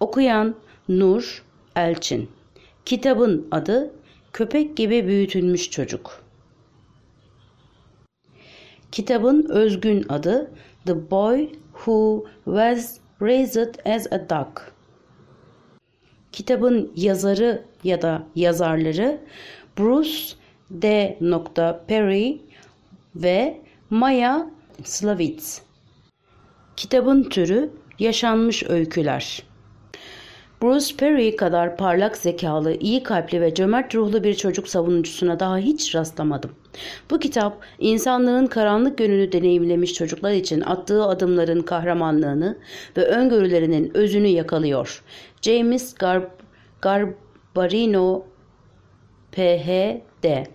Okuyan Nur Elçin. Kitabın adı Köpek gibi büyütülmüş çocuk. Kitabın özgün adı The Boy Who Was Raised as a Dog. Kitabın yazarı ya da yazarları Bruce D. Perry ve Maya Slavitz. Kitabın türü yaşanmış öyküler. Bruce Perry kadar parlak zekalı, iyi kalpli ve cömert ruhlu bir çocuk savunucusuna daha hiç rastlamadım. Bu kitap insanlığın karanlık yönünü deneyimlemiş çocuklar için attığı adımların kahramanlığını ve öngörülerinin özünü yakalıyor. James Garb Garbarino PhD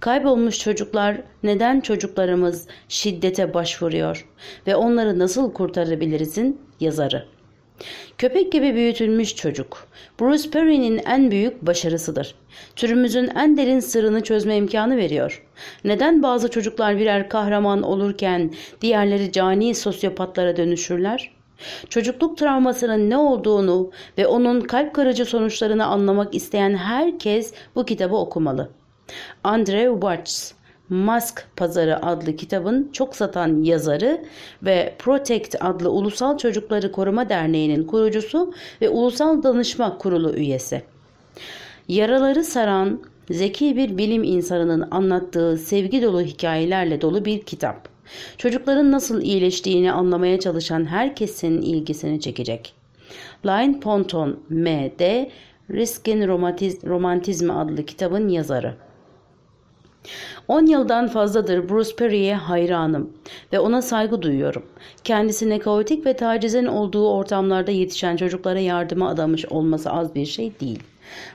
Kaybolmuş çocuklar neden çocuklarımız şiddete başvuruyor ve onları nasıl kurtarabilirizin yazarı. Köpek gibi büyütülmüş çocuk. Bruce Perry'nin en büyük başarısıdır. Türümüzün en derin sırrını çözme imkanı veriyor. Neden bazı çocuklar birer kahraman olurken diğerleri cani sosyopatlara dönüşürler? Çocukluk travmasının ne olduğunu ve onun kalp kırıcı sonuçlarını anlamak isteyen herkes bu kitabı okumalı. Andrew Watts Mask Pazarı adlı kitabın çok satan yazarı ve Protect adlı Ulusal Çocukları Koruma Derneği'nin kurucusu ve Ulusal Danışma Kurulu üyesi. Yaraları saran zeki bir bilim insanının anlattığı sevgi dolu hikayelerle dolu bir kitap. Çocukların nasıl iyileştiğini anlamaya çalışan herkesin ilgisini çekecek. Line Ponton M.D. Riskin Romantizmi adlı kitabın yazarı. 10 yıldan fazladır Bruce Perry'e hayranım ve ona saygı duyuyorum. Kendisine kaotik ve tacizin olduğu ortamlarda yetişen çocuklara yardıma adamış olması az bir şey değil.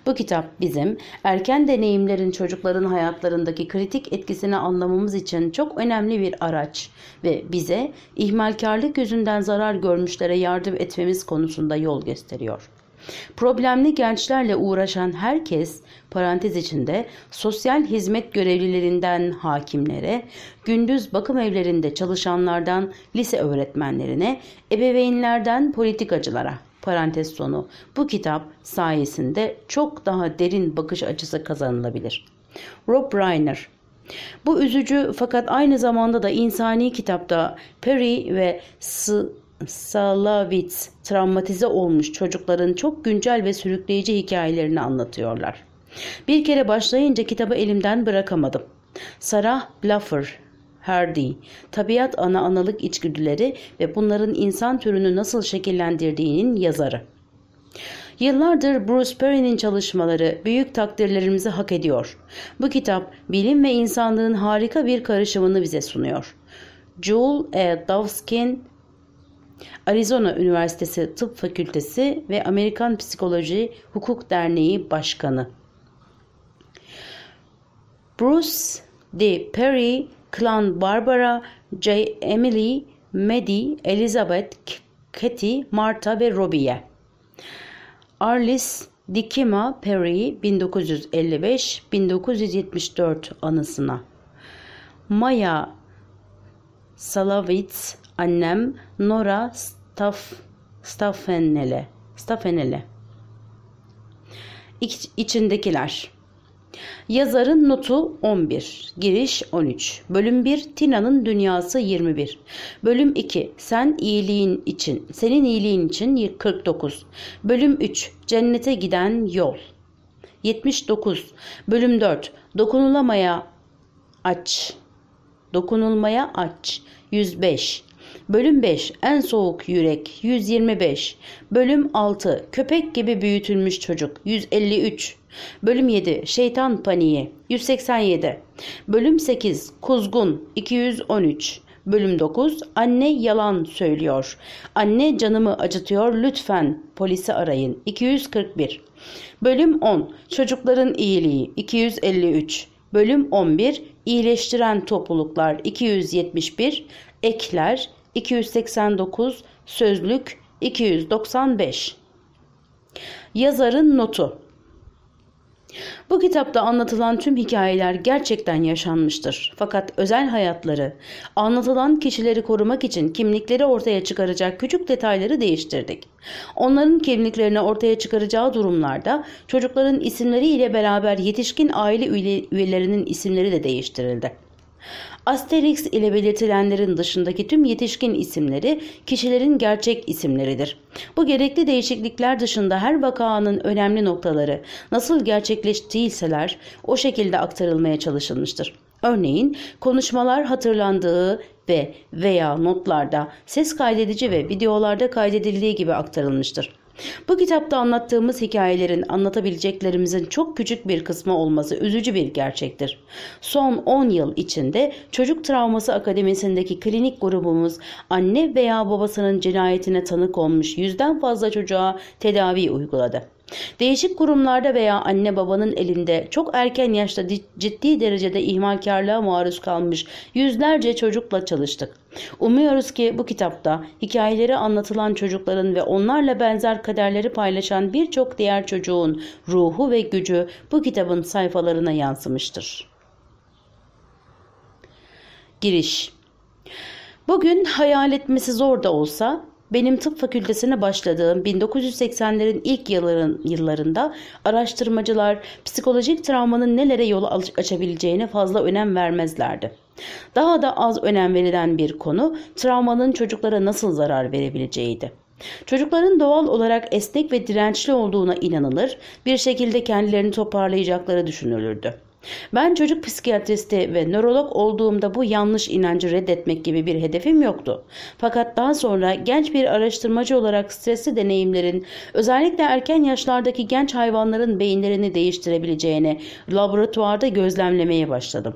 Bu kitap bizim erken deneyimlerin çocukların hayatlarındaki kritik etkisini anlamamız için çok önemli bir araç ve bize ihmalkarlık yüzünden zarar görmüşlere yardım etmemiz konusunda yol gösteriyor. Problemli gençlerle uğraşan herkes parantez içinde sosyal hizmet görevlilerinden hakimlere, gündüz bakım evlerinde çalışanlardan lise öğretmenlerine, ebeveynlerden politikacılara parantez sonu bu kitap sayesinde çok daha derin bakış açısı kazanılabilir. Rob Reiner bu üzücü fakat aynı zamanda da insani kitapta Perry ve S Salavitz travmatize olmuş çocukların çok güncel ve sürükleyici hikayelerini anlatıyorlar. Bir kere başlayınca kitabı elimden bırakamadım. Sarah Bluffer Hardy, tabiat ana analık içgüdüleri ve bunların insan türünü nasıl şekillendirdiğinin yazarı. Yıllardır Bruce Perry'nin çalışmaları büyük takdirlerimizi hak ediyor. Bu kitap bilim ve insanlığın harika bir karışımını bize sunuyor. Joel E. Dawskin Arizona Üniversitesi Tıp Fakültesi ve Amerikan Psikoloji Hukuk Derneği Başkanı. Bruce D. Perry, Clan Barbara, J. Emily, Maddie, Elizabeth, Katie, Martha ve Robbie'ye. Arlis Dikima Perry 1955-1974 anısına. Maya Salavitz Annem Nora Staff, Staffenele. Staffenele. İç, içindekiler. Yazarın notu 11, giriş 13. Bölüm 1 Tina'nın dünyası 21. Bölüm 2 Sen iyiliğin için, senin iyiliğin için 49. Bölüm 3 Cennete giden yol 79. Bölüm 4 Dokunulamaya aç. Dokunulmaya aç 105. Bölüm 5 En soğuk yürek 125 Bölüm 6 Köpek gibi büyütülmüş çocuk 153 Bölüm 7 Şeytan paniği 187 Bölüm 8 Kuzgun 213 Bölüm 9 Anne yalan söylüyor. Anne canımı acıtıyor lütfen polisi arayın 241 Bölüm 10 Çocukların iyiliği 253 Bölüm 11 İyileştiren topluluklar 271 Ekler 289 Sözlük 295 Yazarın notu Bu kitapta anlatılan tüm hikayeler gerçekten yaşanmıştır. Fakat özel hayatları, anlatılan kişileri korumak için kimlikleri ortaya çıkaracak küçük detayları değiştirdik. Onların kimliklerini ortaya çıkaracağı durumlarda çocukların isimleri ile beraber yetişkin aile üyelerinin isimleri de değiştirildi. Asterix ile belirtilenlerin dışındaki tüm yetişkin isimleri kişilerin gerçek isimleridir. Bu gerekli değişiklikler dışında her vakanın önemli noktaları nasıl gerçekleştiyseler o şekilde aktarılmaya çalışılmıştır. Örneğin konuşmalar hatırlandığı ve veya notlarda, ses kaydedici ve videolarda kaydedildiği gibi aktarılmıştır. Bu kitapta anlattığımız hikayelerin anlatabileceklerimizin çok küçük bir kısmı olması üzücü bir gerçektir. Son 10 yıl içinde Çocuk Travması Akademisi'ndeki klinik grubumuz anne veya babasının cinayetine tanık olmuş yüzden fazla çocuğa tedavi uyguladı. Değişik kurumlarda veya anne babanın elinde çok erken yaşta ciddi derecede ihmalkarlığa maruz kalmış yüzlerce çocukla çalıştık. Umuyoruz ki bu kitapta hikayeleri anlatılan çocukların ve onlarla benzer kaderleri paylaşan birçok diğer çocuğun ruhu ve gücü bu kitabın sayfalarına yansımıştır. Giriş Bugün hayal etmesi zor da olsa benim tıp fakültesine başladığım 1980'lerin ilk yılların, yıllarında araştırmacılar psikolojik travmanın nelere yol açabileceğine fazla önem vermezlerdi. Daha da az önem verilen bir konu travmanın çocuklara nasıl zarar verebileceğiydi. Çocukların doğal olarak esnek ve dirençli olduğuna inanılır, bir şekilde kendilerini toparlayacakları düşünülürdü. Ben çocuk psikiyatristi ve nörolog olduğumda bu yanlış inancı reddetmek gibi bir hedefim yoktu. Fakat daha sonra genç bir araştırmacı olarak stresli deneyimlerin özellikle erken yaşlardaki genç hayvanların beyinlerini değiştirebileceğini laboratuvarda gözlemlemeye başladım.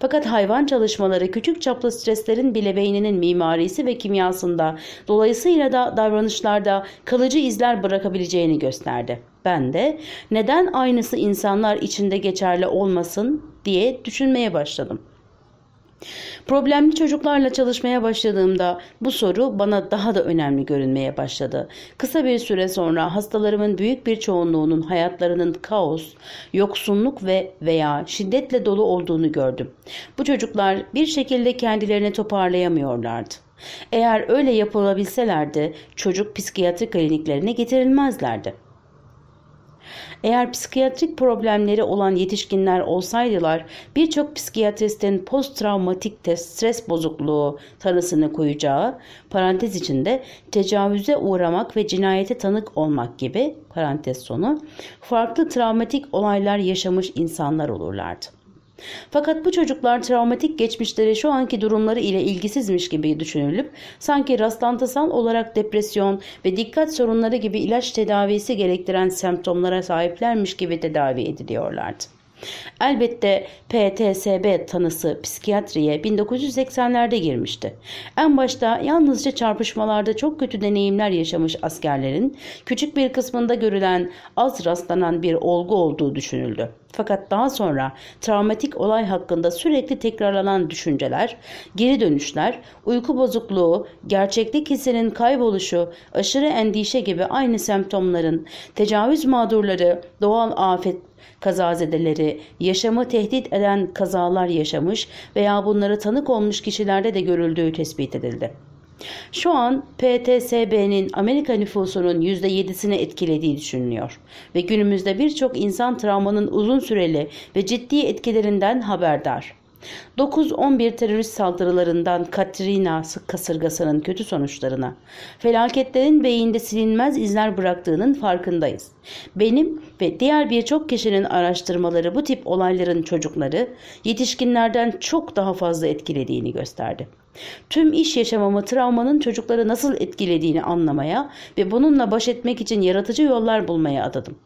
Fakat hayvan çalışmaları küçük çaplı streslerin bile beyninin mimarisi ve kimyasında dolayısıyla da davranışlarda kalıcı izler bırakabileceğini gösterdi. Ben de neden aynısı insanlar içinde geçerli olmasın diye düşünmeye başladım. Problemli çocuklarla çalışmaya başladığımda bu soru bana daha da önemli görünmeye başladı. Kısa bir süre sonra hastalarımın büyük bir çoğunluğunun hayatlarının kaos, yoksunluk ve veya şiddetle dolu olduğunu gördüm. Bu çocuklar bir şekilde kendilerini toparlayamıyorlardı. Eğer öyle yapılabilselerdi çocuk psikiyatri kliniklerine getirilmezlerdi. Eğer psikiyatrik problemleri olan yetişkinler olsaydılar birçok psikiyatristin post-travmatik stres bozukluğu tanısını koyacağı parantez içinde tecavüze uğramak ve cinayete tanık olmak gibi parantez sonu farklı travmatik olaylar yaşamış insanlar olurlardı. Fakat bu çocuklar travmatik geçmişleri şu anki durumları ile ilgisizmiş gibi düşünülüp sanki rastlantısal olarak depresyon ve dikkat sorunları gibi ilaç tedavisi gerektiren semptomlara sahiplermiş gibi tedavi ediliyorlardı. Elbette PTSB tanısı psikiyatriye 1980'lerde girmişti. En başta yalnızca çarpışmalarda çok kötü deneyimler yaşamış askerlerin küçük bir kısmında görülen az rastlanan bir olgu olduğu düşünüldü. Fakat daha sonra travmatik olay hakkında sürekli tekrarlanan düşünceler, geri dönüşler, uyku bozukluğu, gerçeklik hissinin kayboluşu, aşırı endişe gibi aynı semptomların, tecavüz mağdurları, doğal afet kazazedeleri, yaşamı tehdit eden kazalar yaşamış veya bunları tanık olmuş kişilerde de görüldüğü tespit edildi. Şu an PTSB'nin Amerika nüfusunun %7'sini etkilediği düşünülüyor ve günümüzde birçok insan travmanın uzun süreli ve ciddi etkilerinden haberdar. 9-11 terörist saldırılarından Katrina kasırgasının kötü sonuçlarına, felaketlerin beyinde silinmez izler bıraktığının farkındayız. Benim ve diğer birçok kişinin araştırmaları bu tip olayların çocukları yetişkinlerden çok daha fazla etkilediğini gösterdi. Tüm iş yaşamamı travmanın çocukları nasıl etkilediğini anlamaya ve bununla baş etmek için yaratıcı yollar bulmaya adadım.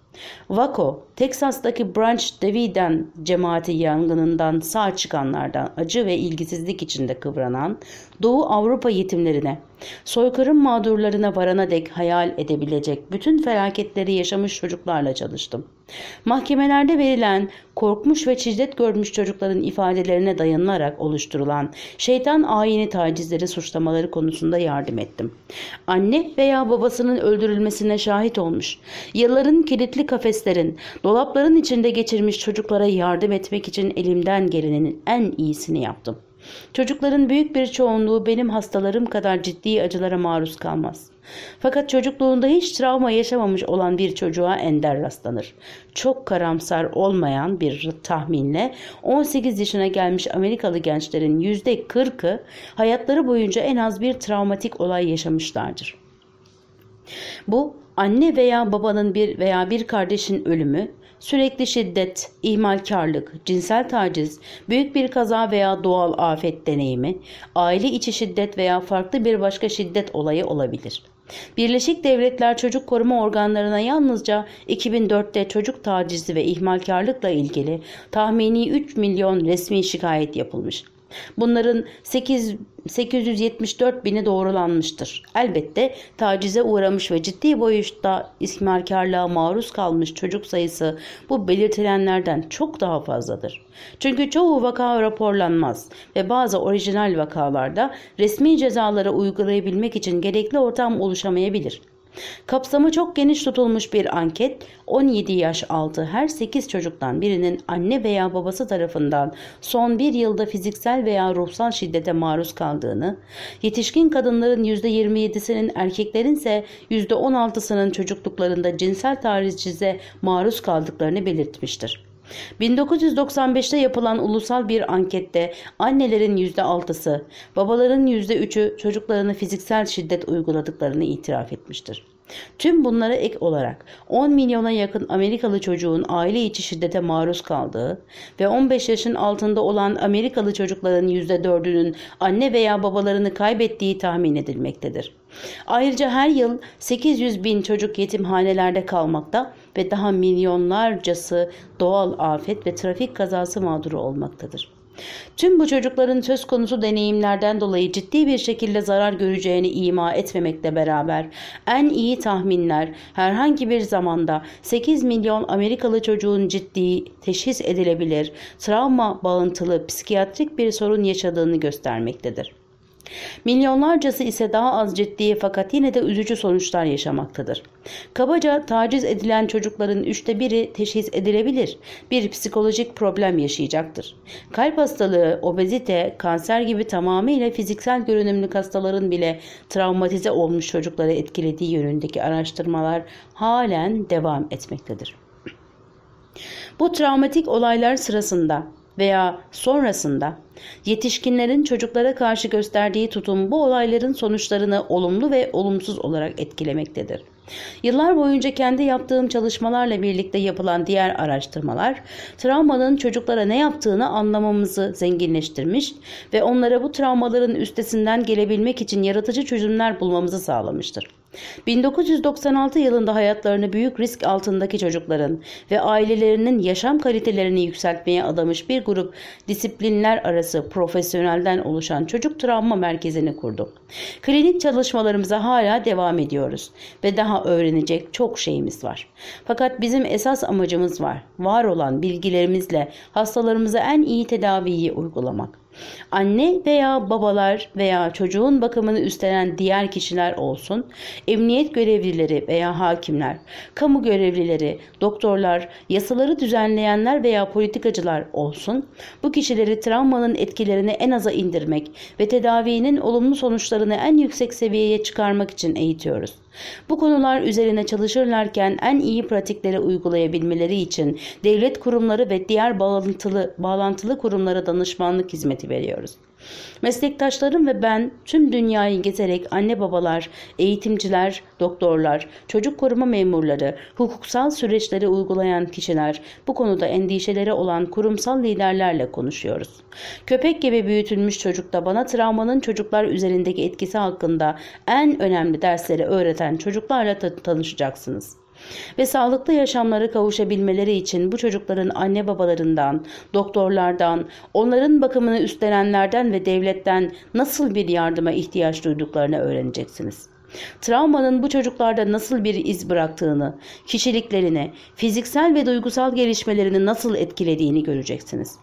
Waco, Teksas'taki Branch Davidian cemaati yangınından sağ çıkanlardan acı ve ilgisizlik içinde kıvranan Doğu Avrupa yetimlerine, soykırım mağdurlarına varana dek hayal edebilecek bütün felaketleri yaşamış çocuklarla çalıştım. Mahkemelerde verilen korkmuş ve şiddet görmüş çocukların ifadelerine dayanılarak oluşturulan şeytan ayin yeni tacizleri suçlamaları konusunda yardım ettim. Anne veya babasının öldürülmesine şahit olmuş, yılların kilitli kafeslerin, dolapların içinde geçirmiş çocuklara yardım etmek için elimden gelenin en iyisini yaptım. Çocukların büyük bir çoğunluğu benim hastalarım kadar ciddi acılara maruz kalmaz. Fakat çocukluğunda hiç travma yaşamamış olan bir çocuğa ender rastlanır. Çok karamsar olmayan bir tahminle 18 yaşına gelmiş Amerikalı gençlerin %40'ı hayatları boyunca en az bir travmatik olay yaşamışlardır. Bu anne veya babanın bir veya bir kardeşin ölümü, sürekli şiddet, ihmalkarlık, cinsel taciz, büyük bir kaza veya doğal afet deneyimi, aile içi şiddet veya farklı bir başka şiddet olayı olabilir. Birleşik Devletler Çocuk Koruma Organlarına yalnızca 2004'te çocuk tacizi ve ihmalkarlıkla ilgili tahmini 3 milyon resmi şikayet yapılmış. Bunların 8, 874 bini doğrulanmıştır. Elbette tacize uğramış ve ciddi boyutta ismarkarlığa maruz kalmış çocuk sayısı bu belirtilenlerden çok daha fazladır. Çünkü çoğu vaka raporlanmaz ve bazı orijinal vakalarda resmi cezaları uygulayabilmek için gerekli ortam oluşamayabilir. Kapsamı çok geniş tutulmuş bir anket 17 yaş altı her 8 çocuktan birinin anne veya babası tarafından son bir yılda fiziksel veya ruhsal şiddete maruz kaldığını, yetişkin kadınların %27'sinin erkeklerin ise %16'sının çocukluklarında cinsel tacize maruz kaldıklarını belirtmiştir. 1995'te yapılan ulusal bir ankette annelerin %6'sı, babaların %3'ü çocuklarına fiziksel şiddet uyguladıklarını itiraf etmiştir. Tüm bunlara ek olarak 10 milyona yakın Amerikalı çocuğun aile içi şiddete maruz kaldığı ve 15 yaşın altında olan Amerikalı çocukların %4'ünün anne veya babalarını kaybettiği tahmin edilmektedir. Ayrıca her yıl 800 bin çocuk yetimhanelerde kalmakta ve daha milyonlarcası doğal afet ve trafik kazası mağduru olmaktadır. Tüm bu çocukların söz konusu deneyimlerden dolayı ciddi bir şekilde zarar göreceğini ima etmemekle beraber en iyi tahminler herhangi bir zamanda 8 milyon Amerikalı çocuğun ciddi teşhis edilebilir travma bağıntılı psikiyatrik bir sorun yaşadığını göstermektedir. Milyonlarcası ise daha az ciddi fakat yine de üzücü sonuçlar yaşamaktadır. Kabaca taciz edilen çocukların üçte biri teşhis edilebilir. Bir psikolojik problem yaşayacaktır. Kalp hastalığı, obezite, kanser gibi tamamıyla fiziksel görünümlü hastaların bile travmatize olmuş çocukları etkilediği yönündeki araştırmalar halen devam etmektedir. Bu travmatik olaylar sırasında veya sonrasında yetişkinlerin çocuklara karşı gösterdiği tutum bu olayların sonuçlarını olumlu ve olumsuz olarak etkilemektedir. Yıllar boyunca kendi yaptığım çalışmalarla birlikte yapılan diğer araştırmalar, travmanın çocuklara ne yaptığını anlamamızı zenginleştirmiş ve onlara bu travmaların üstesinden gelebilmek için yaratıcı çözümler bulmamızı sağlamıştır. 1996 yılında hayatlarını büyük risk altındaki çocukların ve ailelerinin yaşam kalitelerini yükseltmeye adamış bir grup disiplinler arası profesyonelden oluşan çocuk travma merkezini kurduk. Klinik çalışmalarımıza hala devam ediyoruz ve daha öğrenecek çok şeyimiz var. Fakat bizim esas amacımız var. Var olan bilgilerimizle hastalarımıza en iyi tedaviyi uygulamak. Anne veya babalar veya çocuğun bakımını üstlenen diğer kişiler olsun, emniyet görevlileri veya hakimler, kamu görevlileri, doktorlar, yasaları düzenleyenler veya politikacılar olsun, bu kişileri travmanın etkilerini en aza indirmek ve tedavinin olumlu sonuçlarını en yüksek seviyeye çıkarmak için eğitiyoruz. Bu konular üzerine çalışırlarken en iyi pratikleri uygulayabilmeleri için devlet kurumları ve diğer bağlantılı, bağlantılı kurumlara danışmanlık hizmeti veriyoruz. Meslektaşlarım ve ben tüm dünyayı gezerek anne babalar, eğitimciler, doktorlar, çocuk koruma memurları, hukuksal süreçleri uygulayan kişiler, bu konuda endişeleri olan kurumsal liderlerle konuşuyoruz. Köpek gibi büyütülmüş çocukta bana travmanın çocuklar üzerindeki etkisi hakkında en önemli dersleri öğreten çocuklarla tanışacaksınız ve sağlıklı yaşamlara kavuşabilmeleri için bu çocukların anne babalarından, doktorlardan, onların bakımını üstlenenlerden ve devletten nasıl bir yardıma ihtiyaç duyduklarını öğreneceksiniz. Travmanın bu çocuklarda nasıl bir iz bıraktığını, kişiliklerini, fiziksel ve duygusal gelişmelerini nasıl etkilediğini göreceksiniz.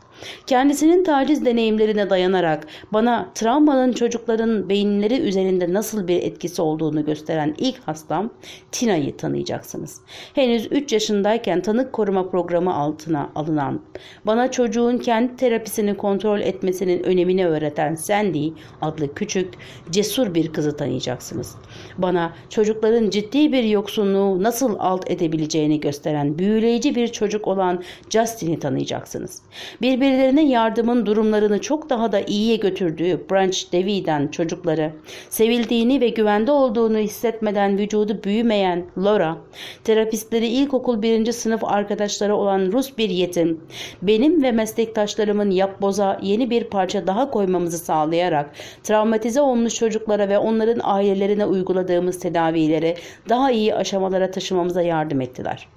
Kendisinin taciz deneyimlerine dayanarak bana travmanın çocukların beyinleri üzerinde nasıl bir etkisi olduğunu gösteren ilk hastam Tina'yı tanıyacaksınız. Henüz 3 yaşındayken tanık koruma programı altına alınan, bana çocuğun kendi terapisini kontrol etmesinin önemini öğreten Sandy adlı küçük, cesur bir kızı tanıyacaksınız. Bana çocukların ciddi bir yoksunluğu nasıl alt edebileceğini gösteren büyüleyici bir çocuk olan Justin'i tanıyacaksınız. Birbirlerine yardımın durumlarını çok daha da iyiye götürdüğü Branch Devi'den çocukları, sevildiğini ve güvende olduğunu hissetmeden vücudu büyümeyen Laura, terapistleri ilkokul birinci sınıf arkadaşları olan Rus bir yetim, benim ve meslektaşlarımın yapboza yeni bir parça daha koymamızı sağlayarak travmatize olmuş çocuklara ve onların ailelerine uyguladığımız tedavileri daha iyi aşamalara taşımamıza yardım ettiler.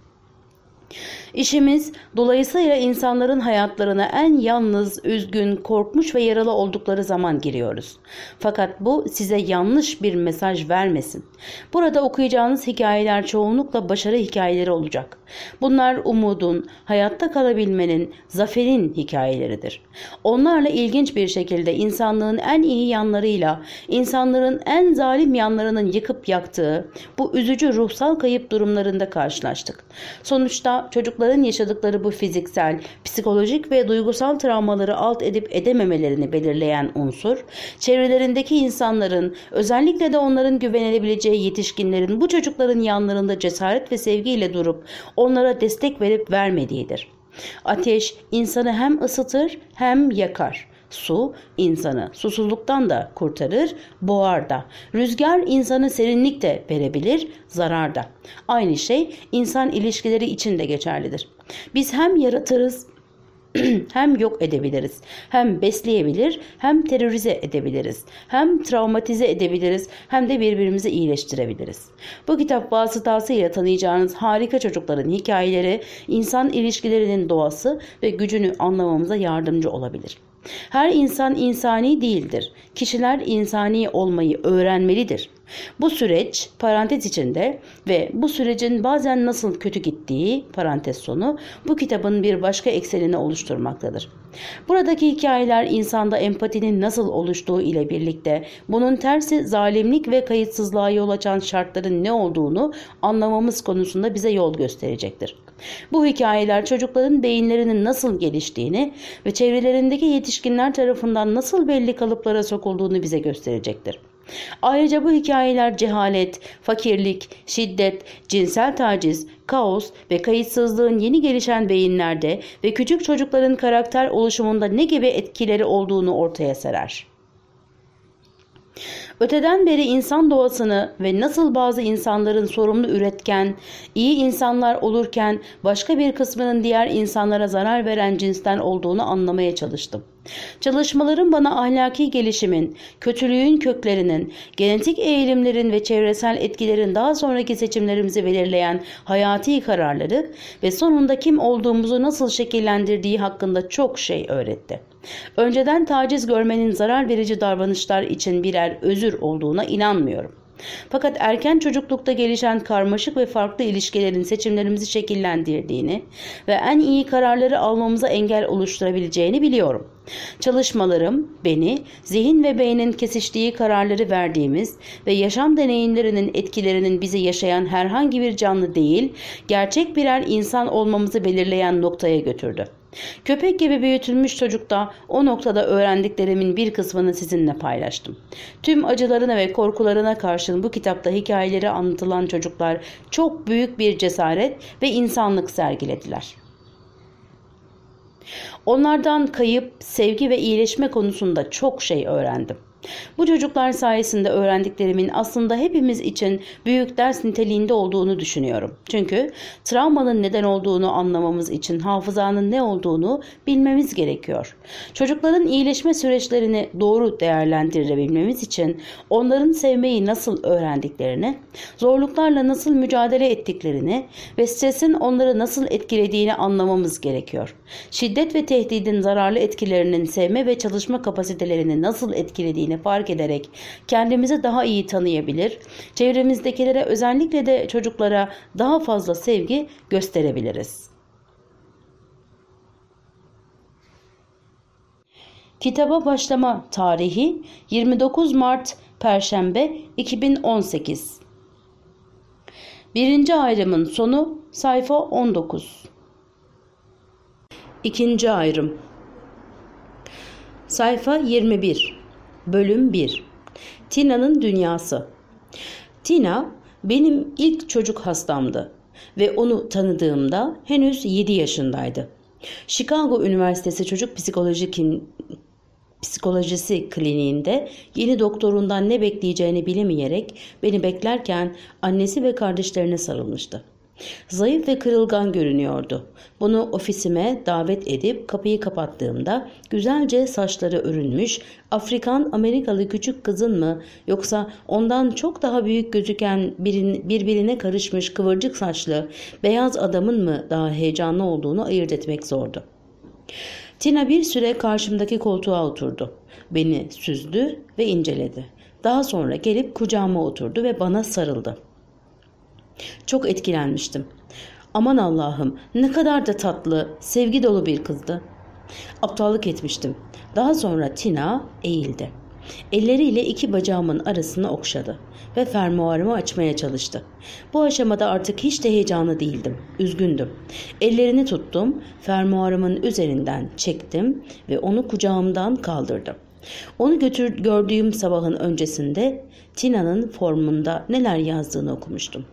İşimiz dolayısıyla insanların hayatlarına en yalnız, üzgün, korkmuş ve yaralı oldukları zaman giriyoruz. Fakat bu size yanlış bir mesaj vermesin. Burada okuyacağınız hikayeler çoğunlukla başarı hikayeleri olacak. Bunlar umudun, hayatta kalabilmenin, zaferin hikayeleridir. Onlarla ilginç bir şekilde insanlığın en iyi yanlarıyla, insanların en zalim yanlarının yıkıp yaktığı bu üzücü ruhsal kayıp durumlarında karşılaştık. Sonuçta çocukların yaşadıkları bu fiziksel, psikolojik ve duygusal travmaları alt edip edememelerini belirleyen unsur, çevrelerindeki insanların, özellikle de onların güvenilebileceği yetişkinlerin bu çocukların yanlarında cesaret ve sevgiyle durup onlara destek verip vermediğidir. Ateş insanı hem ısıtır hem yakar. Su insanı susuzluktan da kurtarır, boğar da. Rüzgar insanı serinlik de verebilir, zarar da. Aynı şey insan ilişkileri için de geçerlidir. Biz hem yaratırız hem yok edebiliriz, hem besleyebilir, hem terörize edebiliriz, hem travmatize edebiliriz, hem de birbirimizi iyileştirebiliriz. Bu kitap vasıtasıyla tanıyacağınız harika çocukların hikayeleri, insan ilişkilerinin doğası ve gücünü anlamamıza yardımcı olabilir. Her insan insani değildir. Kişiler insani olmayı öğrenmelidir. Bu süreç parantez içinde ve bu sürecin bazen nasıl kötü gittiği parantez sonu bu kitabın bir başka eksenini oluşturmaktadır. Buradaki hikayeler insanda empatinin nasıl oluştuğu ile birlikte bunun tersi zalimlik ve kayıtsızlığa yol açan şartların ne olduğunu anlamamız konusunda bize yol gösterecektir. Bu hikayeler çocukların beyinlerinin nasıl geliştiğini ve çevrelerindeki yetişkinler tarafından nasıl belli kalıplara sokulduğunu bize gösterecektir. Ayrıca bu hikayeler cehalet, fakirlik, şiddet, cinsel taciz, kaos ve kayıtsızlığın yeni gelişen beyinlerde ve küçük çocukların karakter oluşumunda ne gibi etkileri olduğunu ortaya serer. Öteden beri insan doğasını ve nasıl bazı insanların sorumlu üretken, iyi insanlar olurken başka bir kısmının diğer insanlara zarar veren cinsten olduğunu anlamaya çalıştım. Çalışmalarım bana ahlaki gelişimin, kötülüğün köklerinin, genetik eğilimlerin ve çevresel etkilerin daha sonraki seçimlerimizi belirleyen hayati kararları ve sonunda kim olduğumuzu nasıl şekillendirdiği hakkında çok şey öğretti. Önceden taciz görmenin zarar verici davranışlar için birer özür olduğuna inanmıyorum. Fakat erken çocuklukta gelişen karmaşık ve farklı ilişkilerin seçimlerimizi şekillendirdiğini ve en iyi kararları almamıza engel oluşturabileceğini biliyorum. Çalışmalarım beni zihin ve beynin kesiştiği kararları verdiğimiz ve yaşam deneyimlerinin etkilerinin bizi yaşayan herhangi bir canlı değil, gerçek birer insan olmamızı belirleyen noktaya götürdü. Köpek gibi büyütülmüş çocukta o noktada öğrendiklerimin bir kısmını sizinle paylaştım. Tüm acılarına ve korkularına karşın bu kitapta hikayeleri anlatılan çocuklar çok büyük bir cesaret ve insanlık sergilediler. Onlardan kayıp, sevgi ve iyileşme konusunda çok şey öğrendim. Bu çocuklar sayesinde öğrendiklerimin aslında hepimiz için büyük ders niteliğinde olduğunu düşünüyorum. Çünkü travmanın neden olduğunu anlamamız için hafızanın ne olduğunu bilmemiz gerekiyor. Çocukların iyileşme süreçlerini doğru değerlendirebilmemiz için onların sevmeyi nasıl öğrendiklerini, zorluklarla nasıl mücadele ettiklerini ve stresin onları nasıl etkilediğini anlamamız gerekiyor. Şiddet ve tehdidin zararlı etkilerinin sevme ve çalışma kapasitelerini nasıl etkilediğini fark ederek kendimizi daha iyi tanıyabilir, çevremizdekilere özellikle de çocuklara daha fazla sevgi gösterebiliriz. Kitaba başlama tarihi 29 Mart Perşembe 2018 Birinci ayrımın sonu sayfa 19 İkinci ayrım. Sayfa 21 Bölüm 1 Tina'nın Dünyası Tina benim ilk çocuk hastamdı ve onu tanıdığımda henüz 7 yaşındaydı. Chicago Üniversitesi Çocuk Psikoloji psikolojisi kliniğinde yeni doktorundan ne bekleyeceğini bilemeyerek beni beklerken annesi ve kardeşlerine sarılmıştı. Zayıf ve kırılgan görünüyordu. Bunu ofisime davet edip kapıyı kapattığımda güzelce saçları örülmüş Afrikan Amerikalı küçük kızın mı yoksa ondan çok daha büyük gözüken birin, birbirine karışmış kıvırcık saçlı beyaz adamın mı daha heyecanlı olduğunu ayırt etmek zordu. Tina bir süre karşımdaki koltuğa oturdu. Beni süzdü ve inceledi. Daha sonra gelip kucağıma oturdu ve bana sarıldı. Çok etkilenmiştim. Aman Allah'ım ne kadar da tatlı, sevgi dolu bir kızdı. Aptallık etmiştim. Daha sonra Tina eğildi. Elleriyle iki bacağımın arasını okşadı ve fermuarımı açmaya çalıştı. Bu aşamada artık hiç de heyecanlı değildim. Üzgündüm. Ellerini tuttum, fermuarımın üzerinden çektim ve onu kucağımdan kaldırdım. Onu götür gördüğüm sabahın öncesinde Tina'nın formunda neler yazdığını okumuştum.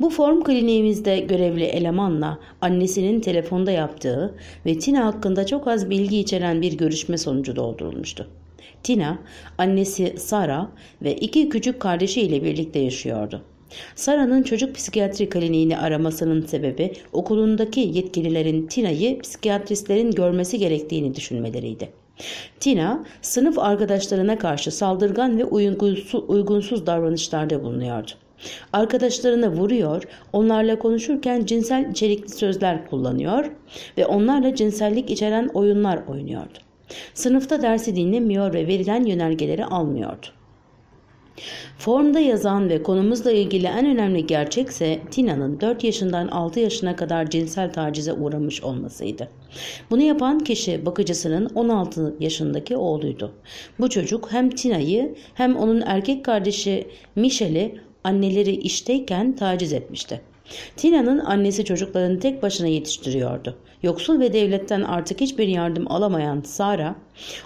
Bu form kliniğimizde görevli elemanla annesinin telefonda yaptığı ve Tina hakkında çok az bilgi içeren bir görüşme sonucu doldurulmuştu. Tina, annesi Sara ve iki küçük kardeşiyle birlikte yaşıyordu. Sara'nın çocuk psikiyatri kliniğini aramasının sebebi okulundaki yetkililerin Tina'yı psikiyatristlerin görmesi gerektiğini düşünmeleriydi. Tina, sınıf arkadaşlarına karşı saldırgan ve uygunsuz davranışlarda bulunuyordu. Arkadaşlarına vuruyor, onlarla konuşurken cinsel içerikli sözler kullanıyor ve onlarla cinsellik içeren oyunlar oynuyordu. Sınıfta dersi dinlemiyor ve verilen yönergeleri almıyordu. Formda yazan ve konumuzla ilgili en önemli gerçekse Tina'nın 4 yaşından 6 yaşına kadar cinsel tacize uğramış olmasıydı. Bunu yapan kişi bakıcısının 16 yaşındaki oğluydu. Bu çocuk hem Tina'yı hem onun erkek kardeşi Michel'i anneleri işteyken taciz etmişti. Tina'nın annesi çocuklarını tek başına yetiştiriyordu. Yoksul ve devletten artık hiçbir yardım alamayan Sara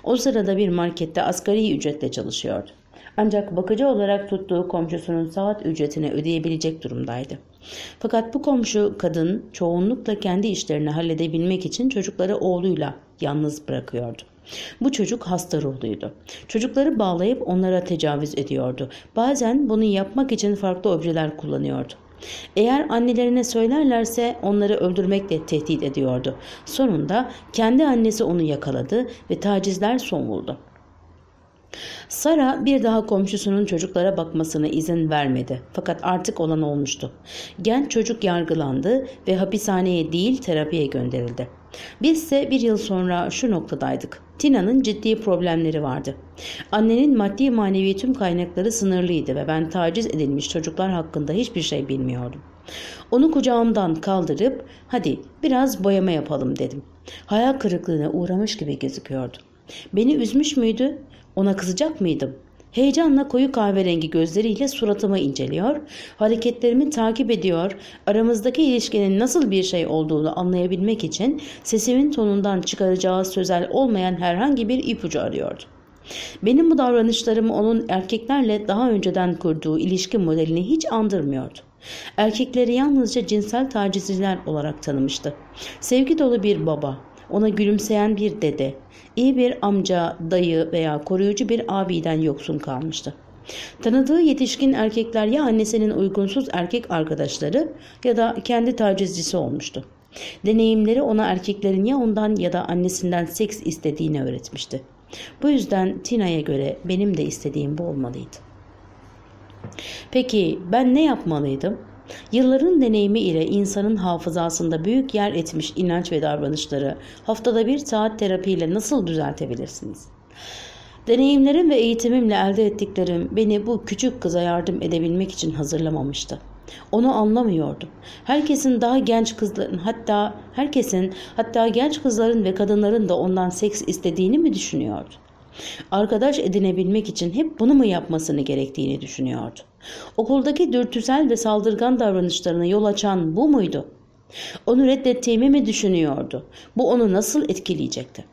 o sırada bir markette asgari ücretle çalışıyordu. Ancak bakıcı olarak tuttuğu komşusunun saat ücretini ödeyebilecek durumdaydı. Fakat bu komşu kadın çoğunlukla kendi işlerini halledebilmek için çocukları oğluyla yalnız bırakıyordu. Bu çocuk hasta ruhluydu. Çocukları bağlayıp onlara tecavüz ediyordu. Bazen bunu yapmak için farklı objeler kullanıyordu. Eğer annelerine söylerlerse onları öldürmekle tehdit ediyordu. Sonunda kendi annesi onu yakaladı ve tacizler son buldu. Sara bir daha komşusunun çocuklara bakmasına izin vermedi. Fakat artık olan olmuştu. Genç çocuk yargılandı ve hapishaneye değil terapiye gönderildi. Biz ise bir yıl sonra şu noktadaydık. Tina'nın ciddi problemleri vardı. Annenin maddi manevi tüm kaynakları sınırlıydı ve ben taciz edilmiş çocuklar hakkında hiçbir şey bilmiyordum. Onu kucağımdan kaldırıp hadi biraz boyama yapalım dedim. Hayal kırıklığına uğramış gibi gözüküyordu. Beni üzmüş müydü? Ona kızacak mıydım? Heyecanla koyu kahverengi gözleriyle suratımı inceliyor, hareketlerimi takip ediyor, aramızdaki ilişkinin nasıl bir şey olduğunu anlayabilmek için sesimin tonundan çıkaracağı sözel olmayan herhangi bir ipucu arıyordu. Benim bu davranışlarım onun erkeklerle daha önceden kurduğu ilişki modelini hiç andırmıyordu. Erkekleri yalnızca cinsel tacizciler olarak tanımıştı. Sevgi dolu bir baba, ona gülümseyen bir dede, iyi bir amca, dayı veya koruyucu bir abiden yoksun kalmıştı. Tanıdığı yetişkin erkekler ya annesinin uygunsuz erkek arkadaşları ya da kendi tacizcisi olmuştu. Deneyimleri ona erkeklerin ya ondan ya da annesinden seks istediğini öğretmişti. Bu yüzden Tina'ya göre benim de istediğim bu olmalıydı. Peki ben ne yapmalıydım? Yılların deneyimi ile insanın hafızasında büyük yer etmiş inanç ve davranışları haftada bir saat terapiyle nasıl düzeltebilirsiniz? Deneyimlerim ve eğitimimle elde ettiklerim beni bu küçük kıza yardım edebilmek için hazırlamamıştı. Onu anlamıyordum. Herkesin daha genç kızların hatta herkesin hatta genç kızların ve kadınların da ondan seks istediğini mi düşünüyordu? Arkadaş edinebilmek için hep bunu mu yapmasını gerektiğini düşünüyordu. Okuldaki dürtüsel ve saldırgan davranışlarına yol açan bu muydu? Onu reddettiğimi mi düşünüyordu? Bu onu nasıl etkileyecekti?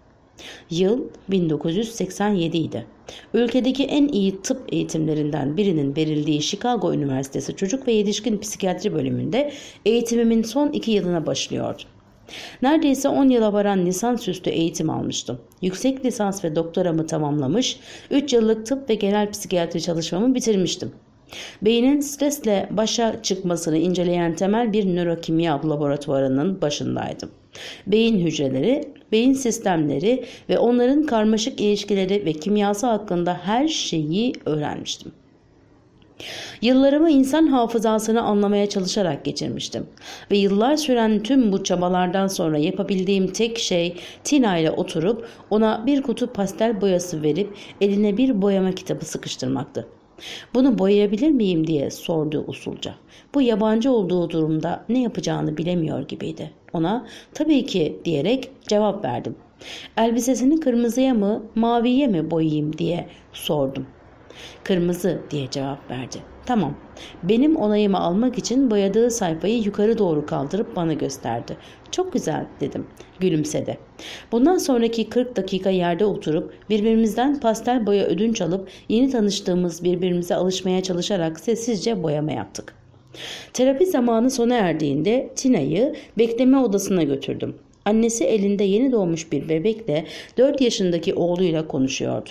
Yıl 1987 idi. Ülkedeki en iyi tıp eğitimlerinden birinin verildiği Chicago Üniversitesi Çocuk ve Yetişkin Psikiyatri bölümünde eğitimimin son iki yılına başlıyordu. Neredeyse 10 yıla varan lisansüstü eğitim almıştım. Yüksek lisans ve doktoramı tamamlamış, 3 yıllık tıp ve genel psikiyatri çalışmamı bitirmiştim. Beynin stresle başa çıkmasını inceleyen temel bir nörokimya laboratuvarının başındaydım. Beyin hücreleri, beyin sistemleri ve onların karmaşık ilişkileri ve kimyası hakkında her şeyi öğrenmiştim. Yıllarımı insan hafızasını anlamaya çalışarak geçirmiştim. Ve yıllar süren tüm bu çabalardan sonra yapabildiğim tek şey Tina ile oturup ona bir kutu pastel boyası verip eline bir boyama kitabı sıkıştırmaktı. Bunu boyayabilir miyim diye sordu usulca. Bu yabancı olduğu durumda ne yapacağını bilemiyor gibiydi. Ona tabii ki diyerek cevap verdim. Elbisesini kırmızıya mı maviye mi boyayayım diye sordum. Kırmızı diye cevap verdi. Tamam. Benim onayımı almak için boyadığı sayfayı yukarı doğru kaldırıp bana gösterdi. Çok güzel dedim. Gülümsedi. Bundan sonraki 40 dakika yerde oturup birbirimizden pastel boya ödünç alıp yeni tanıştığımız birbirimize alışmaya çalışarak sessizce boyama yaptık. Terapi zamanı sona erdiğinde Tina'yı bekleme odasına götürdüm. Annesi elinde yeni doğmuş bir bebekle 4 yaşındaki oğluyla konuşuyordu.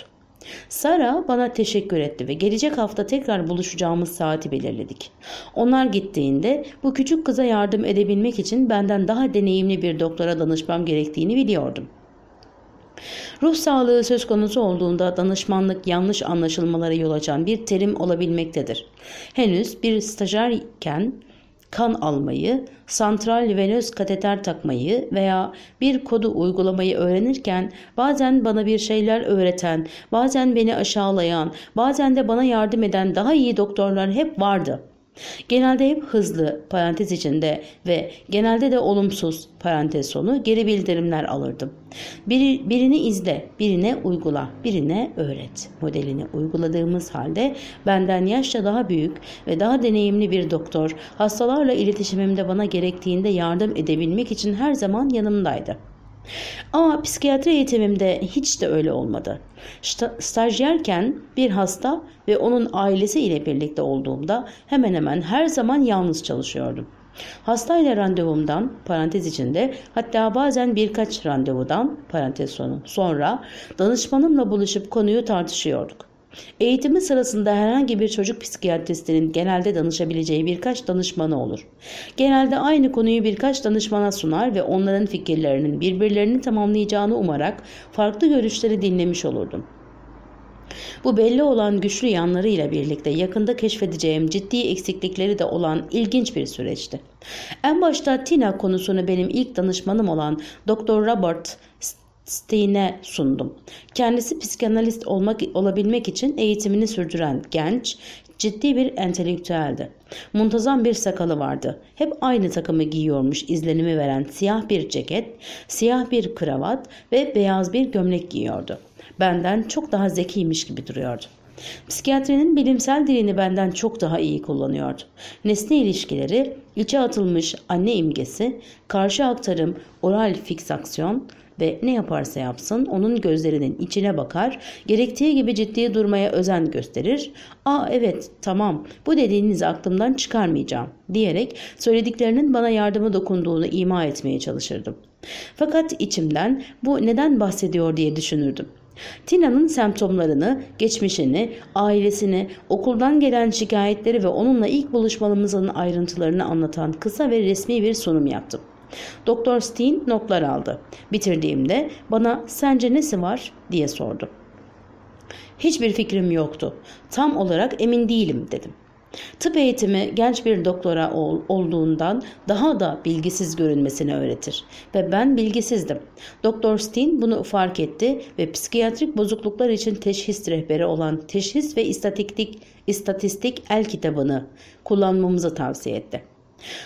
Sara bana teşekkür etti ve gelecek hafta tekrar buluşacağımız saati belirledik. Onlar gittiğinde bu küçük kıza yardım edebilmek için benden daha deneyimli bir doktora danışmam gerektiğini biliyordum. Ruh sağlığı söz konusu olduğunda danışmanlık yanlış anlaşılmalara yol açan bir terim olabilmektedir. Henüz bir stajyerken kan almayı, santral venöz kateter takmayı veya bir kodu uygulamayı öğrenirken bazen bana bir şeyler öğreten, bazen beni aşağılayan, bazen de bana yardım eden daha iyi doktorlar hep vardı. Genelde hep hızlı parantez içinde ve genelde de olumsuz parantez sonu geri bildirimler alırdım. Bir, birini izle, birine uygula, birine öğret modelini uyguladığımız halde benden yaşça daha büyük ve daha deneyimli bir doktor hastalarla iletişimimde bana gerektiğinde yardım edebilmek için her zaman yanımdaydı. Ama psikiyatri eğitimimde hiç de öyle olmadı. Stajyerken bir hasta ve onun ailesi ile birlikte olduğumda hemen hemen her zaman yalnız çalışıyordum. Hastayla randevumdan parantez içinde hatta bazen birkaç randevudan parantez sonu sonra danışmanımla buluşup konuyu tartışıyorduk. Eğitimi sırasında herhangi bir çocuk psikiyatristinin genelde danışabileceği birkaç danışmanı olur. Genelde aynı konuyu birkaç danışmana sunar ve onların fikirlerinin birbirlerini tamamlayacağını umarak farklı görüşleri dinlemiş olurdum. Bu belli olan güçlü yanlarıyla birlikte yakında keşfedeceğim ciddi eksiklikleri de olan ilginç bir süreçti. En başta Tina konusunu benim ilk danışmanım olan Dr. Robert Stein'e sundum. Kendisi psikanalist olmak olabilmek için eğitimini sürdüren genç, ciddi bir entelektüeldi. Muntazam bir sakalı vardı. Hep aynı takımı giyiyormuş izlenimi veren siyah bir ceket, siyah bir kravat ve beyaz bir gömlek giyiyordu. Benden çok daha zekiymiş gibi duruyordu. Psikiyatrinin bilimsel dilini benden çok daha iyi kullanıyordu. Nesne ilişkileri, içe atılmış anne imgesi, karşı aktarım, oral fiksaksiyon, ve ne yaparsa yapsın onun gözlerinin içine bakar, gerektiği gibi ciddi durmaya özen gösterir. ''Aa evet tamam bu dediğinizi aklımdan çıkarmayacağım.'' diyerek söylediklerinin bana yardımı dokunduğunu ima etmeye çalışırdım. Fakat içimden bu neden bahsediyor diye düşünürdüm. Tina'nın semptomlarını, geçmişini, ailesini, okuldan gelen şikayetleri ve onunla ilk buluşmamızın ayrıntılarını anlatan kısa ve resmi bir sunum yaptım. Doktor Steen notlar aldı. Bitirdiğimde bana sence nesi var diye sordu. Hiçbir fikrim yoktu. Tam olarak emin değilim dedim. Tıp eğitimi genç bir doktora ol, olduğundan daha da bilgisiz görünmesini öğretir. Ve ben bilgisizdim. Doktor Steen bunu fark etti ve psikiyatrik bozukluklar için teşhis rehberi olan Teşhis ve İstatistik, İstatistik El kitabını kullanmamızı tavsiye etti.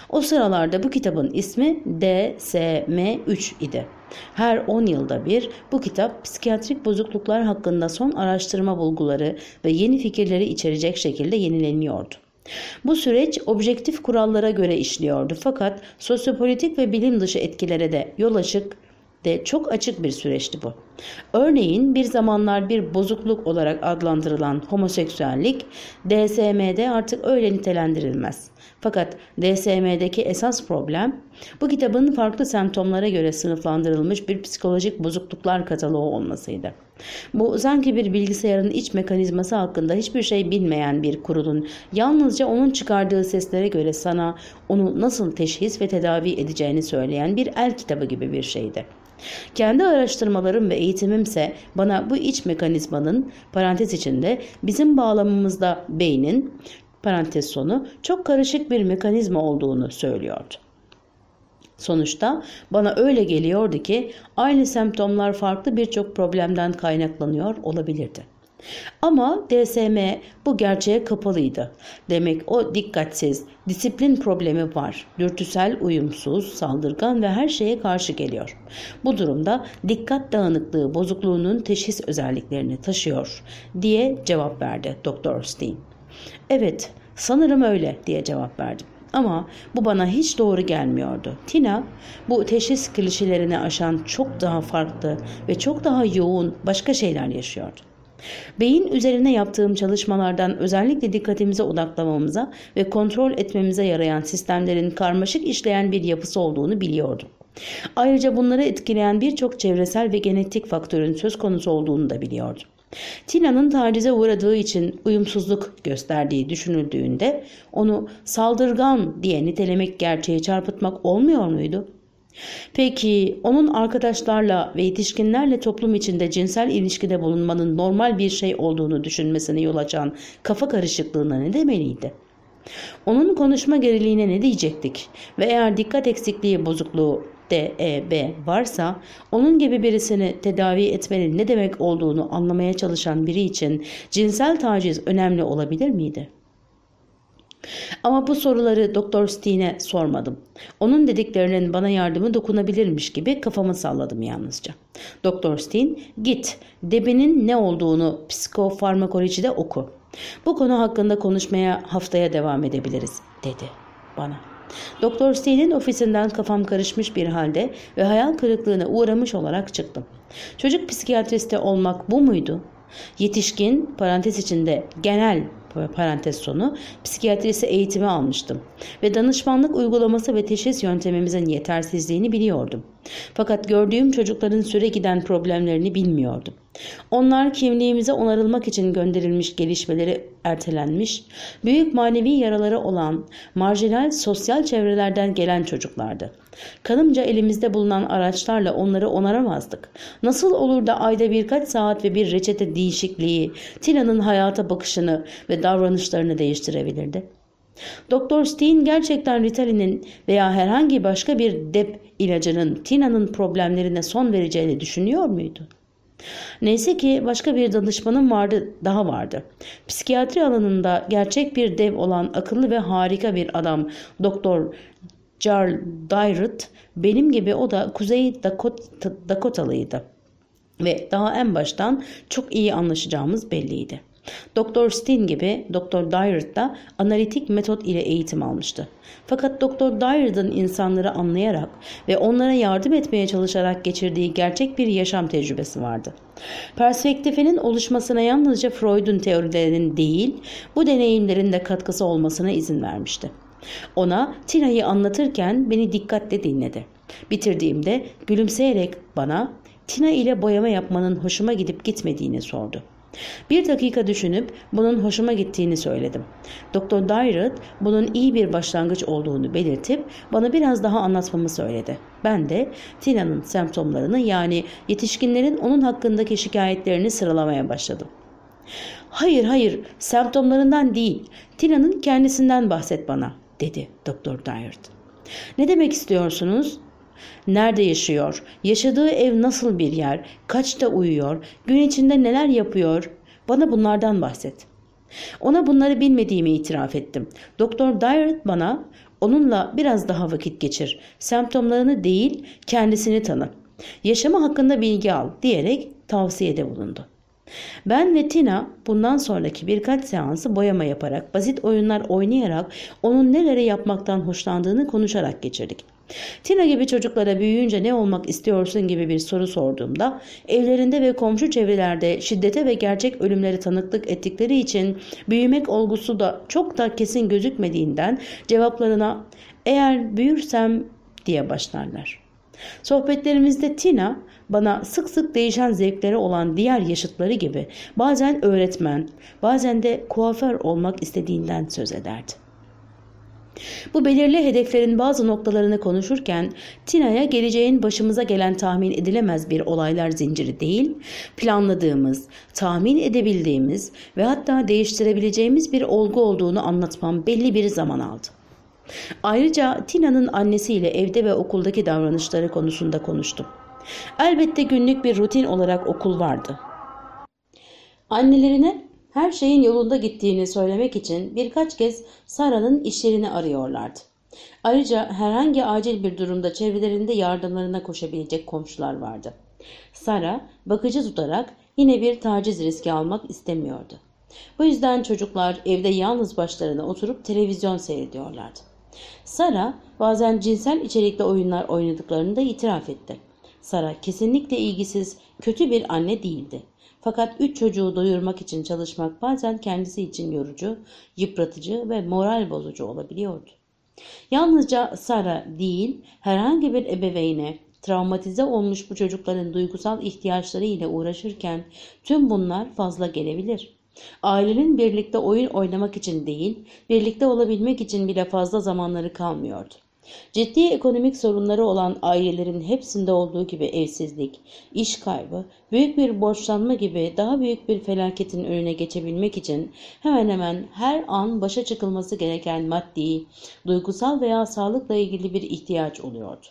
O sıralarda bu kitabın ismi DSM-3 idi. Her 10 yılda bir bu kitap psikiyatrik bozukluklar hakkında son araştırma bulguları ve yeni fikirleri içerecek şekilde yenileniyordu. Bu süreç objektif kurallara göre işliyordu fakat sosyopolitik ve bilim dışı etkilere de yol açık de çok açık bir süreçti bu. Örneğin bir zamanlar bir bozukluk olarak adlandırılan homoseksüellik DSM'de artık öyle nitelendirilmez. Fakat DSM'deki esas problem bu kitabın farklı semptomlara göre sınıflandırılmış bir psikolojik bozukluklar kataloğu olmasıydı. Bu sanki bir bilgisayarın iç mekanizması hakkında hiçbir şey bilmeyen bir kurulun yalnızca onun çıkardığı seslere göre sana onu nasıl teşhis ve tedavi edeceğini söyleyen bir el kitabı gibi bir şeydi. Kendi araştırmalarım ve eğitimimse bana bu iç mekanizmanın parantez içinde bizim bağlamımızda beynin parantez sonu çok karışık bir mekanizma olduğunu söylüyordu. Sonuçta bana öyle geliyordu ki aynı semptomlar farklı birçok problemden kaynaklanıyor olabilirdi. Ama DSM bu gerçeğe kapalıydı. Demek o dikkatsiz, disiplin problemi var. Dürtüsel, uyumsuz, saldırgan ve her şeye karşı geliyor. Bu durumda dikkat dağınıklığı bozukluğunun teşhis özelliklerini taşıyor diye cevap verdi Doktor Steen. Evet, sanırım öyle diye cevap verdim. Ama bu bana hiç doğru gelmiyordu. Tina bu teşhis klişelerini aşan çok daha farklı ve çok daha yoğun başka şeyler yaşıyordu. Beyin üzerine yaptığım çalışmalardan özellikle dikkatimize odaklamamıza ve kontrol etmemize yarayan sistemlerin karmaşık işleyen bir yapısı olduğunu biliyordum. Ayrıca bunları etkileyen birçok çevresel ve genetik faktörün söz konusu olduğunu da biliyordum. Tina'nın tacize uğradığı için uyumsuzluk gösterdiği düşünüldüğünde onu saldırgan diye nitelemek gerçeği çarpıtmak olmuyor muydu? Peki onun arkadaşlarla ve yetişkinlerle toplum içinde cinsel ilişkide bulunmanın normal bir şey olduğunu düşünmesine yol açan kafa karışıklığına ne demeliydi? Onun konuşma geriliğine ne diyecektik? Ve eğer dikkat eksikliği bozukluğu DEB varsa onun gibi birisini tedavi etmenin ne demek olduğunu anlamaya çalışan biri için cinsel taciz önemli olabilir miydi? Ama bu soruları Doktor Steen'e sormadım. Onun dediklerinin bana yardımı dokunabilirmiş gibi kafamı salladım yalnızca. Doktor Steen git Debi'nin ne olduğunu psikofarmakolojide oku. Bu konu hakkında konuşmaya haftaya devam edebiliriz dedi bana. Doktor Steen'in ofisinden kafam karışmış bir halde ve hayal kırıklığına uğramış olarak çıktım. Çocuk psikiyatristi olmak bu muydu? Yetişkin parantez içinde genel parantez sonu psikiyatrisi eğitimi almıştım ve danışmanlık uygulaması ve teşhis yöntemimizin yetersizliğini biliyordum. Fakat gördüğüm çocukların süre giden problemlerini bilmiyordum. Onlar kimliğimize onarılmak için gönderilmiş gelişmeleri ertelenmiş, büyük manevi yaraları olan marjinal sosyal çevrelerden gelen çocuklardı. Kanımca elimizde bulunan araçlarla onları onaramazdık. Nasıl olur da ayda birkaç saat ve bir reçete değişikliği Tina'nın hayata bakışını ve davranışlarını değiştirebilirdi? Doktor Steen gerçekten Ritalin'in veya herhangi başka bir dep ilacının Tina'nın problemlerine son vereceğini düşünüyor muydu? Neyse ki başka bir danışmanım vardı, daha vardı. Psikiyatri alanında gerçek bir dev olan akıllı ve harika bir adam Doktor Jarl Dyrett benim gibi o da Kuzey Dakota, Dakotalıydı. Ve daha en baştan çok iyi anlaşacağımız belliydi. Doktor Steen gibi Doktor Dyrett da analitik metot ile eğitim almıştı. Fakat Doktor Dyrett'ın insanları anlayarak ve onlara yardım etmeye çalışarak geçirdiği gerçek bir yaşam tecrübesi vardı. Perspektifinin oluşmasına yalnızca Freud'un teorilerinin değil, bu deneyimlerin de katkısı olmasına izin vermişti. Ona Tina'yı anlatırken beni dikkatle dinledi. Bitirdiğimde gülümseyerek bana Tina ile boyama yapmanın hoşuma gidip gitmediğini sordu. Bir dakika düşünüp bunun hoşuma gittiğini söyledim. Doktor Dyrett bunun iyi bir başlangıç olduğunu belirtip bana biraz daha anlatmamı söyledi. Ben de Tina'nın semptomlarını yani yetişkinlerin onun hakkındaki şikayetlerini sıralamaya başladım. Hayır hayır semptomlarından değil Tina'nın kendisinden bahset bana dedi Doktor Dyer. Ne demek istiyorsunuz? Nerede yaşıyor? Yaşadığı ev nasıl bir yer? Kaçta uyuyor? Gün içinde neler yapıyor? Bana bunlardan bahset. Ona bunları bilmediğimi itiraf ettim. Doktor Dyer bana onunla biraz daha vakit geçir. Semptomlarını değil kendisini tanı. Yaşamı hakkında bilgi al diyerek tavsiyede bulundu. Ben ve Tina bundan sonraki birkaç seansı boyama yaparak, basit oyunlar oynayarak, onun neleri yapmaktan hoşlandığını konuşarak geçirdik. Tina gibi çocuklara büyüyünce ne olmak istiyorsun gibi bir soru sorduğumda evlerinde ve komşu çevrelerde şiddete ve gerçek ölümleri tanıklık ettikleri için büyümek olgusu da çok da kesin gözükmediğinden cevaplarına eğer büyürsem diye başlarlar. Sohbetlerimizde Tina bana sık sık değişen zevkleri olan diğer yaşıtları gibi bazen öğretmen, bazen de kuaför olmak istediğinden söz ederdi. Bu belirli hedeflerin bazı noktalarını konuşurken Tina'ya geleceğin başımıza gelen tahmin edilemez bir olaylar zinciri değil, planladığımız, tahmin edebildiğimiz ve hatta değiştirebileceğimiz bir olgu olduğunu anlatmam belli bir zaman aldı. Ayrıca Tina'nın annesiyle evde ve okuldaki davranışları konusunda konuştum. Elbette günlük bir rutin olarak okul vardı. Annelerine her şeyin yolunda gittiğini söylemek için birkaç kez Sara'nın iş yerini arıyorlardı. Ayrıca herhangi acil bir durumda çevrelerinde yardımlarına koşabilecek komşular vardı. Sara bakıcı tutarak yine bir taciz riski almak istemiyordu. Bu yüzden çocuklar evde yalnız başlarına oturup televizyon seyrediyorlardı. Sara bazen cinsel içerikli oyunlar oynadıklarını da itiraf etti. Sara kesinlikle ilgisiz, kötü bir anne değildi. Fakat üç çocuğu doyurmak için çalışmak bazen kendisi için yorucu, yıpratıcı ve moral bozucu olabiliyordu. Yalnızca Sara değil, herhangi bir ebeveyne travmatize olmuş bu çocukların duygusal ihtiyaçları ile uğraşırken tüm bunlar fazla gelebilir. Ailenin birlikte oyun oynamak için değil, birlikte olabilmek için bile fazla zamanları kalmıyordu. Ciddi ekonomik sorunları olan ailelerin hepsinde olduğu gibi evsizlik, iş kaybı, büyük bir borçlanma gibi daha büyük bir felaketin önüne geçebilmek için hemen hemen her an başa çıkılması gereken maddi, duygusal veya sağlıkla ilgili bir ihtiyaç oluyordu.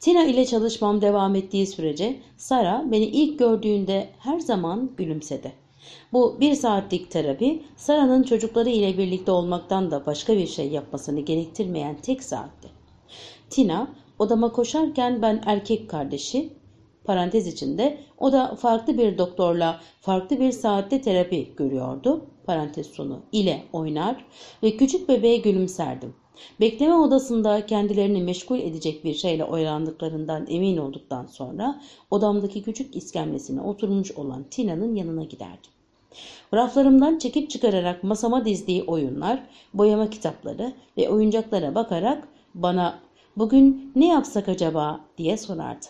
Tina ile çalışmam devam ettiği sürece Sara beni ilk gördüğünde her zaman gülümsedi. Bu bir saatlik terapi Sara'nın çocukları ile birlikte olmaktan da başka bir şey yapmasını gerektirmeyen tek saatti. Tina odama koşarken ben erkek kardeşi parantez içinde o da farklı bir doktorla farklı bir saatte terapi görüyordu parantez sonu ile oynar ve küçük bebeğe gülümserdim. Bekleme odasında kendilerini meşgul edecek bir şeyle oyalandıklarından emin olduktan sonra odamdaki küçük iskemlesine oturmuş olan Tina'nın yanına giderdim. Raflarımdan çekip çıkararak masama dizdiği oyunlar, boyama kitapları ve oyuncaklara bakarak bana bugün ne yapsak acaba diye sorardı.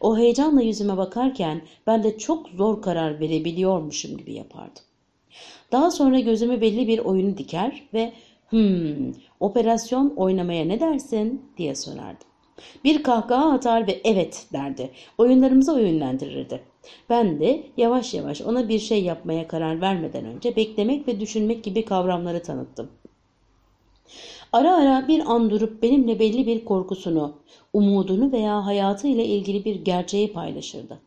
O heyecanla yüzüme bakarken ben de çok zor karar verebiliyormuşum gibi yapardım. Daha sonra gözümü belli bir oyunu diker ve hmm operasyon oynamaya ne dersin diye sorardı. Bir kahkaha atar ve evet derdi. Oyunlarımızı oyunlandırırdı. Ben de yavaş yavaş ona bir şey yapmaya karar vermeden önce beklemek ve düşünmek gibi kavramları tanıttım. Ara ara bir an durup benimle belli bir korkusunu, umudunu veya hayatıyla ilgili bir gerçeği paylaşırdı.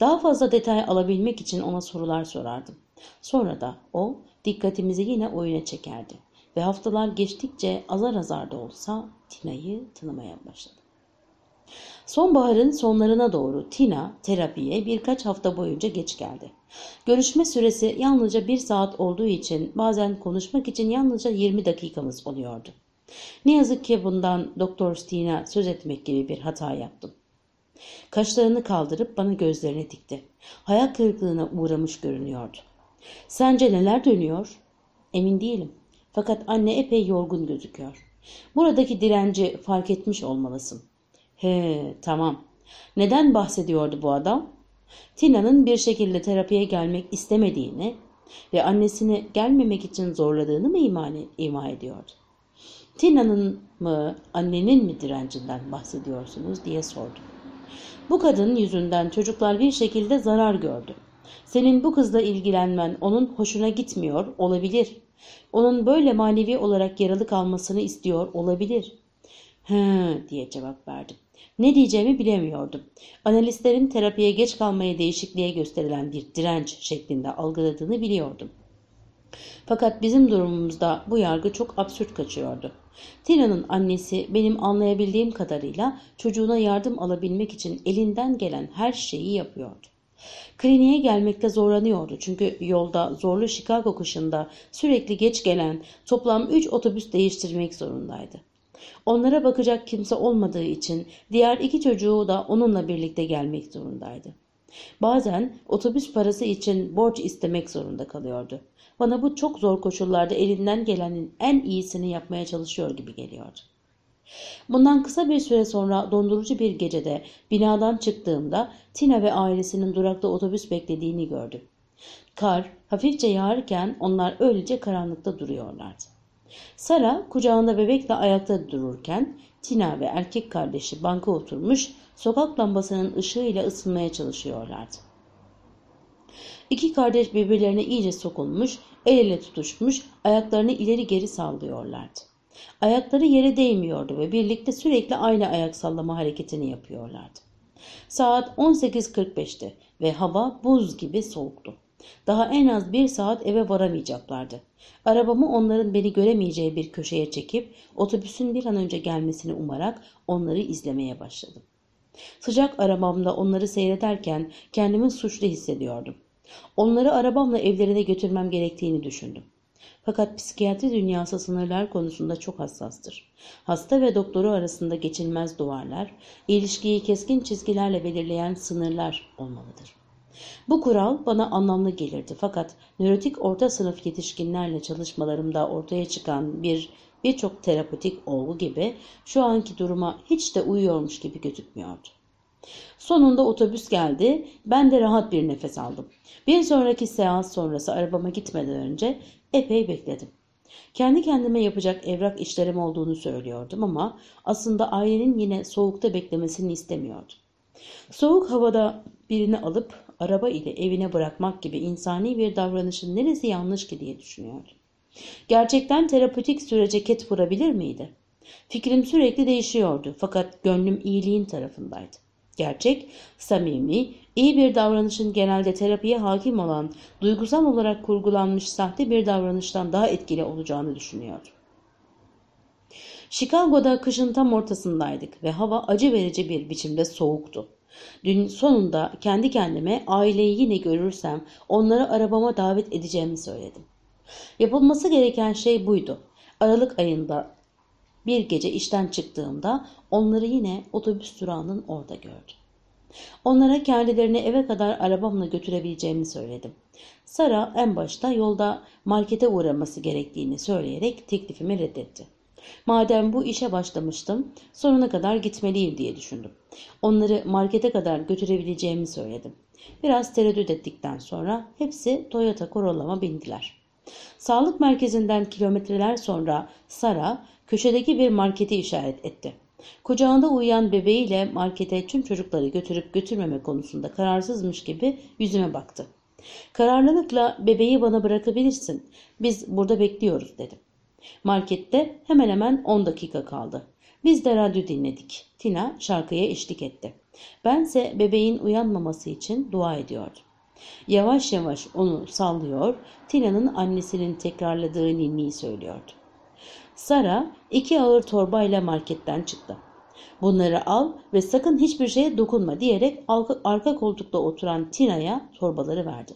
Daha fazla detay alabilmek için ona sorular sorardım. Sonra da o dikkatimizi yine oyuna çekerdi ve haftalar geçtikçe azar azar da olsa Tina'yı tanımaya başladı. Sonbaharın sonlarına doğru Tina terapiye birkaç hafta boyunca geç geldi. Görüşme süresi yalnızca bir saat olduğu için bazen konuşmak için yalnızca 20 dakikamız oluyordu. Ne yazık ki bundan Doktor Stina söz etmek gibi bir hata yaptım. Kaşlarını kaldırıp bana gözlerini dikti. Hayal kırıklığına uğramış görünüyordu. Sence neler dönüyor? Emin değilim. Fakat anne epey yorgun gözüküyor. Buradaki direnci fark etmiş olmalısın. He tamam. Neden bahsediyordu bu adam? Tina'nın bir şekilde terapiye gelmek istemediğini ve annesini gelmemek için zorladığını mı ima, ima ediyordu? Tina'nın mı annenin mi direncinden bahsediyorsunuz diye sordu. Bu kadın yüzünden çocuklar bir şekilde zarar gördü. Senin bu kızla ilgilenmen onun hoşuna gitmiyor olabilir. Onun böyle manevi olarak yaralı kalmasını istiyor olabilir. He diye cevap verdim. Ne diyeceğimi bilemiyordum. Analistlerin terapiye geç kalmaya değişikliğe gösterilen bir direnç şeklinde algıladığını biliyordum. Fakat bizim durumumuzda bu yargı çok absürt kaçıyordu. Tina'nın annesi benim anlayabildiğim kadarıyla çocuğuna yardım alabilmek için elinden gelen her şeyi yapıyordu. Kliniğe gelmekte zorlanıyordu çünkü yolda zorlu Chicago kışında sürekli geç gelen toplam 3 otobüs değiştirmek zorundaydı. Onlara bakacak kimse olmadığı için diğer iki çocuğu da onunla birlikte gelmek zorundaydı. Bazen otobüs parası için borç istemek zorunda kalıyordu. Bana bu çok zor koşullarda elinden gelenin en iyisini yapmaya çalışıyor gibi geliyordu. Bundan kısa bir süre sonra dondurucu bir gecede binadan çıktığımda Tina ve ailesinin durakta otobüs beklediğini gördüm. Kar hafifçe yağarken onlar öylece karanlıkta duruyorlardı. Sara kucağında bebekle ayakta dururken Tina ve erkek kardeşi banka oturmuş sokak lambasının ışığıyla ısınmaya çalışıyorlardı. İki kardeş birbirlerine iyice sokulmuş, el ele tutuşmuş, ayaklarını ileri geri sallıyorlardı. Ayakları yere değmiyordu ve birlikte sürekli aynı ayak sallama hareketini yapıyorlardı. Saat 18.45'ti ve hava buz gibi soğuktu. Daha en az bir saat eve varamayacaklardı. Arabamı onların beni göremeyeceği bir köşeye çekip otobüsün bir an önce gelmesini umarak onları izlemeye başladım. Sıcak arabamda onları seyrederken kendimi suçlu hissediyordum. Onları arabamla evlerine götürmem gerektiğini düşündüm. Fakat psikiyatri dünyası sınırlar konusunda çok hassastır. Hasta ve doktoru arasında geçilmez duvarlar, ilişkiyi keskin çizgilerle belirleyen sınırlar olmalıdır. Bu kural bana anlamlı gelirdi fakat nörotik orta sınıf yetişkinlerle çalışmalarımda ortaya çıkan bir birçok terapötik olgu gibi şu anki duruma hiç de uyuyormuş gibi gözükmüyordu. Sonunda otobüs geldi. Ben de rahat bir nefes aldım. Bir sonraki seans sonrası arabama gitmeden önce epey bekledim. Kendi kendime yapacak evrak işlerim olduğunu söylüyordum ama aslında ailenin yine soğukta beklemesini istemiyordum. Soğuk havada birini alıp araba ile evine bırakmak gibi insani bir davranışın neresi yanlış ki diye düşünüyordum. Gerçekten terapötik sürece ket vurabilir miydi? Fikrim sürekli değişiyordu fakat gönlüm iyiliğin tarafındaydı. Gerçek, samimi, iyi bir davranışın genelde terapiye hakim olan, duygusal olarak kurgulanmış sahte bir davranıştan daha etkili olacağını düşünüyordum. Chicago'da kışın tam ortasındaydık ve hava acı verici bir biçimde soğuktu. Dün sonunda kendi kendime aileyi yine görürsem onları arabama davet edeceğimi söyledim. Yapılması gereken şey buydu. Aralık ayında bir gece işten çıktığımda onları yine otobüs durağının orada gördüm. Onlara kendilerini eve kadar arabamla götürebileceğimi söyledim. Sara en başta yolda markete uğraması gerektiğini söyleyerek teklifimi reddetti. Madem bu işe başlamıştım, sonuna kadar gitmeliyim diye düşündüm. Onları markete kadar götürebileceğimi söyledim. Biraz tereddüt ettikten sonra hepsi Toyota Corolla'ma bindiler. Sağlık merkezinden kilometreler sonra Sara köşedeki bir marketi işaret etti. Kucağında uyuyan bebeğiyle markete tüm çocukları götürüp götürmeme konusunda kararsızmış gibi yüzüme baktı. Kararlılıkla bebeği bana bırakabilirsin. Biz burada bekliyoruz dedim. Markette hemen hemen 10 dakika kaldı. Biz de radyo dinledik. Tina şarkıya eşlik etti. Bense bebeğin uyanmaması için dua ediyordum. Yavaş yavaş onu sallıyor, Tina'nın annesinin tekrarladığı ninniyi söylüyordu. Sara iki ağır torbayla marketten çıktı. Bunları al ve sakın hiçbir şeye dokunma diyerek arka koltukta oturan Tina'ya torbaları verdi.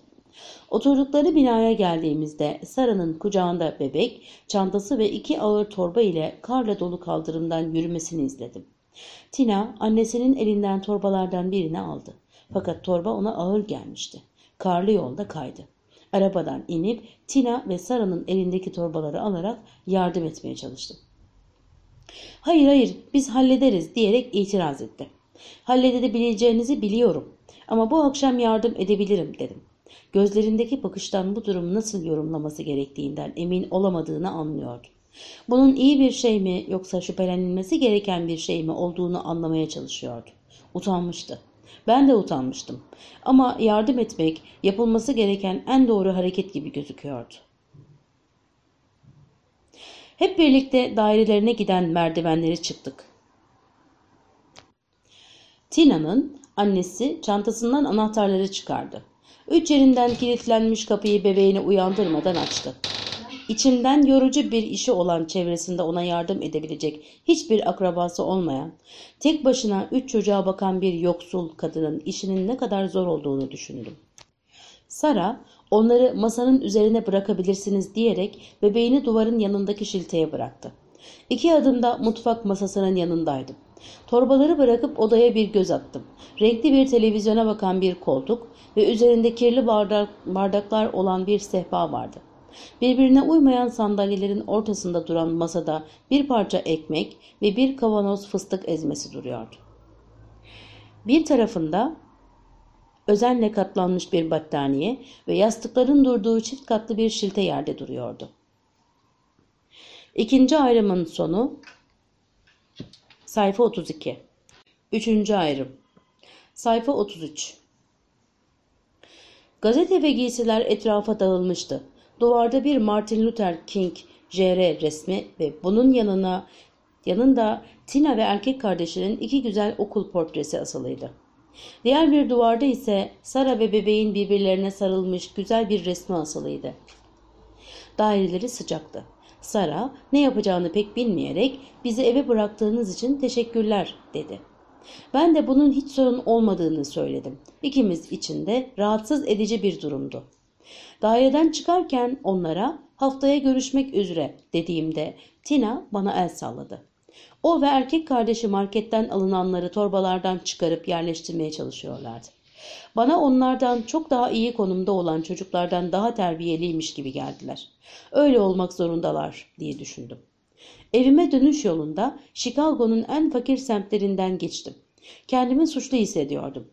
Oturdukları binaya geldiğimizde Sara'nın kucağında bebek, çantası ve iki ağır torba ile karla dolu kaldırımdan yürümesini izledim. Tina annesinin elinden torbalardan birini aldı. Fakat torba ona ağır gelmişti. Karlı yolda kaydı. Arabadan inip Tina ve Sara'nın elindeki torbaları alarak yardım etmeye çalıştım. Hayır hayır biz hallederiz diyerek itiraz etti. Halledebileceğinizi biliyorum ama bu akşam yardım edebilirim dedim. Gözlerindeki bakıştan bu durumu nasıl yorumlaması gerektiğinden emin olamadığını anlıyordu. Bunun iyi bir şey mi yoksa şüphelenilmesi gereken bir şey mi olduğunu anlamaya çalışıyordu. Utanmıştı. Ben de utanmıştım. Ama yardım etmek yapılması gereken en doğru hareket gibi gözüküyordu. Hep birlikte dairelerine giden merdivenleri çıktık. Tina'nın annesi çantasından anahtarları çıkardı. Üç yerinden kilitlenmiş kapıyı bebeğini uyandırmadan açtı. İçinden yorucu bir işi olan çevresinde ona yardım edebilecek hiçbir akrabası olmayan, tek başına üç çocuğa bakan bir yoksul kadının işinin ne kadar zor olduğunu düşündüm. Sara, onları masanın üzerine bırakabilirsiniz diyerek bebeğini duvarın yanındaki şilteye bıraktı. İki adımda mutfak masasının yanındaydım. Torbaları bırakıp odaya bir göz attım. Renkli bir televizyona bakan bir koltuk ve üzerinde kirli bardak, bardaklar olan bir sehpa vardı. Birbirine uymayan sandalyelerin ortasında duran masada bir parça ekmek ve bir kavanoz fıstık ezmesi duruyordu. Bir tarafında özenle katlanmış bir battaniye ve yastıkların durduğu çift katlı bir şilte yerde duruyordu. İkinci ayrımın sonu sayfa 32. Üçüncü ayrım sayfa 33. Gazete ve giysiler etrafa dağılmıştı. Duvarda bir Martin Luther King Jr. resmi ve bunun yanına yanında Tina ve erkek kardeşinin iki güzel okul portresi asılıydı. Diğer bir duvarda ise Sara ve bebeğin birbirlerine sarılmış güzel bir resmi asılıydı. Daireleri sıcaktı. Sara ne yapacağını pek bilmeyerek bizi eve bıraktığınız için teşekkürler dedi. Ben de bunun hiç sorun olmadığını söyledim. İkimiz için de rahatsız edici bir durumdu. Daireden çıkarken onlara haftaya görüşmek üzere dediğimde Tina bana el salladı. O ve erkek kardeşi marketten alınanları torbalardan çıkarıp yerleştirmeye çalışıyorlardı. Bana onlardan çok daha iyi konumda olan çocuklardan daha terbiyeliymiş gibi geldiler. Öyle olmak zorundalar diye düşündüm. Evime dönüş yolunda Chicago'nun en fakir semtlerinden geçtim. Kendimi suçlu hissediyordum.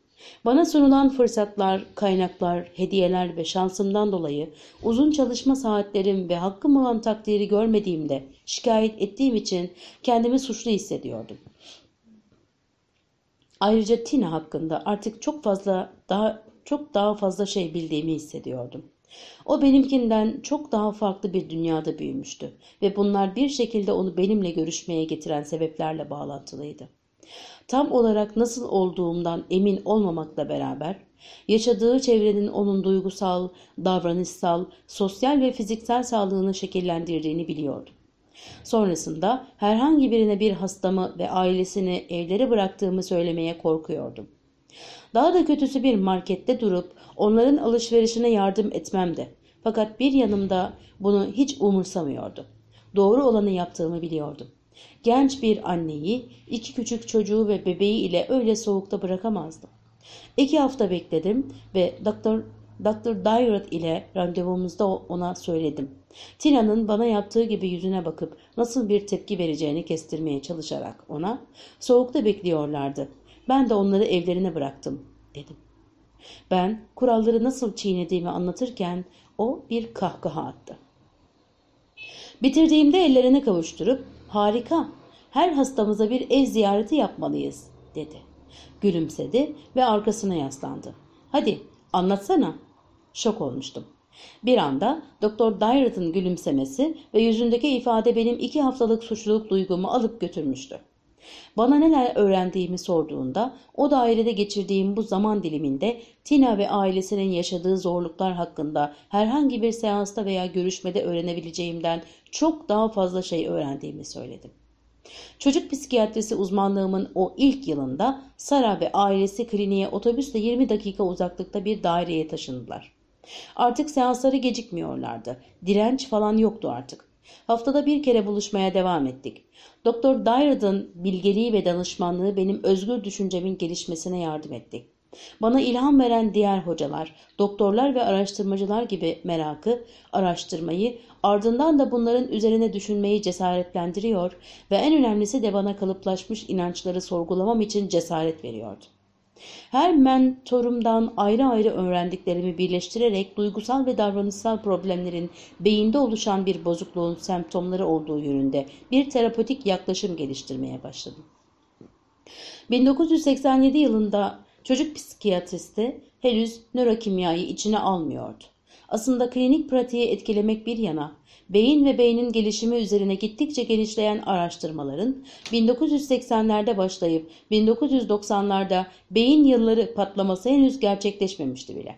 Bana sunulan fırsatlar, kaynaklar, hediyeler ve şansımdan dolayı uzun çalışma saatlerim ve hakkım olan takdiri görmediğimde şikayet ettiğim için kendimi suçlu hissediyordum. Ayrıca Tina hakkında artık çok fazla daha çok daha fazla şey bildiğimi hissediyordum. O benimkinden çok daha farklı bir dünyada büyümüştü ve bunlar bir şekilde onu benimle görüşmeye getiren sebeplerle bağlantılıydı. Tam olarak nasıl olduğumdan emin olmamakla beraber yaşadığı çevrenin onun duygusal, davranışsal, sosyal ve fiziksel sağlığını şekillendirdiğini biliyordum. Sonrasında herhangi birine bir hastamı ve ailesini evlere bıraktığımı söylemeye korkuyordum. Daha da kötüsü bir markette durup onların alışverişine yardım etmemdi. Fakat bir yanımda bunu hiç umursamıyordu. Doğru olanı yaptığımı biliyordum. Genç bir anneyi, iki küçük çocuğu ve bebeği ile öyle soğukta bırakamazdım. İki hafta bekledim ve Doktor Dr. Dyrot ile randevumuzda ona söyledim. Tina'nın bana yaptığı gibi yüzüne bakıp nasıl bir tepki vereceğini kestirmeye çalışarak ona soğukta bekliyorlardı. Ben de onları evlerine bıraktım dedim. Ben kuralları nasıl çiğnediğimi anlatırken o bir kahkaha attı. Bitirdiğimde ellerine kavuşturup harika her hastamıza bir ev ziyareti yapmalıyız dedi. Gülümsedi ve arkasına yaslandı. Hadi anlatsana. Şok olmuştum. Bir anda Doktor Dyrot'ın gülümsemesi ve yüzündeki ifade benim iki haftalık suçluluk duygumu alıp götürmüştü. Bana neler öğrendiğimi sorduğunda o dairede geçirdiğim bu zaman diliminde Tina ve ailesinin yaşadığı zorluklar hakkında herhangi bir seansta veya görüşmede öğrenebileceğimden çok daha fazla şey öğrendiğimi söyledim. Çocuk psikiyatrisi uzmanlığımın o ilk yılında Sara ve ailesi kliniğe otobüsle 20 dakika uzaklıkta bir daireye taşındılar. Artık seansları gecikmiyorlardı. Direnç falan yoktu artık. Haftada bir kere buluşmaya devam ettik. Doktor Dyred'ın bilgeliği ve danışmanlığı benim özgür düşüncemin gelişmesine yardım etti. Bana ilham veren diğer hocalar, doktorlar ve araştırmacılar gibi merakı, araştırmayı, ardından da bunların üzerine düşünmeyi cesaretlendiriyor ve en önemlisi de bana kalıplaşmış inançları sorgulamam için cesaret veriyordu. Her mentorumdan ayrı ayrı öğrendiklerimi birleştirerek duygusal ve davranışsal problemlerin beyinde oluşan bir bozukluğun semptomları olduğu yönünde bir terapötik yaklaşım geliştirmeye başladım. 1987 yılında Çocuk psikiyatristi henüz nörokimyayı içine almıyordu. Aslında klinik pratiği etkilemek bir yana, beyin ve beynin gelişimi üzerine gittikçe genişleyen araştırmaların 1980'lerde başlayıp 1990'larda beyin yılları patlaması henüz gerçekleşmemişti bile.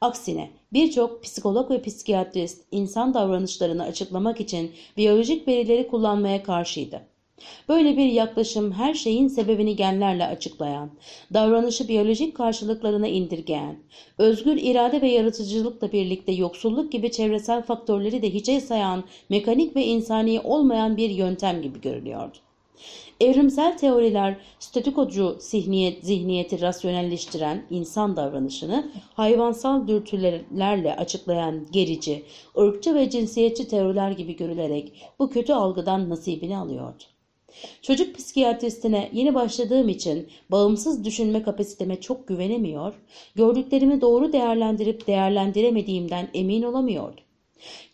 Aksine birçok psikolog ve psikiyatrist insan davranışlarını açıklamak için biyolojik verileri kullanmaya karşıydı. Böyle bir yaklaşım her şeyin sebebini genlerle açıklayan, davranışı biyolojik karşılıklarına indirgeyen, özgür irade ve yaratıcılıkla birlikte yoksulluk gibi çevresel faktörleri de hiçe sayan, mekanik ve insani olmayan bir yöntem gibi görünüyordu. Evrimsel teoriler statikocu zihniyet, zihniyeti rasyonelleştiren insan davranışını hayvansal dürtülerle açıklayan gerici, ırkçı ve cinsiyetçi teoriler gibi görülerek bu kötü algıdan nasibini alıyordu. Çocuk psikiyatristine yeni başladığım için bağımsız düşünme kapasiteme çok güvenemiyor, gördüklerimi doğru değerlendirip değerlendiremediğimden emin olamıyordum.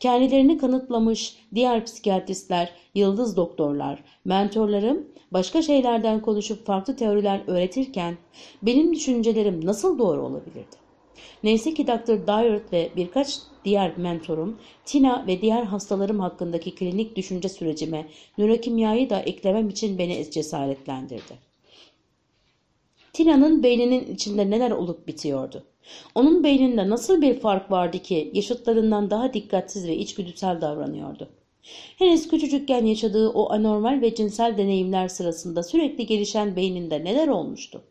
Kendilerini kanıtlamış diğer psikiyatristler, yıldız doktorlar, mentorlarım başka şeylerden konuşup farklı teoriler öğretirken benim düşüncelerim nasıl doğru olabilirdi? Neyse ki Dr. Dyer ve birkaç diğer mentorum Tina ve diğer hastalarım hakkındaki klinik düşünce sürecime nörokimyayı da eklemem için beni cesaretlendirdi. Tina'nın beyninin içinde neler olup bitiyordu? Onun beyninde nasıl bir fark vardı ki yaşıtlarından daha dikkatsiz ve içgüdüsel davranıyordu? Henüz küçücükken yaşadığı o anormal ve cinsel deneyimler sırasında sürekli gelişen beyninde neler olmuştu?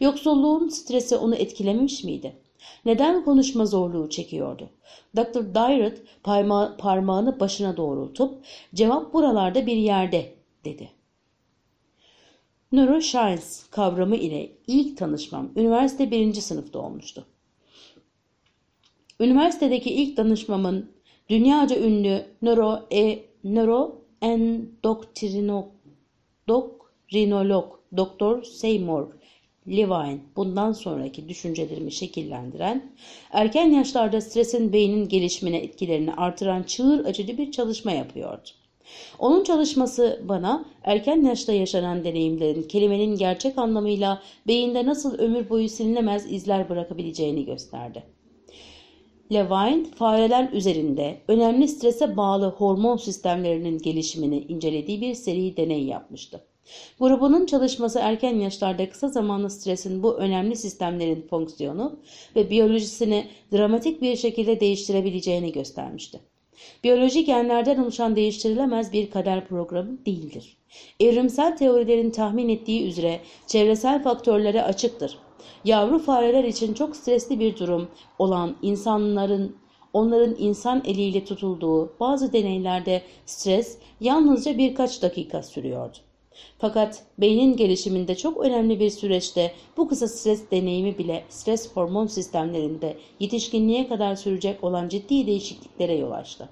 Yoksulluğun stresi onu etkilememiş miydi? Neden konuşma zorluğu çekiyordu? Dr. Dyrett parma parmağını başına doğrultup cevap buralarda bir yerde dedi. Neuroscience kavramı ile ilk tanışmam üniversite birinci sınıfta olmuştu. Üniversitedeki ilk danışmamın dünyaca ünlü nöro, e, nöro endoktrinolog Dr. Seymour Levine bundan sonraki düşüncelerimi şekillendiren, erken yaşlarda stresin beynin gelişimine etkilerini artıran çığır acılı bir çalışma yapıyordu. Onun çalışması bana erken yaşta yaşanan deneyimlerin kelimenin gerçek anlamıyla beyinde nasıl ömür boyu silinemez izler bırakabileceğini gösterdi. Levine fareler üzerinde önemli strese bağlı hormon sistemlerinin gelişimini incelediği bir seri deney yapmıştı. Grubunun çalışması erken yaşlarda kısa zamanlı stresin bu önemli sistemlerin fonksiyonu ve biyolojisini dramatik bir şekilde değiştirebileceğini göstermişti. Biyoloji genlerden oluşan değiştirilemez bir kader programı değildir. Evrimsel teorilerin tahmin ettiği üzere çevresel faktörlere açıktır. Yavru fareler için çok stresli bir durum olan insanların onların insan eliyle tutulduğu bazı deneylerde stres yalnızca birkaç dakika sürüyordu. Fakat beynin gelişiminde çok önemli bir süreçte bu kısa stres deneyimi bile stres hormon sistemlerinde yetişkinliğe kadar sürecek olan ciddi değişikliklere yol açtı.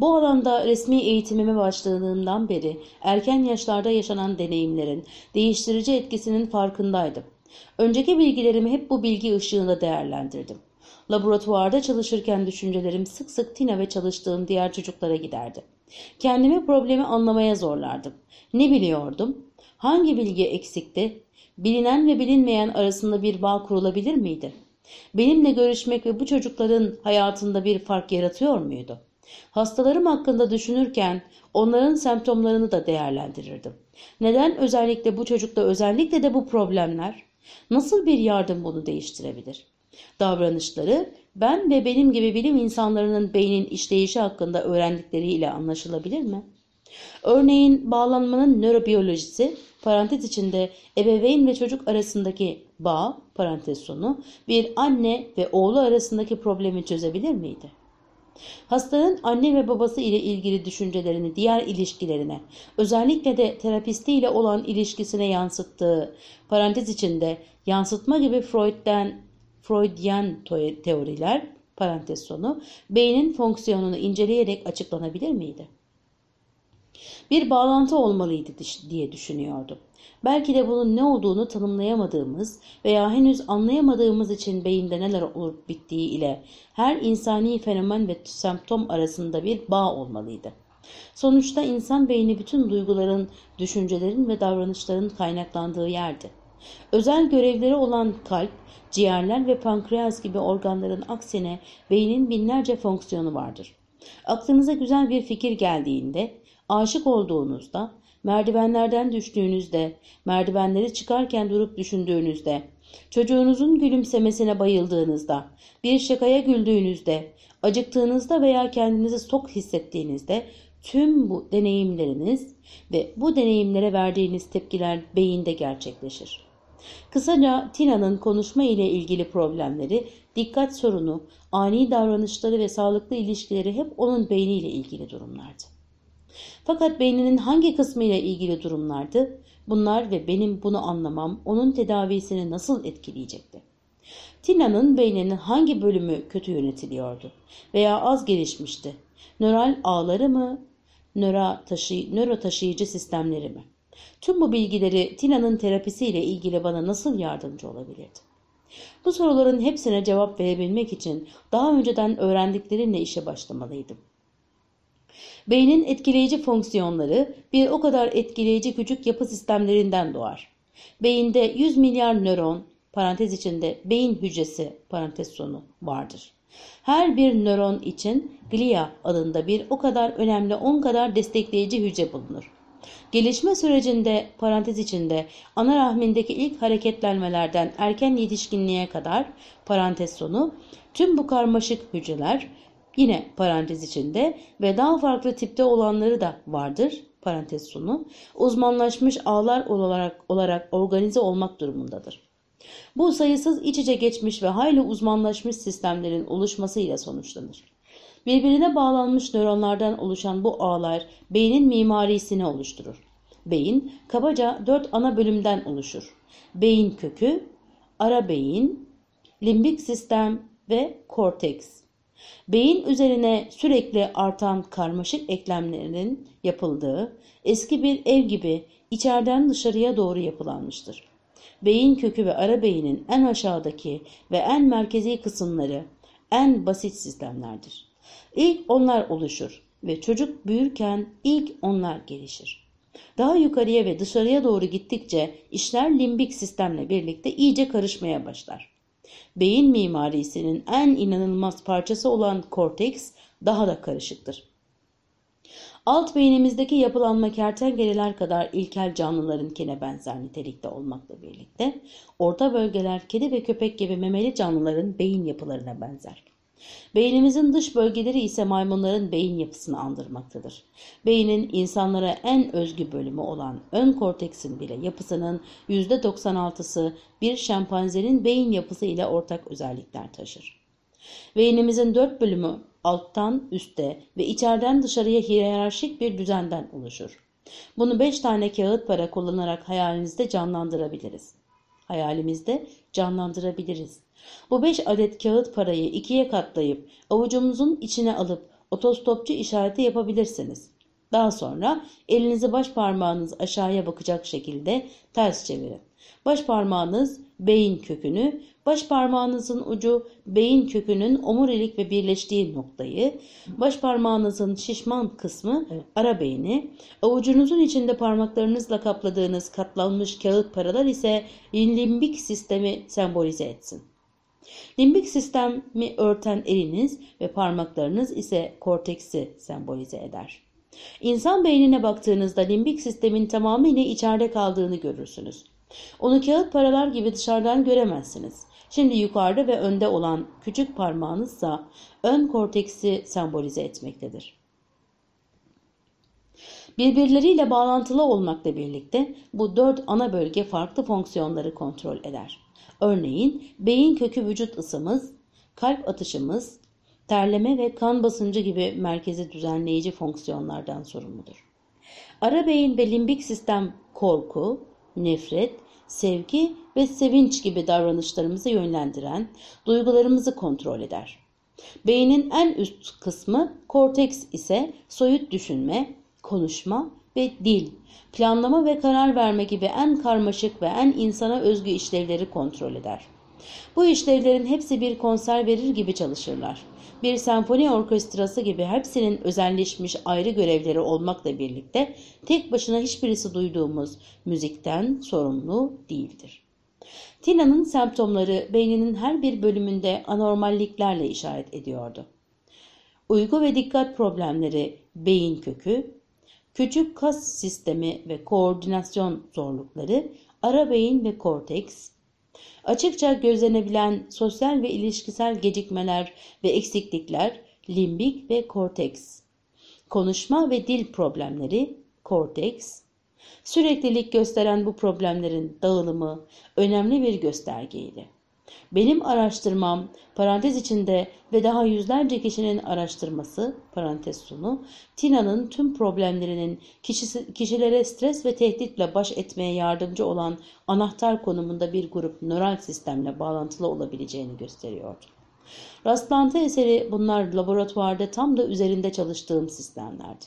Bu alanda resmi eğitimime başladığımdan beri erken yaşlarda yaşanan deneyimlerin değiştirici etkisinin farkındaydım. Önceki bilgilerimi hep bu bilgi ışığında değerlendirdim. Laboratuvarda çalışırken düşüncelerim sık sık Tina ve çalıştığım diğer çocuklara giderdi. Kendimi problemi anlamaya zorlardım. Ne biliyordum? Hangi bilgi eksikti? Bilinen ve bilinmeyen arasında bir bağ kurulabilir miydi? Benimle görüşmek ve bu çocukların hayatında bir fark yaratıyor muydu? Hastalarım hakkında düşünürken onların semptomlarını da değerlendirirdim. Neden özellikle bu çocukta özellikle de bu problemler? Nasıl bir yardım bunu değiştirebilir? Davranışları ben ve benim gibi bilim insanlarının beynin işleyişi hakkında öğrendikleriyle anlaşılabilir mi? Örneğin bağlanmanın nörobiyolojisi parantez içinde ebeveyn ve çocuk arasındaki bağ parantez sonu bir anne ve oğlu arasındaki problemi çözebilir miydi? Hastanın anne ve babası ile ilgili düşüncelerini diğer ilişkilerine, özellikle de terapistiyle olan ilişkisine yansıttığı parantez içinde yansıtma gibi Freud'den Freudian teoriler parantez sonu beynin fonksiyonunu inceleyerek açıklanabilir miydi? Bir bağlantı olmalıydı diye düşünüyordu. Belki de bunun ne olduğunu tanımlayamadığımız veya henüz anlayamadığımız için beyinde neler olup bittiği ile her insani fenomen ve semptom arasında bir bağ olmalıydı. Sonuçta insan beyni bütün duyguların, düşüncelerin ve davranışların kaynaklandığı yerdi. Özel görevleri olan kalp, ciğerler ve pankreas gibi organların aksine beynin binlerce fonksiyonu vardır. Aklınıza güzel bir fikir geldiğinde, aşık olduğunuzda, merdivenlerden düştüğünüzde, merdivenleri çıkarken durup düşündüğünüzde, çocuğunuzun gülümsemesine bayıldığınızda, bir şakaya güldüğünüzde, acıktığınızda veya kendinizi tok hissettiğinizde tüm bu deneyimleriniz ve bu deneyimlere verdiğiniz tepkiler beyinde gerçekleşir. Kısaca Tina'nın konuşma ile ilgili problemleri, dikkat sorunu, ani davranışları ve sağlıklı ilişkileri hep onun beyniyle ilgili durumlardı. Fakat beyninin hangi kısmı ile ilgili durumlardı? Bunlar ve benim bunu anlamam onun tedavisini nasıl etkileyecekti? Tina'nın beyninin hangi bölümü kötü yönetiliyordu veya az gelişmişti? Nöral ağları mı, nöro, taşı, nöro taşıyıcı sistemleri mi? Tüm bu bilgileri Tina'nın terapisiyle ilgili bana nasıl yardımcı olabilirdi? Bu soruların hepsine cevap verebilmek için daha önceden öğrendiklerimle işe başlamalıydım. Beynin etkileyici fonksiyonları bir o kadar etkileyici küçük yapı sistemlerinden doğar. Beyinde 100 milyar nöron, parantez içinde beyin hücresi, parantez sonu vardır. Her bir nöron için glia adında bir o kadar önemli 10 kadar destekleyici hücre bulunur. Gelişme sürecinde parantez içinde ana rahmindeki ilk hareketlenmelerden erken yetişkinliğe kadar parantez sonu tüm bu karmaşık hücreler yine parantez içinde ve daha farklı tipte olanları da vardır parantez sonu uzmanlaşmış ağlar olarak, olarak organize olmak durumundadır. Bu sayısız iç içe geçmiş ve hayli uzmanlaşmış sistemlerin oluşmasıyla sonuçlanır. Birbirine bağlanmış nöronlardan oluşan bu ağlar beynin mimarisini oluşturur. Beyin kabaca dört ana bölümden oluşur. Beyin kökü, ara beyin, limbik sistem ve korteks. Beyin üzerine sürekli artan karmaşık eklemlerin yapıldığı eski bir ev gibi içeriden dışarıya doğru yapılanmıştır. Beyin kökü ve ara beynin en aşağıdaki ve en merkezi kısımları en basit sistemlerdir. İlk onlar oluşur ve çocuk büyürken ilk onlar gelişir. Daha yukarıya ve dışarıya doğru gittikçe işler limbik sistemle birlikte iyice karışmaya başlar. Beyin mimarisinin en inanılmaz parçası olan korteks daha da karışıktır. Alt beynimizdeki yapılanma kertenkeleler kadar ilkel canlılarınkine benzer nitelikte olmakla birlikte orta bölgeler kedi ve köpek gibi memeli canlıların beyin yapılarına benzer. Beynimizin dış bölgeleri ise maymunların beyin yapısını andırmaktadır. Beynin insanlara en özgü bölümü olan ön korteksin bile yapısının %96'sı bir şempanzenin beyin yapısı ile ortak özellikler taşır. Beynimizin dört bölümü alttan üste ve içeriden dışarıya hiyerarşik bir düzenden oluşur. Bunu beş tane kağıt para kullanarak hayalinizde canlandırabiliriz. Hayalimizde canlandırabiliriz. Bu beş adet kağıt parayı ikiye katlayıp avucumuzun içine alıp otostopçu işareti yapabilirsiniz. Daha sonra elinizi baş parmağınız aşağıya bakacak şekilde ters çevirin. Baş parmağınız beyin kökünü, baş parmağınızın ucu beyin kökünün omurilik ve birleştiği noktayı, baş parmağınızın şişman kısmı ara beyni, avucunuzun içinde parmaklarınızla kapladığınız katlanmış kağıt paralar ise limbik sistemi sembolize etsin. Limbik sistemi örten eliniz ve parmaklarınız ise korteksi sembolize eder. İnsan beynine baktığınızda limbik sistemin tamamıyla içeride kaldığını görürsünüz. Onu kağıt paralar gibi dışarıdan göremezsiniz. Şimdi yukarıda ve önde olan küçük parmağınızsa ön korteksi sembolize etmektedir. Birbirleriyle bağlantılı olmakla birlikte bu dört ana bölge farklı fonksiyonları kontrol eder. Örneğin beyin kökü vücut ısımız, kalp atışımız, terleme ve kan basıncı gibi merkezi düzenleyici fonksiyonlardan sorumludur. Ara beyin ve limbik sistem korku, nefret, sevgi ve sevinç gibi davranışlarımızı yönlendiren duygularımızı kontrol eder. Beynin en üst kısmı korteks ise soyut düşünme, konuşma ve dil, planlama ve karar verme gibi en karmaşık ve en insana özgü işlevleri kontrol eder. Bu işlevlerin hepsi bir konser verir gibi çalışırlar. Bir senfoni orkestrası gibi hepsinin özelleşmiş ayrı görevleri olmakla birlikte tek başına hiçbirisi duyduğumuz müzikten sorumlu değildir. Tina'nın semptomları beyninin her bir bölümünde anormalliklerle işaret ediyordu. Uyku ve dikkat problemleri beyin kökü, küçük kas sistemi ve koordinasyon zorlukları ara beyin ve korteks, açıkça gözlenebilen sosyal ve ilişkisel gecikmeler ve eksiklikler limbik ve korteks, konuşma ve dil problemleri korteks, süreklilik gösteren bu problemlerin dağılımı önemli bir göstergeydi. Benim araştırmam parantez içinde ve daha yüzlerce kişinin araştırması parantez sonu Tina'nın tüm problemlerinin kişisi, kişilere stres ve tehditle baş etmeye yardımcı olan anahtar konumunda bir grup nöral sistemle bağlantılı olabileceğini gösteriyordu. Rastlantı eseri bunlar laboratuvarda tam da üzerinde çalıştığım sistemlerdi.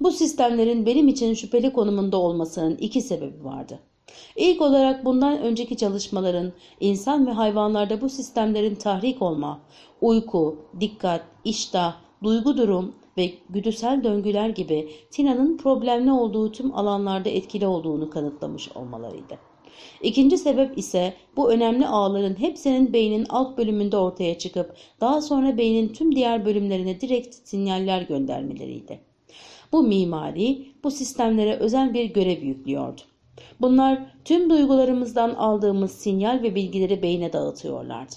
Bu sistemlerin benim için şüpheli konumunda olmasının iki sebebi vardı. İlk olarak bundan önceki çalışmaların insan ve hayvanlarda bu sistemlerin tahrik olma, uyku, dikkat, iştah, duygu durum ve güdüsel döngüler gibi Tina'nın problemli olduğu tüm alanlarda etkili olduğunu kanıtlamış olmalarıydı. İkinci sebep ise bu önemli ağların hepsinin beynin alt bölümünde ortaya çıkıp daha sonra beynin tüm diğer bölümlerine direkt sinyaller göndermeleriydi. Bu mimari bu sistemlere özel bir görev yüklüyordu. Bunlar tüm duygularımızdan aldığımız sinyal ve bilgileri beyne dağıtıyorlardı.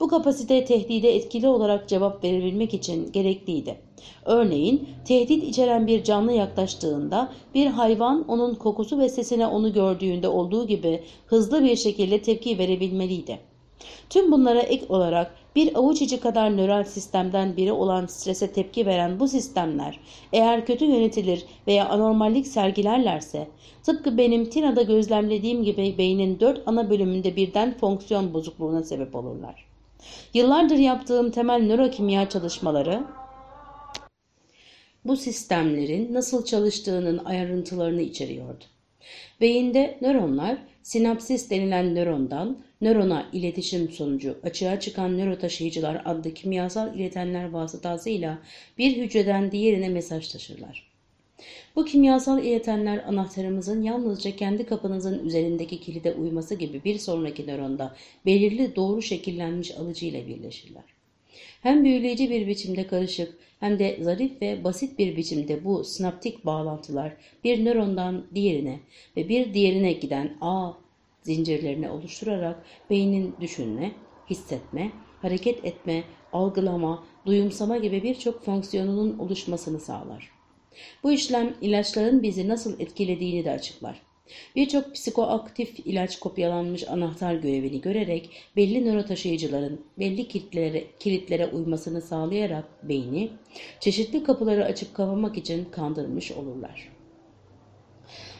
Bu kapasite tehdide etkili olarak cevap verebilmek için gerekliydi. Örneğin tehdit içeren bir canlı yaklaştığında bir hayvan onun kokusu ve sesine onu gördüğünde olduğu gibi hızlı bir şekilde tepki verebilmeliydi. Tüm bunlara ek olarak bir avuç içi kadar nöral sistemden biri olan strese tepki veren bu sistemler eğer kötü yönetilir veya anormallik sergilerlerse tıpkı benim TINA'da gözlemlediğim gibi beynin dört ana bölümünde birden fonksiyon bozukluğuna sebep olurlar. Yıllardır yaptığım temel nörokimya çalışmaları bu sistemlerin nasıl çalıştığının ayrıntılarını içeriyordu. Beyinde nöronlar sinapsis denilen nörondan nörona iletişim sonucu açığa çıkan nörotaşıyıcılar adlı kimyasal iletenler vasıtasıyla bir hücreden diğerine mesaj taşırlar. Bu kimyasal iletenler anahtarımızın yalnızca kendi kapınızın üzerindeki kilide uyması gibi bir sonraki nöronda belirli doğru şekillenmiş alıcı ile birleşirler. Hem büyüleyici bir biçimde karışık hem de zarif ve basit bir biçimde bu sinaptik bağlantılar bir nörondan diğerine ve bir diğerine giden ağ zincirlerini oluşturarak beynin düşünme, hissetme, hareket etme, algılama, duyumsama gibi birçok fonksiyonunun oluşmasını sağlar. Bu işlem ilaçların bizi nasıl etkilediğini de açıklar. Birçok psikoaktif ilaç kopyalanmış anahtar görevini görerek belli nörotaşıyıcıların belli kilitlere, kilitlere uymasını sağlayarak beyni çeşitli kapıları açıp kapamak için kandırmış olurlar.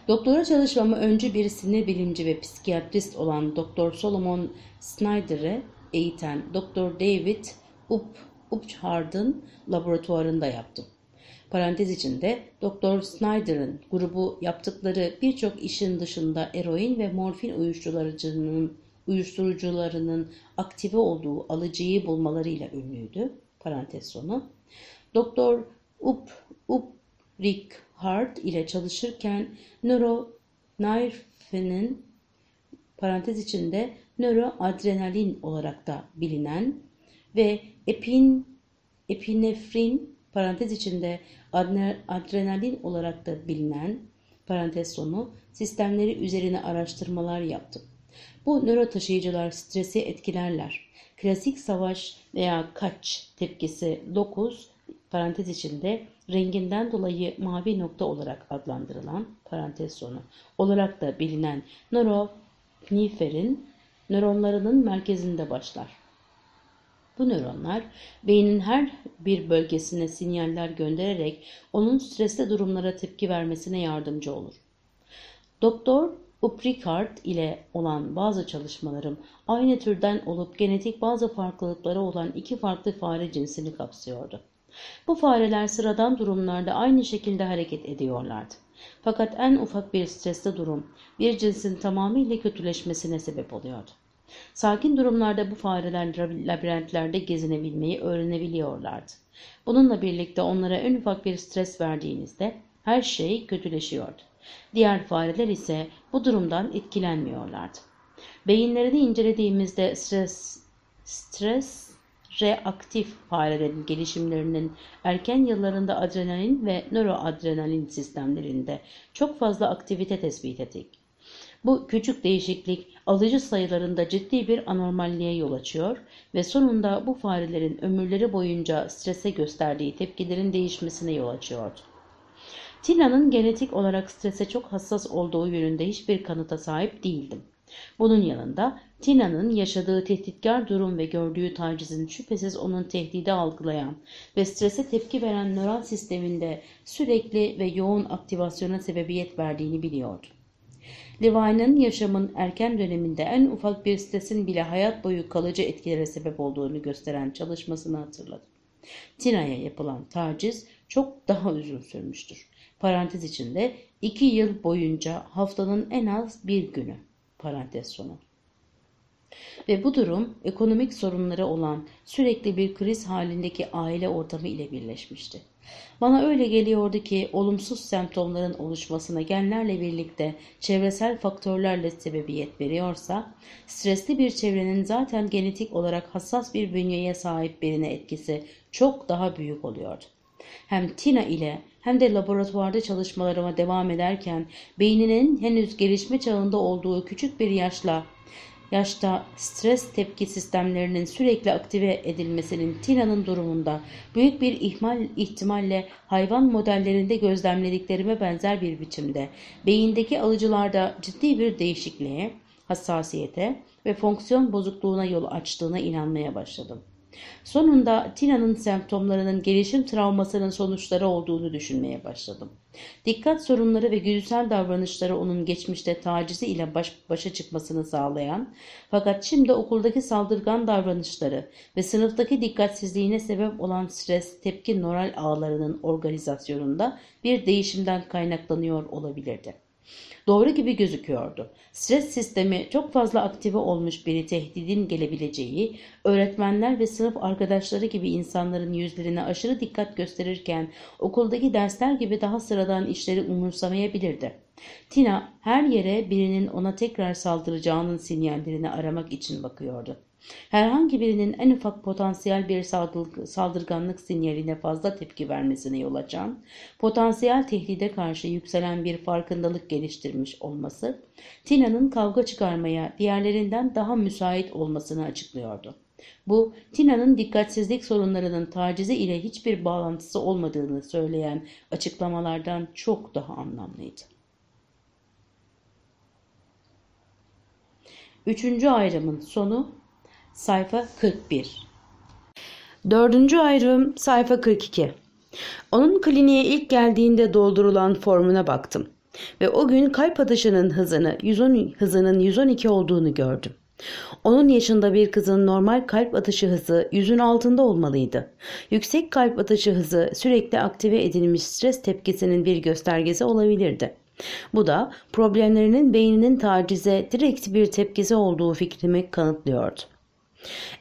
Doktora çalışmamı önce bir sinir bilimci ve psikiyatrist olan Dr. Solomon Snyder'e eğiten Dr. David Up Upchard'ın laboratuvarında yaptım. Parantez içinde Dr. Snyder'ın grubu yaptıkları birçok işin dışında eroin ve morfin uyuşturucularının, uyuşturucularının aktive olduğu alıcıyı bulmalarıyla ünlüydü. Parantez sonu. Dr. Up, Uprick Hart ile çalışırken nöronarfenin parantez içinde nöroadrenalin olarak da bilinen ve epin, epinefrin parantez içinde adrenalin olarak da bilinen parantez sonu sistemleri üzerine araştırmalar yaptım. Bu nörotaşıyıcılar stresi etkilerler. Klasik savaş veya kaç tepkisi 9 parantez içinde renginden dolayı mavi nokta olarak adlandırılan parantez sonu olarak da bilinen nöropniferin nöronlarının merkezinde başlar. Bu nöronlar beynin her bir bölgesine sinyaller göndererek onun stresli durumlara tepki vermesine yardımcı olur. Doktor Upricard ile olan bazı çalışmalarım aynı türden olup genetik bazı farklılıkları olan iki farklı fare cinsini kapsıyordu. Bu fareler sıradan durumlarda aynı şekilde hareket ediyorlardı. Fakat en ufak bir stresli durum bir cinsin tamamıyla kötüleşmesine sebep oluyordu. Sakin durumlarda bu fareler labirentlerde gezinebilmeyi öğrenebiliyorlardı. Bununla birlikte onlara en ufak bir stres verdiğinizde her şey kötüleşiyordu. Diğer fareler ise bu durumdan etkilenmiyorlardı. Beyinlerini incelediğimizde stres, stres reaktif farelerin gelişimlerinin erken yıllarında adrenalin ve nöroadrenalin sistemlerinde çok fazla aktivite tespit ettik. Bu küçük değişiklik alıcı sayılarında ciddi bir anormalliğe yol açıyor ve sonunda bu farelerin ömürleri boyunca strese gösterdiği tepkilerin değişmesine yol açıyordu. Tina'nın genetik olarak strese çok hassas olduğu yönünde hiçbir kanıta sahip değildim. Bunun yanında Tina'nın yaşadığı tehditkar durum ve gördüğü tacizin şüphesiz onun tehdidi algılayan ve strese tepki veren nöral sisteminde sürekli ve yoğun aktivasyona sebebiyet verdiğini biliyordu. Levi'nin yaşamın erken döneminde en ufak bir stresin bile hayat boyu kalıcı etkilere sebep olduğunu gösteren çalışmasını hatırladım. Tina'ya yapılan taciz çok daha uzun sürmüştür. Parantez içinde iki yıl boyunca haftanın en az bir günü. Parantez sonu. Ve bu durum ekonomik sorunları olan sürekli bir kriz halindeki aile ortamı ile birleşmişti. Bana öyle geliyordu ki olumsuz semptomların oluşmasına genlerle birlikte çevresel faktörlerle sebebiyet veriyorsa, stresli bir çevrenin zaten genetik olarak hassas bir bünyeye sahip birine etkisi çok daha büyük oluyordu. Hem Tina ile hem de laboratuvarda çalışmalarıma devam ederken beyninin henüz gelişme çağında olduğu küçük bir yaşla yaşta stres tepki sistemlerinin sürekli aktive edilmesinin Tina'nın durumunda büyük bir ihmal ihtimalle hayvan modellerinde gözlemlediklerime benzer bir biçimde beyindeki alıcılarda ciddi bir değişikliğe, hassasiyete ve fonksiyon bozukluğuna yol açtığına inanmaya başladım. Sonunda Tina'nın semptomlarının gelişim travmasının sonuçları olduğunu düşünmeye başladım. Dikkat sorunları ve güdüsel davranışları onun geçmişte tacizi ile baş, başa çıkmasını sağlayan fakat şimdi okuldaki saldırgan davranışları ve sınıftaki dikkatsizliğine sebep olan stres tepki nöral ağlarının organizasyonunda bir değişimden kaynaklanıyor olabilirdi. Doğru gibi gözüküyordu. Stres sistemi çok fazla aktive olmuş biri tehdidin gelebileceği, öğretmenler ve sınıf arkadaşları gibi insanların yüzlerine aşırı dikkat gösterirken okuldaki dersler gibi daha sıradan işleri umursamayabilirdi. Tina her yere birinin ona tekrar saldıracağının sinyallerini aramak için bakıyordu. Herhangi birinin en ufak potansiyel bir saldırganlık sinyaline fazla tepki vermesine yol açan, potansiyel tehdide karşı yükselen bir farkındalık geliştirmiş olması, Tina'nın kavga çıkarmaya diğerlerinden daha müsait olmasını açıklıyordu. Bu, Tina'nın dikkatsizlik sorunlarının tacizi ile hiçbir bağlantısı olmadığını söyleyen açıklamalardan çok daha anlamlıydı. Üçüncü ayrımın sonu Sayfa 41 Dördüncü ayrım sayfa 42 Onun kliniğe ilk geldiğinde doldurulan formuna baktım ve o gün kalp atışının hızını 110 hızının 112 olduğunu gördüm. Onun yaşında bir kızın normal kalp atışı hızı yüzün altında olmalıydı. Yüksek kalp atışı hızı sürekli aktive edilmiş stres tepkisinin bir göstergesi olabilirdi. Bu da problemlerinin beyninin tacize direkt bir tepkisi olduğu fikrimi kanıtlıyordu.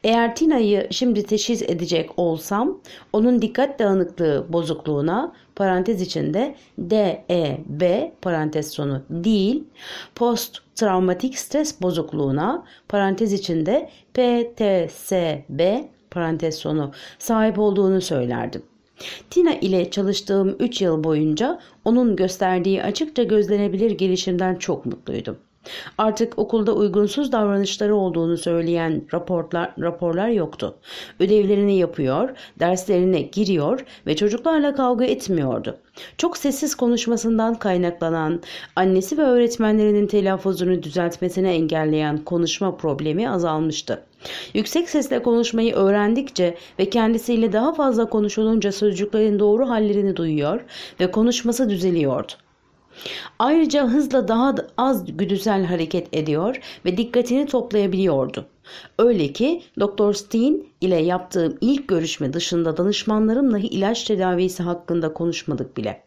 Eğer Tina'yı şimdi teşhis edecek olsam onun dikkat dağınıklığı bozukluğuna parantez içinde DEB parantez sonu değil post travmatik stres bozukluğuna parantez içinde PTSB parantez sonu sahip olduğunu söylerdim. Tina ile çalıştığım 3 yıl boyunca onun gösterdiği açıkça gözlenebilir gelişimden çok mutluydum. Artık okulda uygunsuz davranışları olduğunu söyleyen raporlar, raporlar yoktu. Ödevlerini yapıyor, derslerine giriyor ve çocuklarla kavga etmiyordu. Çok sessiz konuşmasından kaynaklanan, annesi ve öğretmenlerinin telaffuzunu düzeltmesine engelleyen konuşma problemi azalmıştı. Yüksek sesle konuşmayı öğrendikçe ve kendisiyle daha fazla konuşulunca sözcüklerin doğru hallerini duyuyor ve konuşması düzeliyordu. Ayrıca hızla daha az güdüsel hareket ediyor ve dikkatini toplayabiliyordu. Öyle ki Dr. Steen ile yaptığım ilk görüşme dışında danışmanlarımla ilaç tedavisi hakkında konuşmadık bile.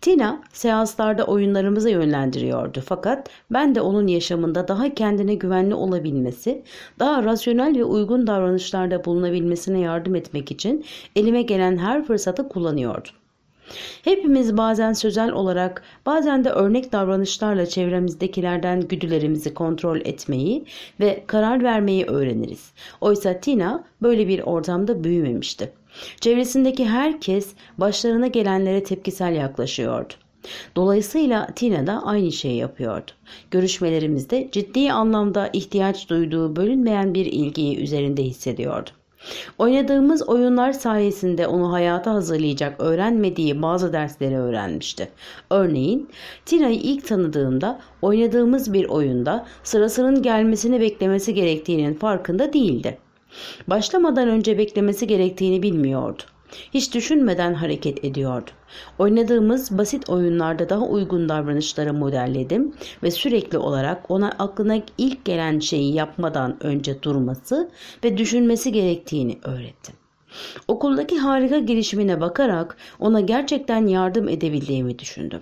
Tina seanslarda oyunlarımızı yönlendiriyordu fakat ben de onun yaşamında daha kendine güvenli olabilmesi, daha rasyonel ve uygun davranışlarda bulunabilmesine yardım etmek için elime gelen her fırsatı kullanıyordum. Hepimiz bazen sözel olarak bazen de örnek davranışlarla çevremizdekilerden güdülerimizi kontrol etmeyi ve karar vermeyi öğreniriz. Oysa Tina böyle bir ortamda büyümemişti. Çevresindeki herkes başlarına gelenlere tepkisel yaklaşıyordu. Dolayısıyla Tina da aynı şeyi yapıyordu. Görüşmelerimizde ciddi anlamda ihtiyaç duyduğu bölünmeyen bir ilgiyi üzerinde hissediyordu. Oynadığımız oyunlar sayesinde onu hayata hazırlayacak öğrenmediği bazı dersleri öğrenmişti. Örneğin Tina'yı ilk tanıdığımda oynadığımız bir oyunda sırasının gelmesini beklemesi gerektiğinin farkında değildi. Başlamadan önce beklemesi gerektiğini bilmiyordu. Hiç düşünmeden hareket ediyordu. Oynadığımız basit oyunlarda daha uygun davranışları modelledim ve sürekli olarak ona aklına ilk gelen şeyi yapmadan önce durması ve düşünmesi gerektiğini öğrettim. Okuldaki harika gelişimine bakarak ona gerçekten yardım edebildiğimi düşündüm.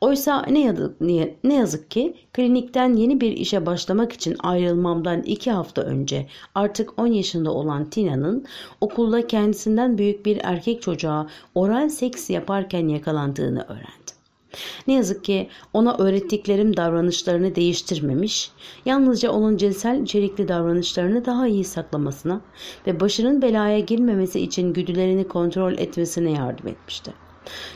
Oysa ne yazık, ne yazık ki klinikten yeni bir işe başlamak için ayrılmamdan iki hafta önce artık 10 yaşında olan Tina'nın okulda kendisinden büyük bir erkek çocuğa oral seks yaparken yakalandığını öğrendim. Ne yazık ki ona öğrettiklerim davranışlarını değiştirmemiş, yalnızca onun cinsel içerikli davranışlarını daha iyi saklamasına ve başının belaya girmemesi için güdülerini kontrol etmesine yardım etmişti.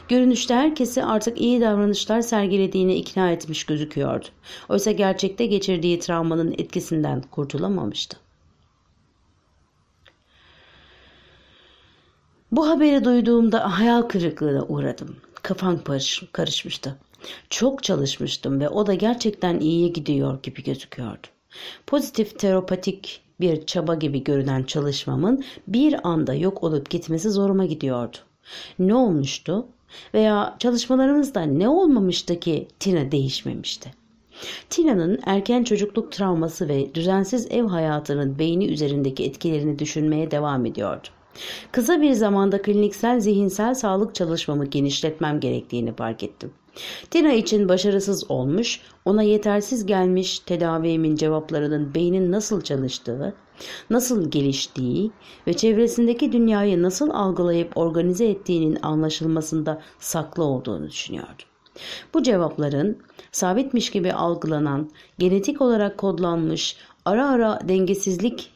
Görünüşte herkesi artık iyi davranışlar sergilediğine ikna etmiş gözüküyordu. Oysa gerçekte geçirdiği travmanın etkisinden kurtulamamıştı. Bu haberi duyduğumda hayal kırıklığına uğradım. Kafam karışmıştı. Çok çalışmıştım ve o da gerçekten iyiye gidiyor gibi gözüküyordu. Pozitif terapatik bir çaba gibi görünen çalışmamın bir anda yok olup gitmesi zoruma gidiyordu. Ne olmuştu? Veya çalışmalarımızda ne olmamıştı ki Tina değişmemişti? Tina'nın erken çocukluk travması ve düzensiz ev hayatının beyni üzerindeki etkilerini düşünmeye devam ediyordu. Kısa bir zamanda kliniksel zihinsel sağlık çalışmamı genişletmem gerektiğini fark ettim. Tina için başarısız olmuş, ona yetersiz gelmiş tedavimin cevaplarının beynin nasıl çalıştığı, nasıl geliştiği ve çevresindeki dünyayı nasıl algılayıp organize ettiğinin anlaşılmasında saklı olduğunu düşünüyordu. Bu cevapların sabitmiş gibi algılanan, genetik olarak kodlanmış, ara ara dengesizlik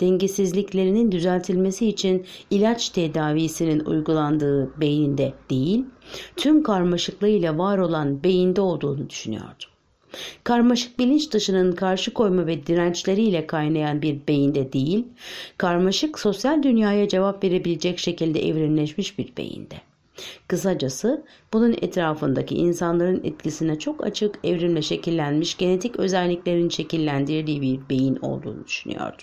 dengesizliklerinin düzeltilmesi için ilaç tedavisinin uygulandığı beyinde değil, tüm karmaşıklığıyla var olan beyinde olduğunu düşünüyordu. Karmaşık bilinç dışının karşı koyma ve dirençleriyle kaynayan bir beyinde değil, karmaşık sosyal dünyaya cevap verebilecek şekilde evrimleşmiş bir beyinde. Kısacası bunun etrafındaki insanların etkisine çok açık evrimle şekillenmiş genetik özelliklerin şekillendirdiği bir beyin olduğunu düşünüyordu.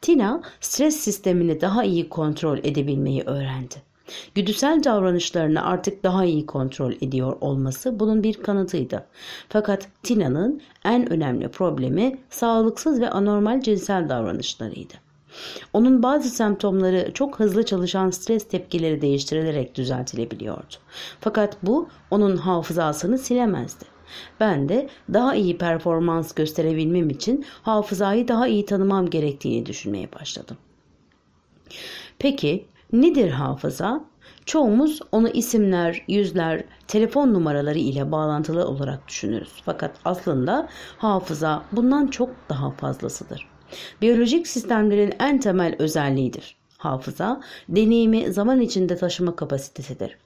Tina stres sistemini daha iyi kontrol edebilmeyi öğrendi. Güdüsel davranışlarını artık daha iyi kontrol ediyor olması bunun bir kanıtıydı. Fakat Tina'nın en önemli problemi sağlıksız ve anormal cinsel davranışlarıydı. Onun bazı semptomları çok hızlı çalışan stres tepkileri değiştirilerek düzeltilebiliyordu. Fakat bu onun hafızasını silemezdi. Ben de daha iyi performans gösterebilmem için hafızayı daha iyi tanımam gerektiğini düşünmeye başladım. Peki nedir hafıza? Çoğumuz onu isimler, yüzler, telefon numaraları ile bağlantılı olarak düşünürüz. Fakat aslında hafıza bundan çok daha fazlasıdır. Biyolojik sistemlerin en temel özelliğidir. Hafıza, deneyimi zaman içinde taşıma kapasitesidir.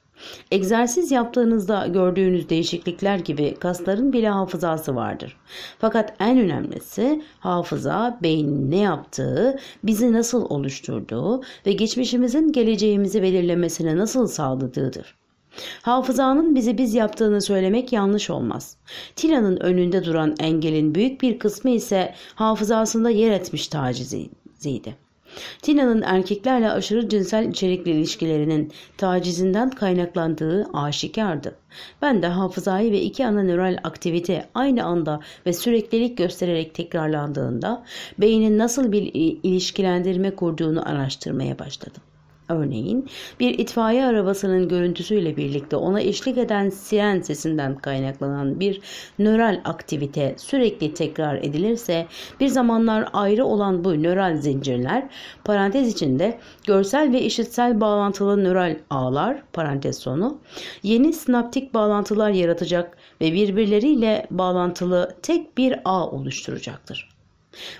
Egzersiz yaptığınızda gördüğünüz değişiklikler gibi kasların bile hafızası vardır. Fakat en önemlisi hafıza beynin ne yaptığı, bizi nasıl oluşturduğu ve geçmişimizin geleceğimizi belirlemesine nasıl sağladığıdır. Hafızanın bizi biz yaptığını söylemek yanlış olmaz. Tila'nın önünde duran engelin büyük bir kısmı ise hafızasında yer etmiş taciziydi. Tina'nın erkeklerle aşırı cinsel içerikli ilişkilerinin tacizinden kaynaklandığı aşikardı. Ben de hafızayı ve iki ana nöral aktivite aynı anda ve süreklilik göstererek tekrarlandığında beynin nasıl bir ilişkilendirme kurduğunu araştırmaya başladım. Örneğin bir itfaiye arabasının görüntüsüyle birlikte ona eşlik eden siren sesinden kaynaklanan bir nöral aktivite sürekli tekrar edilirse bir zamanlar ayrı olan bu nöral zincirler parantez içinde görsel ve işitsel bağlantılı nöral ağlar parantez sonu yeni sinaptik bağlantılar yaratacak ve birbirleriyle bağlantılı tek bir ağ oluşturacaktır.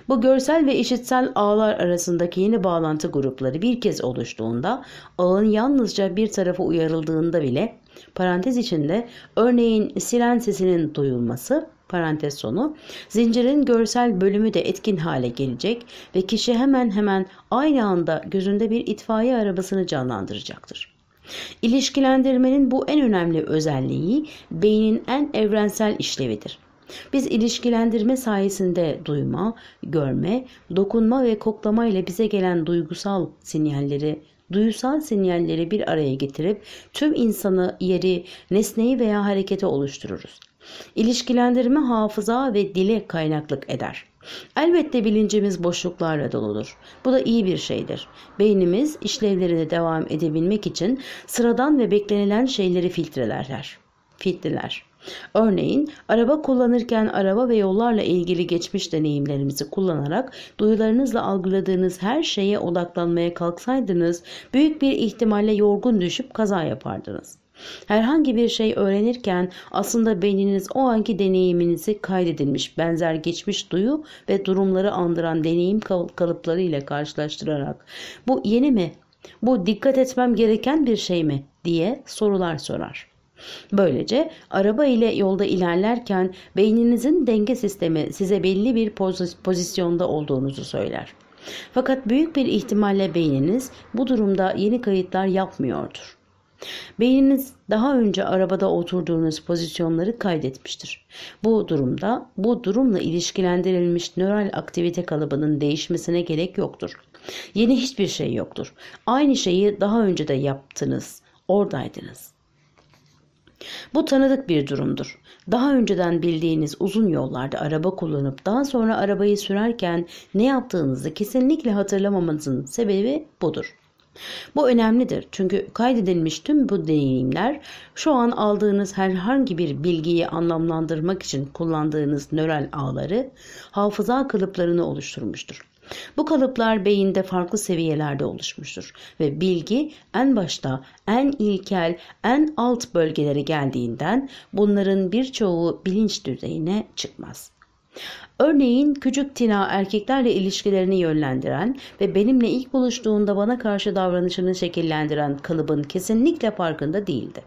Bu görsel ve işitsel ağlar arasındaki yeni bağlantı grupları bir kez oluştuğunda ağın yalnızca bir tarafı uyarıldığında bile parantez içinde örneğin siren sesinin duyulması parantez sonu zincirin görsel bölümü de etkin hale gelecek ve kişi hemen hemen aynı anda gözünde bir itfaiye arabasını canlandıracaktır. İlişkilendirmenin bu en önemli özelliği beynin en evrensel işlevidir. Biz ilişkilendirme sayesinde duyma, görme, dokunma ve koklama ile bize gelen duygusal sinyalleri duyusal sinyalleri bir araya getirip tüm insanı, yeri, nesneyi veya hareketi oluştururuz. İlişkilendirme hafıza ve dile kaynaklık eder. Elbette bilincimiz boşluklarla doludur. Bu da iyi bir şeydir. Beynimiz işlevlerine devam edebilmek için sıradan ve beklenilen şeyleri filtrelerler. Filtreler. Örneğin araba kullanırken araba ve yollarla ilgili geçmiş deneyimlerimizi kullanarak duyularınızla algıladığınız her şeye odaklanmaya kalksaydınız büyük bir ihtimalle yorgun düşüp kaza yapardınız. Herhangi bir şey öğrenirken aslında beyniniz o anki deneyiminizi kaydedilmiş benzer geçmiş duyu ve durumları andıran deneyim kalıpları ile karşılaştırarak bu yeni mi? Bu dikkat etmem gereken bir şey mi? diye sorular sorar. Böylece araba ile yolda ilerlerken beyninizin denge sistemi size belli bir pozisyonda olduğunuzu söyler. Fakat büyük bir ihtimalle beyniniz bu durumda yeni kayıtlar yapmıyordur. Beyniniz daha önce arabada oturduğunuz pozisyonları kaydetmiştir. Bu durumda bu durumla ilişkilendirilmiş nöral aktivite kalıbının değişmesine gerek yoktur. Yeni hiçbir şey yoktur. Aynı şeyi daha önce de yaptınız. Oradaydınız. Bu tanıdık bir durumdur. Daha önceden bildiğiniz uzun yollarda araba kullanıp daha sonra arabayı sürerken ne yaptığınızı kesinlikle hatırlamamanızın sebebi budur. Bu önemlidir çünkü kaydedilmiş tüm bu deneyimler şu an aldığınız herhangi bir bilgiyi anlamlandırmak için kullandığınız nöral ağları hafıza kalıplarını oluşturmuştur. Bu kalıplar beyinde farklı seviyelerde oluşmuştur ve bilgi en başta en ilkel, en alt bölgelere geldiğinden bunların birçoğu bilinç düzeyine çıkmaz. Örneğin küçük Tina erkeklerle ilişkilerini yönlendiren ve benimle ilk buluştuğunda bana karşı davranışını şekillendiren kalıbın kesinlikle farkında değildi.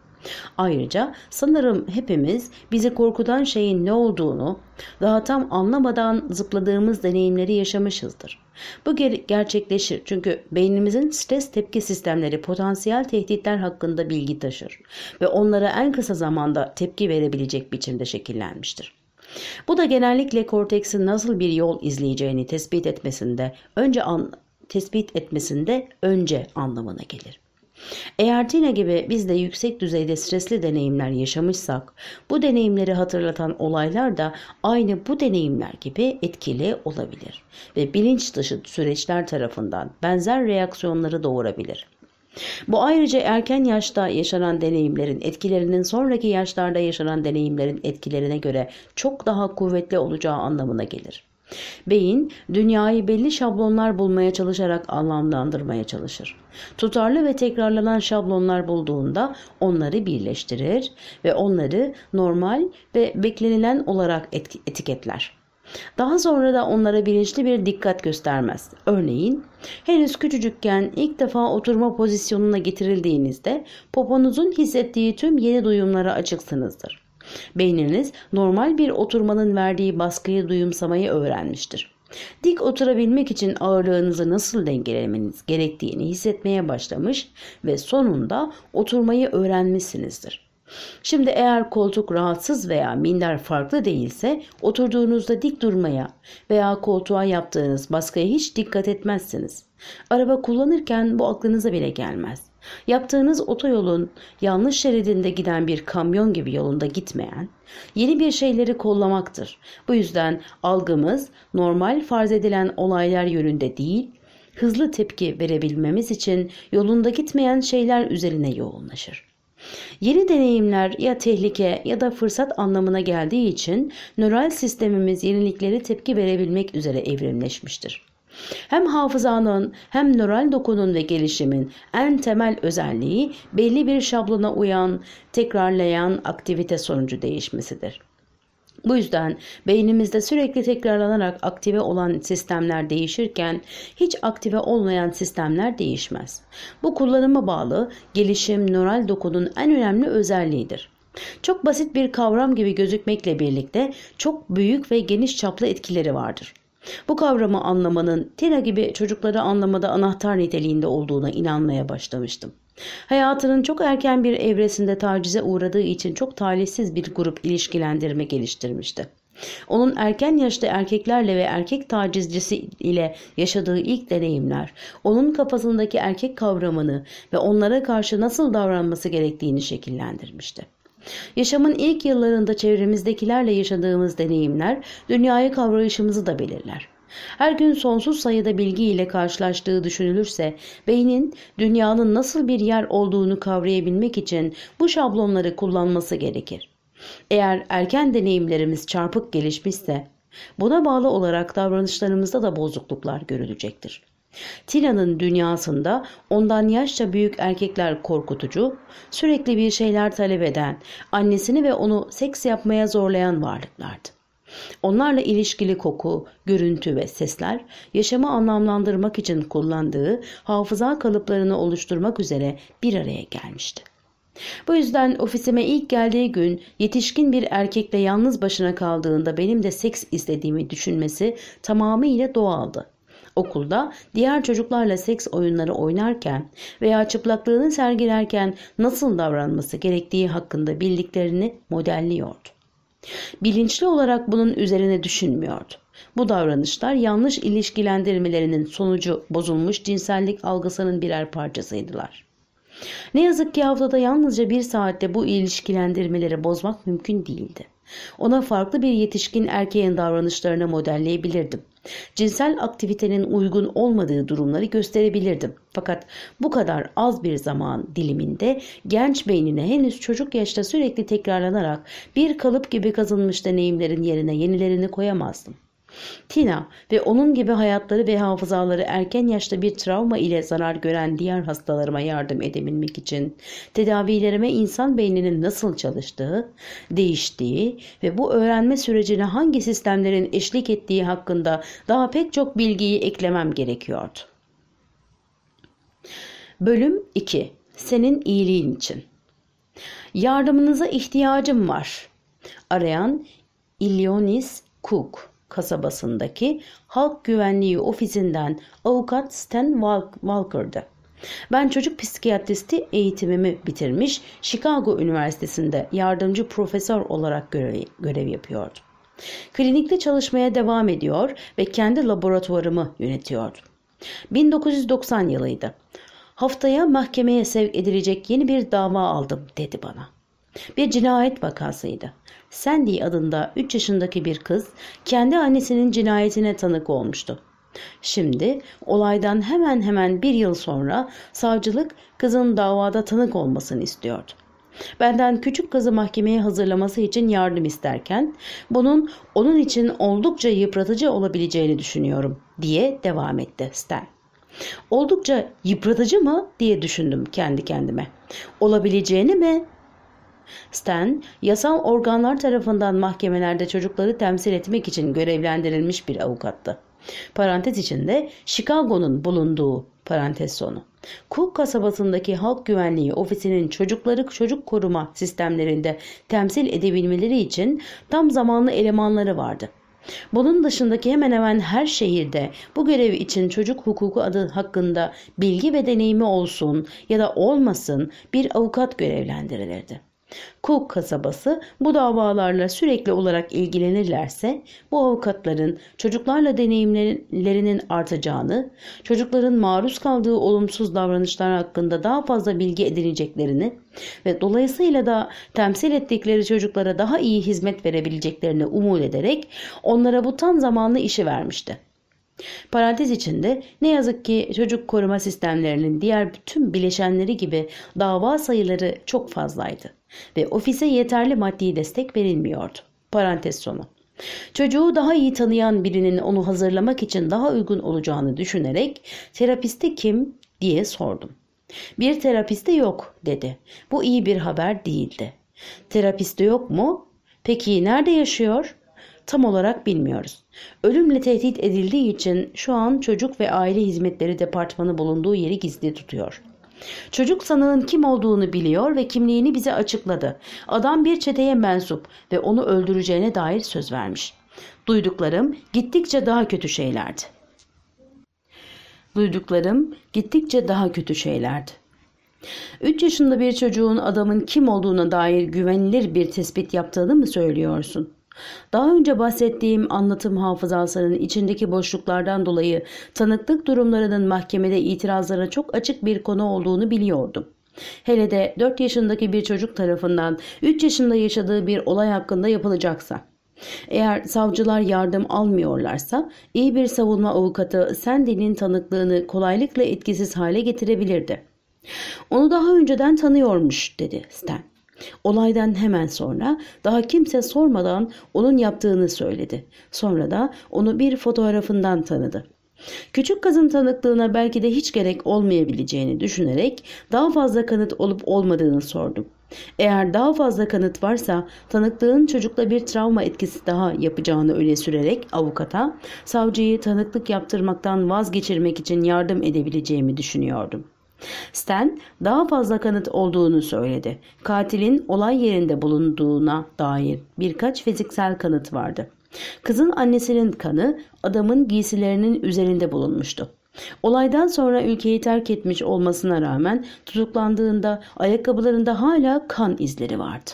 Ayrıca sanırım hepimiz bizi korkutan şeyin ne olduğunu daha tam anlamadan zıpladığımız deneyimleri yaşamışızdır. Bu ger gerçekleşir çünkü beynimizin stres tepki sistemleri potansiyel tehditler hakkında bilgi taşır ve onlara en kısa zamanda tepki verebilecek biçimde şekillenmiştir. Bu da genellikle korteksin nasıl bir yol izleyeceğini tespit etmesinde önce an tespit etmesinde önce anlamına gelir. Eğer Tina gibi biz de yüksek düzeyde stresli deneyimler yaşamışsak, bu deneyimleri hatırlatan olaylar da aynı bu deneyimler gibi etkili olabilir ve bilinç dışı süreçler tarafından benzer reaksiyonları doğurabilir. Bu ayrıca erken yaşta yaşanan deneyimlerin etkilerinin sonraki yaşlarda yaşanan deneyimlerin etkilerine göre çok daha kuvvetli olacağı anlamına gelir. Beyin dünyayı belli şablonlar bulmaya çalışarak anlamlandırmaya çalışır. Tutarlı ve tekrarlanan şablonlar bulduğunda onları birleştirir ve onları normal ve beklenilen olarak etiketler. Daha sonra da onlara bilinçli bir dikkat göstermez. Örneğin henüz küçücükken ilk defa oturma pozisyonuna getirildiğinizde poponuzun hissettiği tüm yeni duyumlara açıksınızdır. Beyniniz normal bir oturmanın verdiği baskıyı duyumsamayı öğrenmiştir. Dik oturabilmek için ağırlığınızı nasıl dengelemeniz gerektiğini hissetmeye başlamış ve sonunda oturmayı öğrenmişsinizdir. Şimdi eğer koltuk rahatsız veya minder farklı değilse oturduğunuzda dik durmaya veya koltuğa yaptığınız baskıya hiç dikkat etmezsiniz. Araba kullanırken bu aklınıza bile gelmez. Yaptığınız otoyolun yanlış şeridinde giden bir kamyon gibi yolunda gitmeyen, yeni bir şeyleri kollamaktır. Bu yüzden algımız normal farz edilen olaylar yönünde değil, hızlı tepki verebilmemiz için yolunda gitmeyen şeyler üzerine yoğunlaşır. Yeni deneyimler ya tehlike ya da fırsat anlamına geldiği için nöral sistemimiz yenilikleri tepki verebilmek üzere evrimleşmiştir. Hem hafızanın hem nöral dokunun ve gelişimin en temel özelliği belli bir şablona uyan, tekrarlayan aktivite sonucu değişmesidir. Bu yüzden beynimizde sürekli tekrarlanarak aktive olan sistemler değişirken hiç aktive olmayan sistemler değişmez. Bu kullanıma bağlı gelişim nöral dokunun en önemli özelliğidir. Çok basit bir kavram gibi gözükmekle birlikte çok büyük ve geniş çaplı etkileri vardır. Bu kavramı anlamanın Tina gibi çocukları anlamada anahtar niteliğinde olduğuna inanmaya başlamıştım. Hayatının çok erken bir evresinde tacize uğradığı için çok talihsiz bir grup ilişkilendirme geliştirmişti. Onun erken yaşta erkeklerle ve erkek tacizcisi ile yaşadığı ilk deneyimler, onun kafasındaki erkek kavramını ve onlara karşı nasıl davranması gerektiğini şekillendirmişti. Yaşamın ilk yıllarında çevremizdekilerle yaşadığımız deneyimler dünyayı kavrayışımızı da belirler. Her gün sonsuz sayıda bilgi ile karşılaştığı düşünülürse beynin dünyanın nasıl bir yer olduğunu kavrayabilmek için bu şablonları kullanması gerekir. Eğer erken deneyimlerimiz çarpık gelişmişse buna bağlı olarak davranışlarımızda da bozukluklar görülecektir. Tila'nın dünyasında ondan yaşça büyük erkekler korkutucu, sürekli bir şeyler talep eden, annesini ve onu seks yapmaya zorlayan varlıklardı. Onlarla ilişkili koku, görüntü ve sesler yaşamı anlamlandırmak için kullandığı hafıza kalıplarını oluşturmak üzere bir araya gelmişti. Bu yüzden ofisime ilk geldiği gün yetişkin bir erkekle yalnız başına kaldığında benim de seks istediğimi düşünmesi tamamıyla doğaldı. Okulda diğer çocuklarla seks oyunları oynarken veya çıplaklığını sergilerken nasıl davranması gerektiği hakkında bildiklerini modelliyordu. Bilinçli olarak bunun üzerine düşünmüyordu. Bu davranışlar yanlış ilişkilendirmelerinin sonucu bozulmuş cinsellik algısının birer parçasıydılar. Ne yazık ki haftada yalnızca bir saatte bu ilişkilendirmeleri bozmak mümkün değildi. Ona farklı bir yetişkin erkeğin davranışlarını modelleyebilirdim. Cinsel aktivitenin uygun olmadığı durumları gösterebilirdim. Fakat bu kadar az bir zaman diliminde genç beynine henüz çocuk yaşta sürekli tekrarlanarak bir kalıp gibi kazınmış deneyimlerin yerine yenilerini koyamazdım. Tina ve onun gibi hayatları ve hafızaları erken yaşta bir travma ile zarar gören diğer hastalarıma yardım edebilmek için tedavilerime insan beyninin nasıl çalıştığı, değiştiği ve bu öğrenme sürecine hangi sistemlerin eşlik ettiği hakkında daha pek çok bilgiyi eklemem gerekiyordu. Bölüm 2 Senin iyiliğin için Yardımınıza ihtiyacım var. Arayan Illionis Cook kasabasındaki Halk Güvenliği Ofisi'nden avukat Stan Walker'dı. Ben çocuk psikiyatristi eğitimimi bitirmiş, Chicago Üniversitesi'nde yardımcı profesör olarak görev, görev yapıyordum. Klinikte çalışmaya devam ediyor ve kendi laboratuvarımı yönetiyordum. 1990 yılıydı. Haftaya mahkemeye sevk edilecek yeni bir dava aldım dedi bana. Bir cinayet vakasıydı. Sandy adında 3 yaşındaki bir kız kendi annesinin cinayetine tanık olmuştu. Şimdi olaydan hemen hemen bir yıl sonra savcılık kızın davada tanık olmasını istiyordu. Benden küçük kızı mahkemeye hazırlaması için yardım isterken bunun onun için oldukça yıpratıcı olabileceğini düşünüyorum diye devam etti Stan. Oldukça yıpratıcı mı diye düşündüm kendi kendime. Olabileceğini mi Stan, yasal organlar tarafından mahkemelerde çocukları temsil etmek için görevlendirilmiş bir avukattı. Parantez içinde Chicago'nun bulunduğu parantez sonu. Cook kasabasındaki halk güvenliği ofisinin çocukları çocuk koruma sistemlerinde temsil edebilmeleri için tam zamanlı elemanları vardı. Bunun dışındaki hemen hemen her şehirde bu görev için çocuk hukuku adı hakkında bilgi ve deneyimi olsun ya da olmasın bir avukat görevlendirilirdi. Cook kasabası bu davalarla sürekli olarak ilgilenirlerse bu avukatların çocuklarla deneyimlerinin artacağını, çocukların maruz kaldığı olumsuz davranışlar hakkında daha fazla bilgi edineceklerini ve dolayısıyla da temsil ettikleri çocuklara daha iyi hizmet verebileceklerini umut ederek onlara bu tam zamanlı işi vermişti. Parantez içinde ne yazık ki çocuk koruma sistemlerinin diğer bütün bileşenleri gibi dava sayıları çok fazlaydı ve ofise yeterli maddi destek verilmiyordu. Parantez sonu. Çocuğu daha iyi tanıyan birinin onu hazırlamak için daha uygun olacağını düşünerek terapisti kim diye sordum. Bir terapiste yok dedi. Bu iyi bir haber değildi. Terapiste yok mu? Peki nerede yaşıyor? Tam olarak bilmiyoruz. Ölümle tehdit edildiği için şu an çocuk ve aile hizmetleri departmanı bulunduğu yeri gizli tutuyor. Çocuk sanığın kim olduğunu biliyor ve kimliğini bize açıkladı. Adam bir çeteye mensup ve onu öldüreceğine dair söz vermiş. Duyduklarım gittikçe daha kötü şeylerdi. Duyduklarım gittikçe daha kötü şeylerdi. 3 yaşında bir çocuğun adamın kim olduğuna dair güvenilir bir tespit yaptığını mı söylüyorsun? Daha önce bahsettiğim anlatım hafızasının içindeki boşluklardan dolayı tanıklık durumlarının mahkemede itirazlara çok açık bir konu olduğunu biliyordum. Hele de 4 yaşındaki bir çocuk tarafından 3 yaşında yaşadığı bir olay hakkında yapılacaksa. Eğer savcılar yardım almıyorlarsa iyi bir savunma avukatı Sandy'nin tanıklığını kolaylıkla etkisiz hale getirebilirdi. Onu daha önceden tanıyormuş dedi Stan. Olaydan hemen sonra daha kimse sormadan onun yaptığını söyledi. Sonra da onu bir fotoğrafından tanıdı. Küçük kızın tanıklığına belki de hiç gerek olmayabileceğini düşünerek daha fazla kanıt olup olmadığını sordum. Eğer daha fazla kanıt varsa tanıklığın çocukla bir travma etkisi daha yapacağını öne sürerek avukata savcıyı tanıklık yaptırmaktan vazgeçirmek için yardım edebileceğimi düşünüyordum. Stan daha fazla kanıt olduğunu söyledi. Katilin olay yerinde bulunduğuna dair birkaç fiziksel kanıt vardı. Kızın annesinin kanı adamın giysilerinin üzerinde bulunmuştu. Olaydan sonra ülkeyi terk etmiş olmasına rağmen tutuklandığında ayakkabılarında hala kan izleri vardı.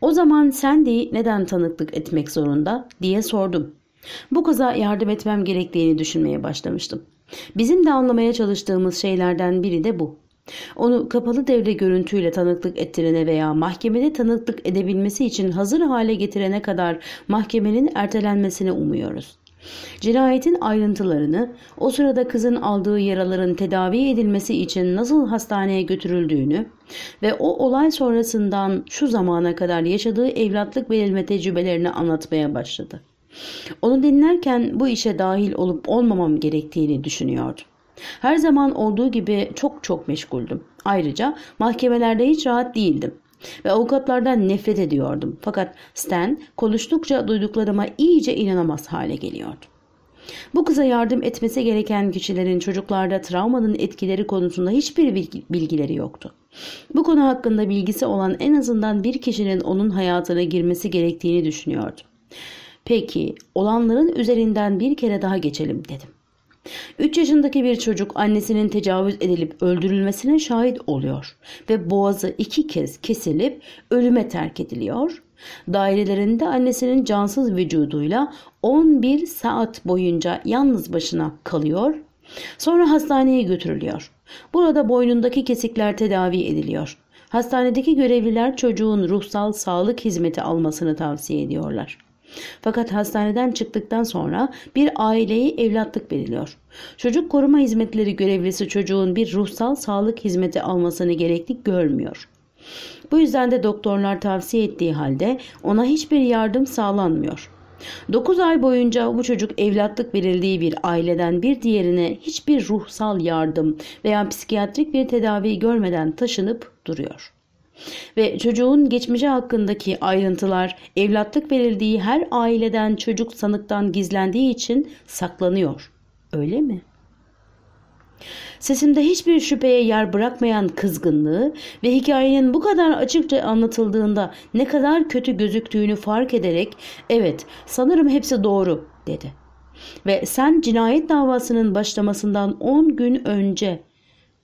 O zaman Sandy neden tanıklık etmek zorunda diye sordum. Bu kıza yardım etmem gerektiğini düşünmeye başlamıştım. Bizim de anlamaya çalıştığımız şeylerden biri de bu. Onu kapalı devre görüntüyle tanıklık ettirene veya mahkemede tanıklık edebilmesi için hazır hale getirene kadar mahkemenin ertelenmesini umuyoruz. Cinayetin ayrıntılarını, o sırada kızın aldığı yaraların tedavi edilmesi için nasıl hastaneye götürüldüğünü ve o olay sonrasından şu zamana kadar yaşadığı evlatlık verilme tecrübelerini anlatmaya başladı. Onu dinlerken bu işe dahil olup olmamam gerektiğini düşünüyordum. Her zaman olduğu gibi çok çok meşguldüm. Ayrıca mahkemelerde hiç rahat değildim ve avukatlardan nefret ediyordum. Fakat Stan konuştukça duyduklarıma iyice inanamaz hale geliyordu. Bu kıza yardım etmesi gereken kişilerin çocuklarda travmanın etkileri konusunda hiçbir bilgileri yoktu. Bu konu hakkında bilgisi olan en azından bir kişinin onun hayatına girmesi gerektiğini düşünüyordum. Peki olanların üzerinden bir kere daha geçelim dedim. 3 yaşındaki bir çocuk annesinin tecavüz edilip öldürülmesine şahit oluyor ve boğazı iki kez kesilip ölüme terk ediliyor. Dairelerinde annesinin cansız vücuduyla 11 saat boyunca yalnız başına kalıyor. Sonra hastaneye götürülüyor. Burada boynundaki kesikler tedavi ediliyor. Hastanedeki görevliler çocuğun ruhsal sağlık hizmeti almasını tavsiye ediyorlar. Fakat hastaneden çıktıktan sonra bir aileye evlatlık veriliyor. Çocuk koruma hizmetleri görevlisi çocuğun bir ruhsal sağlık hizmeti almasını gerekli görmüyor. Bu yüzden de doktorlar tavsiye ettiği halde ona hiçbir yardım sağlanmıyor. 9 ay boyunca bu çocuk evlatlık verildiği bir aileden bir diğerine hiçbir ruhsal yardım veya psikiyatrik bir tedavi görmeden taşınıp duruyor ve çocuğun geçmişi hakkındaki ayrıntılar evlatlık verildiği her aileden çocuk sanıktan gizlendiği için saklanıyor. Öyle mi? Sesimde hiçbir şüpheye yer bırakmayan kızgınlığı ve hikayenin bu kadar açıkça anlatıldığında ne kadar kötü gözüktüğünü fark ederek evet sanırım hepsi doğru dedi. Ve sen cinayet davasının başlamasından 10 gün önce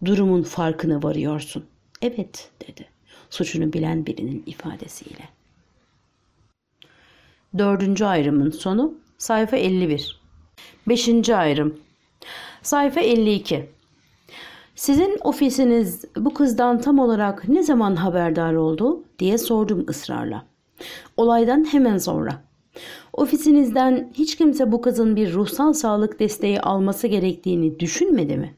durumun farkına varıyorsun. Evet dedi suçunu bilen birinin ifadesiyle. Dördüncü ayrımın sonu sayfa 51. Beşinci ayrım sayfa 52. Sizin ofisiniz bu kızdan tam olarak ne zaman haberdar oldu diye sordum ısrarla. Olaydan hemen sonra. Ofisinizden hiç kimse bu kızın bir ruhsal sağlık desteği alması gerektiğini düşünmedi mi?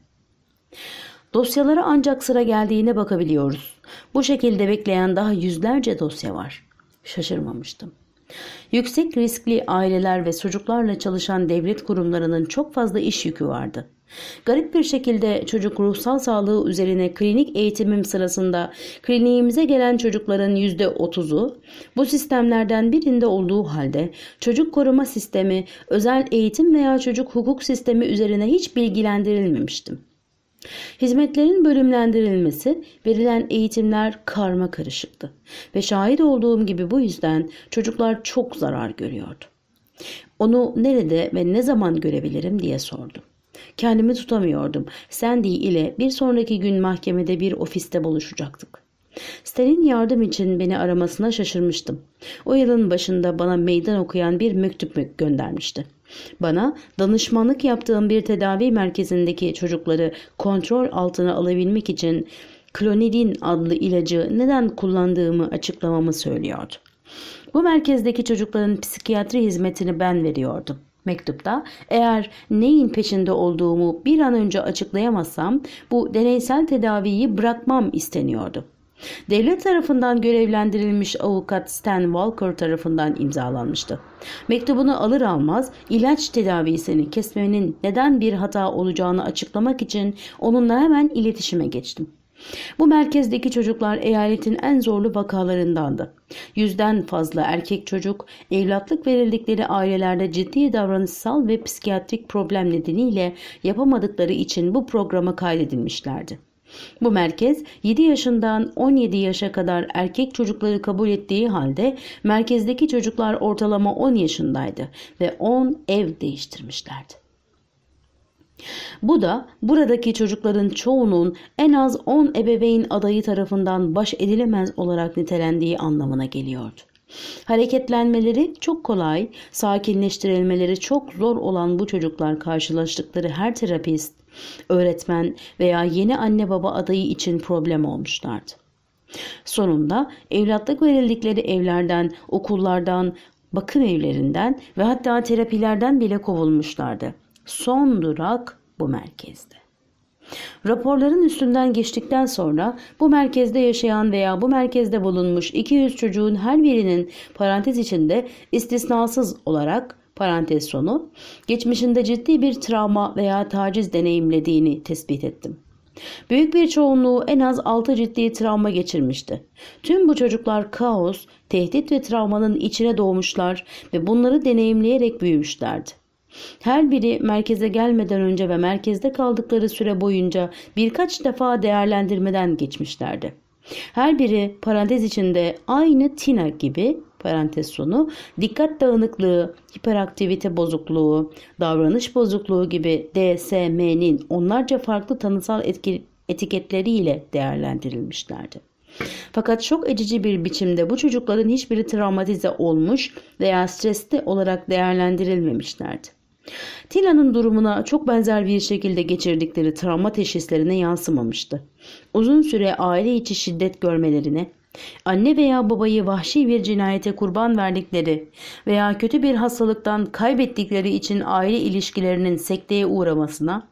Dosyalara ancak sıra geldiğine bakabiliyoruz. Bu şekilde bekleyen daha yüzlerce dosya var. Şaşırmamıştım. Yüksek riskli aileler ve çocuklarla çalışan devlet kurumlarının çok fazla iş yükü vardı. Garip bir şekilde çocuk ruhsal sağlığı üzerine klinik eğitimim sırasında kliniğimize gelen çocukların %30'u bu sistemlerden birinde olduğu halde çocuk koruma sistemi, özel eğitim veya çocuk hukuk sistemi üzerine hiç bilgilendirilmemiştim. Hizmetlerin bölümlendirilmesi, verilen eğitimler karma karışıktı ve şahit olduğum gibi bu yüzden çocuklar çok zarar görüyordu. Onu nerede ve ne zaman görebilirim diye sordum. Kendimi tutamıyordum. Sandy ile bir sonraki gün mahkemede bir ofiste buluşacaktık. Stan'in yardım için beni aramasına şaşırmıştım. O yılın başında bana meydan okuyan bir mektup göndermişti. Bana danışmanlık yaptığım bir tedavi merkezindeki çocukları kontrol altına alabilmek için klonidin adlı ilacı neden kullandığımı açıklamamı söylüyordu. Bu merkezdeki çocukların psikiyatri hizmetini ben veriyordum. Mektupta eğer neyin peşinde olduğumu bir an önce açıklayamazsam bu deneysel tedaviyi bırakmam isteniyordu. Devlet tarafından görevlendirilmiş avukat Stan Walker tarafından imzalanmıştı. Mektubunu alır almaz ilaç tedavisini kesmenin neden bir hata olacağını açıklamak için onunla hemen iletişime geçtim. Bu merkezdeki çocuklar eyaletin en zorlu vakalarındandı. Yüzden fazla erkek çocuk evlatlık verildikleri ailelerde ciddi davranışsal ve psikiyatrik problem nedeniyle yapamadıkları için bu programa kaydedilmişlerdi. Bu merkez 7 yaşından 17 yaşa kadar erkek çocukları kabul ettiği halde merkezdeki çocuklar ortalama 10 yaşındaydı ve 10 ev değiştirmişlerdi. Bu da buradaki çocukların çoğunun en az 10 ebeveyn adayı tarafından baş edilemez olarak nitelendiği anlamına geliyordu. Hareketlenmeleri çok kolay, sakinleştirilmeleri çok zor olan bu çocuklar karşılaştıkları her terapist, öğretmen veya yeni anne baba adayı için problem olmuşlardı. Sonunda evlatlık verildikleri evlerden, okullardan, bakım evlerinden ve hatta terapilerden bile kovulmuşlardı. Son durak bu merkezde. Raporların üstünden geçtikten sonra bu merkezde yaşayan veya bu merkezde bulunmuş 200 çocuğun her birinin parantez içinde istisnasız olarak parantez sonu geçmişinde ciddi bir travma veya taciz deneyimlediğini tespit ettim. Büyük bir çoğunluğu en az 6 ciddi travma geçirmişti. Tüm bu çocuklar kaos, tehdit ve travmanın içine doğmuşlar ve bunları deneyimleyerek büyümüşlerdi. Her biri merkeze gelmeden önce ve merkezde kaldıkları süre boyunca birkaç defa değerlendirmeden geçmişlerdi. Her biri parantez içinde aynı Tina gibi parantez sonu dikkat dağınıklığı, hiperaktivite bozukluğu, davranış bozukluğu gibi DSM'nin onlarca farklı tanısal etki, etiketleriyle değerlendirilmişlerdi. Fakat çok ecici bir biçimde bu çocukların hiçbiri travmatize olmuş veya stresli olarak değerlendirilmemişlerdi. Tila'nın durumuna çok benzer bir şekilde geçirdikleri travma teşhislerine yansımamıştı. Uzun süre aile içi şiddet görmelerine, anne veya babayı vahşi bir cinayete kurban verdikleri veya kötü bir hastalıktan kaybettikleri için aile ilişkilerinin sekteye uğramasına,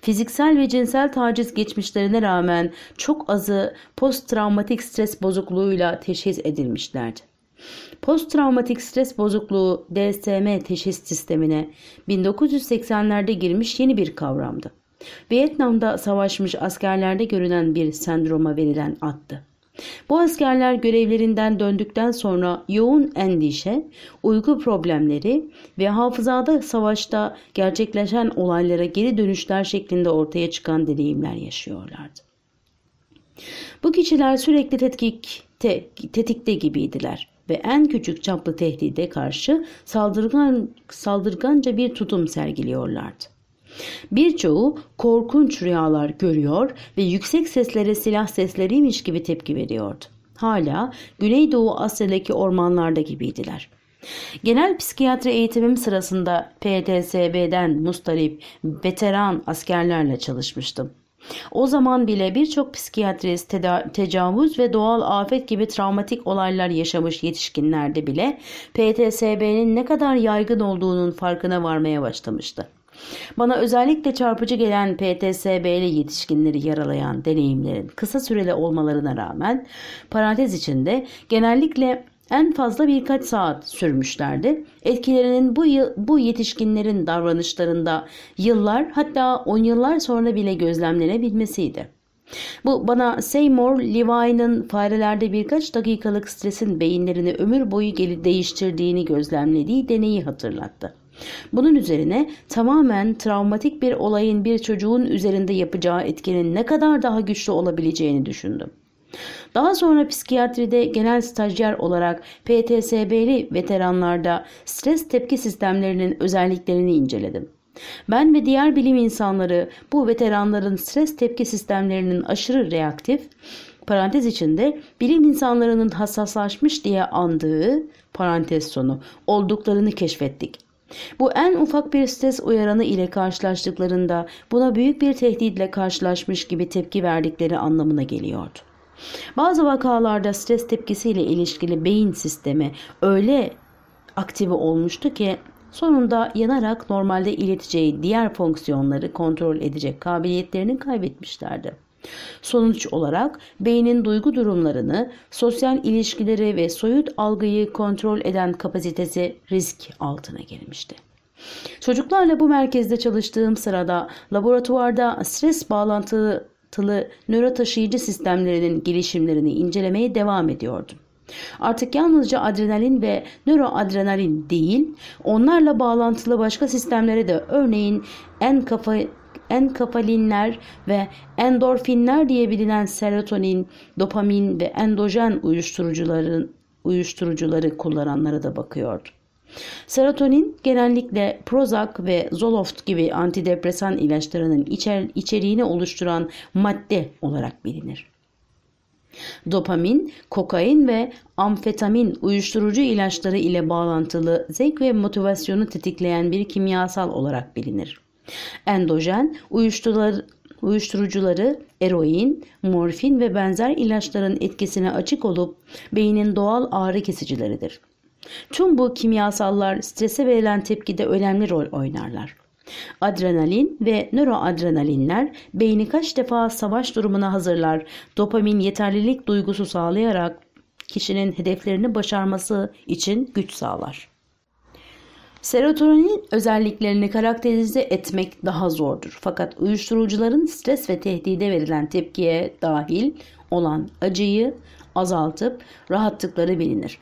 fiziksel ve cinsel taciz geçmişlerine rağmen çok azı post-travmatik stres bozukluğuyla teşhis edilmişlerdi. Post-travmatik stres bozukluğu DSM teşhis sistemine 1980'lerde girmiş yeni bir kavramdı. Vietnam'da savaşmış askerlerde görülen bir sendroma verilen addı. Bu askerler görevlerinden döndükten sonra yoğun endişe, uyku problemleri ve hafızada savaşta gerçekleşen olaylara geri dönüşler şeklinde ortaya çıkan deneyimler yaşıyorlardı. Bu kişiler sürekli tetkik, te, tetikte gibiydiler ve en küçük çaplı tehdide karşı saldırgan, saldırganca bir tutum sergiliyorlardı. Birçoğu korkunç rüyalar görüyor ve yüksek seslere silah sesleriymiş gibi tepki veriyordu. Hala Güneydoğu Asya'daki ormanlarda gibiydiler. Genel psikiyatri eğitimim sırasında PTSB'den mustarip veteran askerlerle çalışmıştım. O zaman bile birçok psikiyatrist tecavüz ve doğal afet gibi travmatik olaylar yaşamış yetişkinlerde bile PTSB'nin ne kadar yaygın olduğunun farkına varmaya başlamıştı. Bana özellikle çarpıcı gelen PTSB'li yetişkinleri yaralayan deneyimlerin kısa süreli olmalarına rağmen parantez içinde genellikle en fazla birkaç saat sürmüşlerdi. Etkilerinin bu, bu yetişkinlerin davranışlarında yıllar hatta on yıllar sonra bile gözlemlenebilmesiydi. Bu bana Seymour Levine'ın farelerde birkaç dakikalık stresin beyinlerini ömür boyu değiştirdiğini gözlemlediği deneyi hatırlattı. Bunun üzerine tamamen travmatik bir olayın bir çocuğun üzerinde yapacağı etkinin ne kadar daha güçlü olabileceğini düşündüm. Daha sonra psikiyatride genel stajyer olarak PTSB'li veteranlarda stres tepki sistemlerinin özelliklerini inceledim. Ben ve diğer bilim insanları bu veteranların stres tepki sistemlerinin aşırı reaktif, parantez içinde bilim insanlarının hassaslaşmış diye andığı parantez sonu olduklarını keşfettik. Bu en ufak bir stres uyaranı ile karşılaştıklarında buna büyük bir tehditle karşılaşmış gibi tepki verdikleri anlamına geliyordu. Bazı vakalarda stres tepkisiyle ilişkili beyin sistemi öyle aktive olmuştu ki sonunda yanarak normalde ileteceği diğer fonksiyonları kontrol edecek kabiliyetlerini kaybetmişlerdi. Sonuç olarak beynin duygu durumlarını, sosyal ilişkileri ve soyut algıyı kontrol eden kapasitesi risk altına gelmişti. Çocuklarla bu merkezde çalıştığım sırada laboratuvarda stres bağlantılı nöro taşıyıcı sistemlerinin gelişimlerini incelemeye devam ediyordum. Artık yalnızca adrenalin ve nöroadrenalin değil, onlarla bağlantılı başka sistemlere de örneğin en kafa enkafalinler ve endorfinler diye bilinen serotonin, dopamin ve endojen uyuşturucuların uyuşturucuları kullananlara da bakıyordu. Serotonin genellikle Prozac ve Zoloft gibi antidepresan ilaçlarının içer, içeriğini oluşturan madde olarak bilinir. Dopamin, kokain ve amfetamin uyuşturucu ilaçları ile bağlantılı zevk ve motivasyonu tetikleyen bir kimyasal olarak bilinir. Endojen uyuşturucuları, uyuşturucuları eroin, morfin ve benzer ilaçların etkisine açık olup beynin doğal ağrı kesicileridir. Tüm bu kimyasallar strese verilen tepkide önemli rol oynarlar. Adrenalin ve nöroadrenalinler beyni kaç defa savaş durumuna hazırlar, dopamin yeterlilik duygusu sağlayarak kişinin hedeflerini başarması için güç sağlar. Serotonin özelliklerini karakterize etmek daha zordur. Fakat uyuşturucuların stres ve tehdide verilen tepkiye dahil olan acıyı azaltıp rahattıkları bilinir.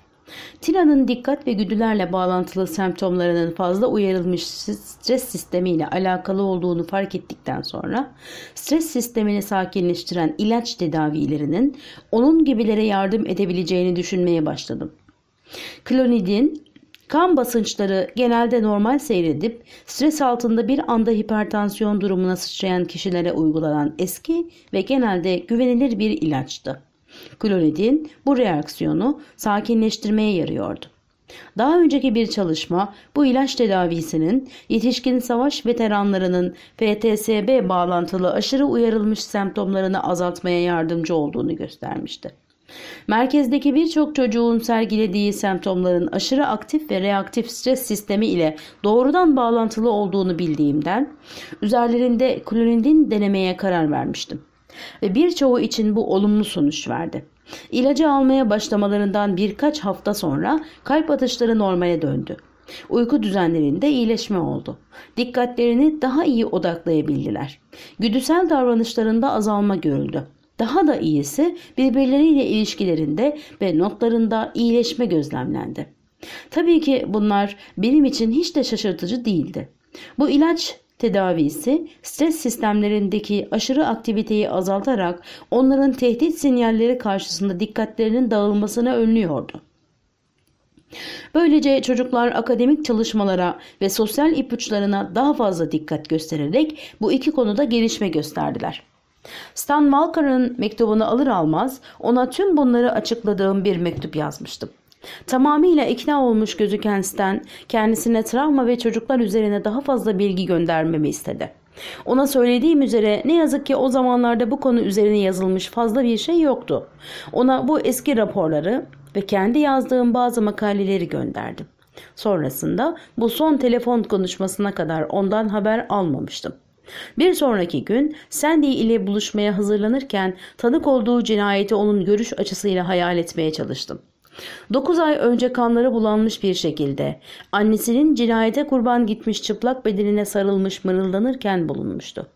Tina'nın dikkat ve güdülerle bağlantılı semptomlarının fazla uyarılmış stres sistemiyle alakalı olduğunu fark ettikten sonra stres sistemini sakinleştiren ilaç tedavilerinin onun gibilere yardım edebileceğini düşünmeye başladım. Klonidin Kan basınçları genelde normal seyredip stres altında bir anda hipertansiyon durumuna sıçrayan kişilere uygulanan eski ve genelde güvenilir bir ilaçtı. Klonidin bu reaksiyonu sakinleştirmeye yarıyordu. Daha önceki bir çalışma bu ilaç tedavisinin yetişkin savaş veteranlarının PTSB bağlantılı aşırı uyarılmış semptomlarını azaltmaya yardımcı olduğunu göstermişti. Merkezdeki birçok çocuğun sergilediği semptomların aşırı aktif ve reaktif stres sistemi ile doğrudan bağlantılı olduğunu bildiğimden üzerlerinde klonidin denemeye karar vermiştim. Ve birçoğu için bu olumlu sonuç verdi. İlacı almaya başlamalarından birkaç hafta sonra kalp atışları normale döndü. Uyku düzenlerinde iyileşme oldu. Dikkatlerini daha iyi odaklayabildiler. Güdüsel davranışlarında azalma görüldü. Daha da iyisi birbirleriyle ilişkilerinde ve notlarında iyileşme gözlemlendi. Tabii ki bunlar benim için hiç de şaşırtıcı değildi. Bu ilaç tedavisi stres sistemlerindeki aşırı aktiviteyi azaltarak onların tehdit sinyalleri karşısında dikkatlerinin dağılmasını önlüyordu. Böylece çocuklar akademik çalışmalara ve sosyal ipuçlarına daha fazla dikkat göstererek bu iki konuda gelişme gösterdiler. Stan Walker'ın mektubunu alır almaz ona tüm bunları açıkladığım bir mektup yazmıştım. Tamamıyla ikna olmuş gözüken Stan kendisine travma ve çocuklar üzerine daha fazla bilgi göndermemi istedi. Ona söylediğim üzere ne yazık ki o zamanlarda bu konu üzerine yazılmış fazla bir şey yoktu. Ona bu eski raporları ve kendi yazdığım bazı makaleleri gönderdim. Sonrasında bu son telefon konuşmasına kadar ondan haber almamıştım. Bir sonraki gün Sandy ile buluşmaya hazırlanırken tanık olduğu cinayeti onun görüş açısıyla hayal etmeye çalıştım. 9 ay önce kanları bulanmış bir şekilde annesinin cinayete kurban gitmiş çıplak bedenine sarılmış mırıldanırken bulunmuştu.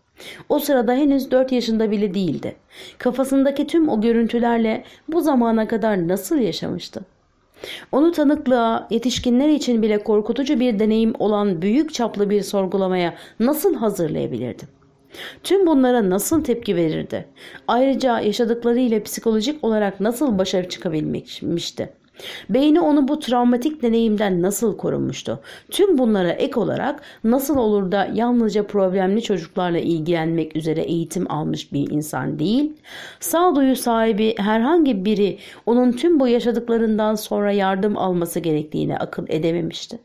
O sırada henüz 4 yaşında bile değildi. Kafasındaki tüm o görüntülerle bu zamana kadar nasıl yaşamıştı? Onu tanıklığa, yetişkinler için bile korkutucu bir deneyim olan büyük çaplı bir sorgulamaya nasıl hazırlayabilirdim? Tüm bunlara nasıl tepki verirdi? Ayrıca yaşadıklarıyla psikolojik olarak nasıl başarı çıkabilmişti? Beyni onu bu travmatik deneyimden nasıl korunmuştu? Tüm bunlara ek olarak nasıl olur da yalnızca problemli çocuklarla ilgilenmek üzere eğitim almış bir insan değil, sağduyu sahibi herhangi biri onun tüm bu yaşadıklarından sonra yardım alması gerektiğini akıl edememişti.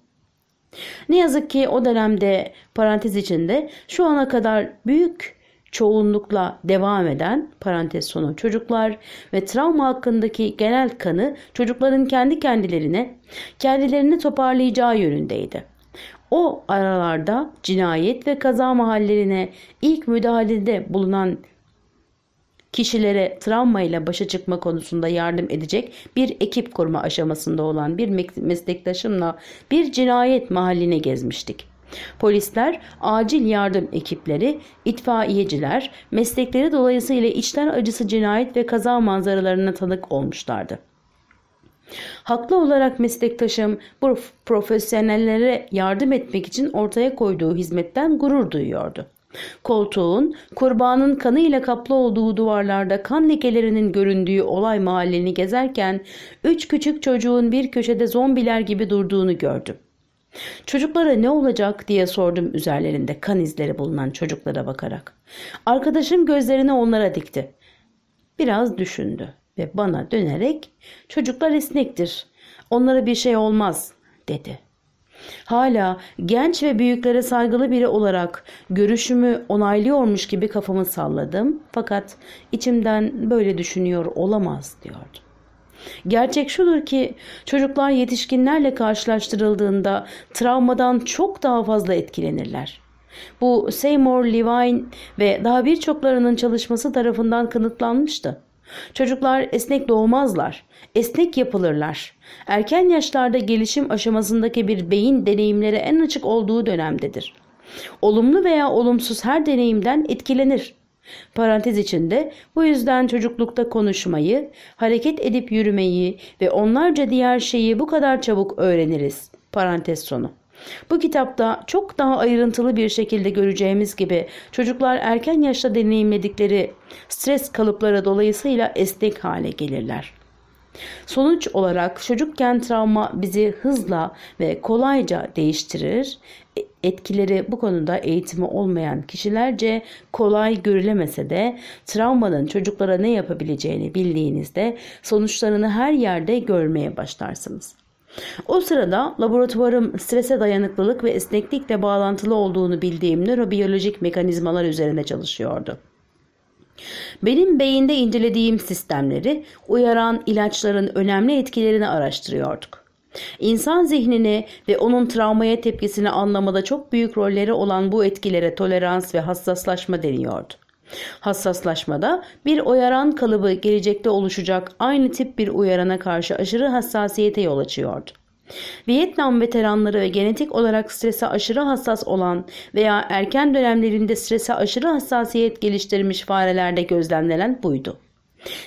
Ne yazık ki o dönemde parantez içinde şu ana kadar büyük çoğunlukla devam eden parantez sonu çocuklar ve travma hakkındaki genel kanı çocukların kendi kendilerine kendilerini toparlayacağı yönündeydi. O aralarda cinayet ve kaza mahallerine ilk müdahalede bulunan kişilere travma ile başa çıkma konusunda yardım edecek bir ekip kurma aşamasında olan bir meslektaşımla bir cinayet mahalline gezmiştik. Polisler, acil yardım ekipleri, itfaiyeciler, meslekleri dolayısıyla içten acısı cinayet ve kaza manzaralarına tanık olmuşlardı. Haklı olarak meslektaşım bu profesyonellere yardım etmek için ortaya koyduğu hizmetten gurur duyuyordu. Koltuğun, kurbanın kanı ile kaplı olduğu duvarlarda kan lekelerinin göründüğü olay mahalleni gezerken üç küçük çocuğun bir köşede zombiler gibi durduğunu gördüm. Çocuklara ne olacak diye sordum üzerlerinde kan izleri bulunan çocuklara bakarak. Arkadaşım gözlerini onlara dikti. Biraz düşündü ve bana dönerek çocuklar esnektir. Onlara bir şey olmaz dedi. Hala genç ve büyüklere saygılı biri olarak görüşümü onaylıyormuş gibi kafamı salladım fakat içimden böyle düşünüyor olamaz diyordum. Gerçek şudur ki çocuklar yetişkinlerle karşılaştırıldığında travmadan çok daha fazla etkilenirler. Bu Seymour Levine ve daha birçoklarının çalışması tarafından kanıtlanmıştı. Çocuklar esnek doğmazlar, esnek yapılırlar. Erken yaşlarda gelişim aşamasındaki bir beyin deneyimlere en açık olduğu dönemdedir. Olumlu veya olumsuz her deneyimden etkilenir. Parantez içinde bu yüzden çocuklukta konuşmayı, hareket edip yürümeyi ve onlarca diğer şeyi bu kadar çabuk öğreniriz. Parantez sonu. Bu kitapta çok daha ayrıntılı bir şekilde göreceğimiz gibi çocuklar erken yaşta deneyimledikleri stres kalıpları dolayısıyla esnek hale gelirler. Sonuç olarak çocukken travma bizi hızla ve kolayca değiştirir. Etkileri bu konuda eğitimi olmayan kişilerce kolay görülemese de travmanın çocuklara ne yapabileceğini bildiğinizde sonuçlarını her yerde görmeye başlarsınız. O sırada laboratuvarım strese dayanıklılık ve esneklikle bağlantılı olduğunu bildiğim nörobiyolojik mekanizmalar üzerine çalışıyordu. Benim beyinde incelediğim sistemleri uyaran ilaçların önemli etkilerini araştırıyorduk. İnsan zihnini ve onun travmaya tepkisini anlamada çok büyük rolleri olan bu etkilere tolerans ve hassaslaşma deniyordu. Hassaslaşmada bir uyaran kalıbı gelecekte oluşacak aynı tip bir uyarana karşı aşırı hassasiyete yol açıyordu. Vietnam veteranları ve genetik olarak strese aşırı hassas olan veya erken dönemlerinde strese aşırı hassasiyet geliştirmiş farelerde gözlemlenen buydu.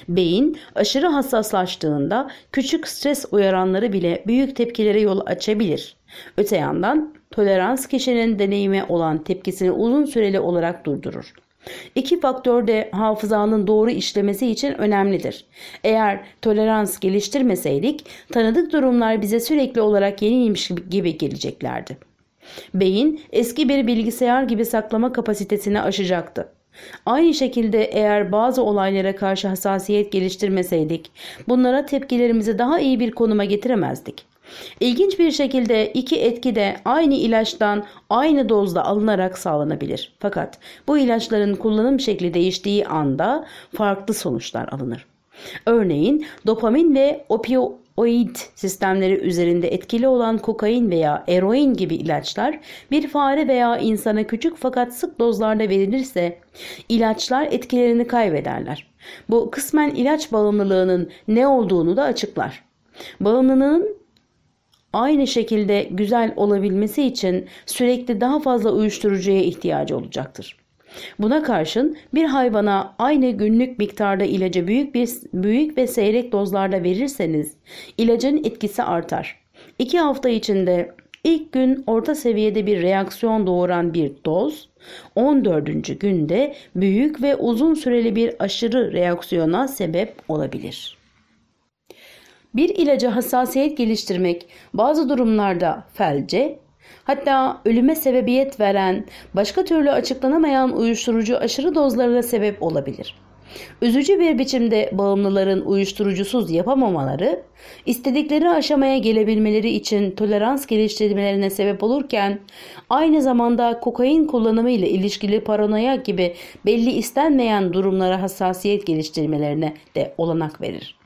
Beyin aşırı hassaslaştığında küçük stres uyaranları bile büyük tepkilere yol açabilir. Öte yandan tolerans kişinin deneyime olan tepkisini uzun süreli olarak durdurur. İki faktör de hafızanın doğru işlemesi için önemlidir. Eğer tolerans geliştirmeseydik tanıdık durumlar bize sürekli olarak yeniymiş gibi geleceklerdi. Beyin eski bir bilgisayar gibi saklama kapasitesini aşacaktı. Aynı şekilde eğer bazı olaylara karşı hassasiyet geliştirmeseydik bunlara tepkilerimizi daha iyi bir konuma getiremezdik. İlginç bir şekilde iki etki de aynı ilaçtan aynı dozda alınarak sağlanabilir. Fakat bu ilaçların kullanım şekli değiştiği anda farklı sonuçlar alınır. Örneğin dopamin ve opioid sistemleri üzerinde etkili olan kokain veya eroin gibi ilaçlar bir fare veya insana küçük fakat sık dozlarda verilirse ilaçlar etkilerini kaybederler. Bu kısmen ilaç bağımlılığının ne olduğunu da açıklar. Bağımlılığın aynı şekilde güzel olabilmesi için sürekli daha fazla uyuşturucuya ihtiyacı olacaktır. Buna karşın bir hayvana aynı günlük miktarda ilacı büyük bir büyük ve seyrek dozlarda verirseniz ilacın etkisi artar. İki hafta içinde ilk gün orta seviyede bir reaksiyon doğuran bir doz, 14. günde büyük ve uzun süreli bir aşırı reaksiyona sebep olabilir. Bir ilaca hassasiyet geliştirmek bazı durumlarda felce, hatta ölüme sebebiyet veren, başka türlü açıklanamayan uyuşturucu aşırı dozlarına sebep olabilir. Üzücü bir biçimde bağımlıların uyuşturucusuz yapamamaları, istedikleri aşamaya gelebilmeleri için tolerans geliştirmelerine sebep olurken, aynı zamanda kokain kullanımı ile ilişkili paranoya gibi belli istenmeyen durumlara hassasiyet geliştirmelerine de olanak verir.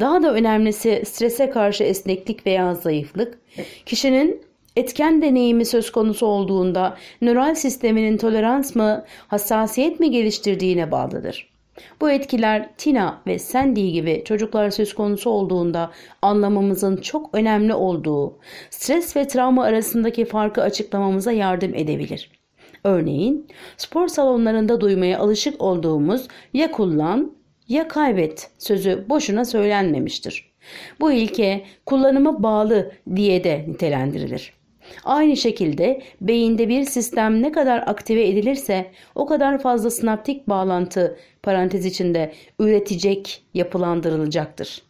Daha da önemlisi strese karşı esneklik veya zayıflık, kişinin etken deneyimi söz konusu olduğunda nöral sisteminin tolerans mı, hassasiyet mi geliştirdiğine bağlıdır. Bu etkiler Tina ve Sandy gibi çocuklar söz konusu olduğunda anlamamızın çok önemli olduğu, stres ve travma arasındaki farkı açıklamamıza yardım edebilir. Örneğin spor salonlarında duymaya alışık olduğumuz ya kullan ya kaybet sözü boşuna söylenmemiştir. Bu ilke kullanıma bağlı diye de nitelendirilir. Aynı şekilde beyinde bir sistem ne kadar aktive edilirse o kadar fazla sinaptik bağlantı parantez içinde üretecek yapılandırılacaktır.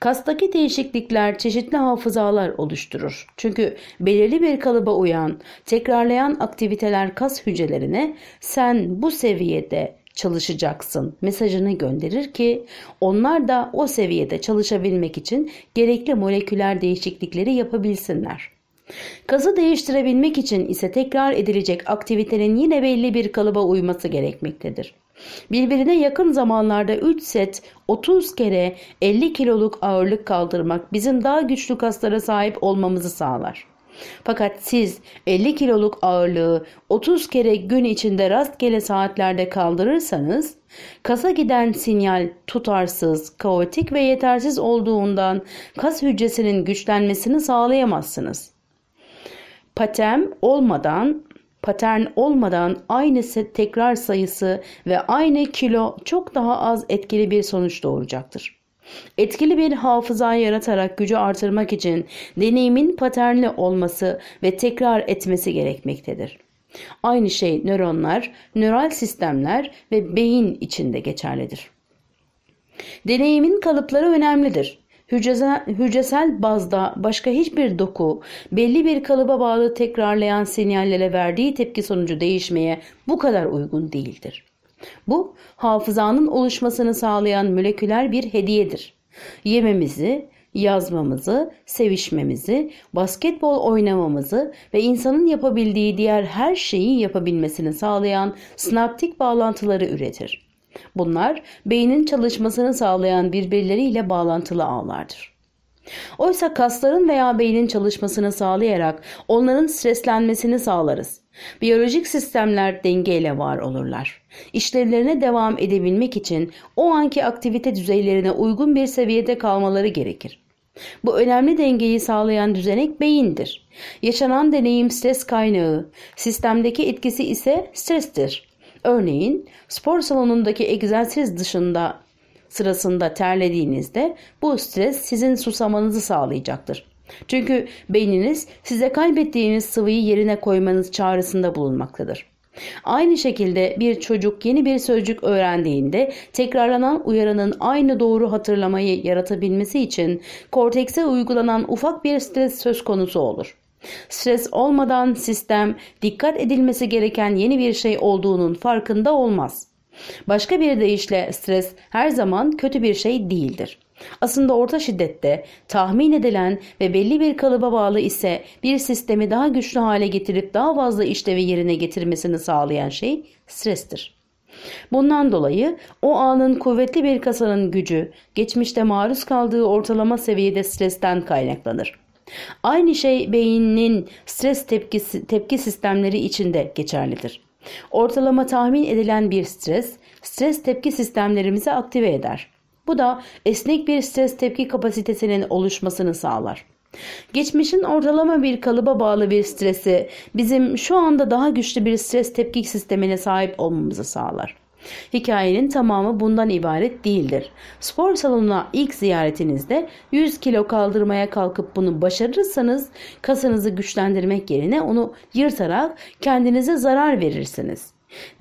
Kastaki değişiklikler çeşitli hafızalar oluşturur. Çünkü belirli bir kalıba uyan, tekrarlayan aktiviteler kas hücrelerine sen bu seviyede çalışacaksın mesajını gönderir ki onlar da o seviyede çalışabilmek için gerekli moleküler değişiklikleri yapabilsinler. Kazı değiştirebilmek için ise tekrar edilecek aktivitenin yine belli bir kalıba uyması gerekmektedir. Birbirine yakın zamanlarda 3 set 30 kere 50 kiloluk ağırlık kaldırmak bizim daha güçlü kaslara sahip olmamızı sağlar. Fakat siz 50 kiloluk ağırlığı 30 kere gün içinde rastgele saatlerde kaldırırsanız kasa giden sinyal tutarsız, kaotik ve yetersiz olduğundan kas hücresinin güçlenmesini sağlayamazsınız. Patem olmadan patern olmadan aynı tekrar sayısı ve aynı kilo çok daha az etkili bir sonuç doğuracaktır. Etkili bir hafıza yaratarak gücü artırmak için deneyimin paternli olması ve tekrar etmesi gerekmektedir. Aynı şey nöronlar, nöral sistemler ve beyin içinde geçerlidir. Deneyimin kalıpları önemlidir. Hücresel, bazda başka hiçbir doku belli bir kalıba bağlı tekrarlayan sinyallere verdiği tepki sonucu değişmeye bu kadar uygun değildir. Bu hafızanın oluşmasını sağlayan moleküler bir hediyedir. Yememizi, yazmamızı, sevişmemizi, basketbol oynamamızı ve insanın yapabildiği diğer her şeyi yapabilmesini sağlayan sinaptik bağlantıları üretir. Bunlar beynin çalışmasını sağlayan birbirleriyle bağlantılı ağlardır. Oysa kasların veya beynin çalışmasını sağlayarak onların streslenmesini sağlarız. Biyolojik sistemler dengeyle var olurlar. İşlevlerine devam edebilmek için o anki aktivite düzeylerine uygun bir seviyede kalmaları gerekir. Bu önemli dengeyi sağlayan düzenek beyindir. Yaşanan deneyim stres kaynağı, sistemdeki etkisi ise strestir. Örneğin spor salonundaki egzersiz dışında sırasında terlediğinizde bu stres sizin susamanızı sağlayacaktır. Çünkü beyniniz size kaybettiğiniz sıvıyı yerine koymanız çağrısında bulunmaktadır. Aynı şekilde bir çocuk yeni bir sözcük öğrendiğinde tekrarlanan uyaranın aynı doğru hatırlamayı yaratabilmesi için kortekse uygulanan ufak bir stres söz konusu olur. Stres olmadan sistem dikkat edilmesi gereken yeni bir şey olduğunun farkında olmaz. Başka bir deyişle stres her zaman kötü bir şey değildir. Aslında orta şiddette tahmin edilen ve belli bir kalıba bağlı ise bir sistemi daha güçlü hale getirip daha fazla işlevi yerine getirmesini sağlayan şey strestir. Bundan dolayı o anın kuvvetli bir kasanın gücü geçmişte maruz kaldığı ortalama seviyede stresten kaynaklanır. Aynı şey beynin stres tepkisi, tepki sistemleri içinde geçerlidir. Ortalama tahmin edilen bir stres, stres tepki sistemlerimizi aktive eder. Bu da esnek bir stres tepki kapasitesinin oluşmasını sağlar. Geçmişin ortalama bir kalıba bağlı bir stresi bizim şu anda daha güçlü bir stres tepki sistemine sahip olmamızı sağlar. Hikayenin tamamı bundan ibaret değildir. Spor salonuna ilk ziyaretinizde 100 kilo kaldırmaya kalkıp bunu başarırsanız kasınızı güçlendirmek yerine onu yırtarak kendinize zarar verirsiniz.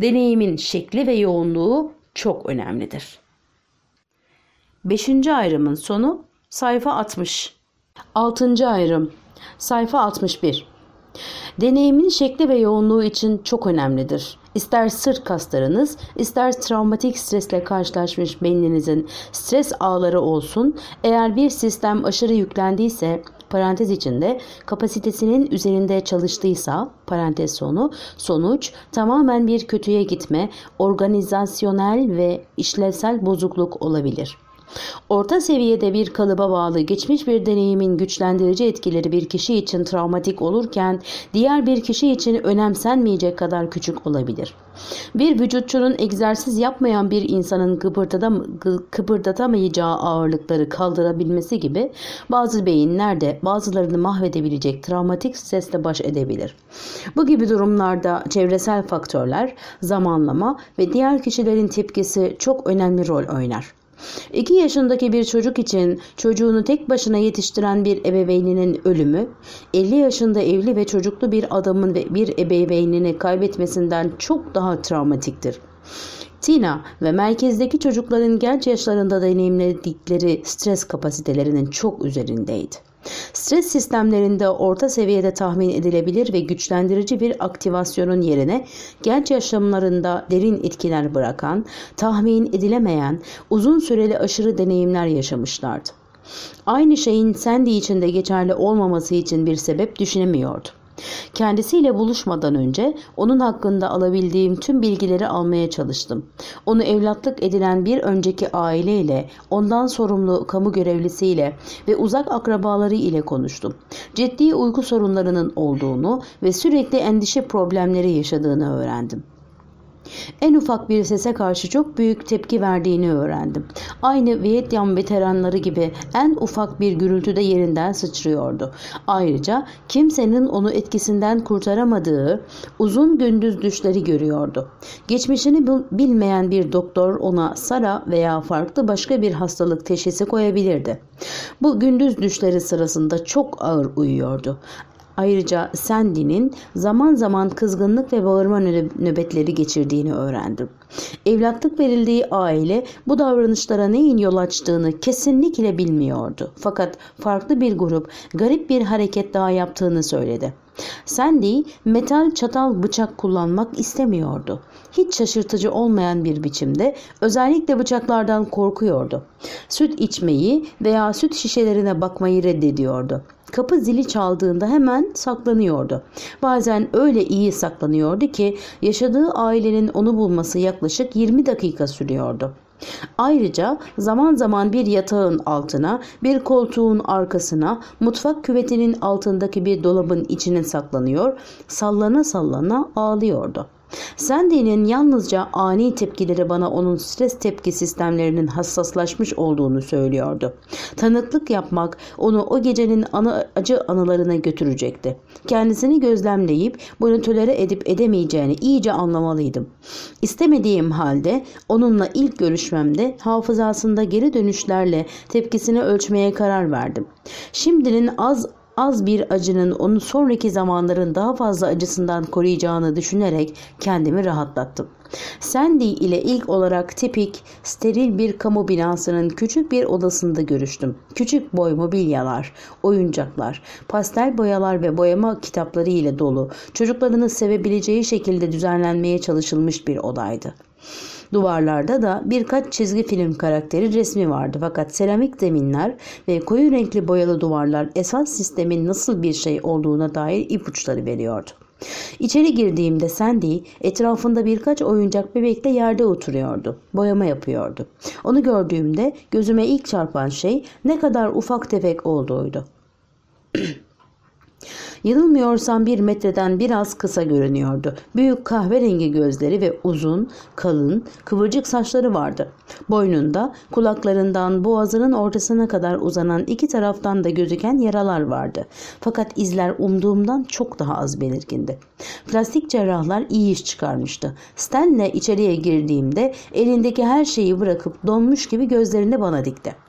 Deneyimin şekli ve yoğunluğu çok önemlidir. 5. ayrımın sonu sayfa 60. 6. ayrım sayfa 61. Deneyimin şekli ve yoğunluğu için çok önemlidir. İster sırt kaslarınız, ister travmatik stresle karşılaşmış beyninizin stres ağları olsun, eğer bir sistem aşırı yüklendiyse parantez içinde kapasitesinin üzerinde çalıştıysa parantez sonu sonuç tamamen bir kötüye gitme, organizasyonel ve işlevsel bozukluk olabilir. Orta seviyede bir kalıba bağlı geçmiş bir deneyimin güçlendirici etkileri bir kişi için travmatik olurken diğer bir kişi için önemsenmeyecek kadar küçük olabilir. Bir vücutçunun egzersiz yapmayan bir insanın kıpırdatamayacağı ağırlıkları kaldırabilmesi gibi bazı beyinler de bazılarını mahvedebilecek travmatik stresle baş edebilir. Bu gibi durumlarda çevresel faktörler, zamanlama ve diğer kişilerin tepkisi çok önemli rol oynar. 2 yaşındaki bir çocuk için çocuğunu tek başına yetiştiren bir ebeveyninin ölümü, 50 yaşında evli ve çocuklu bir adamın ve bir ebeveynini kaybetmesinden çok daha travmatiktir. Tina ve merkezdeki çocukların genç yaşlarında deneyimledikleri stres kapasitelerinin çok üzerindeydi. Stres sistemlerinde orta seviyede tahmin edilebilir ve güçlendirici bir aktivasyonun yerine genç yaşamlarında derin etkiler bırakan, tahmin edilemeyen, uzun süreli aşırı deneyimler yaşamışlardı. Aynı şeyin Sandy için de geçerli olmaması için bir sebep düşünemiyordu. Kendisiyle buluşmadan önce onun hakkında alabildiğim tüm bilgileri almaya çalıştım. Onu evlatlık edilen bir önceki aileyle, ondan sorumlu kamu görevlisiyle ve uzak akrabaları ile konuştum. Ciddi uyku sorunlarının olduğunu ve sürekli endişe problemleri yaşadığını öğrendim. En ufak bir sese karşı çok büyük tepki verdiğini öğrendim. Aynı Vietnam veteranları gibi en ufak bir gürültüde yerinden sıçrıyordu. Ayrıca kimsenin onu etkisinden kurtaramadığı uzun gündüz düşleri görüyordu. Geçmişini bilmeyen bir doktor ona Sara veya farklı başka bir hastalık teşhisi koyabilirdi. Bu gündüz düşleri sırasında çok ağır uyuyordu. Ayrıca Sandy'nin zaman zaman kızgınlık ve bağırma nöbetleri geçirdiğini öğrendim. Evlatlık verildiği aile bu davranışlara neyin yol açtığını kesinlikle bilmiyordu. Fakat farklı bir grup garip bir hareket daha yaptığını söyledi. Sandy metal çatal bıçak kullanmak istemiyordu. Hiç şaşırtıcı olmayan bir biçimde özellikle bıçaklardan korkuyordu. Süt içmeyi veya süt şişelerine bakmayı reddediyordu. Kapı zili çaldığında hemen saklanıyordu. Bazen öyle iyi saklanıyordu ki yaşadığı ailenin onu bulması yaklaşık 20 dakika sürüyordu. Ayrıca zaman zaman bir yatağın altına, bir koltuğun arkasına, mutfak küvetinin altındaki bir dolabın içine saklanıyor, sallana sallana ağlıyordu. Sandy'nin yalnızca ani tepkileri bana onun stres tepki sistemlerinin hassaslaşmış olduğunu söylüyordu. Tanıklık yapmak onu o gecenin anı, acı anılarına götürecekti. Kendisini gözlemleyip bunu tölere edip edemeyeceğini iyice anlamalıydım. İstemediğim halde onunla ilk görüşmemde hafızasında geri dönüşlerle tepkisini ölçmeye karar verdim. Şimdinin az az bir acının onu sonraki zamanların daha fazla acısından koruyacağını düşünerek kendimi rahatlattım. Sandy ile ilk olarak tipik, steril bir kamu binasının küçük bir odasında görüştüm. Küçük boy mobilyalar, oyuncaklar, pastel boyalar ve boyama kitapları ile dolu, çocuklarını sevebileceği şekilde düzenlenmeye çalışılmış bir odaydı. Duvarlarda da birkaç çizgi film karakteri resmi vardı fakat seramik zeminler ve koyu renkli boyalı duvarlar esas sistemin nasıl bir şey olduğuna dair ipuçları veriyordu. İçeri girdiğimde Sandy etrafında birkaç oyuncak bebekle yerde oturuyordu. Boyama yapıyordu. Onu gördüğümde gözüme ilk çarpan şey ne kadar ufak tefek olduğuydu. Yanılmıyorsam bir metreden biraz kısa görünüyordu. Büyük kahverengi gözleri ve uzun, kalın, kıvırcık saçları vardı. Boynunda, kulaklarından boğazının ortasına kadar uzanan iki taraftan da gözüken yaralar vardı. Fakat izler umduğumdan çok daha az belirgindi. Plastik cerrahlar iyi iş çıkarmıştı. Stan'le içeriye girdiğimde elindeki her şeyi bırakıp donmuş gibi gözlerini bana dikti.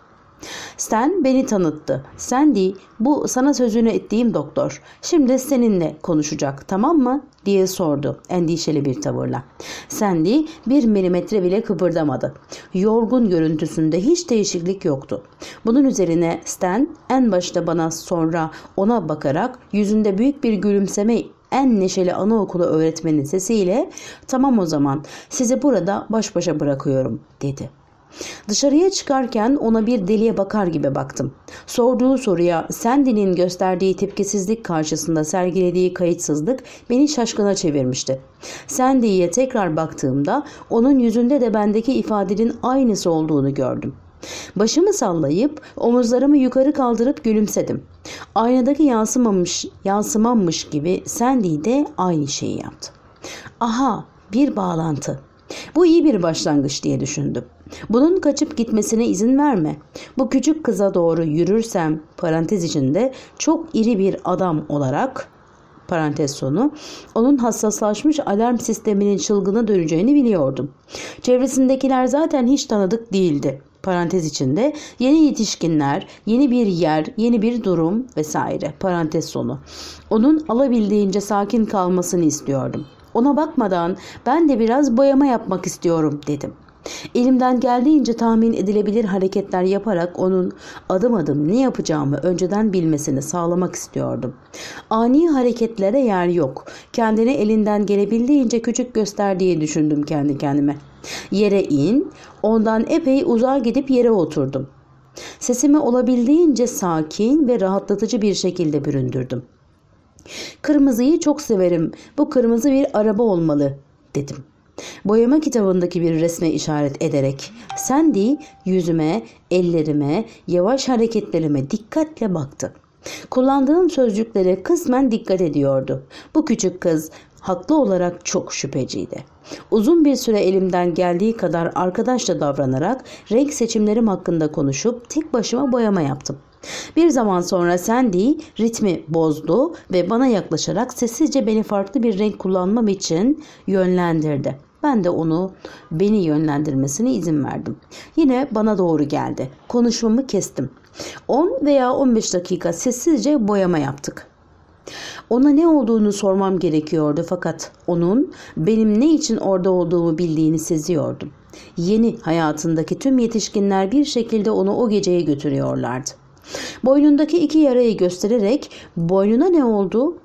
Stan beni tanıttı. Sandy bu sana sözünü ettiğim doktor. Şimdi seninle konuşacak tamam mı? diye sordu endişeli bir tavırla. Sandy bir milimetre bile kıpırdamadı. Yorgun görüntüsünde hiç değişiklik yoktu. Bunun üzerine Stan en başta bana sonra ona bakarak yüzünde büyük bir gülümseme en neşeli anaokulu öğretmenin sesiyle tamam o zaman sizi burada baş başa bırakıyorum dedi. Dışarıya çıkarken ona bir deliye bakar gibi baktım. Sorduğu soruya Sandy'nin gösterdiği tepkisizlik karşısında sergilediği kayıtsızlık beni şaşkına çevirmişti. Sandy'ye tekrar baktığımda onun yüzünde de bendeki ifadenin aynısı olduğunu gördüm. Başımı sallayıp omuzlarımı yukarı kaldırıp gülümsedim. Aynadaki yansımamış, yansımamış gibi Sandy de aynı şeyi yaptı. Aha bir bağlantı. Bu iyi bir başlangıç diye düşündüm. Bunun kaçıp gitmesine izin verme. Bu küçük kıza doğru yürürsem parantez içinde çok iri bir adam olarak parantez sonu onun hassaslaşmış alarm sisteminin çılgına döneceğini biliyordum. Çevresindekiler zaten hiç tanıdık değildi. Parantez içinde yeni yetişkinler, yeni bir yer, yeni bir durum vesaire. Parantez sonu. Onun alabildiğince sakin kalmasını istiyordum. Ona bakmadan ben de biraz boyama yapmak istiyorum dedim. Elimden geldiğince tahmin edilebilir hareketler yaparak onun adım adım ne yapacağımı önceden bilmesini sağlamak istiyordum. Ani hareketlere yer yok. Kendini elinden gelebildiğince küçük göster diye düşündüm kendi kendime. Yere in, ondan epey uzağa gidip yere oturdum. Sesimi olabildiğince sakin ve rahatlatıcı bir şekilde büründürdüm. Kırmızıyı çok severim. Bu kırmızı bir araba olmalı dedim. Boyama kitabındaki bir resme işaret ederek Sandy yüzüme, ellerime, yavaş hareketlerime dikkatle baktı. Kullandığım sözcüklere kısmen dikkat ediyordu. Bu küçük kız haklı olarak çok şüpheciydi. Uzun bir süre elimden geldiği kadar arkadaşla davranarak renk seçimlerim hakkında konuşup tek başıma boyama yaptım. Bir zaman sonra Sandy ritmi bozdu ve bana yaklaşarak sessizce beni farklı bir renk kullanmam için yönlendirdi. Ben de onu beni yönlendirmesine izin verdim. Yine bana doğru geldi. Konuşmamı kestim. 10 veya 15 dakika sessizce boyama yaptık. Ona ne olduğunu sormam gerekiyordu fakat onun benim ne için orada olduğumu bildiğini seziyordum. Yeni hayatındaki tüm yetişkinler bir şekilde onu o geceye götürüyorlardı. Boynundaki iki yarayı göstererek boynuna ne oldu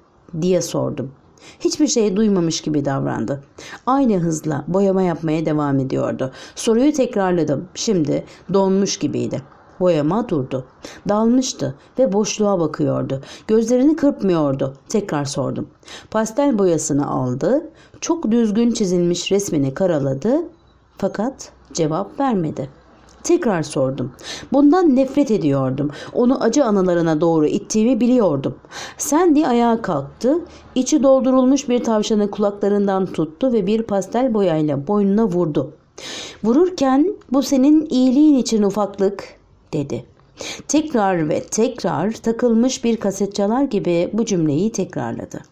diye sordum. Hiçbir şey duymamış gibi davrandı. Aynı hızla boyama yapmaya devam ediyordu. Soruyu tekrarladım. Şimdi donmuş gibiydi. Boyama durdu. Dalmıştı ve boşluğa bakıyordu. Gözlerini kırpmıyordu. Tekrar sordum. Pastel boyasını aldı. Çok düzgün çizilmiş resmini karaladı. Fakat cevap vermedi. Tekrar sordum. Bundan nefret ediyordum. Onu acı anılarına doğru ittiğimi biliyordum. Sandy ayağa kalktı. İçi doldurulmuş bir tavşanı kulaklarından tuttu ve bir pastel boyayla boynuna vurdu. Vururken bu senin iyiliğin için ufaklık dedi. Tekrar ve tekrar takılmış bir kaset çalar gibi bu cümleyi tekrarladı.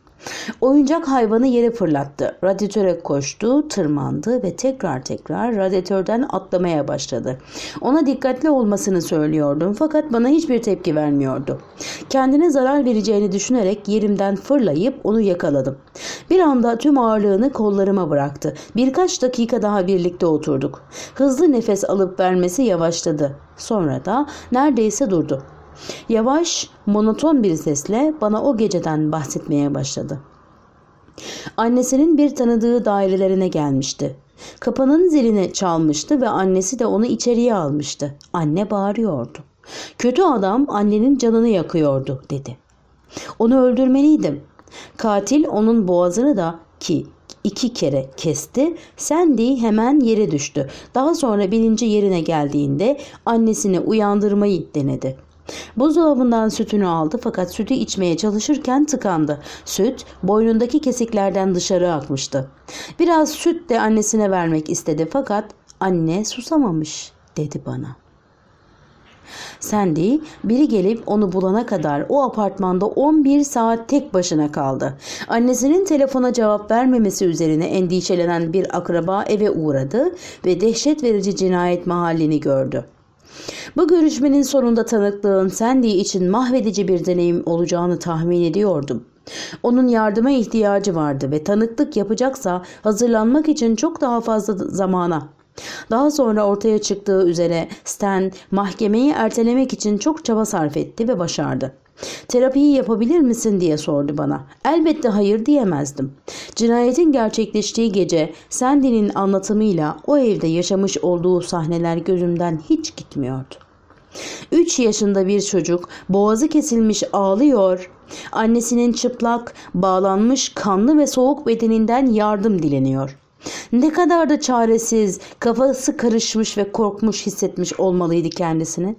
Oyuncak hayvanı yere fırlattı. Radyatöre koştu, tırmandı ve tekrar tekrar radyatörden atlamaya başladı. Ona dikkatli olmasını söylüyordum fakat bana hiçbir tepki vermiyordu. Kendine zarar vereceğini düşünerek yerimden fırlayıp onu yakaladım. Bir anda tüm ağırlığını kollarıma bıraktı. Birkaç dakika daha birlikte oturduk. Hızlı nefes alıp vermesi yavaşladı. Sonra da neredeyse durdu. Yavaş, monoton bir sesle bana o geceden bahsetmeye başladı. Annesinin bir tanıdığı dairelerine gelmişti. Kapının zilini çalmıştı ve annesi de onu içeriye almıştı. Anne bağırıyordu. Kötü adam annenin canını yakıyordu dedi. Onu öldürmeliydim. Katil onun boğazını da ki iki kere kesti. Sandy hemen yere düştü. Daha sonra bilinci yerine geldiğinde annesini uyandırmayı denedi. Buzdolabından sütünü aldı fakat sütü içmeye çalışırken tıkandı. Süt boynundaki kesiklerden dışarı akmıştı. Biraz süt de annesine vermek istedi fakat anne susamamış dedi bana. Sandy biri gelip onu bulana kadar o apartmanda 11 saat tek başına kaldı. Annesinin telefona cevap vermemesi üzerine endişelenen bir akraba eve uğradı ve dehşet verici cinayet mahallini gördü. Bu görüşmenin sonunda tanıklığın Sandy için mahvedici bir deneyim olacağını tahmin ediyordum. Onun yardıma ihtiyacı vardı ve tanıklık yapacaksa hazırlanmak için çok daha fazla zamana daha sonra ortaya çıktığı üzere Stan mahkemeyi ertelemek için çok çaba sarf etti ve başardı. Terapiyi yapabilir misin diye sordu bana. Elbette hayır diyemezdim. Cinayetin gerçekleştiği gece Sandy'nin anlatımıyla o evde yaşamış olduğu sahneler gözümden hiç gitmiyordu. 3 yaşında bir çocuk boğazı kesilmiş ağlıyor. Annesinin çıplak, bağlanmış kanlı ve soğuk bedeninden yardım dileniyor. Ne kadar da çaresiz, kafası karışmış ve korkmuş hissetmiş olmalıydı kendisini.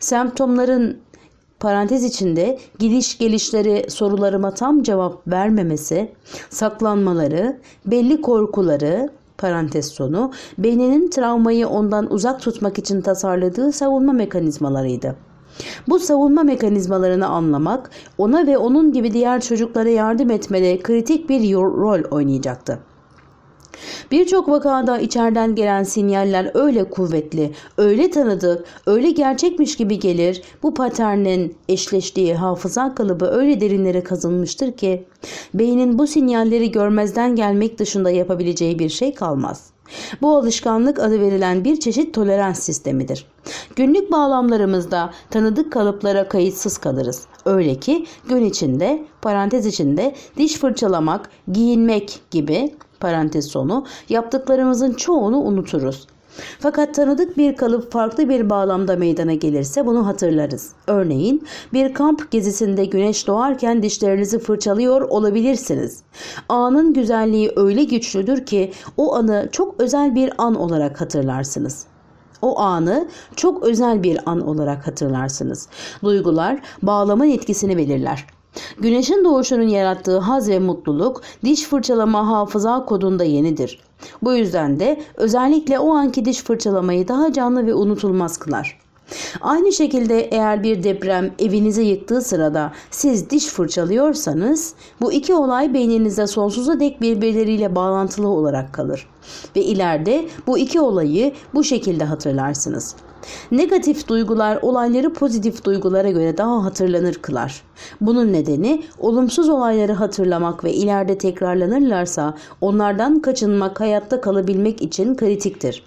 Semptomların parantez içinde gidiş gelişleri sorularıma tam cevap vermemesi, saklanmaları, belli korkuları, parantez sonu, beyninin travmayı ondan uzak tutmak için tasarladığı savunma mekanizmalarıydı. Bu savunma mekanizmalarını anlamak, ona ve onun gibi diğer çocuklara yardım etmede kritik bir rol oynayacaktı. Birçok vakada içeriden gelen sinyaller öyle kuvvetli, öyle tanıdık, öyle gerçekmiş gibi gelir. Bu paternin eşleştiği hafıza kalıbı öyle derinlere kazınmıştır ki beynin bu sinyalleri görmezden gelmek dışında yapabileceği bir şey kalmaz. Bu alışkanlık adı verilen bir çeşit tolerans sistemidir. Günlük bağlamlarımızda tanıdık kalıplara kayıtsız kalırız. Öyle ki gün içinde, parantez içinde diş fırçalamak, giyinmek gibi parantez sonu yaptıklarımızın çoğunu unuturuz. Fakat tanıdık bir kalıp farklı bir bağlamda meydana gelirse bunu hatırlarız. Örneğin bir kamp gezisinde güneş doğarken dişlerinizi fırçalıyor olabilirsiniz. Anın güzelliği öyle güçlüdür ki o anı çok özel bir an olarak hatırlarsınız. O anı çok özel bir an olarak hatırlarsınız. Duygular bağlama etkisini belirler. Güneşin doğuşunun yarattığı haz ve mutluluk diş fırçalama hafıza kodunda yenidir. Bu yüzden de özellikle o anki diş fırçalamayı daha canlı ve unutulmaz kılar. Aynı şekilde eğer bir deprem evinizi yıktığı sırada siz diş fırçalıyorsanız bu iki olay beyninizde sonsuza dek birbirleriyle bağlantılı olarak kalır. Ve ileride bu iki olayı bu şekilde hatırlarsınız. Negatif duygular olayları pozitif duygulara göre daha hatırlanır kılar. Bunun nedeni olumsuz olayları hatırlamak ve ileride tekrarlanırlarsa onlardan kaçınmak hayatta kalabilmek için kritiktir.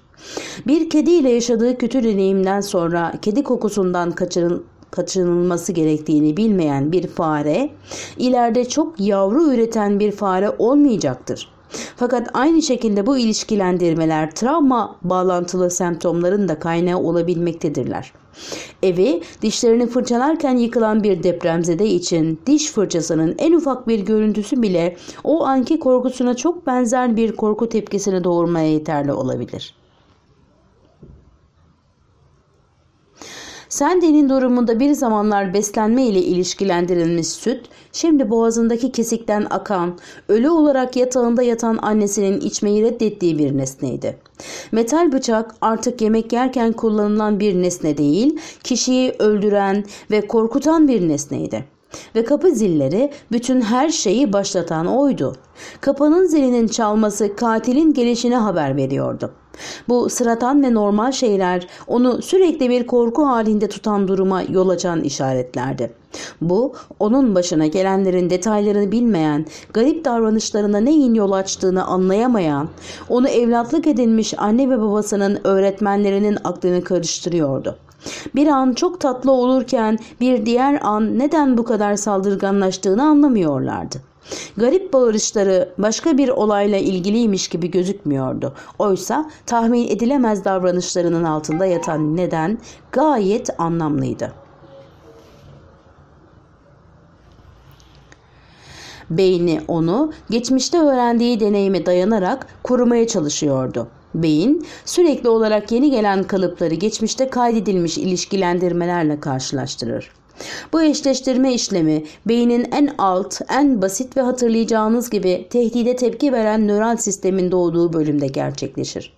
Bir kediyle yaşadığı kötü deneyimden sonra kedi kokusundan kaçırıl kaçınılması gerektiğini bilmeyen bir fare ileride çok yavru üreten bir fare olmayacaktır. Fakat aynı şekilde bu ilişkilendirmeler travma bağlantılı semptomların da kaynağı olabilmektedirler. Evi dişlerini fırçalarken yıkılan bir depremzede için diş fırçasının en ufak bir görüntüsü bile o anki korkusuna çok benzer bir korku tepkisini doğurmaya yeterli olabilir. Sandy'nin durumunda bir zamanlar beslenme ile ilişkilendirilmiş süt, şimdi boğazındaki kesikten akan, ölü olarak yatağında yatan annesinin içmeyi reddettiği bir nesneydi. Metal bıçak artık yemek yerken kullanılan bir nesne değil, kişiyi öldüren ve korkutan bir nesneydi. Ve kapı zilleri bütün her şeyi başlatan oydu. Kapının zilinin çalması katilin gelişine haber veriyordu. Bu sıradan ve normal şeyler onu sürekli bir korku halinde tutan duruma yol açan işaretlerdi. Bu onun başına gelenlerin detaylarını bilmeyen, garip davranışlarına neyin yol açtığını anlayamayan, onu evlatlık edinmiş anne ve babasının öğretmenlerinin aklını karıştırıyordu. Bir an çok tatlı olurken bir diğer an neden bu kadar saldırganlaştığını anlamıyorlardı. Garip bağırışları başka bir olayla ilgiliymiş gibi gözükmüyordu. Oysa tahmin edilemez davranışlarının altında yatan neden gayet anlamlıydı. Beyni onu geçmişte öğrendiği deneyime dayanarak korumaya çalışıyordu. Beyin sürekli olarak yeni gelen kalıpları geçmişte kaydedilmiş ilişkilendirmelerle karşılaştırır. Bu eşleştirme işlemi beynin en alt, en basit ve hatırlayacağınız gibi tehdide tepki veren nöral sistemin doğduğu bölümde gerçekleşir.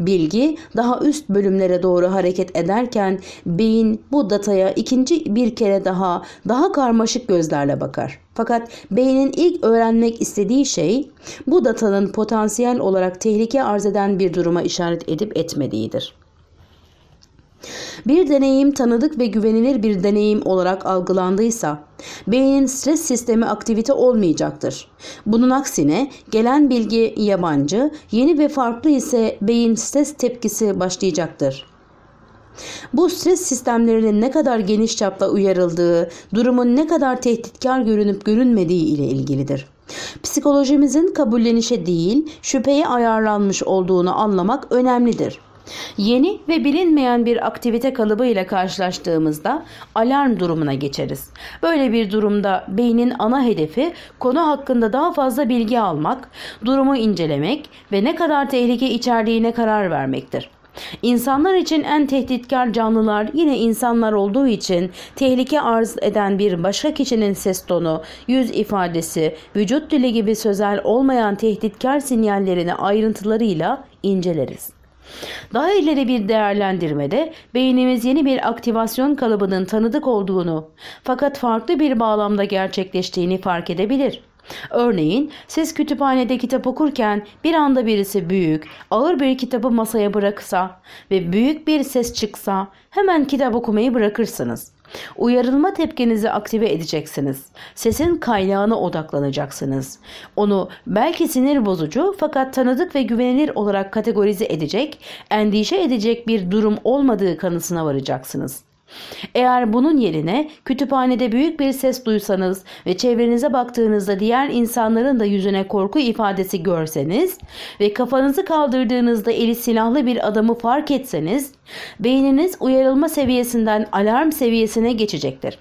Bilgi daha üst bölümlere doğru hareket ederken beyin bu dataya ikinci bir kere daha daha karmaşık gözlerle bakar. Fakat beynin ilk öğrenmek istediği şey bu datanın potansiyel olarak tehlike arz eden bir duruma işaret edip etmediğidir. Bir deneyim tanıdık ve güvenilir bir deneyim olarak algılandıysa beynin stres sistemi aktivite olmayacaktır. Bunun aksine gelen bilgi yabancı, yeni ve farklı ise beyin stres tepkisi başlayacaktır. Bu stres sistemlerinin ne kadar geniş çapta uyarıldığı, durumun ne kadar tehditkar görünüp görünmediği ile ilgilidir. Psikolojimizin kabullenişe değil, şüpheye ayarlanmış olduğunu anlamak önemlidir. Yeni ve bilinmeyen bir aktivite kalıbı ile karşılaştığımızda alarm durumuna geçeriz. Böyle bir durumda beynin ana hedefi konu hakkında daha fazla bilgi almak, durumu incelemek ve ne kadar tehlike içerdiğine karar vermektir. İnsanlar için en tehditkar canlılar yine insanlar olduğu için tehlike arz eden bir başka kişinin ses tonu, yüz ifadesi, vücut dili gibi sözel olmayan tehditkar sinyallerini ayrıntılarıyla inceleriz. Daha ileri bir değerlendirmede beynimiz yeni bir aktivasyon kalıbının tanıdık olduğunu fakat farklı bir bağlamda gerçekleştiğini fark edebilir. Örneğin siz kütüphanede kitap okurken bir anda birisi büyük, ağır bir kitabı masaya bıraksa ve büyük bir ses çıksa hemen kitap okumayı bırakırsınız. Uyarılma tepkinizi aktive edeceksiniz. Sesin kaynağına odaklanacaksınız. Onu belki sinir bozucu fakat tanıdık ve güvenilir olarak kategorize edecek, endişe edecek bir durum olmadığı kanısına varacaksınız. Eğer bunun yerine kütüphanede büyük bir ses duysanız ve çevrenize baktığınızda diğer insanların da yüzüne korku ifadesi görseniz ve kafanızı kaldırdığınızda eli silahlı bir adamı fark etseniz beyniniz uyarılma seviyesinden alarm seviyesine geçecektir.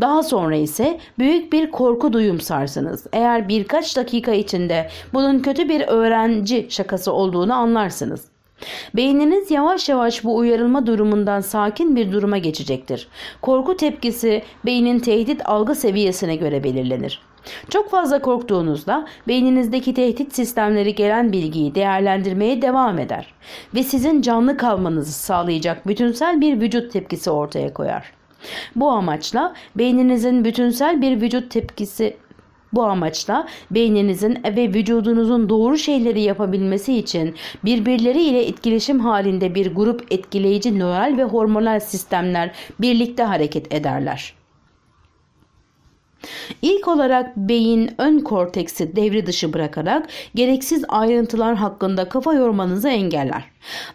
Daha sonra ise büyük bir korku duyumsarsınız. Eğer birkaç dakika içinde bunun kötü bir öğrenci şakası olduğunu anlarsınız. Beyniniz yavaş yavaş bu uyarılma durumundan sakin bir duruma geçecektir. Korku tepkisi beynin tehdit algı seviyesine göre belirlenir. Çok fazla korktuğunuzda beyninizdeki tehdit sistemleri gelen bilgiyi değerlendirmeye devam eder ve sizin canlı kalmanızı sağlayacak bütünsel bir vücut tepkisi ortaya koyar. Bu amaçla beyninizin bütünsel bir vücut tepkisi bu amaçla beyninizin ve vücudunuzun doğru şeyleri yapabilmesi için birbirleri ile etkileşim halinde bir grup etkileyici nöral ve hormonal sistemler birlikte hareket ederler. İlk olarak beyin ön korteksi devre dışı bırakarak gereksiz ayrıntılar hakkında kafa yormanızı engeller.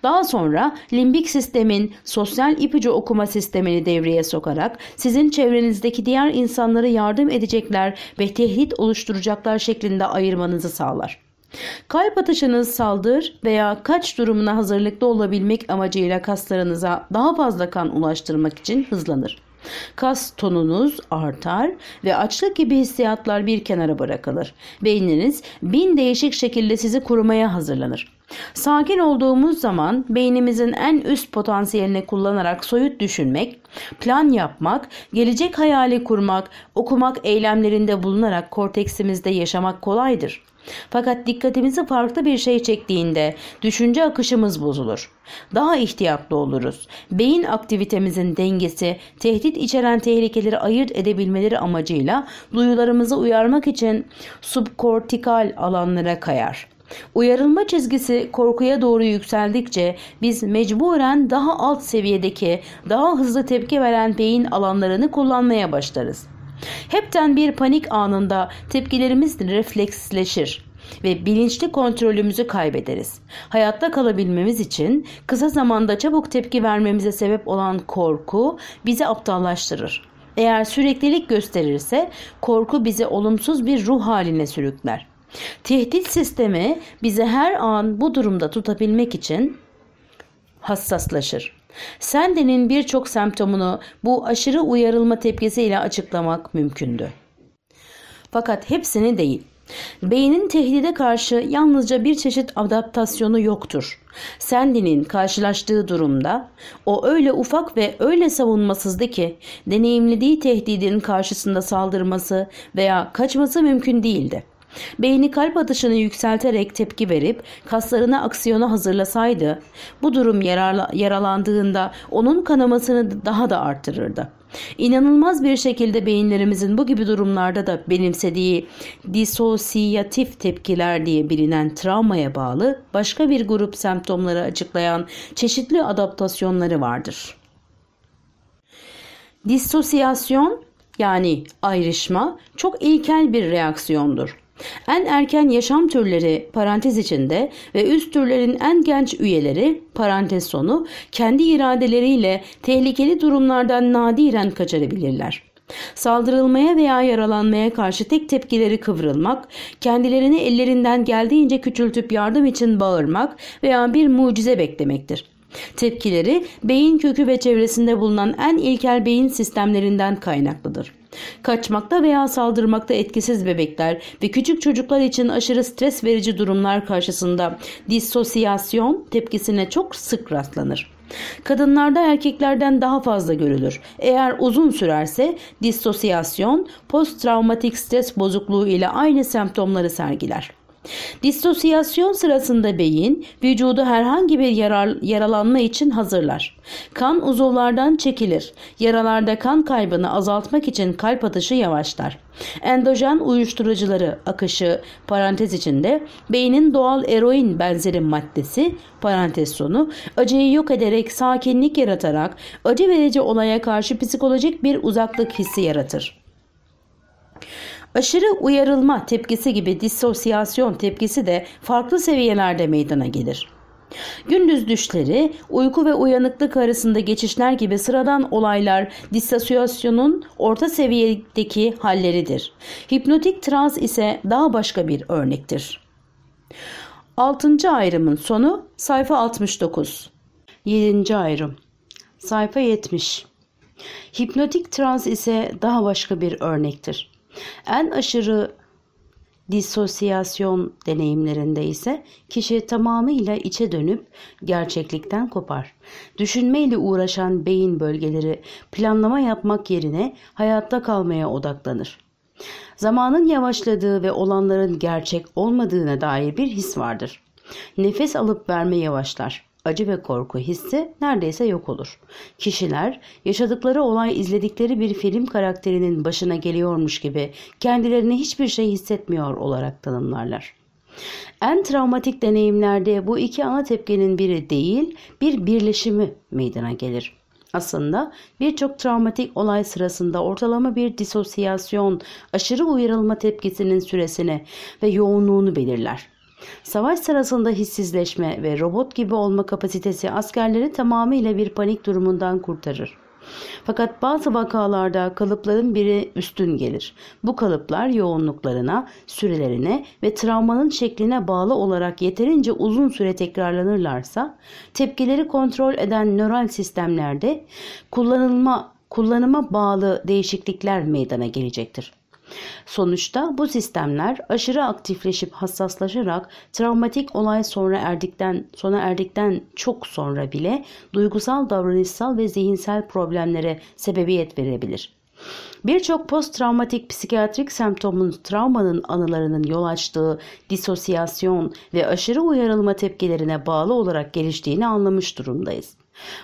Daha sonra limbik sistemin sosyal ipucu okuma sistemini devreye sokarak sizin çevrenizdeki diğer insanlara yardım edecekler ve tehdit oluşturacaklar şeklinde ayırmanızı sağlar. Kalp atışınız saldır veya kaç durumuna hazırlıklı olabilmek amacıyla kaslarınıza daha fazla kan ulaştırmak için hızlanır. Kas tonunuz artar ve açlık gibi hissiyatlar bir kenara bırakılır. Beyniniz bin değişik şekilde sizi korumaya hazırlanır. Sakin olduğumuz zaman beynimizin en üst potansiyelini kullanarak soyut düşünmek, plan yapmak, gelecek hayali kurmak, okumak eylemlerinde bulunarak korteksimizde yaşamak kolaydır. Fakat dikkatimizi farklı bir şey çektiğinde düşünce akışımız bozulur. Daha ihtiyatlı oluruz. Beyin aktivitemizin dengesi tehdit içeren tehlikeleri ayırt edebilmeleri amacıyla duyularımızı uyarmak için subkortikal alanlara kayar. Uyarılma çizgisi korkuya doğru yükseldikçe biz mecburen daha alt seviyedeki, daha hızlı tepki veren beyin alanlarını kullanmaya başlarız. Hepten bir panik anında tepkilerimiz refleksleşir. ve bilinçli kontrolümüzü kaybederiz. Hayatta kalabilmemiz için kısa zamanda çabuk tepki vermemize sebep olan korku bizi aptallaştırır. Eğer süreklilik gösterirse korku bizi olumsuz bir ruh haline sürükler. Tehdit sistemi bizi her an bu durumda tutabilmek için hassaslaşır. Sende'nin birçok semptomunu bu aşırı uyarılma tepkisiyle açıklamak mümkündü. Fakat hepsini değil. Beynin tehdide karşı yalnızca bir çeşit adaptasyonu yoktur. Sandy'nin karşılaştığı durumda o öyle ufak ve öyle savunmasızdı ki deneyimlediği tehdidin karşısında saldırması veya kaçması mümkün değildi. Beyni kalp atışını yükselterek tepki verip kaslarını aksiyona hazırlasaydı bu durum yaralandığında onun kanamasını daha da arttırırdı. İnanılmaz bir şekilde beyinlerimizin bu gibi durumlarda da benimsediği disosiyatif tepkiler diye bilinen travmaya bağlı başka bir grup semptomları açıklayan çeşitli adaptasyonları vardır. Disosiyasyon yani ayrışma çok ilkel bir reaksiyondur. En erken yaşam türleri parantez içinde ve üst türlerin en genç üyeleri parantez sonu kendi iradeleriyle tehlikeli durumlardan nadiren kaçırabilirler. Saldırılmaya veya yaralanmaya karşı tek tepkileri kıvrılmak, kendilerini ellerinden geldiğince küçültüp yardım için bağırmak veya bir mucize beklemektir. Tepkileri beyin kökü ve çevresinde bulunan en ilkel beyin sistemlerinden kaynaklıdır. Kaçmakta veya saldırmakta etkisiz bebekler ve küçük çocuklar için aşırı stres verici durumlar karşısında disosiyasyon tepkisine çok sık rastlanır. Kadınlarda erkeklerden daha fazla görülür. Eğer uzun sürerse disosiyasyon post-travmatik stres bozukluğu ile aynı semptomları sergiler. Disosiyasyon sırasında beyin vücudu herhangi bir yarar, yaralanma için hazırlar. Kan uzuvlardan çekilir. Yaralarda kan kaybını azaltmak için kalp atışı yavaşlar. Endojen uyuşturucuları akışı parantez içinde beynin doğal eroin benzeri maddesi parantez sonu acıyı yok ederek sakinlik yaratarak acı verici olaya karşı psikolojik bir uzaklık hissi yaratır. Aşırı uyarılma tepkisi gibi disosyasyon tepkisi de farklı seviyelerde meydana gelir. Gündüz düşleri, uyku ve uyanıklık arasında geçişler gibi sıradan olaylar disosyasyonun orta seviyedeki halleridir. Hipnotik trans ise daha başka bir örnektir. 6. ayrımın sonu sayfa 69. 7. ayrım sayfa 70. Hipnotik trans ise daha başka bir örnektir. En aşırı disosyasyon deneyimlerinde ise kişi tamamıyla içe dönüp gerçeklikten kopar. Düşünmeyle uğraşan beyin bölgeleri planlama yapmak yerine hayatta kalmaya odaklanır. Zamanın yavaşladığı ve olanların gerçek olmadığına dair bir his vardır. Nefes alıp verme yavaşlar acı ve korku hissi neredeyse yok olur. Kişiler yaşadıkları olay izledikleri bir film karakterinin başına geliyormuş gibi kendilerini hiçbir şey hissetmiyor olarak tanımlarlar. En travmatik deneyimlerde bu iki ana tepkinin biri değil, bir birleşimi meydana gelir. Aslında birçok travmatik olay sırasında ortalama bir disosyasyon, aşırı uyarılma tepkisinin süresini ve yoğunluğunu belirler. Savaş sırasında hissizleşme ve robot gibi olma kapasitesi askerleri tamamıyla bir panik durumundan kurtarır. Fakat bazı vakalarda kalıpların biri üstün gelir. Bu kalıplar yoğunluklarına, sürelerine ve travmanın şekline bağlı olarak yeterince uzun süre tekrarlanırlarsa tepkileri kontrol eden nöral sistemlerde kullanılma kullanıma bağlı değişiklikler meydana gelecektir. Sonuçta bu sistemler aşırı aktifleşip hassaslaşarak travmatik olay sonra erdikten sona erdikten çok sonra bile duygusal, davranışsal ve zihinsel problemlere sebebiyet verebilir. Birçok post-travmatik psikiyatrik semptomun travmanın anılarının yol açtığı disosyasyon ve aşırı uyarılma tepkilerine bağlı olarak geliştiğini anlamış durumdayız.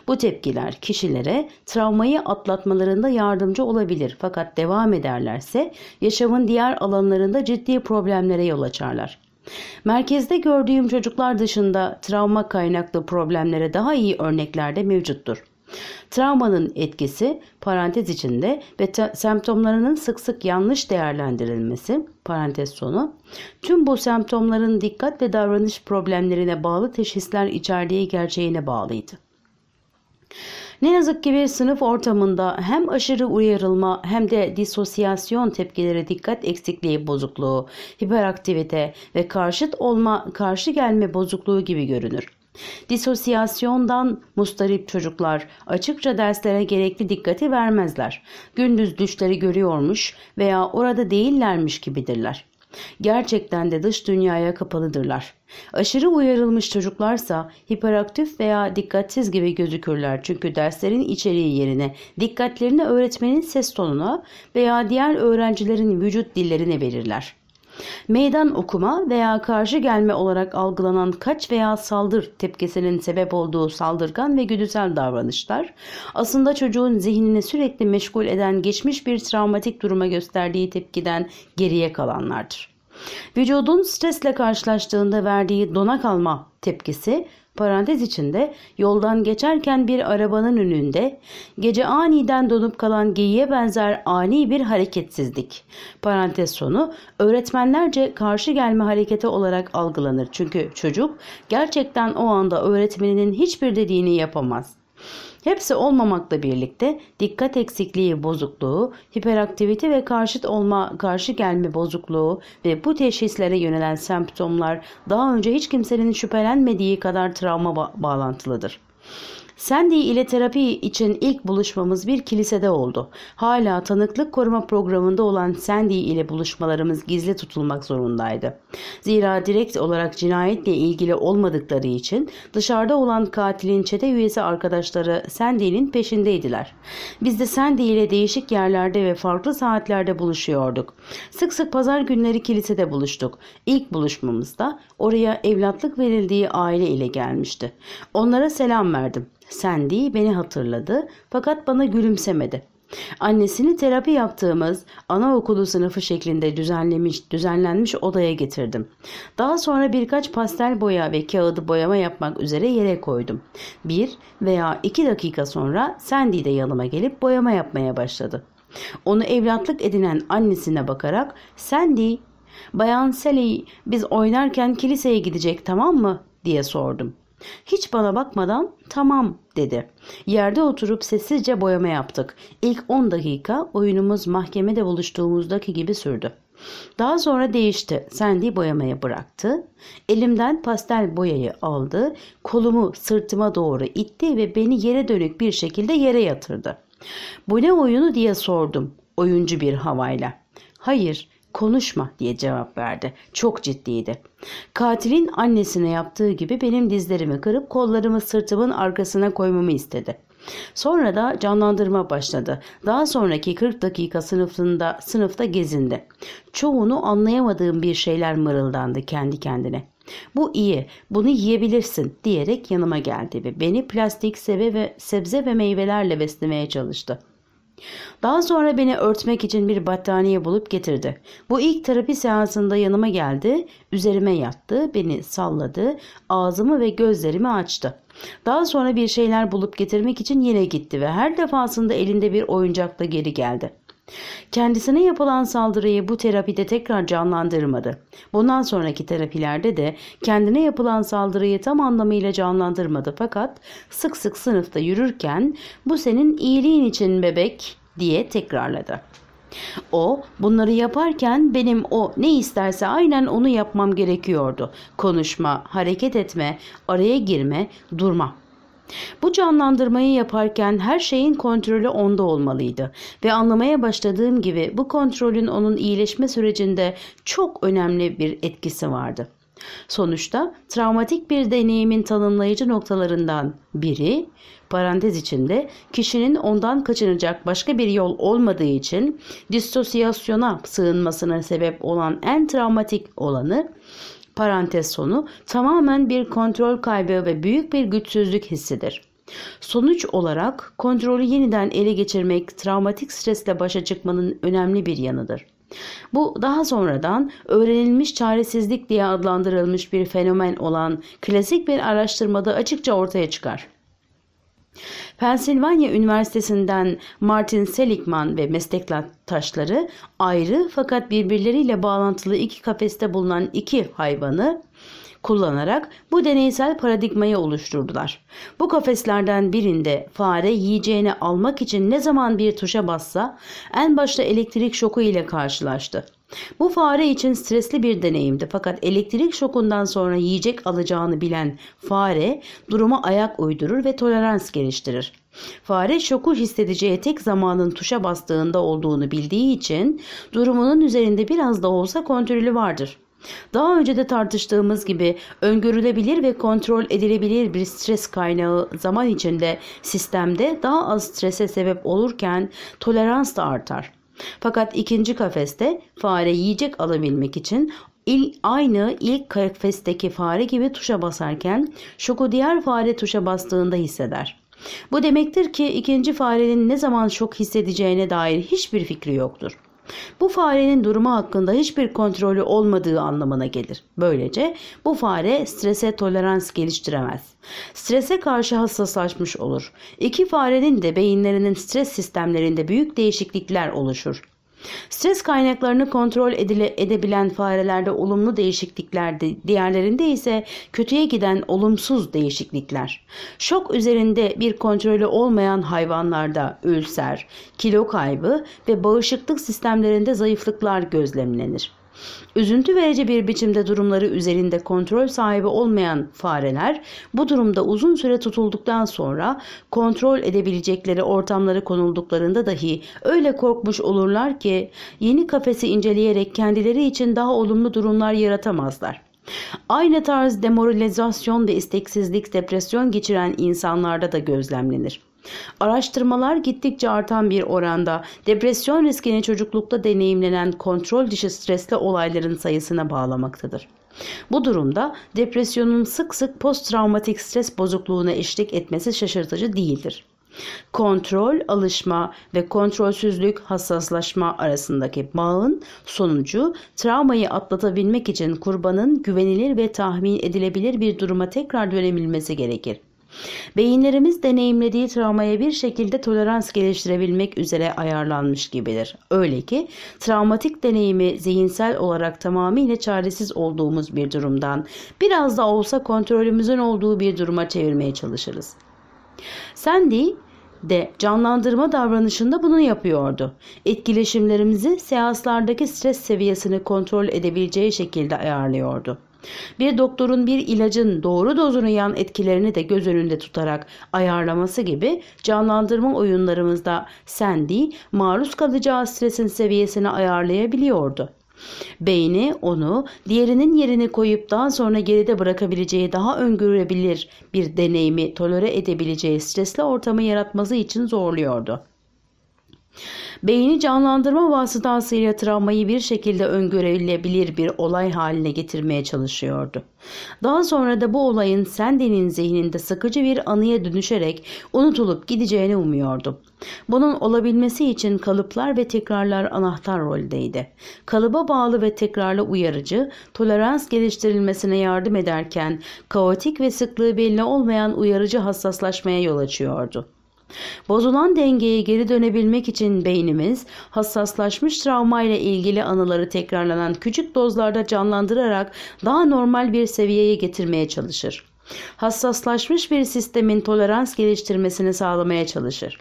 Bu tepkiler kişilere travmayı atlatmalarında yardımcı olabilir fakat devam ederlerse yaşamın diğer alanlarında ciddi problemlere yol açarlar. Merkezde gördüğüm çocuklar dışında travma kaynaklı problemlere daha iyi örnekler de mevcuttur. Travmanın etkisi parantez içinde ve semptomlarının sık sık yanlış değerlendirilmesi parantez sonu tüm bu semptomların dikkat ve davranış problemlerine bağlı teşhisler içerdiği gerçeğine bağlıydı. Ne yazık ki bir sınıf ortamında hem aşırı uyarılma hem de disosyasyon tepkileri dikkat eksikliği bozukluğu, hiperaktivite ve karşıt olma, karşı gelme bozukluğu gibi görünür. Disosyasyondan mustarip çocuklar açıkça derslere gerekli dikkati vermezler. Gündüz düşleri görüyormuş veya orada değillermiş gibidirler. Gerçekten de dış dünyaya kapalıdırlar. Aşırı uyarılmış çocuklarsa hiperaktif veya dikkatsiz gibi gözükürler çünkü derslerin içeriği yerine dikkatlerini öğretmenin ses tonuna veya diğer öğrencilerin vücut dillerine verirler. Meydan okuma veya karşı gelme olarak algılanan kaç veya saldır tepkisinin sebep olduğu saldırgan ve güdüsel davranışlar aslında çocuğun zihnini sürekli meşgul eden geçmiş bir travmatik duruma gösterdiği tepkiden geriye kalanlardır. Vücudun stresle karşılaştığında verdiği dona kalma tepkisi parantez içinde yoldan geçerken bir arabanın önünde gece aniden donup kalan geyiğe benzer ani bir hareketsizlik. Parantez sonu öğretmenlerce karşı gelme hareketi olarak algılanır. Çünkü çocuk gerçekten o anda öğretmeninin hiçbir dediğini yapamaz. Hepsi olmamakla birlikte dikkat eksikliği bozukluğu, hiperaktivite ve karşıt olma, karşı gelme bozukluğu ve bu teşhislere yönelen semptomlar daha önce hiç kimsenin şüphelenmediği kadar travma ba bağlantılıdır. Sandy ile terapi için ilk buluşmamız bir kilisede oldu. Hala tanıklık koruma programında olan Sandy ile buluşmalarımız gizli tutulmak zorundaydı. Zira direkt olarak cinayetle ilgili olmadıkları için dışarıda olan katilin çete üyesi arkadaşları Sandy'nin peşindeydiler. Biz de Sandy ile değişik yerlerde ve farklı saatlerde buluşuyorduk. Sık sık pazar günleri kilisede buluştuk. İlk buluşmamızda oraya evlatlık verildiği aile ile gelmişti. Onlara selam verdim. Sandy beni hatırladı fakat bana gülümsemedi. Annesini terapi yaptığımız anaokulu sınıfı şeklinde düzenlemiş, düzenlenmiş odaya getirdim. Daha sonra birkaç pastel boya ve kağıdı boyama yapmak üzere yere koydum. Bir veya iki dakika sonra Sandy de yanıma gelip boyama yapmaya başladı. Onu evlatlık edinen annesine bakarak Sandy, Bayan Sally biz oynarken kiliseye gidecek tamam mı diye sordum. Hiç bana bakmadan tamam dedi. Yerde oturup sessizce boyama yaptık. İlk 10 dakika oyunumuz mahkemede buluştuğumuzdaki gibi sürdü. Daha sonra değişti. Sandy boyamayı bıraktı. Elimden pastel boyayı aldı. Kolumu sırtıma doğru itti ve beni yere dönük bir şekilde yere yatırdı. Bu ne oyunu diye sordum oyuncu bir havayla. Hayır konuşma diye cevap verdi. Çok ciddiydi. Katilin annesine yaptığı gibi benim dizlerimi kırıp kollarımı sırtımın arkasına koymamı istedi. Sonra da canlandırma başladı. Daha sonraki 40 dakika sınıfında sınıfta gezindi. Çoğunu anlayamadığım bir şeyler mırıldandı kendi kendine. Bu iyi, bunu yiyebilirsin diyerek yanıma geldi ve beni plastik sebe ve sebze ve meyvelerle beslemeye çalıştı. Daha sonra beni örtmek için bir battaniye bulup getirdi. Bu ilk terapi seansında yanıma geldi, üzerime yattı, beni salladı, ağzımı ve gözlerimi açtı. Daha sonra bir şeyler bulup getirmek için yine gitti ve her defasında elinde bir oyuncakla geri geldi. Kendisine yapılan saldırıyı bu terapide tekrar canlandırmadı. Bundan sonraki terapilerde de kendine yapılan saldırıyı tam anlamıyla canlandırmadı fakat sık sık sınıfta yürürken bu senin iyiliğin için bebek diye tekrarladı. O bunları yaparken benim o ne isterse aynen onu yapmam gerekiyordu. Konuşma, hareket etme, araya girme, durma. Bu canlandırmayı yaparken her şeyin kontrolü onda olmalıydı ve anlamaya başladığım gibi bu kontrolün onun iyileşme sürecinde çok önemli bir etkisi vardı. Sonuçta travmatik bir deneyimin tanımlayıcı noktalarından biri parantez içinde kişinin ondan kaçınacak başka bir yol olmadığı için dissosiyasyona sığınmasına sebep olan en travmatik olanı parantez sonu tamamen bir kontrol kaybı ve büyük bir güçsüzlük hissidir. Sonuç olarak kontrolü yeniden ele geçirmek travmatik stresle başa çıkmanın önemli bir yanıdır. Bu daha sonradan öğrenilmiş çaresizlik diye adlandırılmış bir fenomen olan klasik bir araştırmada açıkça ortaya çıkar. Pensilvanya Üniversitesi'nden Martin Seligman ve meslektaşları ayrı fakat birbirleriyle bağlantılı iki kafeste bulunan iki hayvanı kullanarak bu deneysel paradigmayı oluşturdular. Bu kafeslerden birinde fare yiyeceğini almak için ne zaman bir tuşa bassa en başta elektrik şoku ile karşılaştı. Bu fare için stresli bir deneyimdi fakat elektrik şokundan sonra yiyecek alacağını bilen fare duruma ayak uydurur ve tolerans geliştirir. Fare şoku hissedeceği tek zamanın tuşa bastığında olduğunu bildiği için durumunun üzerinde biraz da olsa kontrolü vardır. Daha önce de tartıştığımız gibi öngörülebilir ve kontrol edilebilir bir stres kaynağı zaman içinde sistemde daha az strese sebep olurken tolerans da artar. Fakat ikinci kafeste fare yiyecek alabilmek için il, aynı ilk kafesteki fare gibi tuşa basarken şoku diğer fare tuşa bastığında hisseder. Bu demektir ki ikinci farenin ne zaman şok hissedeceğine dair hiçbir fikri yoktur. Bu farenin durumu hakkında hiçbir kontrolü olmadığı anlamına gelir. Böylece bu fare strese tolerans geliştiremez. Strese karşı hassaslaşmış olur. İki farenin de beyinlerinin stres sistemlerinde büyük değişiklikler oluşur. Stres kaynaklarını kontrol edile, edebilen farelerde olumlu değişiklikler, diğerlerinde ise kötüye giden olumsuz değişiklikler. Şok üzerinde bir kontrolü olmayan hayvanlarda ülser, kilo kaybı ve bağışıklık sistemlerinde zayıflıklar gözlemlenir. Üzüntü verici bir biçimde durumları üzerinde kontrol sahibi olmayan fareler bu durumda uzun süre tutulduktan sonra kontrol edebilecekleri ortamları konulduklarında dahi öyle korkmuş olurlar ki yeni kafesi inceleyerek kendileri için daha olumlu durumlar yaratamazlar. Aynı tarz demoralizasyon ve isteksizlik, depresyon geçiren insanlarda da gözlemlenir. Araştırmalar gittikçe artan bir oranda depresyon riskini çocuklukta deneyimlenen kontrol dışı stresli olayların sayısına bağlamaktadır. Bu durumda depresyonun sık sık post-travmatik stres bozukluğuna eşlik etmesi şaşırtıcı değildir. Kontrol, alışma ve kontrolsüzlük, hassaslaşma arasındaki bağın sonucu travmayı atlatabilmek için kurbanın güvenilir ve tahmin edilebilir bir duruma tekrar dönebilmesi gerekir. Beyinlerimiz deneyimlediği travmaya bir şekilde tolerans geliştirebilmek üzere ayarlanmış gibidir. Öyle ki travmatik deneyimi zihinsel olarak tamamıyla çaresiz olduğumuz bir durumdan biraz da olsa kontrolümüzün olduğu bir duruma çevirmeye çalışırız. Sandy de canlandırma davranışında bunu yapıyordu. Etkileşimlerimizi seanslardaki stres seviyesini kontrol edebileceği şekilde ayarlıyordu. Bir doktorun bir ilacın doğru dozunu yan etkilerini de göz önünde tutarak ayarlaması gibi canlandırma oyunlarımızda Sandy maruz kalacağı stresin seviyesini ayarlayabiliyordu. Beyni onu diğerinin yerini koyup daha sonra geride bırakabileceği daha öngörülebilir bir deneyimi tolere edebileceği stresli ortamı yaratması için zorluyordu. Beyni canlandırma vasıtasıyla travmayı bir şekilde öngörülebilir bir olay haline getirmeye çalışıyordu. Daha sonra da bu olayın Sandy'nin zihninde sıkıcı bir anıya dönüşerek unutulup gideceğini umuyordu. Bunun olabilmesi için kalıplar ve tekrarlar anahtar roldeydi. Kalıba bağlı ve tekrarlı uyarıcı, tolerans geliştirilmesine yardım ederken kaotik ve sıklığı belli olmayan uyarıcı hassaslaşmaya yol açıyordu. Bozulan dengeye geri dönebilmek için beynimiz hassaslaşmış travma ile ilgili anıları tekrarlanan küçük dozlarda canlandırarak daha normal bir seviyeye getirmeye çalışır. Hassaslaşmış bir sistemin tolerans geliştirmesini sağlamaya çalışır.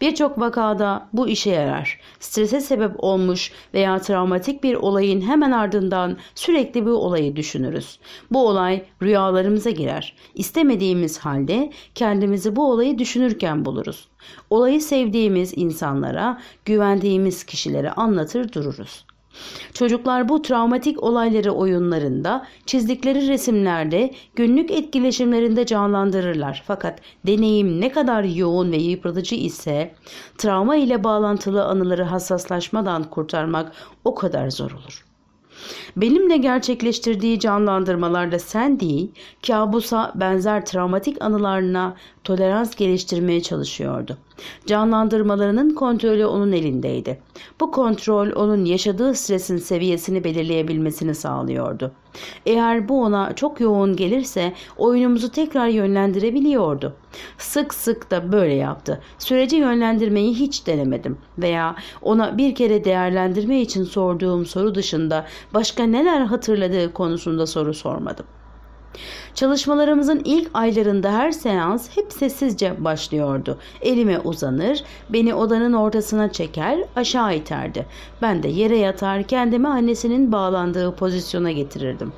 Birçok vakada bu işe yarar. Strese sebep olmuş veya travmatik bir olayın hemen ardından sürekli bu olayı düşünürüz. Bu olay rüyalarımıza girer. İstemediğimiz halde kendimizi bu olayı düşünürken buluruz. Olayı sevdiğimiz insanlara, güvendiğimiz kişilere anlatır dururuz. Çocuklar bu travmatik olayları oyunlarında, çizdikleri resimlerde, günlük etkileşimlerinde canlandırırlar. Fakat deneyim ne kadar yoğun ve yıpratıcı ise travma ile bağlantılı anıları hassaslaşmadan kurtarmak o kadar zor olur. Benimle gerçekleştirdiği canlandırmalarda değil, kabusa benzer travmatik anılarına tolerans geliştirmeye çalışıyordu. Canlandırmalarının kontrolü onun elindeydi. Bu kontrol onun yaşadığı stresin seviyesini belirleyebilmesini sağlıyordu. Eğer bu ona çok yoğun gelirse oyunumuzu tekrar yönlendirebiliyordu. Sık sık da böyle yaptı. Süreci yönlendirmeyi hiç denemedim veya ona bir kere değerlendirme için sorduğum soru dışında başka neler hatırladığı konusunda soru sormadım. Çalışmalarımızın ilk aylarında her seans hep sessizce başlıyordu. Elime uzanır, beni odanın ortasına çeker, aşağı iterdi. Ben de yere yatar, kendimi annesinin bağlandığı pozisyona getirirdim.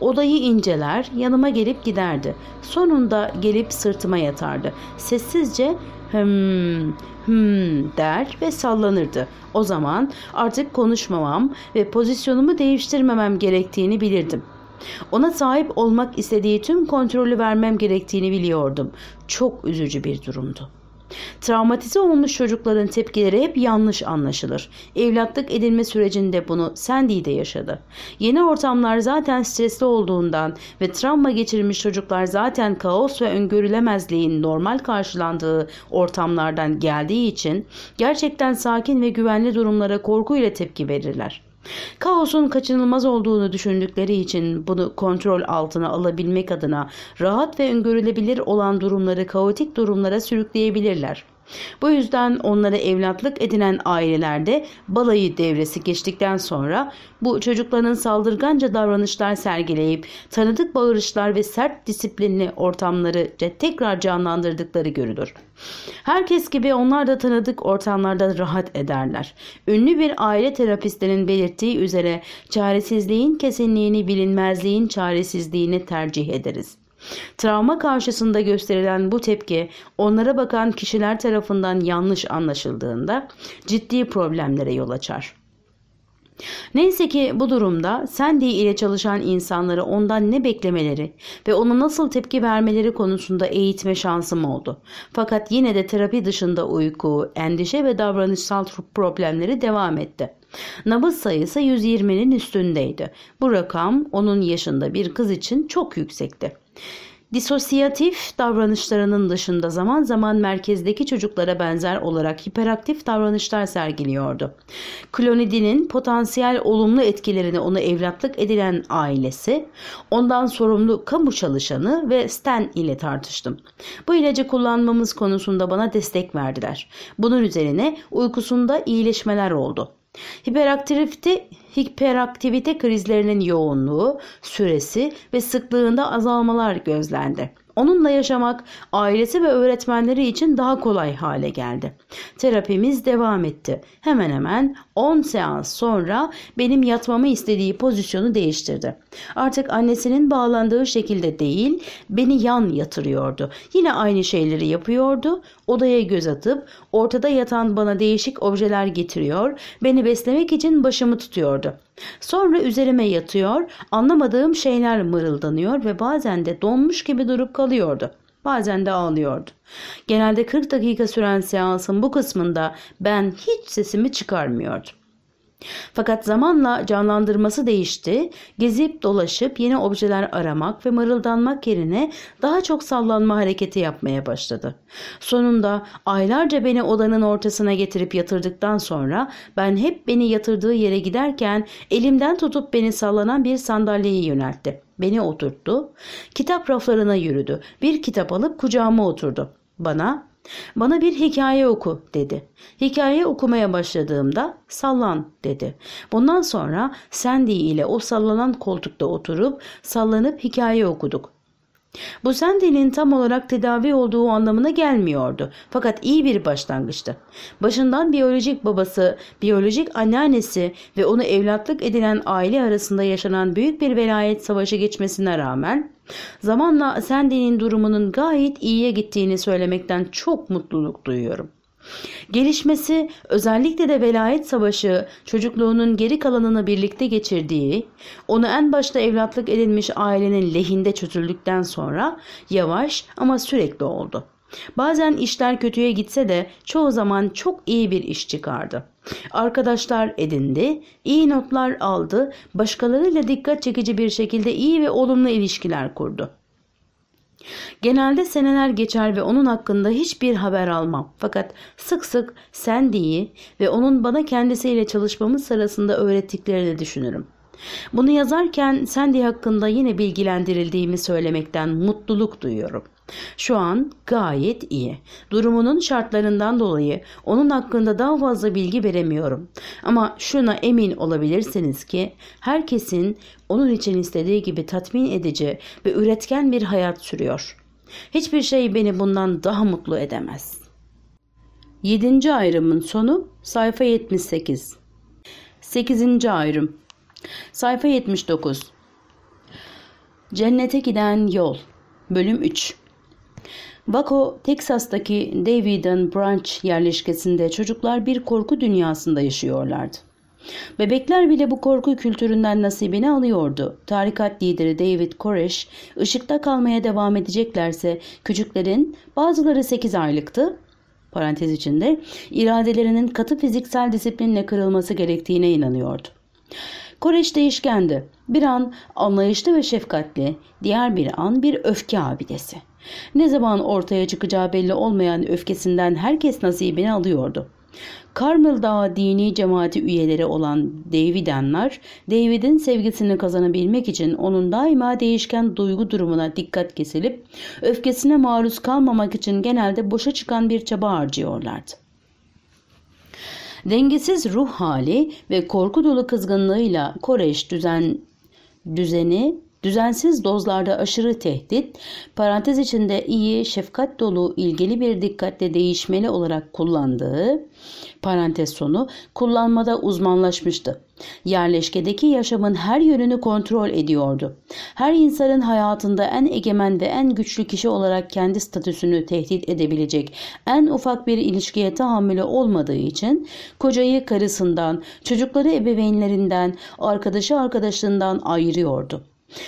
Odayı inceler, yanıma gelip giderdi. Sonunda gelip sırtıma yatardı. Sessizce hım hmm der ve sallanırdı. O zaman artık konuşmamam ve pozisyonumu değiştirmemem gerektiğini bilirdim. Ona sahip olmak istediği tüm kontrolü vermem gerektiğini biliyordum. Çok üzücü bir durumdu. Travmatize olmuş çocukların tepkileri hep yanlış anlaşılır. Evlatlık edinme sürecinde bunu Sandy de yaşadı. Yeni ortamlar zaten stresli olduğundan ve travma geçirmiş çocuklar zaten kaos ve öngörülemezliğin normal karşılandığı ortamlardan geldiği için gerçekten sakin ve güvenli durumlara korkuyla tepki verirler. Kaosun kaçınılmaz olduğunu düşündükleri için bunu kontrol altına alabilmek adına rahat ve öngörülebilir olan durumları kaotik durumlara sürükleyebilirler. Bu yüzden onlara evlatlık edinen ailelerde balayı devresi geçtikten sonra bu çocukların saldırganca davranışlar sergileyip tanıdık bağırışlar ve sert disiplinli ortamları tekrar canlandırdıkları görülür. Herkes gibi onlar da tanıdık ortamlarda rahat ederler. Ünlü bir aile terapistinin belirttiği üzere çaresizliğin kesinliğini bilinmezliğin çaresizliğini tercih ederiz. Travma karşısında gösterilen bu tepki onlara bakan kişiler tarafından yanlış anlaşıldığında ciddi problemlere yol açar. Neyse ki bu durumda Sandy ile çalışan insanları ondan ne beklemeleri ve ona nasıl tepki vermeleri konusunda eğitme şansım oldu. Fakat yine de terapi dışında uyku, endişe ve davranışsal problemleri devam etti. Nabız sayısı 120'nin üstündeydi. Bu rakam onun yaşında bir kız için çok yüksekti. Disosiyatif davranışlarının dışında zaman zaman merkezdeki çocuklara benzer olarak hiperaktif davranışlar sergiliyordu. Klonidinin potansiyel olumlu etkilerini onu evlatlık edilen ailesi, ondan sorumlu kamu çalışanı ve Stan ile tartıştım. Bu ilacı kullanmamız konusunda bana destek verdiler. Bunun üzerine uykusunda iyileşmeler oldu. Hiperaktivite, hiperaktivite krizlerinin yoğunluğu, süresi ve sıklığında azalmalar gözlendi. Onunla yaşamak ailesi ve öğretmenleri için daha kolay hale geldi. Terapimiz devam etti. Hemen hemen 10 seans sonra benim yatmamı istediği pozisyonu değiştirdi. Artık annesinin bağlandığı şekilde değil, beni yan yatırıyordu. Yine aynı şeyleri yapıyordu. Odaya göz atıp ortada yatan bana değişik objeler getiriyor, beni beslemek için başımı tutuyordu. Sonra üzerime yatıyor, anlamadığım şeyler mırıldanıyor ve bazen de donmuş gibi durup kalıyordu. Bazen de ağlıyordu. Genelde 40 dakika süren seansın bu kısmında ben hiç sesimi çıkarmıyordum. Fakat zamanla canlandırması değişti. Gezip dolaşıp yeni objeler aramak ve mırıldanmak yerine daha çok sallanma hareketi yapmaya başladı. Sonunda aylarca beni odanın ortasına getirip yatırdıktan sonra ben hep beni yatırdığı yere giderken elimden tutup beni sallanan bir sandalyeyi yöneltti. Beni oturttu. Kitap raflarına yürüdü. Bir kitap alıp kucağıma oturdu. Bana bana bir hikaye oku dedi. Hikaye okumaya başladığımda sallan dedi. Bundan sonra Sandy ile o sallanan koltukta oturup sallanıp hikaye okuduk. Bu Sandy'nin tam olarak tedavi olduğu anlamına gelmiyordu. Fakat iyi bir başlangıçtı. Başından biyolojik babası, biyolojik anneannesi ve onu evlatlık edilen aile arasında yaşanan büyük bir velayet savaşı geçmesine rağmen zamanla Sandy'nin durumunun gayet iyiye gittiğini söylemekten çok mutluluk duyuyorum. Gelişmesi özellikle de velayet savaşı çocukluğunun geri kalanını birlikte geçirdiği, onu en başta evlatlık edilmiş ailenin lehinde çözüldükten sonra yavaş ama sürekli oldu. Bazen işler kötüye gitse de çoğu zaman çok iyi bir iş çıkardı. Arkadaşlar edindi, iyi notlar aldı, başkalarıyla dikkat çekici bir şekilde iyi ve olumlu ilişkiler kurdu. Genelde seneler geçer ve onun hakkında hiçbir haber almam. Fakat sık sık Sandy'yi ve onun bana kendisiyle çalışmamız sırasında öğrettiklerini düşünürüm. Bunu yazarken Sandy hakkında yine bilgilendirildiğimi söylemekten mutluluk duyuyorum. Şu an gayet iyi. Durumunun şartlarından dolayı onun hakkında daha fazla bilgi veremiyorum. Ama şuna emin olabilirsiniz ki herkesin onun için istediği gibi tatmin edici ve üretken bir hayat sürüyor. Hiçbir şey beni bundan daha mutlu edemez. 7. ayrımın sonu sayfa 78. 8. ayrım sayfa 79. Cennete giden yol bölüm 3 Waco, Teksas'taki David'in Branch yerleşkesinde çocuklar bir korku dünyasında yaşıyorlardı. Bebekler bile bu korku kültüründen nasibini alıyordu. Tarikat lideri David Koresh, ışıkta kalmaya devam edeceklerse küçüklerin bazıları 8 aylıktı, parantez içinde, iradelerinin katı fiziksel disiplinle kırılması gerektiğine inanıyordu. Koreş değişkendi. Bir an anlayışlı ve şefkatli, diğer bir an bir öfke abidesi. Ne zaman ortaya çıkacağı belli olmayan öfkesinden herkes nasibini alıyordu. Carmel Dağı dini cemaati üyeleri olan Davidenler, David'in sevgisini kazanabilmek için onun daima değişken duygu durumuna dikkat kesilip, öfkesine maruz kalmamak için genelde boşa çıkan bir çaba harcıyorlardı. Dengesiz ruh hali ve korku dolu kızgınlığıyla Koreş düzen düzeni Düzensiz dozlarda aşırı tehdit, parantez içinde iyi, şefkat dolu, ilgili bir dikkatle değişmeli olarak kullandığı, parantez sonu, kullanmada uzmanlaşmıştı. Yerleşkedeki yaşamın her yönünü kontrol ediyordu. Her insanın hayatında en egemen ve en güçlü kişi olarak kendi statüsünü tehdit edebilecek en ufak bir ilişkiye tahammülü olmadığı için kocayı karısından, çocukları ebeveynlerinden, arkadaşı arkadaşlığından ayırıyordu.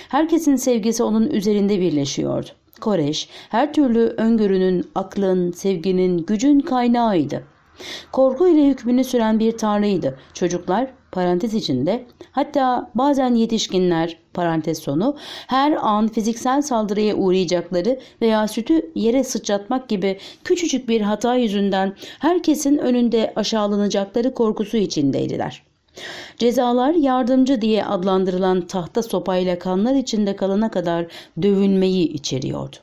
Herkesin sevgisi onun üzerinde birleşiyordu. Koreş her türlü öngörünün, aklın, sevginin, gücün kaynağıydı. Korku ile hükmünü süren bir tanrıydı. Çocuklar parantez içinde hatta bazen yetişkinler parantez sonu her an fiziksel saldırıya uğrayacakları veya sütü yere sıçratmak gibi küçücük bir hata yüzünden herkesin önünde aşağılanacakları korkusu içindeydiler. Cezalar yardımcı diye adlandırılan tahta sopayla kanlar içinde kalana kadar dövünmeyi içeriyordu.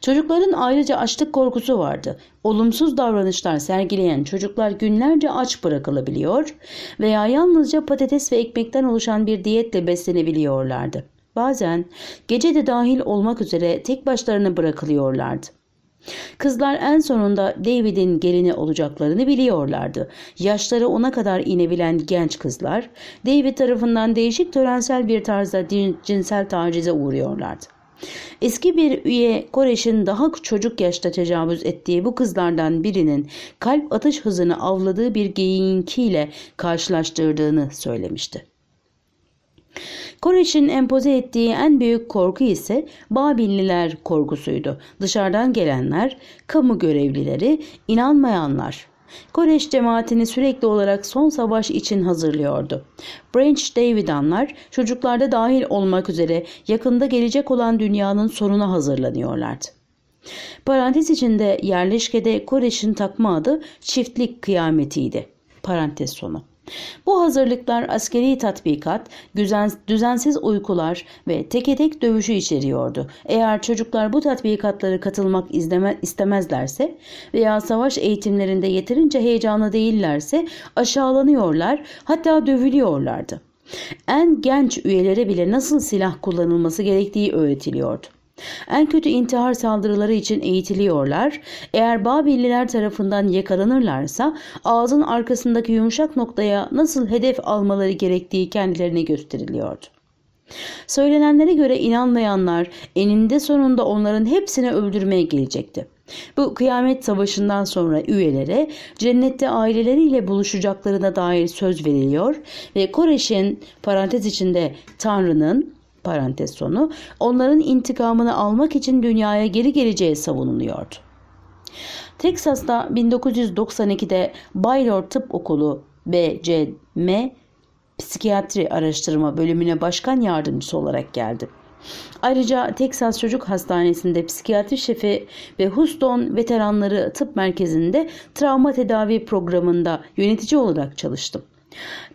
Çocukların ayrıca açlık korkusu vardı. Olumsuz davranışlar sergileyen çocuklar günlerce aç bırakılabiliyor veya yalnızca patates ve ekmekten oluşan bir diyetle beslenebiliyorlardı. Bazen gece de dahil olmak üzere tek başlarına bırakılıyorlardı. Kızlar en sonunda David'in gelini olacaklarını biliyorlardı. Yaşları ona kadar inebilen genç kızlar David tarafından değişik törensel bir tarzda cinsel tacize uğruyorlardı. Eski bir üye Koreş'in daha çocuk yaşta tecavüz ettiği bu kızlardan birinin kalp atış hızını avladığı bir geyinkiyle karşılaştırdığını söylemişti. Koreş'in empoze ettiği en büyük korku ise Babilliler korkusuydu. Dışarıdan gelenler, kamu görevlileri, inanmayanlar. Koreş cemaatini sürekli olarak son savaş için hazırlıyordu. Branch Davidanlar çocuklarda dahil olmak üzere yakında gelecek olan dünyanın sonuna hazırlanıyorlardı. Parantez içinde yerleşkede Koreş'in takma adı çiftlik kıyametiydi. Parantez sonu. Bu hazırlıklar askeri tatbikat, düzensiz uykular ve teke tek dövüşü içeriyordu. Eğer çocuklar bu tatbikatlara katılmak istemezlerse veya savaş eğitimlerinde yeterince heyecanlı değillerse aşağılanıyorlar hatta dövülüyorlardı. En genç üyelere bile nasıl silah kullanılması gerektiği öğretiliyordu. En kötü intihar saldırıları için eğitiliyorlar. Eğer Babilliler tarafından yakalanırlarsa ağzın arkasındaki yumuşak noktaya nasıl hedef almaları gerektiği kendilerine gösteriliyordu. Söylenenlere göre inanmayanlar eninde sonunda onların hepsini öldürmeye gelecekti. Bu kıyamet savaşından sonra üyelere cennette aileleriyle buluşacaklarına dair söz veriliyor ve Koreş'in parantez içinde Tanrı'nın parantez sonu onların intikamını almak için dünyaya geri geleceği savunuluyordu. Teksas'ta 1992'de Baylor Tıp Okulu BCM Psikiyatri Araştırma Bölümüne başkan yardımcısı olarak geldi. Ayrıca Texas Çocuk Hastanesi'nde psikiyatri şefi ve Houston Veteranları Tıp Merkezi'nde travma tedavi programında yönetici olarak çalıştım.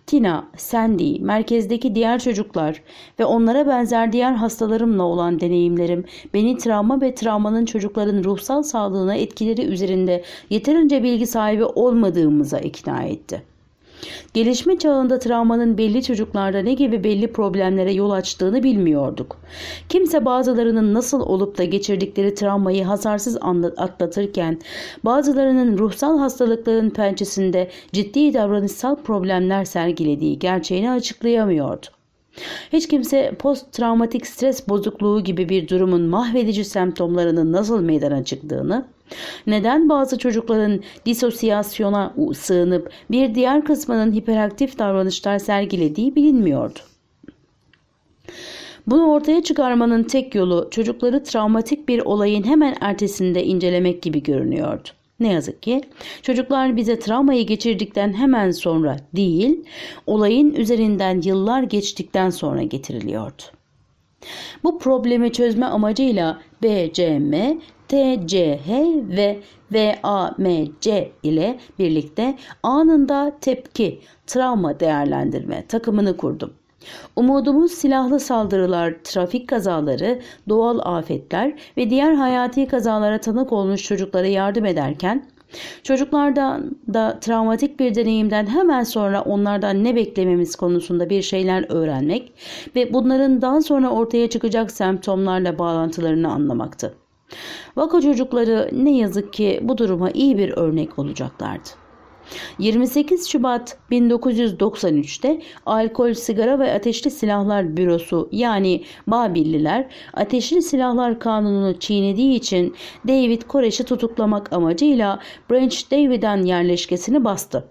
Tina, Sandy, merkezdeki diğer çocuklar ve onlara benzer diğer hastalarımla olan deneyimlerim beni travma ve travmanın çocukların ruhsal sağlığına etkileri üzerinde yeterince bilgi sahibi olmadığımıza ikna etti. Gelişme çağında travmanın belli çocuklarda ne gibi belli problemlere yol açtığını bilmiyorduk. Kimse bazılarının nasıl olup da geçirdikleri travmayı hasarsız atlatırken bazılarının ruhsal hastalıkların pençesinde ciddi davranışsal problemler sergilediği gerçeğini açıklayamıyordu. Hiç kimse post travmatik stres bozukluğu gibi bir durumun mahvedici semptomlarının nasıl meydana çıktığını neden bazı çocukların disosyasyona sığınıp bir diğer kısmının hiperaktif davranışlar sergilediği bilinmiyordu. Bunu ortaya çıkarmanın tek yolu çocukları travmatik bir olayın hemen ertesinde incelemek gibi görünüyordu. Ne yazık ki çocuklar bize travmayı geçirdikten hemen sonra değil, olayın üzerinden yıllar geçtikten sonra getiriliyordu. Bu problemi çözme amacıyla BCM TCH ve VAMC ile birlikte anında tepki, travma değerlendirme takımını kurdum. Umudumuz silahlı saldırılar, trafik kazaları, doğal afetler ve diğer hayati kazalara tanık olmuş çocuklara yardım ederken Çocuklardan da travmatik bir deneyimden hemen sonra onlardan ne beklememiz konusunda bir şeyler öğrenmek ve bunların daha sonra ortaya çıkacak semptomlarla bağlantılarını anlamaktı. Vaka çocukları ne yazık ki bu duruma iyi bir örnek olacaklardı. 28 Şubat 1993'te Alkol, Sigara ve Ateşli Silahlar Bürosu yani Babilliler Ateşli Silahlar Kanunu'nu çiğnediği için David Koreş'i tutuklamak amacıyla Branch David'den yerleşkesini bastı.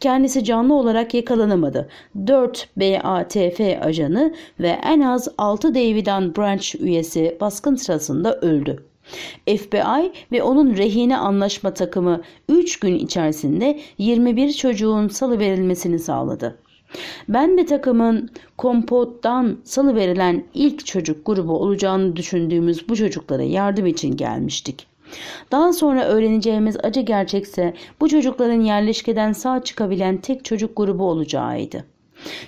Kendisi canlı olarak yakalanamadı. 4 BATF ajanı ve en az 6 Davidan Branch üyesi baskın sırasında öldü. FBI ve onun rehine anlaşma takımı 3 gün içerisinde 21 çocuğun salı verilmesini sağladı. Ben ve takımın kompottan salı verilen ilk çocuk grubu olacağını düşündüğümüz bu çocuklara yardım için gelmiştik. Daha sonra öğreneceğimiz acı gerçekse bu çocukların yerleşkeden sağ çıkabilen tek çocuk grubu olacağıydı.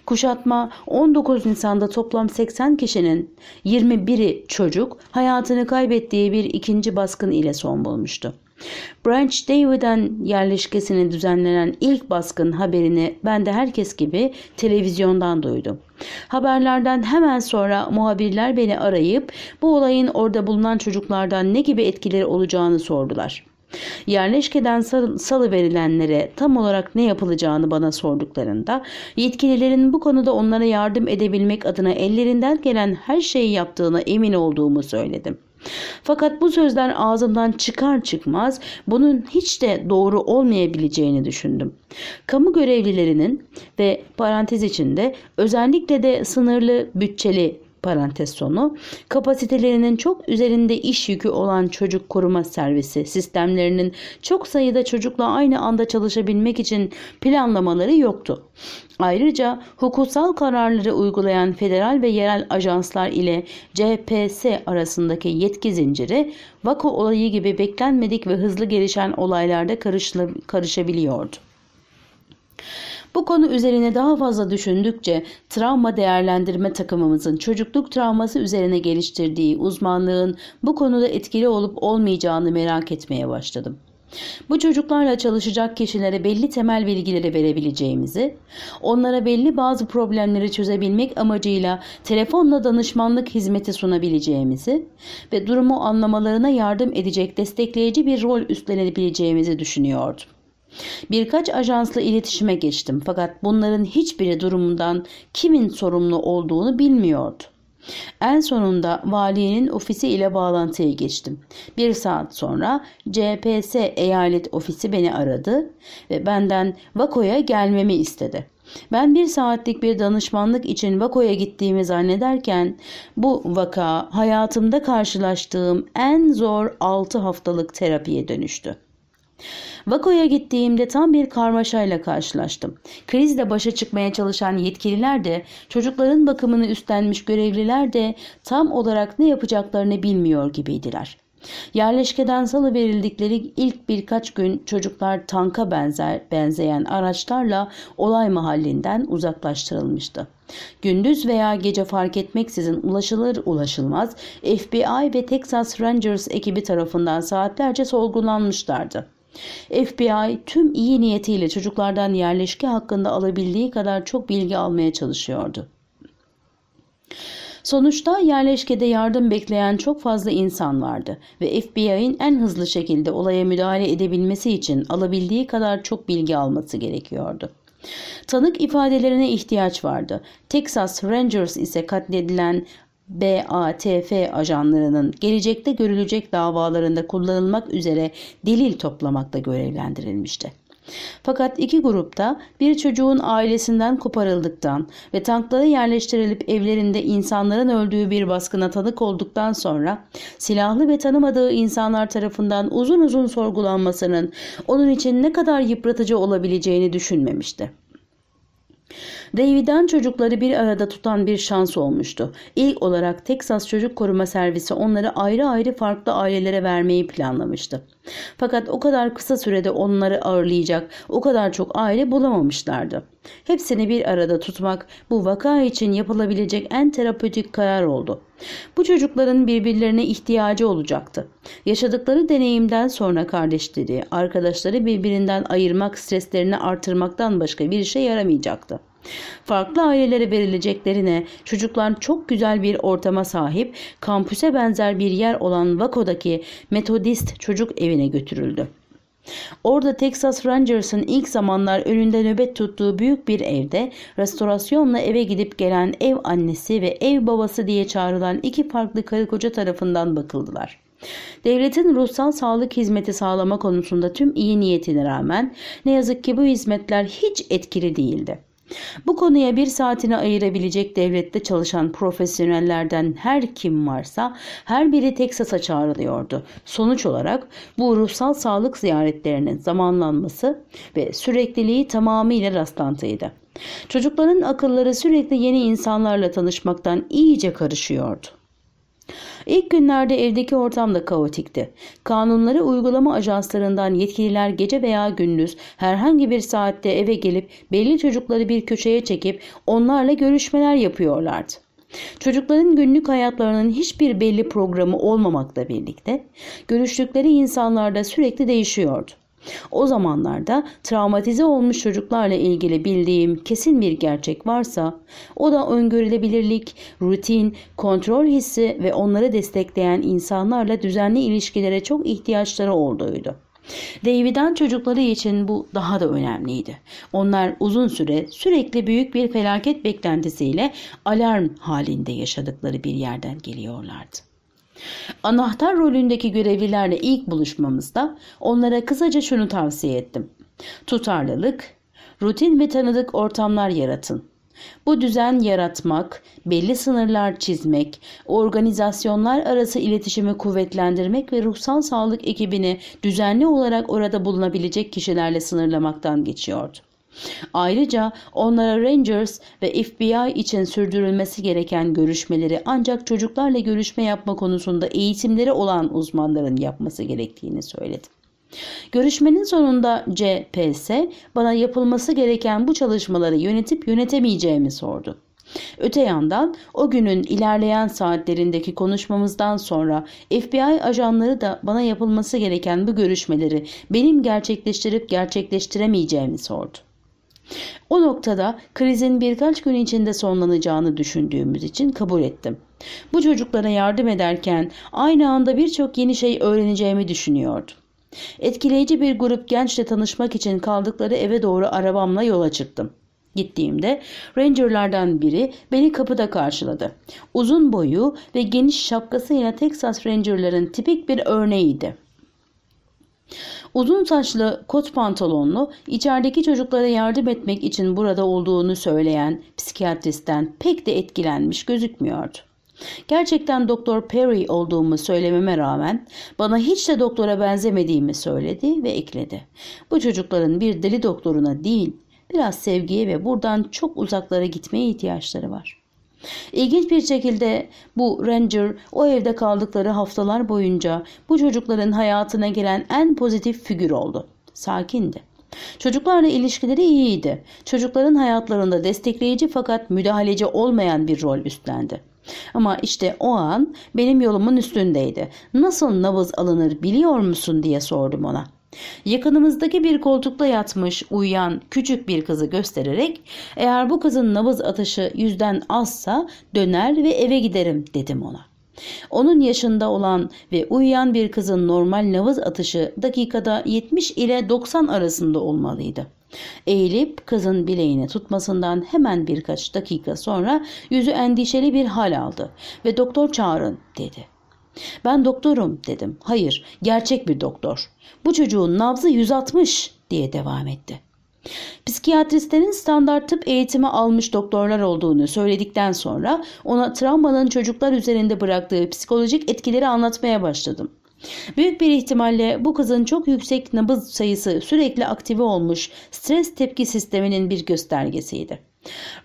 Kuşatma 19 Nisan'da toplam 80 kişinin 21'i çocuk hayatını kaybettiği bir ikinci baskın ile son bulmuştu. Branch David'den yerleşkesini düzenlenen ilk baskın haberini ben de herkes gibi televizyondan duydum. Haberlerden hemen sonra muhabirler beni arayıp bu olayın orada bulunan çocuklardan ne gibi etkileri olacağını sordular. Yerleşkeden salı verilenlere tam olarak ne yapılacağını bana sorduklarında yetkililerin bu konuda onlara yardım edebilmek adına ellerinden gelen her şeyi yaptığına emin olduğumu söyledim. Fakat bu sözler ağzımdan çıkar çıkmaz bunun hiç de doğru olmayabileceğini düşündüm. Kamu görevlilerinin ve parantez içinde özellikle de sınırlı bütçeli parantez sonu kapasitelerinin çok üzerinde iş yükü olan çocuk koruma servisi sistemlerinin çok sayıda çocukla aynı anda çalışabilmek için planlamaları yoktu. Ayrıca hukuksal kararları uygulayan federal ve yerel ajanslar ile CPS arasındaki yetki zinciri vaka olayı gibi beklenmedik ve hızlı gelişen olaylarda karışabiliyordu. Bu konu üzerine daha fazla düşündükçe travma değerlendirme takımımızın çocukluk travması üzerine geliştirdiği uzmanlığın bu konuda etkili olup olmayacağını merak etmeye başladım. Bu çocuklarla çalışacak kişilere belli temel bilgileri verebileceğimizi, onlara belli bazı problemleri çözebilmek amacıyla telefonla danışmanlık hizmeti sunabileceğimizi ve durumu anlamalarına yardım edecek destekleyici bir rol üstlenebileceğimizi düşünüyordum. Birkaç ajansla iletişime geçtim fakat bunların hiçbiri durumundan kimin sorumlu olduğunu bilmiyordu. En sonunda valinin ofisi ile bağlantıya geçtim. Bir saat sonra CPS eyalet ofisi beni aradı ve benden Vako'ya gelmemi istedi. Ben bir saatlik bir danışmanlık için Vako'ya gittiğimi zannederken bu vaka hayatımda karşılaştığım en zor 6 haftalık terapiye dönüştü. Vako'ya gittiğimde tam bir karmaşayla karşılaştım. Krizle başa çıkmaya çalışan yetkililer de, çocukların bakımını üstlenmiş görevliler de tam olarak ne yapacaklarını bilmiyor gibiydiler. Yerleşkeden salı verildikleri ilk birkaç gün çocuklar tanka benzer benzeyen araçlarla olay mahallinden uzaklaştırılmıştı. Gündüz veya gece fark etmeksizin ulaşılır ulaşılmaz FBI ve Texas Rangers ekibi tarafından saatlerce sorgulanmışlardı. FBI tüm iyi niyetiyle çocuklardan yerleşke hakkında alabildiği kadar çok bilgi almaya çalışıyordu. Sonuçta yerleşkede yardım bekleyen çok fazla insan vardı ve FBI'nin en hızlı şekilde olaya müdahale edebilmesi için alabildiği kadar çok bilgi alması gerekiyordu. Tanık ifadelerine ihtiyaç vardı. Texas Rangers ise katledilen BATF ajanlarının gelecekte görülecek davalarında kullanılmak üzere delil toplamakta görevlendirilmişti. Fakat iki grupta bir çocuğun ailesinden koparıldıktan ve tanklara yerleştirilip evlerinde insanların öldüğü bir baskına tanık olduktan sonra silahlı ve tanımadığı insanlar tarafından uzun uzun sorgulanmasının onun için ne kadar yıpratıcı olabileceğini düşünmemişti. David'den çocukları bir arada tutan bir şans olmuştu. İlk olarak Texas Çocuk Koruma Servisi onları ayrı ayrı farklı ailelere vermeyi planlamıştı. Fakat o kadar kısa sürede onları ağırlayacak o kadar çok aile bulamamışlardı. Hepsini bir arada tutmak bu vaka için yapılabilecek en terapötik karar oldu. Bu çocukların birbirlerine ihtiyacı olacaktı. Yaşadıkları deneyimden sonra kardeşleri, arkadaşları birbirinden ayırmak streslerini artırmaktan başka bir şey yaramayacaktı. Farklı ailelere verileceklerine çocuklar çok güzel bir ortama sahip kampüse benzer bir yer olan Vako'daki Metodist çocuk evine götürüldü. Orada Texas Rangers'ın ilk zamanlar önünde nöbet tuttuğu büyük bir evde restorasyonla eve gidip gelen ev annesi ve ev babası diye çağrılan iki farklı karı koca tarafından bakıldılar. Devletin ruhsal sağlık hizmeti sağlama konusunda tüm iyi niyetine rağmen ne yazık ki bu hizmetler hiç etkili değildi. Bu konuya bir saatini ayırabilecek devlette çalışan profesyonellerden her kim varsa her biri Teksas'a çağrılıyordu. Sonuç olarak bu ruhsal sağlık ziyaretlerinin zamanlanması ve sürekliliği tamamıyla rastlantıydı. Çocukların akılları sürekli yeni insanlarla tanışmaktan iyice karışıyordu. İlk günlerde evdeki ortam da kaotikti. Kanunları uygulama ajanslarından yetkililer gece veya gündüz herhangi bir saatte eve gelip belli çocukları bir köşeye çekip onlarla görüşmeler yapıyorlardı. Çocukların günlük hayatlarının hiçbir belli programı olmamakla birlikte görüştükleri insanlar da sürekli değişiyordu. O zamanlarda travmatize olmuş çocuklarla ilgili bildiğim kesin bir gerçek varsa o da öngörülebilirlik, rutin, kontrol hissi ve onları destekleyen insanlarla düzenli ilişkilere çok ihtiyaçları olduğuydu. David'den çocukları için bu daha da önemliydi. Onlar uzun süre sürekli büyük bir felaket beklentisiyle alarm halinde yaşadıkları bir yerden geliyorlardı. Anahtar rolündeki görevlilerle ilk buluşmamızda onlara kısaca şunu tavsiye ettim. Tutarlılık, rutin ve tanıdık ortamlar yaratın. Bu düzen yaratmak, belli sınırlar çizmek, organizasyonlar arası iletişimi kuvvetlendirmek ve ruhsal sağlık ekibini düzenli olarak orada bulunabilecek kişilerle sınırlamaktan geçiyordu. Ayrıca onlara Rangers ve FBI için sürdürülmesi gereken görüşmeleri ancak çocuklarla görüşme yapma konusunda eğitimleri olan uzmanların yapması gerektiğini söyledim. Görüşmenin sonunda CPS bana yapılması gereken bu çalışmaları yönetip yönetemeyeceğimi sordu. Öte yandan o günün ilerleyen saatlerindeki konuşmamızdan sonra FBI ajanları da bana yapılması gereken bu görüşmeleri benim gerçekleştirip gerçekleştiremeyeceğimi sordu. O noktada krizin birkaç gün içinde sonlanacağını düşündüğümüz için kabul ettim. Bu çocuklara yardım ederken aynı anda birçok yeni şey öğreneceğimi düşünüyordum. Etkileyici bir grup gençle tanışmak için kaldıkları eve doğru arabamla yola çıktım. Gittiğimde Ranger'lardan biri beni kapıda karşıladı. Uzun boyu ve geniş şapkasıyla Texas Ranger'ların tipik bir örneğiydi. Uzun saçlı kot pantolonlu içerideki çocuklara yardım etmek için burada olduğunu söyleyen psikiyatristten pek de etkilenmiş gözükmüyordu. Gerçekten Doktor Perry olduğumu söylememe rağmen bana hiç de doktora benzemediğimi söyledi ve ekledi. Bu çocukların bir deli doktoruna değil, biraz sevgiye ve buradan çok uzaklara gitmeye ihtiyaçları var. İlginç bir şekilde bu Ranger o evde kaldıkları haftalar boyunca bu çocukların hayatına gelen en pozitif figür oldu. Sakindi. Çocuklarla ilişkileri iyiydi. Çocukların hayatlarında destekleyici fakat müdahaleci olmayan bir rol üstlendi. Ama işte o an benim yolumun üstündeydi. Nasıl nabız alınır biliyor musun diye sordum ona. Yakınımızdaki bir koltukta yatmış uyuyan küçük bir kızı göstererek eğer bu kızın nabız atışı yüzden azsa döner ve eve giderim dedim ona. Onun yaşında olan ve uyuyan bir kızın normal nabız atışı dakikada 70 ile 90 arasında olmalıydı. Eğilip kızın bileğini tutmasından hemen birkaç dakika sonra yüzü endişeli bir hal aldı ve doktor çağırın dedi. Ben doktorum dedim. Hayır gerçek bir doktor. Bu çocuğun nabzı 160 diye devam etti. Psikiyatristlerin standart tıp eğitimi almış doktorlar olduğunu söyledikten sonra ona travmanın çocuklar üzerinde bıraktığı psikolojik etkileri anlatmaya başladım. Büyük bir ihtimalle bu kızın çok yüksek nabız sayısı sürekli aktive olmuş stres tepki sisteminin bir göstergesiydi.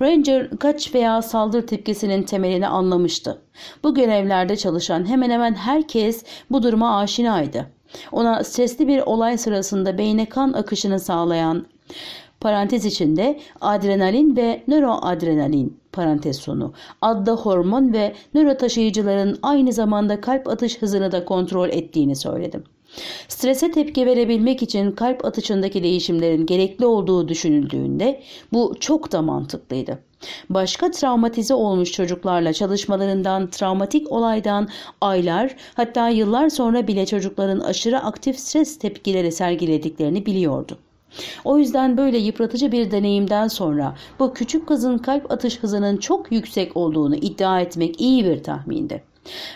Ranger kaç veya saldır tepkisinin temelini anlamıştı. Bu görevlerde çalışan hemen hemen herkes bu duruma aşinaydı. Ona stresli bir olay sırasında beyne kan akışını sağlayan parantez içinde adrenalin ve nöroadrenalin parantez sonu adlı hormon ve nörotaşıyıcıların aynı zamanda kalp atış hızını da kontrol ettiğini söyledim. Strese tepki verebilmek için kalp atışındaki değişimlerin gerekli olduğu düşünüldüğünde bu çok da mantıklıydı. Başka travmatize olmuş çocuklarla çalışmalarından travmatik olaydan aylar hatta yıllar sonra bile çocukların aşırı aktif stres tepkileri sergilediklerini biliyordu. O yüzden böyle yıpratıcı bir deneyimden sonra bu küçük kızın kalp atış hızının çok yüksek olduğunu iddia etmek iyi bir tahmindi.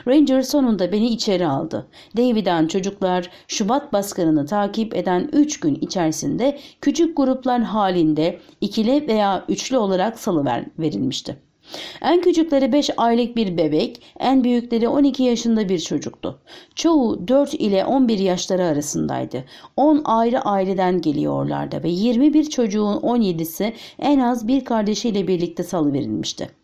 Ranger sonunda beni içeri aldı. David'den çocuklar Şubat baskınını takip eden 3 gün içerisinde küçük gruplar halinde ikili veya üçlü olarak salı verilmişti. En küçükleri 5 aylık bir bebek, en büyükleri 12 yaşında bir çocuktu. Çoğu 4 ile 11 yaşları arasındaydı. 10 ayrı aileden geliyorlardı ve 21 çocuğun 17'si en az bir kardeşiyle birlikte salı verilmişti.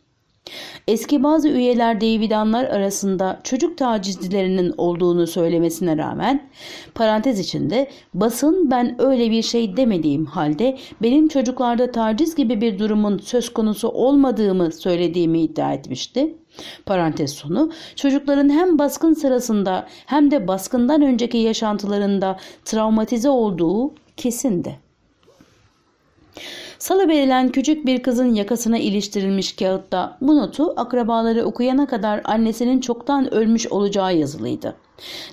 Eski bazı üyeler Davidanlar arasında çocuk tacizcilerinin olduğunu söylemesine rağmen parantez içinde basın ben öyle bir şey demediğim halde benim çocuklarda taciz gibi bir durumun söz konusu olmadığımı söylediğimi iddia etmişti. Parantez sonu çocukların hem baskın sırasında hem de baskından önceki yaşantılarında travmatize olduğu kesindi. Salı verilen küçük bir kızın yakasına iliştirilmiş kağıtta bu notu akrabaları okuyana kadar annesinin çoktan ölmüş olacağı yazılıydı.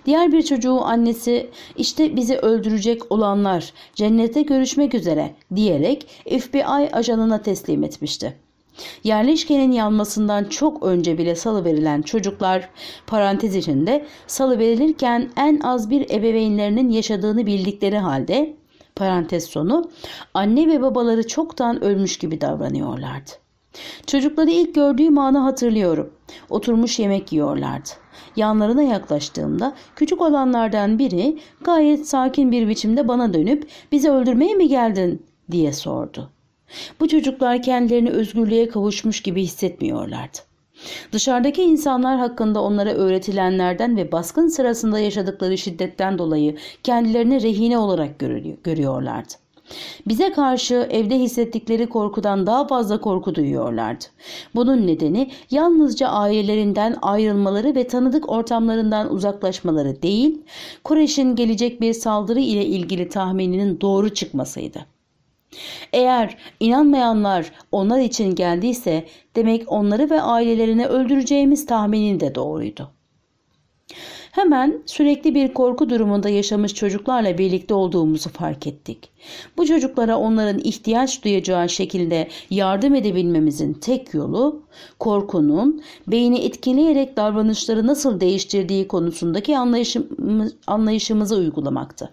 Diğer bir çocuğu annesi işte bizi öldürecek olanlar cennete görüşmek üzere diyerek FBI ajanına teslim etmişti. Yerleşkenin yanmasından çok önce bile salı verilen çocuklar parantez içinde salı verilirken en az bir ebeveynlerinin yaşadığını bildikleri halde parantez sonu anne ve babaları çoktan ölmüş gibi davranıyorlardı. Çocukları ilk gördüğüm anı hatırlıyorum. Oturmuş yemek yiyorlardı. Yanlarına yaklaştığımda küçük olanlardan biri gayet sakin bir biçimde bana dönüp bizi öldürmeye mi geldin diye sordu. Bu çocuklar kendilerini özgürlüğe kavuşmuş gibi hissetmiyorlardı. Dışarıdaki insanlar hakkında onlara öğretilenlerden ve baskın sırasında yaşadıkları şiddetten dolayı kendilerini rehine olarak görüyorlardı. Bize karşı evde hissettikleri korkudan daha fazla korku duyuyorlardı. Bunun nedeni yalnızca ailelerinden ayrılmaları ve tanıdık ortamlarından uzaklaşmaları değil, Kureş'in gelecek bir saldırı ile ilgili tahmininin doğru çıkmasıydı. Eğer inanmayanlar onlar için geldiyse demek onları ve ailelerini öldüreceğimiz tahminin de doğruydu. Hemen sürekli bir korku durumunda yaşamış çocuklarla birlikte olduğumuzu fark ettik. Bu çocuklara onların ihtiyaç duyacağı şekilde yardım edebilmemizin tek yolu korkunun beyni etkileyerek davranışları nasıl değiştirdiği konusundaki anlayışımız, anlayışımızı uygulamaktı.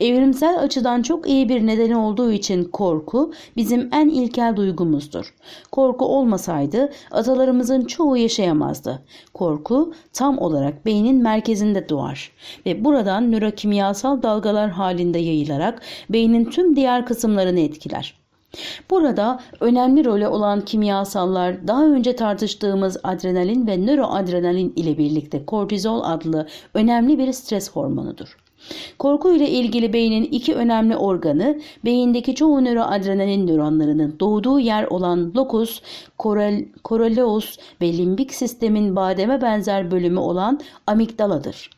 Evrimsel açıdan çok iyi bir nedeni olduğu için korku bizim en ilkel duygumuzdur. Korku olmasaydı atalarımızın çoğu yaşayamazdı. Korku tam olarak beynin merkezinde doğar ve buradan nörokimyasal dalgalar halinde yayılarak beynin tüm diğer kısımlarını etkiler. Burada önemli rolü olan kimyasallar daha önce tartıştığımız adrenalin ve nöroadrenalin ile birlikte kortizol adlı önemli bir stres hormonudur. Korku ile ilgili beynin iki önemli organı, beyindeki çoğu nöroadrenalin nöronlarının doğduğu yer olan locus coeruleus ve limbik sistemin bademe benzer bölümü olan amigdaladır.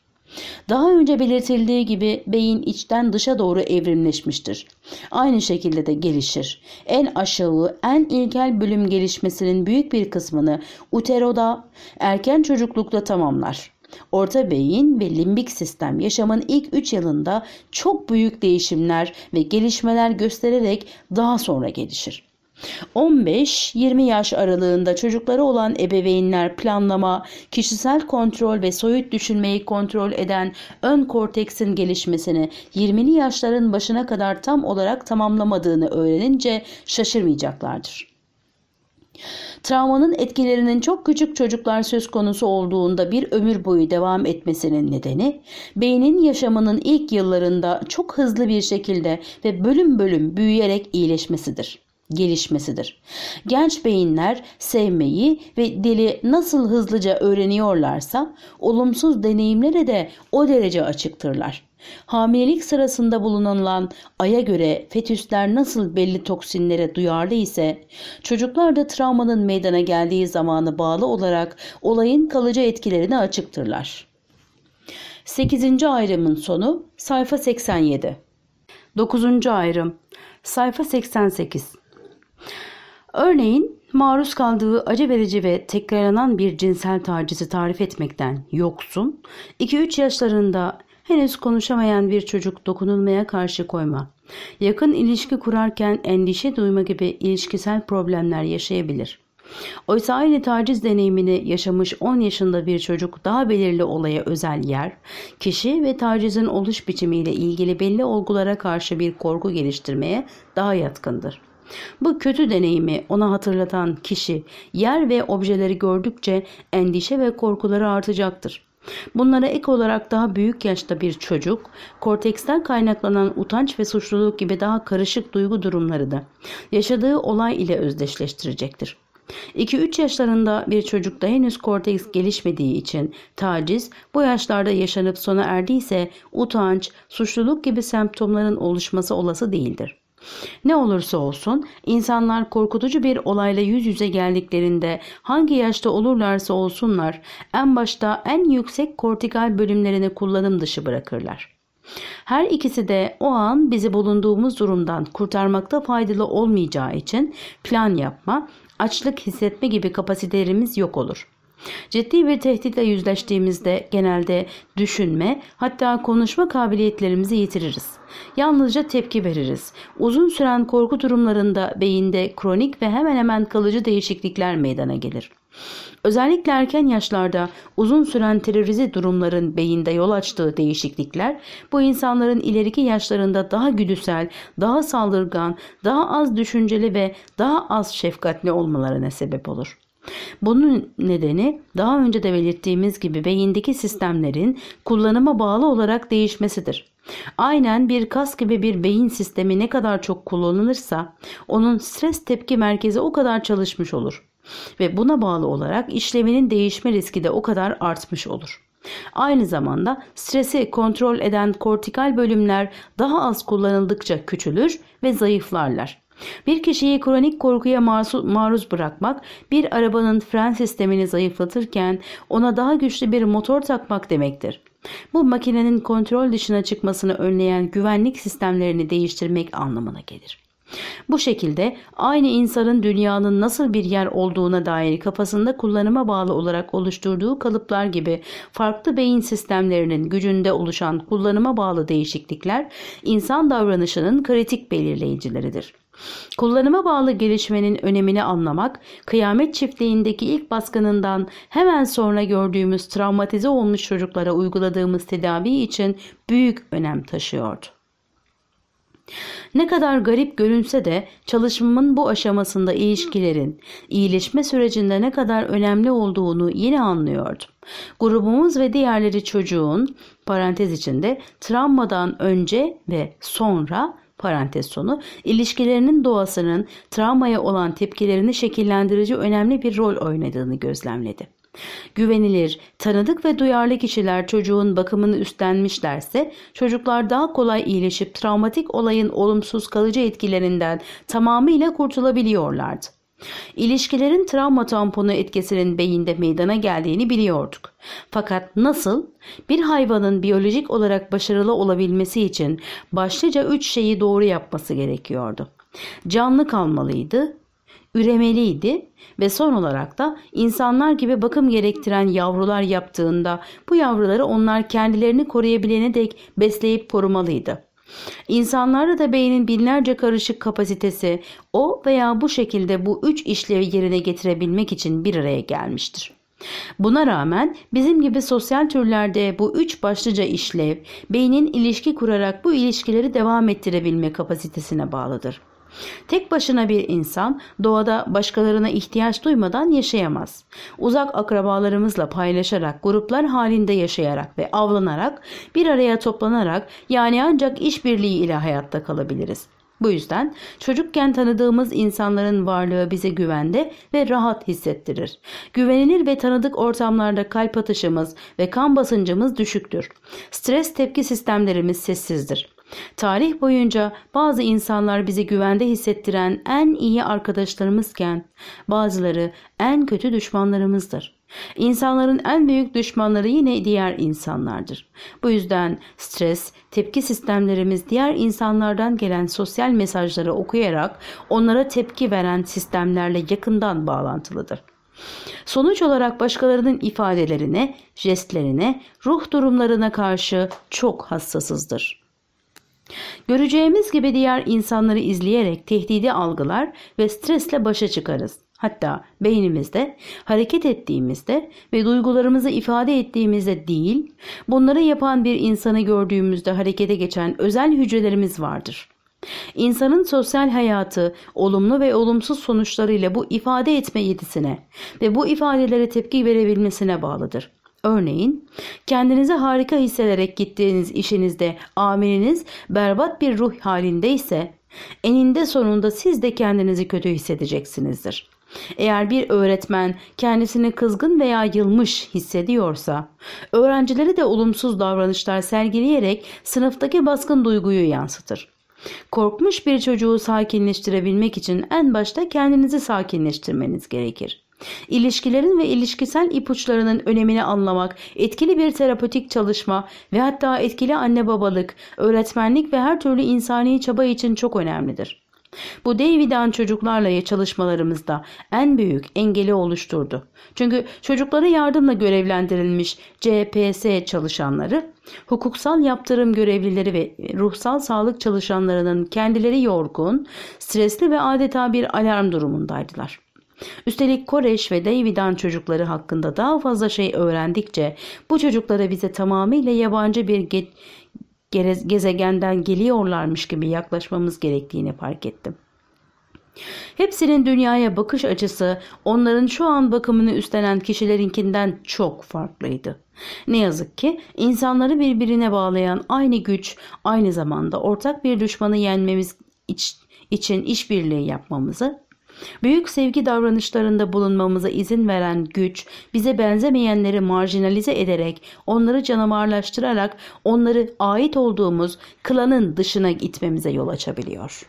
Daha önce belirtildiği gibi beyin içten dışa doğru evrimleşmiştir. Aynı şekilde de gelişir. En aşağı, en ilkel bölüm gelişmesinin büyük bir kısmını uteroda, erken çocuklukta tamamlar. Orta beyin ve limbik sistem yaşamın ilk 3 yılında çok büyük değişimler ve gelişmeler göstererek daha sonra gelişir. 15-20 yaş aralığında çocukları olan ebeveynler planlama, kişisel kontrol ve soyut düşünmeyi kontrol eden ön korteksin gelişmesini 20'li yaşların başına kadar tam olarak tamamlamadığını öğrenince şaşırmayacaklardır. Travmanın etkilerinin çok küçük çocuklar söz konusu olduğunda bir ömür boyu devam etmesinin nedeni beynin yaşamının ilk yıllarında çok hızlı bir şekilde ve bölüm bölüm büyüyerek iyileşmesidir gelişmesidir. Genç beyinler sevmeyi ve dili nasıl hızlıca öğreniyorlarsa olumsuz deneyimlere de o derece açıktırlar. Hamilelik sırasında bulunanılan aya göre fetüsler nasıl belli toksinlere duyarlı ise çocuklar da travmanın meydana geldiği zamanı bağlı olarak olayın kalıcı etkilerine açıktırlar. 8. ayrımın sonu sayfa 87. 9. ayrım sayfa 88 Örneğin maruz kaldığı acı verici ve tekrarlanan bir cinsel tacizi tarif etmekten yoksun, 2-3 yaşlarında henüz konuşamayan bir çocuk dokunulmaya karşı koyma, yakın ilişki kurarken endişe duyma gibi ilişkisel problemler yaşayabilir. Oysa aynı taciz deneyimini yaşamış 10 yaşında bir çocuk daha belirli olaya özel yer, kişi ve tacizin oluş biçimiyle ilgili belli olgulara karşı bir korku geliştirmeye daha yatkındır. Bu kötü deneyimi ona hatırlatan kişi yer ve objeleri gördükçe endişe ve korkuları artacaktır. Bunlara ek olarak daha büyük yaşta bir çocuk, korteksten kaynaklanan utanç ve suçluluk gibi daha karışık duygu durumları da yaşadığı olay ile özdeşleştirecektir. 2-3 yaşlarında bir çocukta henüz korteks gelişmediği için taciz bu yaşlarda yaşanıp sona erdiyse utanç, suçluluk gibi semptomların oluşması olası değildir. Ne olursa olsun insanlar korkutucu bir olayla yüz yüze geldiklerinde hangi yaşta olurlarsa olsunlar en başta en yüksek kortikal bölümlerini kullanım dışı bırakırlar. Her ikisi de o an bizi bulunduğumuz durumdan kurtarmakta faydalı olmayacağı için plan yapma, açlık hissetme gibi kapasitelerimiz yok olur. Ciddi bir tehditle yüzleştiğimizde genelde düşünme hatta konuşma kabiliyetlerimizi yitiririz. Yalnızca tepki veririz. Uzun süren korku durumlarında beyinde kronik ve hemen hemen kalıcı değişiklikler meydana gelir. Özellikle erken yaşlarda uzun süren terörize durumların beyinde yol açtığı değişiklikler bu insanların ileriki yaşlarında daha güdüsel, daha saldırgan, daha az düşünceli ve daha az şefkatli olmalarına sebep olur. Bunun nedeni daha önce de belirttiğimiz gibi beyindeki sistemlerin kullanıma bağlı olarak değişmesidir. Aynen bir kas gibi bir beyin sistemi ne kadar çok kullanılırsa onun stres tepki merkezi o kadar çalışmış olur ve buna bağlı olarak işlevinin değişme riski de o kadar artmış olur. Aynı zamanda stresi kontrol eden kortikal bölümler daha az kullanıldıkça küçülür ve zayıflarlar. Bir kişiyi kronik korkuya maruz bırakmak bir arabanın fren sistemini zayıflatırken ona daha güçlü bir motor takmak demektir. Bu makinenin kontrol dışına çıkmasını önleyen güvenlik sistemlerini değiştirmek anlamına gelir. Bu şekilde aynı insanın dünyanın nasıl bir yer olduğuna dair kafasında kullanıma bağlı olarak oluşturduğu kalıplar gibi farklı beyin sistemlerinin gücünde oluşan kullanıma bağlı değişiklikler insan davranışının kritik belirleyicileridir. Kullanıma bağlı gelişmenin önemini anlamak, kıyamet çiftliğindeki ilk baskınından hemen sonra gördüğümüz travmatize olmuş çocuklara uyguladığımız tedavi için büyük önem taşıyordu. Ne kadar garip görünse de çalışmamın bu aşamasında ilişkilerin iyileşme sürecinde ne kadar önemli olduğunu yine anlıyordum. Grubumuz ve diğerleri çocuğun parantez içinde travmadan önce ve sonra parantez sonu ilişkilerinin doğasının travmaya olan tepkilerini şekillendirici önemli bir rol oynadığını gözlemledi. Güvenilir, tanıdık ve duyarlı kişiler çocuğun bakımını üstlenmişlerse çocuklar daha kolay iyileşip travmatik olayın olumsuz kalıcı etkilerinden tamamıyla kurtulabiliyorlardı. İlişkilerin travma tamponu etkisinin beyinde meydana geldiğini biliyorduk. Fakat nasıl? Bir hayvanın biyolojik olarak başarılı olabilmesi için başlıca üç şeyi doğru yapması gerekiyordu. Canlı kalmalıydı, üremeliydi ve son olarak da insanlar gibi bakım gerektiren yavrular yaptığında bu yavruları onlar kendilerini koruyabilene dek besleyip korumalıydı. İnsanlarda da beynin binlerce karışık kapasitesi o veya bu şekilde bu üç işlevi yerine getirebilmek için bir araya gelmiştir. Buna rağmen bizim gibi sosyal türlerde bu üç başlıca işlev beynin ilişki kurarak bu ilişkileri devam ettirebilme kapasitesine bağlıdır. Tek başına bir insan doğada başkalarına ihtiyaç duymadan yaşayamaz. Uzak akrabalarımızla paylaşarak, gruplar halinde yaşayarak ve avlanarak, bir araya toplanarak yani ancak işbirliği ile hayatta kalabiliriz. Bu yüzden çocukken tanıdığımız insanların varlığı bize güvende ve rahat hissettirir. Güvenilir ve tanıdık ortamlarda kalp atışımız ve kan basıncımız düşüktür. Stres tepki sistemlerimiz sessizdir. Tarih boyunca bazı insanlar bizi güvende hissettiren en iyi arkadaşlarımızken bazıları en kötü düşmanlarımızdır. İnsanların en büyük düşmanları yine diğer insanlardır. Bu yüzden stres, tepki sistemlerimiz diğer insanlardan gelen sosyal mesajları okuyarak onlara tepki veren sistemlerle yakından bağlantılıdır. Sonuç olarak başkalarının ifadelerine, jestlerine, ruh durumlarına karşı çok hassasızdır. Göreceğimiz gibi diğer insanları izleyerek tehdidi algılar ve stresle başa çıkarız. Hatta beynimizde hareket ettiğimizde ve duygularımızı ifade ettiğimizde değil, bunları yapan bir insanı gördüğümüzde harekete geçen özel hücrelerimiz vardır. İnsanın sosyal hayatı olumlu ve olumsuz sonuçlarıyla bu ifade etme yetisine ve bu ifadelere tepki verebilmesine bağlıdır. Örneğin kendinizi harika hissederek gittiğiniz işinizde amiriniz berbat bir ruh halindeyse eninde sonunda siz de kendinizi kötü hissedeceksinizdir. Eğer bir öğretmen kendisini kızgın veya yılmış hissediyorsa, öğrencileri de olumsuz davranışlar sergileyerek sınıftaki baskın duyguyu yansıtır. Korkmuş bir çocuğu sakinleştirebilmek için en başta kendinizi sakinleştirmeniz gerekir. İlişkilerin ve ilişkisel ipuçlarının önemini anlamak, etkili bir terapötik çalışma ve hatta etkili anne babalık, öğretmenlik ve her türlü insani çaba için çok önemlidir. Bu David'an çocuklarla çalışmalarımızda en büyük engeli oluşturdu. Çünkü çocuklara yardımla görevlendirilmiş CPS çalışanları, hukuksal yaptırım görevlileri ve ruhsal sağlık çalışanlarının kendileri yorgun, stresli ve adeta bir alarm durumundaydılar. Üstelik Koreş ve Davidan çocukları hakkında daha fazla şey öğrendikçe bu çocuklara bize tamamıyla yabancı bir ge gezegenden geliyorlarmış gibi yaklaşmamız gerektiğini fark ettim. Hepsinin dünyaya bakış açısı onların şu an bakımını üstlenen kişilerinkinden çok farklıydı. Ne yazık ki insanları birbirine bağlayan aynı güç aynı zamanda ortak bir düşmanı yenmemiz için işbirliği yapmamızı Büyük sevgi davranışlarında bulunmamıza izin veren güç bize benzemeyenleri marjinalize ederek, onları canavarlaştırarak onları ait olduğumuz klanın dışına gitmemize yol açabiliyor.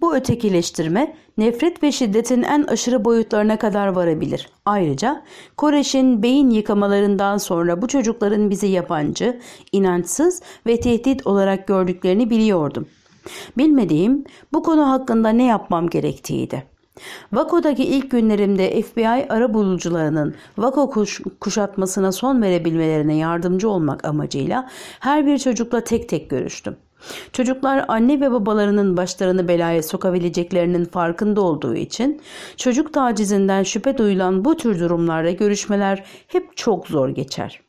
Bu ötekileştirme nefret ve şiddetin en aşırı boyutlarına kadar varabilir. Ayrıca Koreş'in beyin yıkamalarından sonra bu çocukların bizi yabancı, inançsız ve tehdit olarak gördüklerini biliyordum. Bilmediğim bu konu hakkında ne yapmam gerektiğiydi. Vako'daki ilk günlerimde FBI ara bulucularının Vako kuş, kuşatmasına son verebilmelerine yardımcı olmak amacıyla her bir çocukla tek tek görüştüm. Çocuklar anne ve babalarının başlarını belaya sokabileceklerinin farkında olduğu için çocuk tacizinden şüphe duyulan bu tür durumlarda görüşmeler hep çok zor geçer.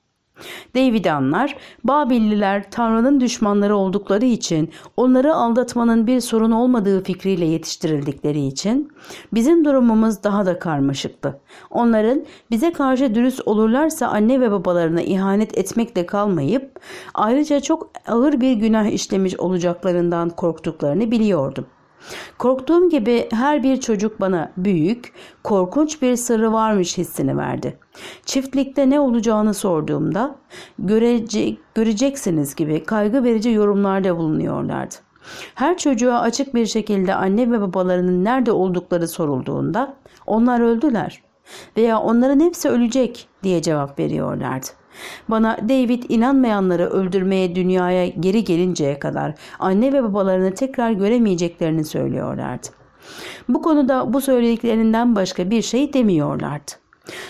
David anlar, Babilliler Tanrı'nın düşmanları oldukları için, onları aldatmanın bir sorun olmadığı fikriyle yetiştirildikleri için bizim durumumuz daha da karmaşıktı. Onların bize karşı dürüst olurlarsa anne ve babalarına ihanet etmekle kalmayıp ayrıca çok ağır bir günah işlemiş olacaklarından korktuklarını biliyordum. Korktuğum gibi her bir çocuk bana büyük, korkunç bir sırrı varmış hissini verdi. Çiftlikte ne olacağını sorduğumda görece, göreceksiniz gibi kaygı verici yorumlarda bulunuyorlardı. Her çocuğa açık bir şekilde anne ve babalarının nerede oldukları sorulduğunda onlar öldüler veya onların hepsi ölecek diye cevap veriyorlardı. Bana David inanmayanları öldürmeye dünyaya geri gelinceye kadar anne ve babalarını tekrar göremeyeceklerini söylüyorlardı. Bu konuda bu söylediklerinden başka bir şey demiyorlardı.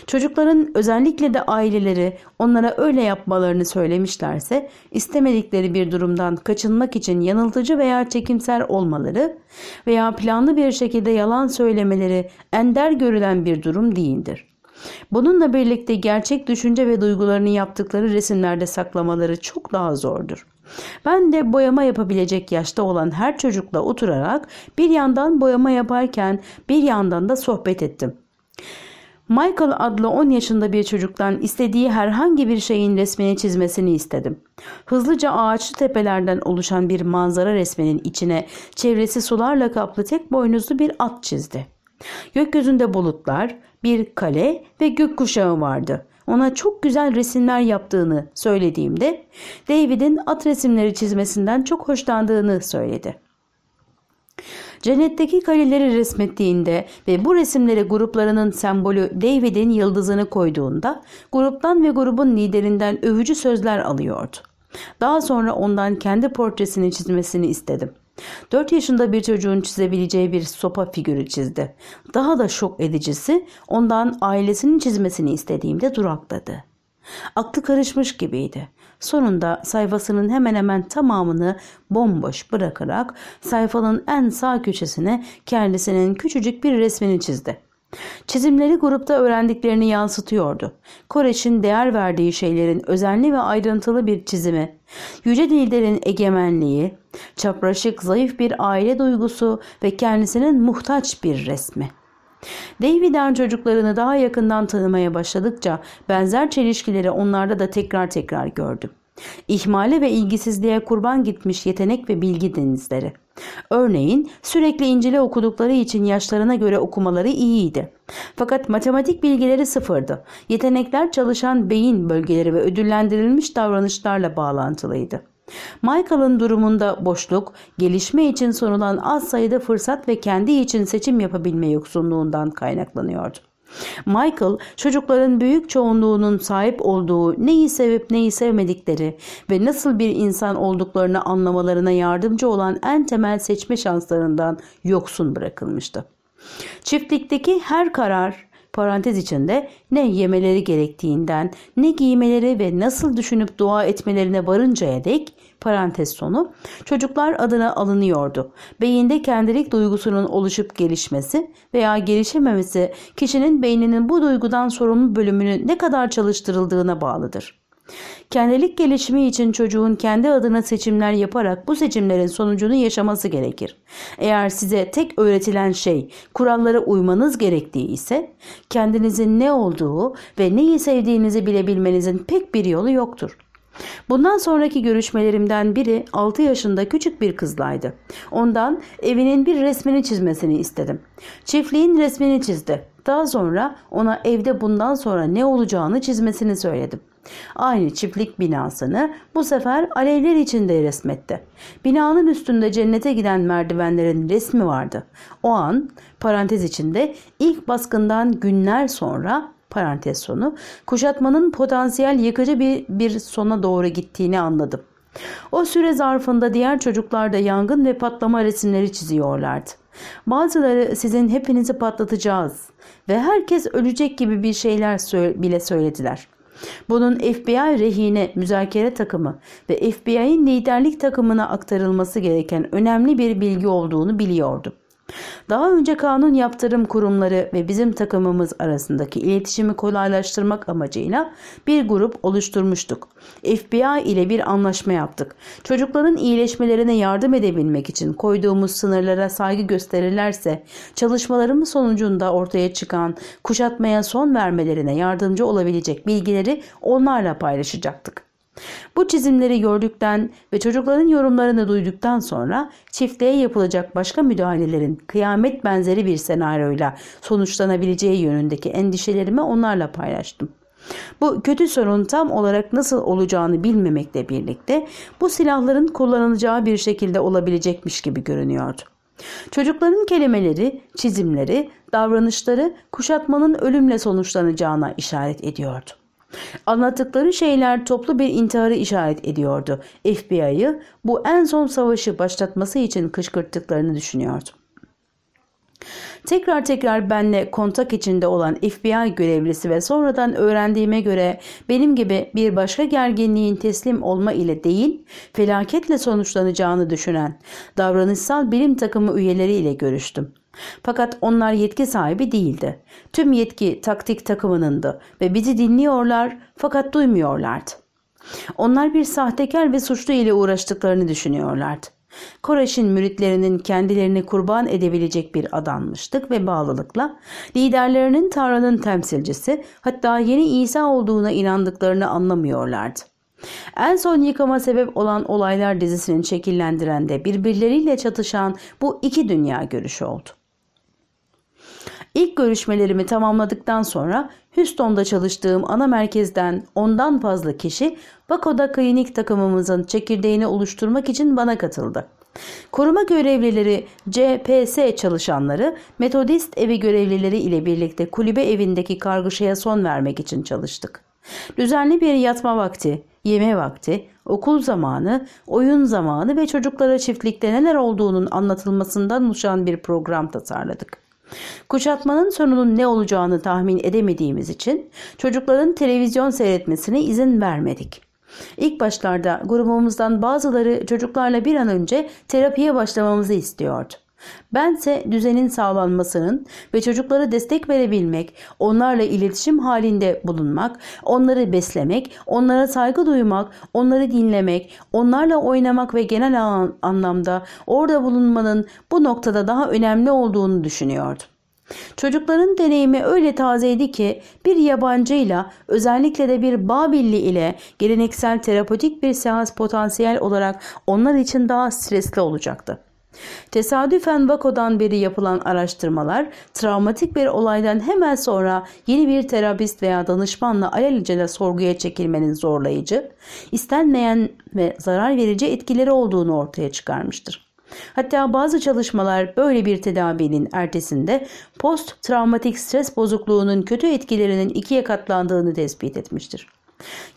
Çocukların özellikle de aileleri onlara öyle yapmalarını söylemişlerse istemedikleri bir durumdan kaçınmak için yanıltıcı veya çekimser olmaları veya planlı bir şekilde yalan söylemeleri ender görülen bir durum değildir. Bununla birlikte gerçek düşünce ve duygularını yaptıkları resimlerde saklamaları çok daha zordur. Ben de boyama yapabilecek yaşta olan her çocukla oturarak bir yandan boyama yaparken bir yandan da sohbet ettim. Michael adlı 10 yaşında bir çocuktan istediği herhangi bir şeyin resmini çizmesini istedim. Hızlıca ağaçlı tepelerden oluşan bir manzara resminin içine çevresi sularla kaplı tek boynuzlu bir at çizdi. Gökyüzünde bulutlar, bir kale ve gökkuşağı vardı. Ona çok güzel resimler yaptığını söylediğimde David'in at resimleri çizmesinden çok hoşlandığını söyledi. Cennetteki kaleleri resmettiğinde ve bu resimlere gruplarının sembolü David'in yıldızını koyduğunda gruptan ve grubun liderinden övücü sözler alıyordu. Daha sonra ondan kendi portresini çizmesini istedim. 4 yaşında bir çocuğun çizebileceği bir sopa figürü çizdi. Daha da şok edicisi ondan ailesinin çizmesini istediğimde durakladı. Aklı karışmış gibiydi. Sonunda sayfasının hemen hemen tamamını bomboş bırakarak sayfanın en sağ köşesine kendisinin küçücük bir resmini çizdi. Çizimleri grupta öğrendiklerini yansıtıyordu. Koreş'in değer verdiği şeylerin özenli ve ayrıntılı bir çizimi, yüce liderin egemenliği, çapraşık zayıf bir aile duygusu ve kendisinin muhtaç bir resmi. David'in çocuklarını daha yakından tanımaya başladıkça benzer çelişkileri onlarda da tekrar tekrar gördüm. İhmale ve ilgisizliğe kurban gitmiş yetenek ve bilgi denizleri. Örneğin sürekli İncil'i okudukları için yaşlarına göre okumaları iyiydi. Fakat matematik bilgileri sıfırdı. Yetenekler çalışan beyin bölgeleri ve ödüllendirilmiş davranışlarla bağlantılıydı. Michael'ın durumunda boşluk, gelişme için sunulan az sayıda fırsat ve kendi için seçim yapabilme yoksunluğundan kaynaklanıyordu. Michael çocukların büyük çoğunluğunun sahip olduğu neyi sevip neyi sevmedikleri ve nasıl bir insan olduklarını anlamalarına yardımcı olan en temel seçme şanslarından yoksun bırakılmıştı. Çiftlikteki her karar parantez içinde ne yemeleri gerektiğinden ne giymeleri ve nasıl düşünüp dua etmelerine varıncaya dek parantez sonu çocuklar adına alınıyordu. Beyinde kendilik duygusunun oluşup gelişmesi veya gelişememesi kişinin beyninin bu duygudan sorumlu bölümünü ne kadar çalıştırıldığına bağlıdır. Kendilik gelişimi için çocuğun kendi adına seçimler yaparak bu seçimlerin sonucunu yaşaması gerekir. Eğer size tek öğretilen şey kurallara uymanız gerektiği ise kendinizin ne olduğu ve neyi sevdiğinizi bilebilmenizin pek bir yolu yoktur. Bundan sonraki görüşmelerimden biri 6 yaşında küçük bir kızlaydı. Ondan evinin bir resmini çizmesini istedim. Çiftliğin resmini çizdi. Daha sonra ona evde bundan sonra ne olacağını çizmesini söyledim. Aynı çiftlik binasını bu sefer alevler içinde resmetti. Binanın üstünde cennete giden merdivenlerin resmi vardı. O an parantez içinde ilk baskından günler sonra parantez sonu kuşatmanın potansiyel yıkıcı bir, bir sona doğru gittiğini anladım. O süre zarfında diğer çocuklar da yangın ve patlama resimleri çiziyorlardı. Bazıları sizin hepinizi patlatacağız ve herkes ölecek gibi bir şeyler bile söylediler. Bunun FBI rehine müzakere takımı ve FBI'nin liderlik takımına aktarılması gereken önemli bir bilgi olduğunu biliyordum. Daha önce kanun yaptırım kurumları ve bizim takımımız arasındaki iletişimi kolaylaştırmak amacıyla bir grup oluşturmuştuk. FBI ile bir anlaşma yaptık. Çocukların iyileşmelerine yardım edebilmek için koyduğumuz sınırlara saygı gösterirlerse çalışmalarımız sonucunda ortaya çıkan kuşatmaya son vermelerine yardımcı olabilecek bilgileri onlarla paylaşacaktık. Bu çizimleri gördükten ve çocukların yorumlarını duyduktan sonra çiftliğe yapılacak başka müdahalelerin kıyamet benzeri bir senaryoyla sonuçlanabileceği yönündeki endişelerimi onlarla paylaştım. Bu kötü sorun tam olarak nasıl olacağını bilmemekle birlikte bu silahların kullanılacağı bir şekilde olabilecekmiş gibi görünüyordu. Çocukların kelimeleri, çizimleri, davranışları kuşatmanın ölümle sonuçlanacağına işaret ediyordu. Anlattıkları şeyler toplu bir intiharı işaret ediyordu. FBI'yı bu en son savaşı başlatması için kışkırttıklarını düşünüyordum. Tekrar tekrar benle kontak içinde olan FBI görevlisi ve sonradan öğrendiğime göre benim gibi bir başka gerginliğin teslim olma ile değil, felaketle sonuçlanacağını düşünen davranışsal bilim takımı üyeleriyle görüştüm. Fakat onlar yetki sahibi değildi. Tüm yetki taktik takımınındı ve bizi dinliyorlar fakat duymuyorlardı. Onlar bir sahtekar ve suçlu ile uğraştıklarını düşünüyorlardı. Koreş'in müritlerinin kendilerini kurban edebilecek bir adanmışlık ve bağlılıkla liderlerinin Tanrı'nın temsilcisi hatta yeni İsa olduğuna inandıklarını anlamıyorlardı. En son yıkama sebep olan olaylar dizisinin şekillendiren de birbirleriyle çatışan bu iki dünya görüşü oldu. İlk görüşmelerimi tamamladıktan sonra Houston'da çalıştığım ana merkezden ondan fazla kişi Bako'da klinik takımımızın çekirdeğini oluşturmak için bana katıldı. Koruma görevlileri, CPS çalışanları, Metodist evi görevlileri ile birlikte kulübe evindeki kargaşaya son vermek için çalıştık. Düzenli bir yatma vakti, yeme vakti, okul zamanı, oyun zamanı ve çocuklara çiftlikte neler olduğunun anlatılmasından oluşan bir program tasarladık. Kuşatmanın sonunun ne olacağını tahmin edemediğimiz için çocukların televizyon seyretmesine izin vermedik. İlk başlarda grubumuzdan bazıları çocuklarla bir an önce terapiye başlamamızı istiyordu. Bense düzenin sağlanmasının ve çocuklara destek verebilmek, onlarla iletişim halinde bulunmak, onları beslemek, onlara saygı duymak, onları dinlemek, onlarla oynamak ve genel anlamda orada bulunmanın bu noktada daha önemli olduğunu düşünüyordum. Çocukların deneyimi öyle tazeydi ki bir yabancıyla özellikle de bir Babilli ile geleneksel terapötik bir seans potansiyel olarak onlar için daha stresli olacaktı. Tesadüfen Vako'dan beri yapılan araştırmalar travmatik bir olaydan hemen sonra yeni bir terapist veya danışmanla alelacele sorguya çekilmenin zorlayıcı, istenmeyen ve zarar verici etkileri olduğunu ortaya çıkarmıştır. Hatta bazı çalışmalar böyle bir tedavinin ertesinde post travmatik stres bozukluğunun kötü etkilerinin ikiye katlandığını tespit etmiştir.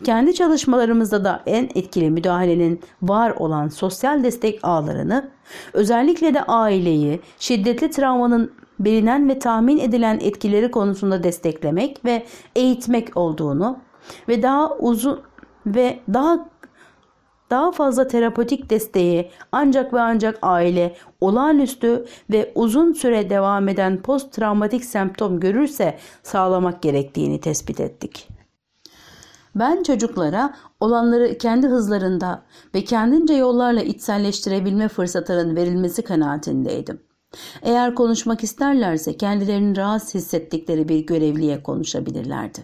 Kendi çalışmalarımızda da en etkili müdahalenin var olan sosyal destek ağlarını, özellikle de aileyi şiddetli travmanın bilinen ve tahmin edilen etkileri konusunda desteklemek ve eğitmek olduğunu ve daha uzun ve daha daha fazla terapötik desteği ancak ve ancak aile olağanüstü ve uzun süre devam eden post travmatik semptom görürse sağlamak gerektiğini tespit ettik. Ben çocuklara olanları kendi hızlarında ve kendince yollarla içselleştirebilme fırsatının verilmesi kanaatindeydim. Eğer konuşmak isterlerse kendilerini rahatsız hissettikleri bir görevliye konuşabilirlerdi.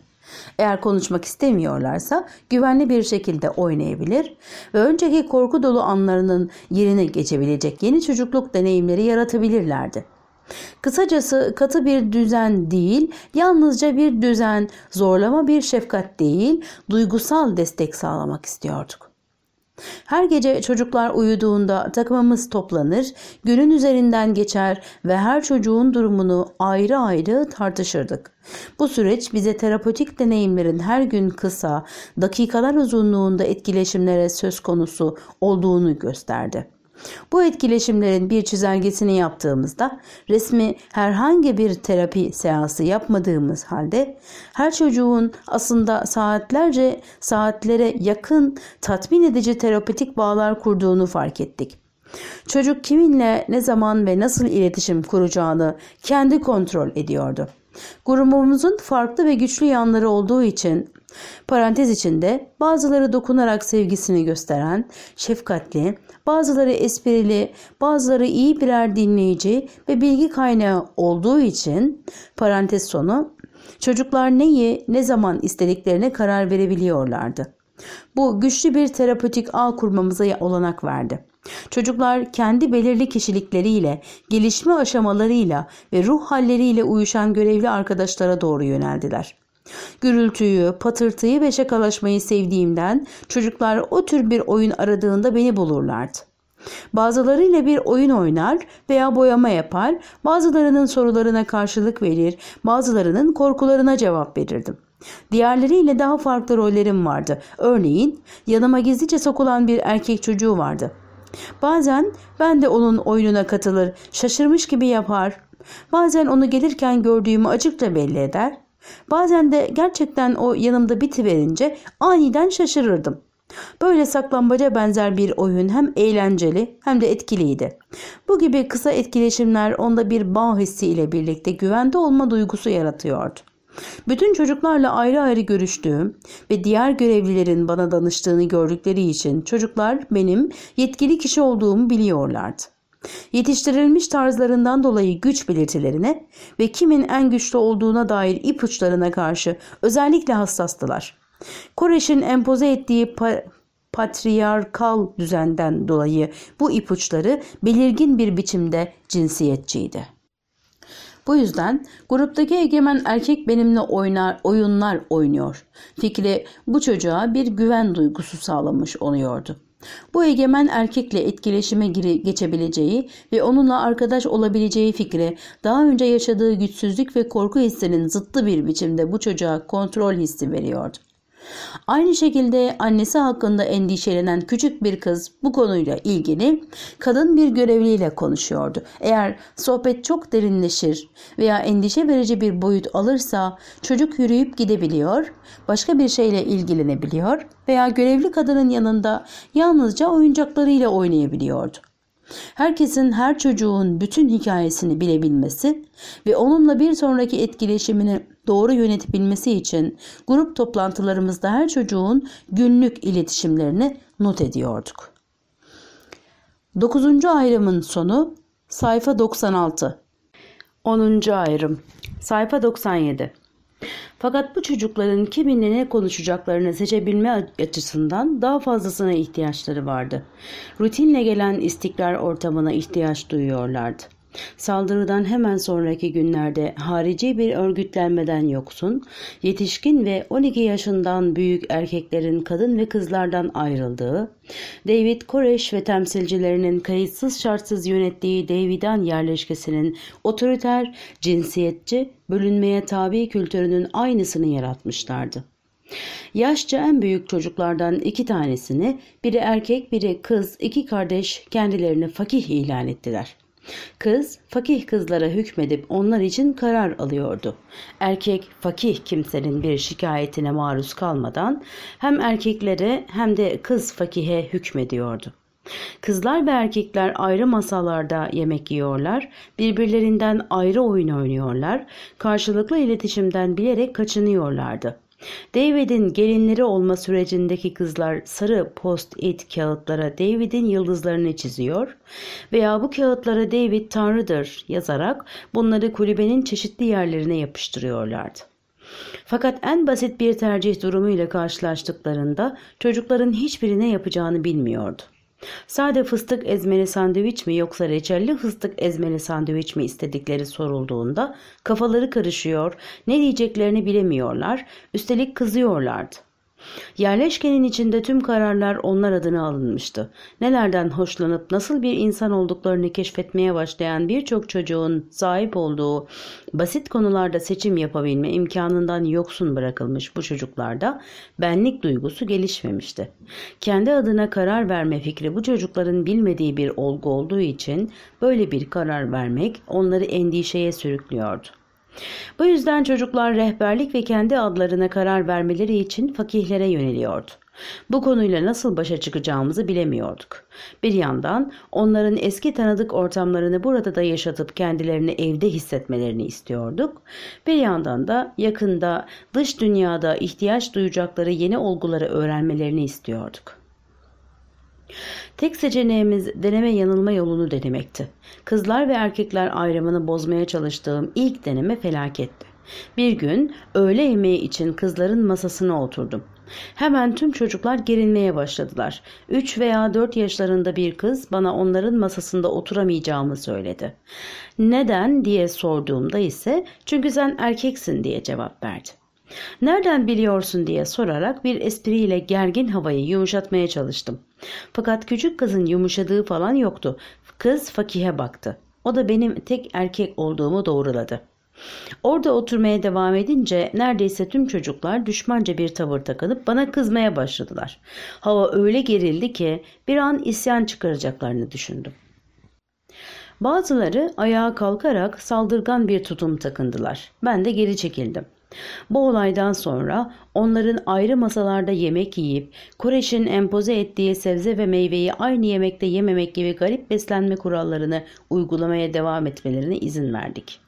Eğer konuşmak istemiyorlarsa güvenli bir şekilde oynayabilir ve önceki korku dolu anlarının yerine geçebilecek yeni çocukluk deneyimleri yaratabilirlerdi. Kısacası katı bir düzen değil, yalnızca bir düzen, zorlama bir şefkat değil, duygusal destek sağlamak istiyorduk. Her gece çocuklar uyuduğunda takımımız toplanır, günün üzerinden geçer ve her çocuğun durumunu ayrı ayrı tartışırdık. Bu süreç bize terapötik deneyimlerin her gün kısa, dakikalar uzunluğunda etkileşimlere söz konusu olduğunu gösterdi. Bu etkileşimlerin bir çizelgesini yaptığımızda resmi herhangi bir terapi seansı yapmadığımız halde her çocuğun aslında saatlerce saatlere yakın tatmin edici terapötik bağlar kurduğunu fark ettik. Çocuk kiminle ne zaman ve nasıl iletişim kuracağını kendi kontrol ediyordu. Grubumuzun farklı ve güçlü yanları olduğu için parantez içinde bazıları dokunarak sevgisini gösteren, şefkatli, bazıları esprili, bazıları iyi birer dinleyici ve bilgi kaynağı olduğu için parantez sonu çocuklar neyi ne zaman istediklerine karar verebiliyorlardı. Bu güçlü bir terapötik ağ kurmamıza olanak verdi. Çocuklar kendi belirli kişilikleriyle, gelişme aşamalarıyla ve ruh halleriyle uyuşan görevli arkadaşlara doğru yöneldiler. Gürültüyü, patırtıyı ve şakalaşmayı sevdiğimden çocuklar o tür bir oyun aradığında beni bulurlardı. Bazılarıyla bir oyun oynar veya boyama yapar, bazılarının sorularına karşılık verir, bazılarının korkularına cevap verirdim. Diğerleriyle daha farklı rollerim vardı. Örneğin yanıma gizlice sokulan bir erkek çocuğu vardı. Bazen ben de onun oyununa katılır, şaşırmış gibi yapar. Bazen onu gelirken gördüğümü açıkça belli eder. Bazen de gerçekten o yanımda bitiverince aniden şaşırırdım. Böyle saklambaca benzer bir oyun hem eğlenceli hem de etkiliydi. Bu gibi kısa etkileşimler onda bir bağ hissi ile birlikte güvende olma duygusu yaratıyordu. Bütün çocuklarla ayrı ayrı görüştüğüm ve diğer görevlilerin bana danıştığını gördükleri için çocuklar benim yetkili kişi olduğumu biliyorlardı. Yetiştirilmiş tarzlarından dolayı güç belirtilerine ve kimin en güçlü olduğuna dair ipuçlarına karşı özellikle hassastılar. Koreş'in empoze ettiği pa patriyarkal düzenden dolayı bu ipuçları belirgin bir biçimde cinsiyetçiydi. Bu yüzden gruptaki egemen erkek benimle oynar, oyunlar oynuyor. Fikri bu çocuğa bir güven duygusu sağlamış oluyordu. Bu egemen erkekle etkileşime geçebileceği ve onunla arkadaş olabileceği fikri daha önce yaşadığı güçsüzlük ve korku hissinin zıttı bir biçimde bu çocuğa kontrol hissi veriyordu. Aynı şekilde annesi hakkında endişelenen küçük bir kız bu konuyla ilgili kadın bir görevliyle konuşuyordu. Eğer sohbet çok derinleşir veya endişe verici bir boyut alırsa çocuk yürüyüp gidebiliyor, başka bir şeyle ilgilenebiliyor veya görevli kadının yanında yalnızca oyuncaklarıyla oynayabiliyordu. Herkesin her çocuğun bütün hikayesini bilebilmesi ve onunla bir sonraki etkileşimini doğru yönetebilmesi için grup toplantılarımızda her çocuğun günlük iletişimlerini not ediyorduk. 9. ayrımın sonu sayfa 96. 10. ayrım sayfa 97. Fakat bu çocukların kiminle ne konuşacaklarını seçebilme açısından daha fazlasına ihtiyaçları vardı. Rutinle gelen istikrar ortamına ihtiyaç duyuyorlardı. Saldırıdan hemen sonraki günlerde harici bir örgütlenmeden yoksun, yetişkin ve 12 yaşından büyük erkeklerin kadın ve kızlardan ayrıldığı, David Koresh ve temsilcilerinin kayıtsız şartsız yönettiği Davidan yerleşkesinin otoriter, cinsiyetçi, bölünmeye tabi kültürünün aynısını yaratmışlardı. Yaşça en büyük çocuklardan iki tanesini, biri erkek biri kız, iki kardeş kendilerini fakih ilan ettiler. Kız fakih kızlara hükmedip onlar için karar alıyordu. Erkek fakih kimsenin bir şikayetine maruz kalmadan hem erkeklere hem de kız fakihe hükmediyordu. Kızlar ve erkekler ayrı masalarda yemek yiyorlar, birbirlerinden ayrı oyun oynuyorlar, karşılıklı iletişimden bilerek kaçınıyorlardı. David'in gelinleri olma sürecindeki kızlar sarı post-it kağıtlara David'in yıldızlarını çiziyor veya bu kağıtlara David tanrıdır yazarak bunları kulübenin çeşitli yerlerine yapıştırıyorlardı. Fakat en basit bir tercih durumuyla karşılaştıklarında çocukların hiçbirine yapacağını bilmiyordu. Sade fıstık ezmeli sandviç mi yoksa reçelli fıstık ezmeli sandviç mi istedikleri sorulduğunda kafaları karışıyor, ne diyeceklerini bilemiyorlar, üstelik kızıyorlardı. Yerleşkenin içinde tüm kararlar onlar adına alınmıştı. Nelerden hoşlanıp nasıl bir insan olduklarını keşfetmeye başlayan birçok çocuğun sahip olduğu basit konularda seçim yapabilme imkanından yoksun bırakılmış bu çocuklarda benlik duygusu gelişmemişti. Kendi adına karar verme fikri bu çocukların bilmediği bir olgu olduğu için böyle bir karar vermek onları endişeye sürüklüyordu. Bu yüzden çocuklar rehberlik ve kendi adlarına karar vermeleri için fakihlere yöneliyordu. Bu konuyla nasıl başa çıkacağımızı bilemiyorduk. Bir yandan onların eski tanıdık ortamlarını burada da yaşatıp kendilerini evde hissetmelerini istiyorduk. Bir yandan da yakında dış dünyada ihtiyaç duyacakları yeni olguları öğrenmelerini istiyorduk. Tek seçeneğimiz deneme yanılma yolunu denemekti. Kızlar ve erkekler ayrımını bozmaya çalıştığım ilk deneme felaketti. Bir gün öğle yemeği için kızların masasına oturdum. Hemen tüm çocuklar gerilmeye başladılar. Üç veya dört yaşlarında bir kız bana onların masasında oturamayacağımı söyledi. Neden diye sorduğumda ise çünkü sen erkeksin diye cevap verdi. Nereden biliyorsun diye sorarak bir espriyle gergin havayı yumuşatmaya çalıştım. Fakat küçük kızın yumuşadığı falan yoktu. Kız fakihe baktı. O da benim tek erkek olduğumu doğruladı. Orada oturmaya devam edince neredeyse tüm çocuklar düşmanca bir tavır takınıp bana kızmaya başladılar. Hava öyle gerildi ki bir an isyan çıkaracaklarını düşündüm. Bazıları ayağa kalkarak saldırgan bir tutum takındılar. Ben de geri çekildim. Bu olaydan sonra onların ayrı masalarda yemek yiyip Kureş'in empoze ettiği sebze ve meyveyi aynı yemekte yememek gibi garip beslenme kurallarını uygulamaya devam etmelerine izin verdik.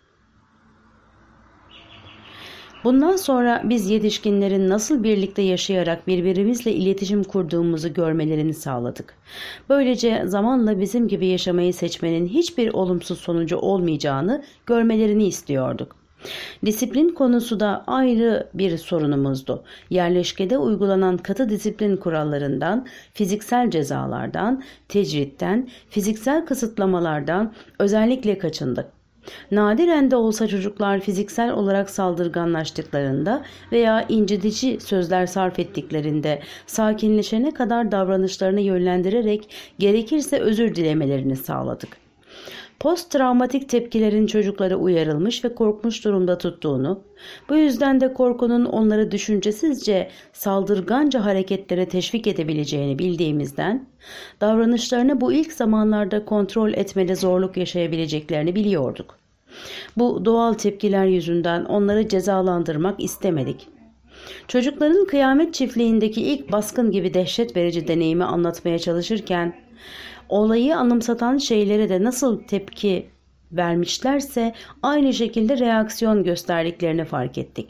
Bundan sonra biz yetişkinlerin nasıl birlikte yaşayarak birbirimizle iletişim kurduğumuzu görmelerini sağladık. Böylece zamanla bizim gibi yaşamayı seçmenin hiçbir olumsuz sonucu olmayacağını görmelerini istiyorduk. Disiplin konusu da ayrı bir sorunumuzdu. Yerleşkede uygulanan katı disiplin kurallarından, fiziksel cezalardan, tecritten, fiziksel kısıtlamalardan özellikle kaçındık. Nadiren de olsa çocuklar fiziksel olarak saldırganlaştıklarında veya incitici sözler sarf ettiklerinde sakinleşene kadar davranışlarını yönlendirerek gerekirse özür dilemelerini sağladık. Post travmatik tepkilerin çocukları uyarılmış ve korkmuş durumda tuttuğunu, bu yüzden de korkunun onları düşüncesizce saldırganca hareketlere teşvik edebileceğini bildiğimizden, davranışlarını bu ilk zamanlarda kontrol etmede zorluk yaşayabileceklerini biliyorduk. Bu doğal tepkiler yüzünden onları cezalandırmak istemedik. Çocukların kıyamet çiftliğindeki ilk baskın gibi dehşet verici deneyimi anlatmaya çalışırken olayı anımsatan şeylere de nasıl tepki vermişlerse aynı şekilde reaksiyon gösterdiklerini fark ettik.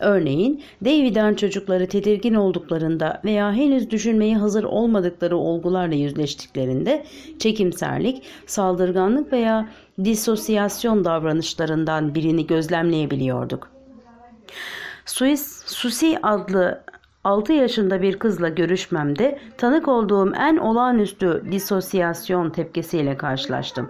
Örneğin David'den çocukları tedirgin olduklarında veya henüz düşünmeye hazır olmadıkları olgularla yüzleştiklerinde çekimserlik, saldırganlık veya disosyasyon davranışlarından birini gözlemleyebiliyorduk. Suis, Susi adlı 6 yaşında bir kızla görüşmemde tanık olduğum en olağanüstü disosyasyon tepkisiyle karşılaştım.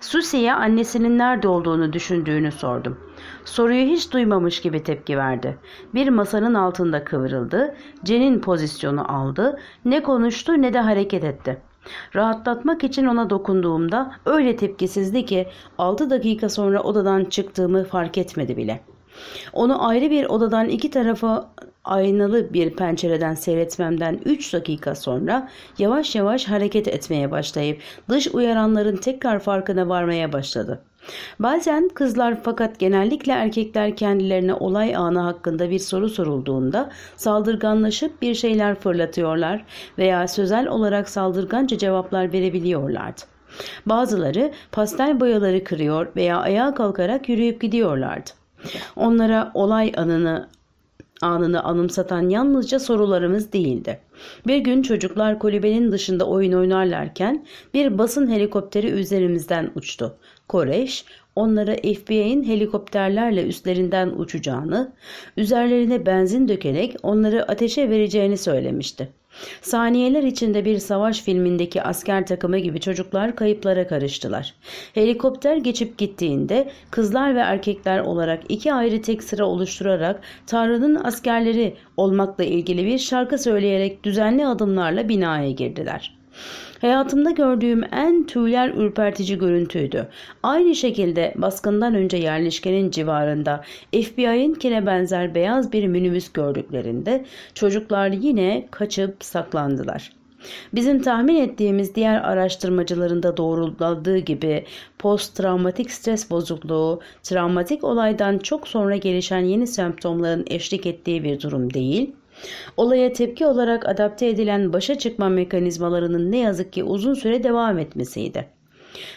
Susie'ye annesinin nerede olduğunu düşündüğünü sordum. Soruyu hiç duymamış gibi tepki verdi. Bir masanın altında kıvrıldı, Cen'in pozisyonu aldı, ne konuştu ne de hareket etti. Rahatlatmak için ona dokunduğumda öyle tepkisizdi ki 6 dakika sonra odadan çıktığımı fark etmedi bile. Onu ayrı bir odadan iki tarafa aynalı bir pencereden seyretmemden 3 dakika sonra yavaş yavaş hareket etmeye başlayıp dış uyaranların tekrar farkına varmaya başladı. Bazen kızlar fakat genellikle erkekler kendilerine olay anı hakkında bir soru sorulduğunda saldırganlaşıp bir şeyler fırlatıyorlar veya sözel olarak saldırganca cevaplar verebiliyorlardı. Bazıları pastel boyaları kırıyor veya ayağa kalkarak yürüyüp gidiyorlardı. Onlara olay anını anını anımsatan yalnızca sorularımız değildi. Bir gün çocuklar kulübenin dışında oyun oynarlarken bir basın helikopteri üzerimizden uçtu. Koreş onlara FBI'nin helikopterlerle üstlerinden uçacağını, üzerlerine benzin dökerek onları ateşe vereceğini söylemişti. Saniyeler içinde bir savaş filmindeki asker takımı gibi çocuklar kayıplara karıştılar. Helikopter geçip gittiğinde kızlar ve erkekler olarak iki ayrı tek sıra oluşturarak Tanrı'nın askerleri olmakla ilgili bir şarkı söyleyerek düzenli adımlarla binaya girdiler. Hayatımda gördüğüm en tüyler ürpertici görüntüydü. Aynı şekilde baskından önce yerleşkenin civarında FBI'nkine benzer beyaz bir minibüs gördüklerinde çocuklar yine kaçıp saklandılar. Bizim tahmin ettiğimiz diğer araştırmacıların da doğruladığı gibi post-travmatik stres bozukluğu, travmatik olaydan çok sonra gelişen yeni semptomların eşlik ettiği bir durum değil, olaya tepki olarak adapte edilen başa çıkma mekanizmalarının ne yazık ki uzun süre devam etmesiydi.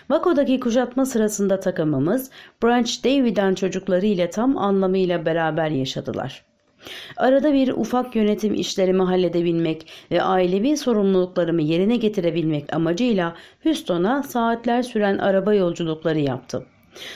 Vako'daki kuşatma sırasında takımımız Branch David'den çocukları ile tam anlamıyla beraber yaşadılar. Arada bir ufak yönetim işlerimi halledebilmek ve ailevi sorumluluklarımı yerine getirebilmek amacıyla Houston'a saatler süren araba yolculukları yaptım.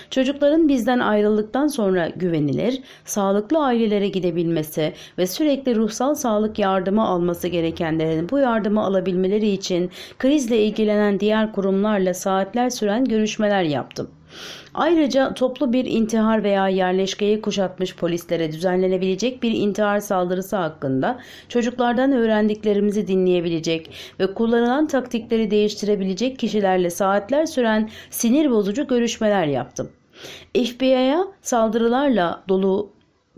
Çocukların bizden ayrıldıktan sonra güvenilir, sağlıklı ailelere gidebilmesi ve sürekli ruhsal sağlık yardımı alması gerekenlerin bu yardımı alabilmeleri için krizle ilgilenen diğer kurumlarla saatler süren görüşmeler yaptım. Ayrıca toplu bir intihar veya yerleşkeyi kuşatmış polislere düzenlenebilecek bir intihar saldırısı hakkında çocuklardan öğrendiklerimizi dinleyebilecek ve kullanılan taktikleri değiştirebilecek kişilerle saatler süren sinir bozucu görüşmeler yaptım. FBI'ya saldırılarla dolu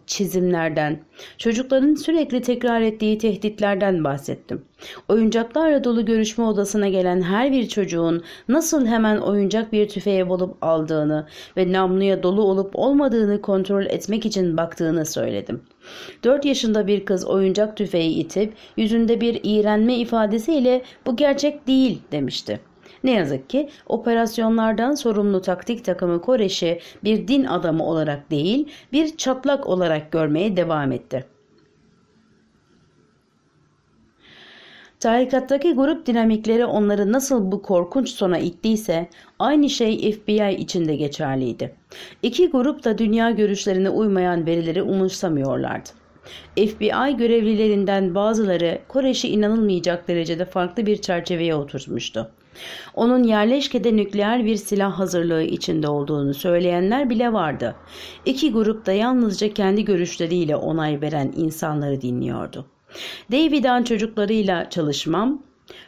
çizimlerden, çocukların sürekli tekrar ettiği tehditlerden bahsettim. Oyuncaklarla dolu görüşme odasına gelen her bir çocuğun nasıl hemen oyuncak bir tüfeğe bulup aldığını ve namluya dolu olup olmadığını kontrol etmek için baktığını söyledim. 4 yaşında bir kız oyuncak tüfeği itip yüzünde bir iğrenme ifadesiyle bu gerçek değil demişti. Ne yazık ki operasyonlardan sorumlu taktik takımı Koreş'i bir din adamı olarak değil bir çatlak olarak görmeye devam etti. Tarikattaki grup dinamikleri onları nasıl bu korkunç sona ittiyse aynı şey FBI için de geçerliydi. İki grup da dünya görüşlerine uymayan verileri umursamıyorlardı. FBI görevlilerinden bazıları Koreş'i inanılmayacak derecede farklı bir çerçeveye oturtmuştu. Onun yerleşkede nükleer bir silah hazırlığı içinde olduğunu söyleyenler bile vardı. İki grup da yalnızca kendi görüşleriyle onay veren insanları dinliyordu. David'an çocuklarıyla çalışmam,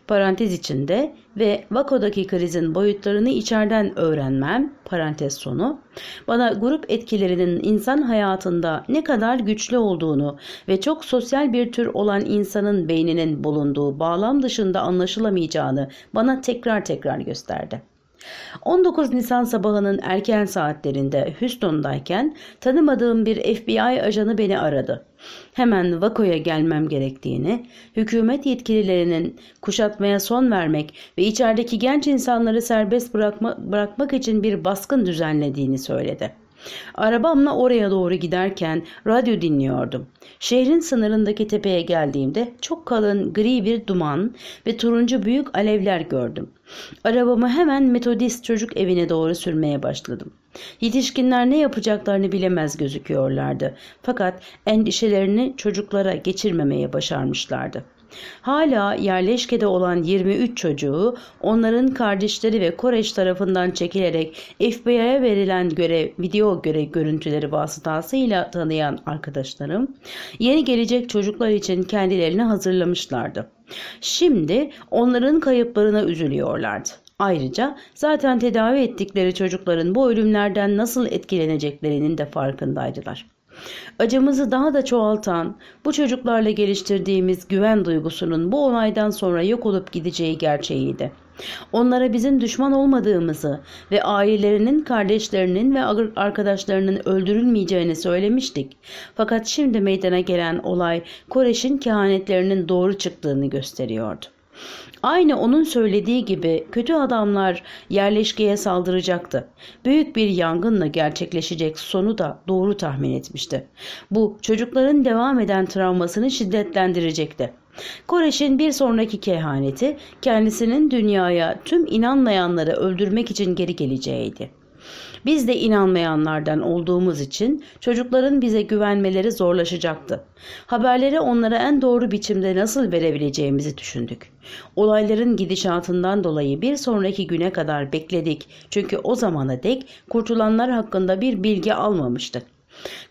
parantez içinde ve Vako'daki krizin boyutlarını içeriden öğrenmem, parantez sonu, bana grup etkilerinin insan hayatında ne kadar güçlü olduğunu ve çok sosyal bir tür olan insanın beyninin bulunduğu bağlam dışında anlaşılamayacağını bana tekrar tekrar gösterdi. 19 Nisan sabahının erken saatlerinde Houston'dayken tanımadığım bir FBI ajanı beni aradı. Hemen Vako'ya gelmem gerektiğini, hükümet yetkililerinin kuşatmaya son vermek ve içerideki genç insanları serbest bırakma, bırakmak için bir baskın düzenlediğini söyledi. Arabamla oraya doğru giderken radyo dinliyordum. Şehrin sınırındaki tepeye geldiğimde çok kalın gri bir duman ve turuncu büyük alevler gördüm. Arabamı hemen Metodist çocuk evine doğru sürmeye başladım. Yetişkinler ne yapacaklarını bilemez gözüküyorlardı. Fakat endişelerini çocuklara geçirmemeye başarmışlardı. Hala yerleşkede olan 23 çocuğu onların kardeşleri ve Koreş tarafından çekilerek FBI'ye verilen görev video görev görüntüleri vasıtasıyla tanıyan arkadaşlarım yeni gelecek çocuklar için kendilerini hazırlamışlardı. Şimdi onların kayıplarına üzülüyorlardı. Ayrıca zaten tedavi ettikleri çocukların bu ölümlerden nasıl etkileneceklerinin de farkındaydılar. Acımızı daha da çoğaltan, bu çocuklarla geliştirdiğimiz güven duygusunun bu olaydan sonra yok olup gideceği gerçeğiydi. Onlara bizim düşman olmadığımızı ve ailelerinin, kardeşlerinin ve arkadaşlarının öldürülmeyeceğini söylemiştik. Fakat şimdi meydana gelen olay Koreş'in kehanetlerinin doğru çıktığını gösteriyordu. Aynı onun söylediği gibi kötü adamlar yerleşkeye saldıracaktı. Büyük bir yangınla gerçekleşecek sonu da doğru tahmin etmişti. Bu çocukların devam eden travmasını şiddetlendirecekti. Koreş'in bir sonraki kehaneti kendisinin dünyaya tüm inanmayanları öldürmek için geri geleceğiydi. Biz de inanmayanlardan olduğumuz için çocukların bize güvenmeleri zorlaşacaktı. Haberleri onlara en doğru biçimde nasıl verebileceğimizi düşündük. Olayların gidişatından dolayı bir sonraki güne kadar bekledik çünkü o zamana dek kurtulanlar hakkında bir bilgi almamıştık.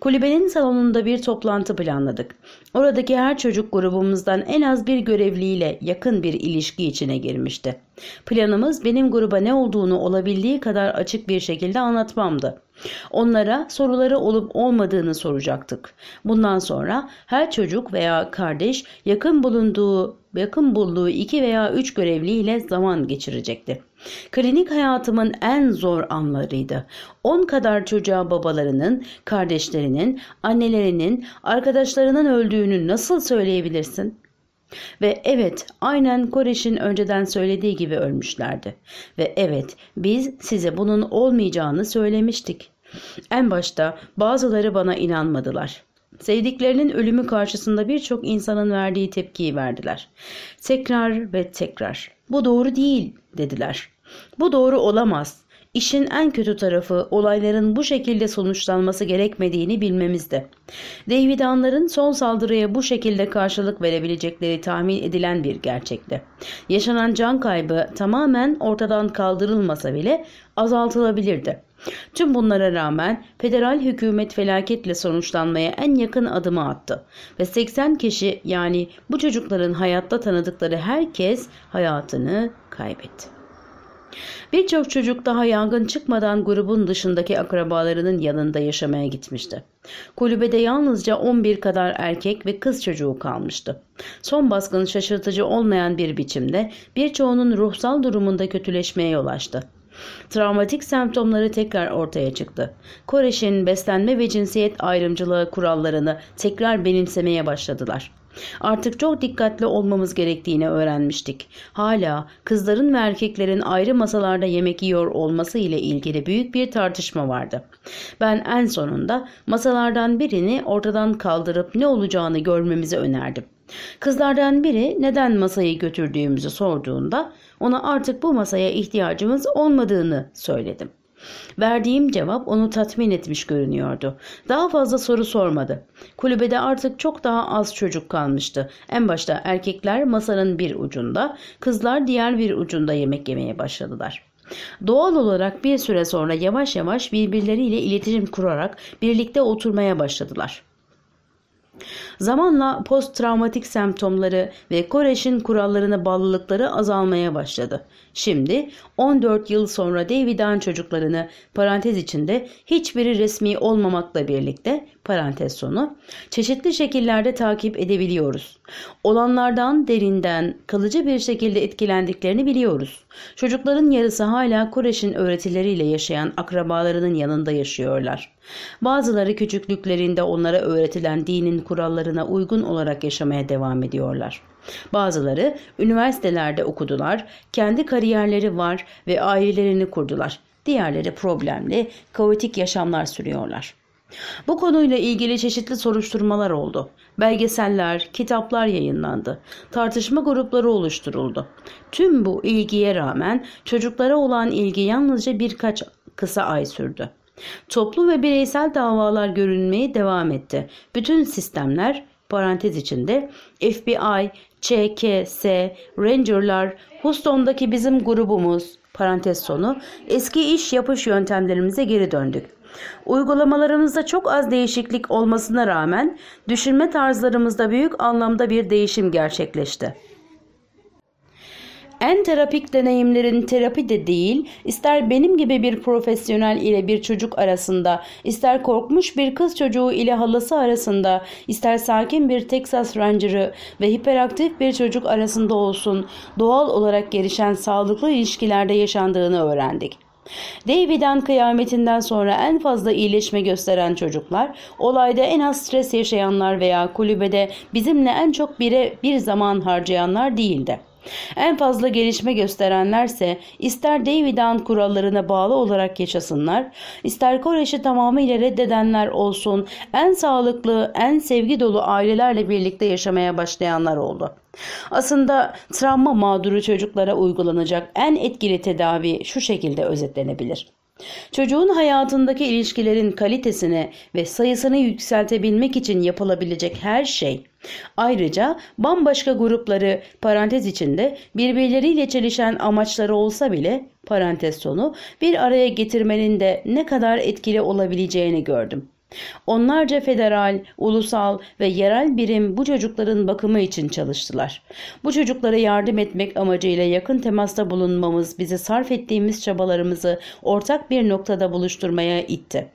Kulübenin salonunda bir toplantı planladık. Oradaki her çocuk grubumuzdan en az bir görevliyle yakın bir ilişki içine girmişti. Planımız benim gruba ne olduğunu olabildiği kadar açık bir şekilde anlatmamdı. Onlara soruları olup olmadığını soracaktık. Bundan sonra her çocuk veya kardeş yakın bulunduğu yakın bulduğu iki veya üç görevliyle zaman geçirecekti. Klinik hayatımın en zor anlarıydı. On kadar çocuğa babalarının, kardeşlerinin, annelerinin, arkadaşlarının öldüğünü nasıl söyleyebilirsin? Ve evet aynen Koreş'in önceden söylediği gibi ölmüşlerdi. Ve evet biz size bunun olmayacağını söylemiştik. En başta bazıları bana inanmadılar. Sevdiklerinin ölümü karşısında birçok insanın verdiği tepkiyi verdiler. Tekrar ve tekrar. Bu doğru değil dediler. Bu doğru olamaz. İşin en kötü tarafı olayların bu şekilde sonuçlanması gerekmediğini bilmemizdi. Davidanların son saldırıya bu şekilde karşılık verebilecekleri tahmin edilen bir gerçekti. Yaşanan can kaybı tamamen ortadan kaldırılmasa bile azaltılabilirdi. Tüm bunlara rağmen federal hükümet felaketle sonuçlanmaya en yakın adımı attı ve 80 kişi yani bu çocukların hayatta tanıdıkları herkes hayatını kaybetti. Birçok çocuk daha yangın çıkmadan grubun dışındaki akrabalarının yanında yaşamaya gitmişti. Kulübede yalnızca 11 kadar erkek ve kız çocuğu kalmıştı. Son baskın şaşırtıcı olmayan bir biçimde birçoğunun ruhsal durumunda kötüleşmeye yol açtı. Travmatik semptomları tekrar ortaya çıktı. Koreş'in beslenme ve cinsiyet ayrımcılığı kurallarını tekrar benimsemeye başladılar. Artık çok dikkatli olmamız gerektiğini öğrenmiştik. Hala kızların ve erkeklerin ayrı masalarda yemek yiyor olması ile ilgili büyük bir tartışma vardı. Ben en sonunda masalardan birini ortadan kaldırıp ne olacağını görmemizi önerdim. Kızlardan biri neden masayı götürdüğümüzü sorduğunda ona artık bu masaya ihtiyacımız olmadığını söyledim. Verdiğim cevap onu tatmin etmiş görünüyordu. Daha fazla soru sormadı. Kulübede artık çok daha az çocuk kalmıştı. En başta erkekler masanın bir ucunda, kızlar diğer bir ucunda yemek yemeye başladılar. Doğal olarak bir süre sonra yavaş yavaş birbirleriyle iletişim kurarak birlikte oturmaya başladılar. Zamanla post-travmatik semptomları ve Koreş'in kurallarına bağlılıkları azalmaya başladı. Şimdi 14 yıl sonra David'an çocuklarını parantez içinde hiçbiri resmi olmamakla birlikte parantez sonu çeşitli şekillerde takip edebiliyoruz. Olanlardan derinden kalıcı bir şekilde etkilendiklerini biliyoruz. Çocukların yarısı hala Kureş'in öğretileriyle yaşayan akrabalarının yanında yaşıyorlar. Bazıları küçüklüklerinde onlara öğretilen dinin kurallarına uygun olarak yaşamaya devam ediyorlar. Bazıları üniversitelerde okudular, kendi kariyerleri var ve ailelerini kurdular. Diğerleri problemli, kaotik yaşamlar sürüyorlar. Bu konuyla ilgili çeşitli soruşturmalar oldu. Belgeseller, kitaplar yayınlandı. Tartışma grupları oluşturuldu. Tüm bu ilgiye rağmen çocuklara olan ilgi yalnızca birkaç kısa ay sürdü. Toplu ve bireysel davalar görünmeye devam etti. Bütün sistemler parantez içinde FBI, ÇKS, Ranger'lar, Houston'daki bizim grubumuz parantez sonu eski iş yapış yöntemlerimize geri döndük. Uygulamalarımızda çok az değişiklik olmasına rağmen düşünme tarzlarımızda büyük anlamda bir değişim gerçekleşti. En terapik deneyimlerin terapi de değil, ister benim gibi bir profesyonel ile bir çocuk arasında, ister korkmuş bir kız çocuğu ile halası arasında, ister sakin bir Texas Ranger'ı ve hiperaktif bir çocuk arasında olsun, doğal olarak gelişen sağlıklı ilişkilerde yaşandığını öğrendik. David'an kıyametinden sonra en fazla iyileşme gösteren çocuklar, olayda en az stres yaşayanlar veya kulübede bizimle en çok bire bir zaman harcayanlar değildi. En fazla gelişme gösterenlerse ister Davidan kurallarına bağlı olarak yaşasınlar, ister Koreş'i tamamıyla reddedenler olsun, en sağlıklı, en sevgi dolu ailelerle birlikte yaşamaya başlayanlar oldu. Aslında travma mağduru çocuklara uygulanacak en etkili tedavi şu şekilde özetlenebilir. Çocuğun hayatındaki ilişkilerin kalitesini ve sayısını yükseltebilmek için yapılabilecek her şey. Ayrıca bambaşka grupları parantez içinde birbirleriyle çelişen amaçları olsa bile parantez sonu bir araya getirmenin de ne kadar etkili olabileceğini gördüm. Onlarca federal, ulusal ve yerel birim bu çocukların bakımı için çalıştılar. Bu çocuklara yardım etmek amacıyla yakın temasta bulunmamız bizi sarf ettiğimiz çabalarımızı ortak bir noktada buluşturmaya itti.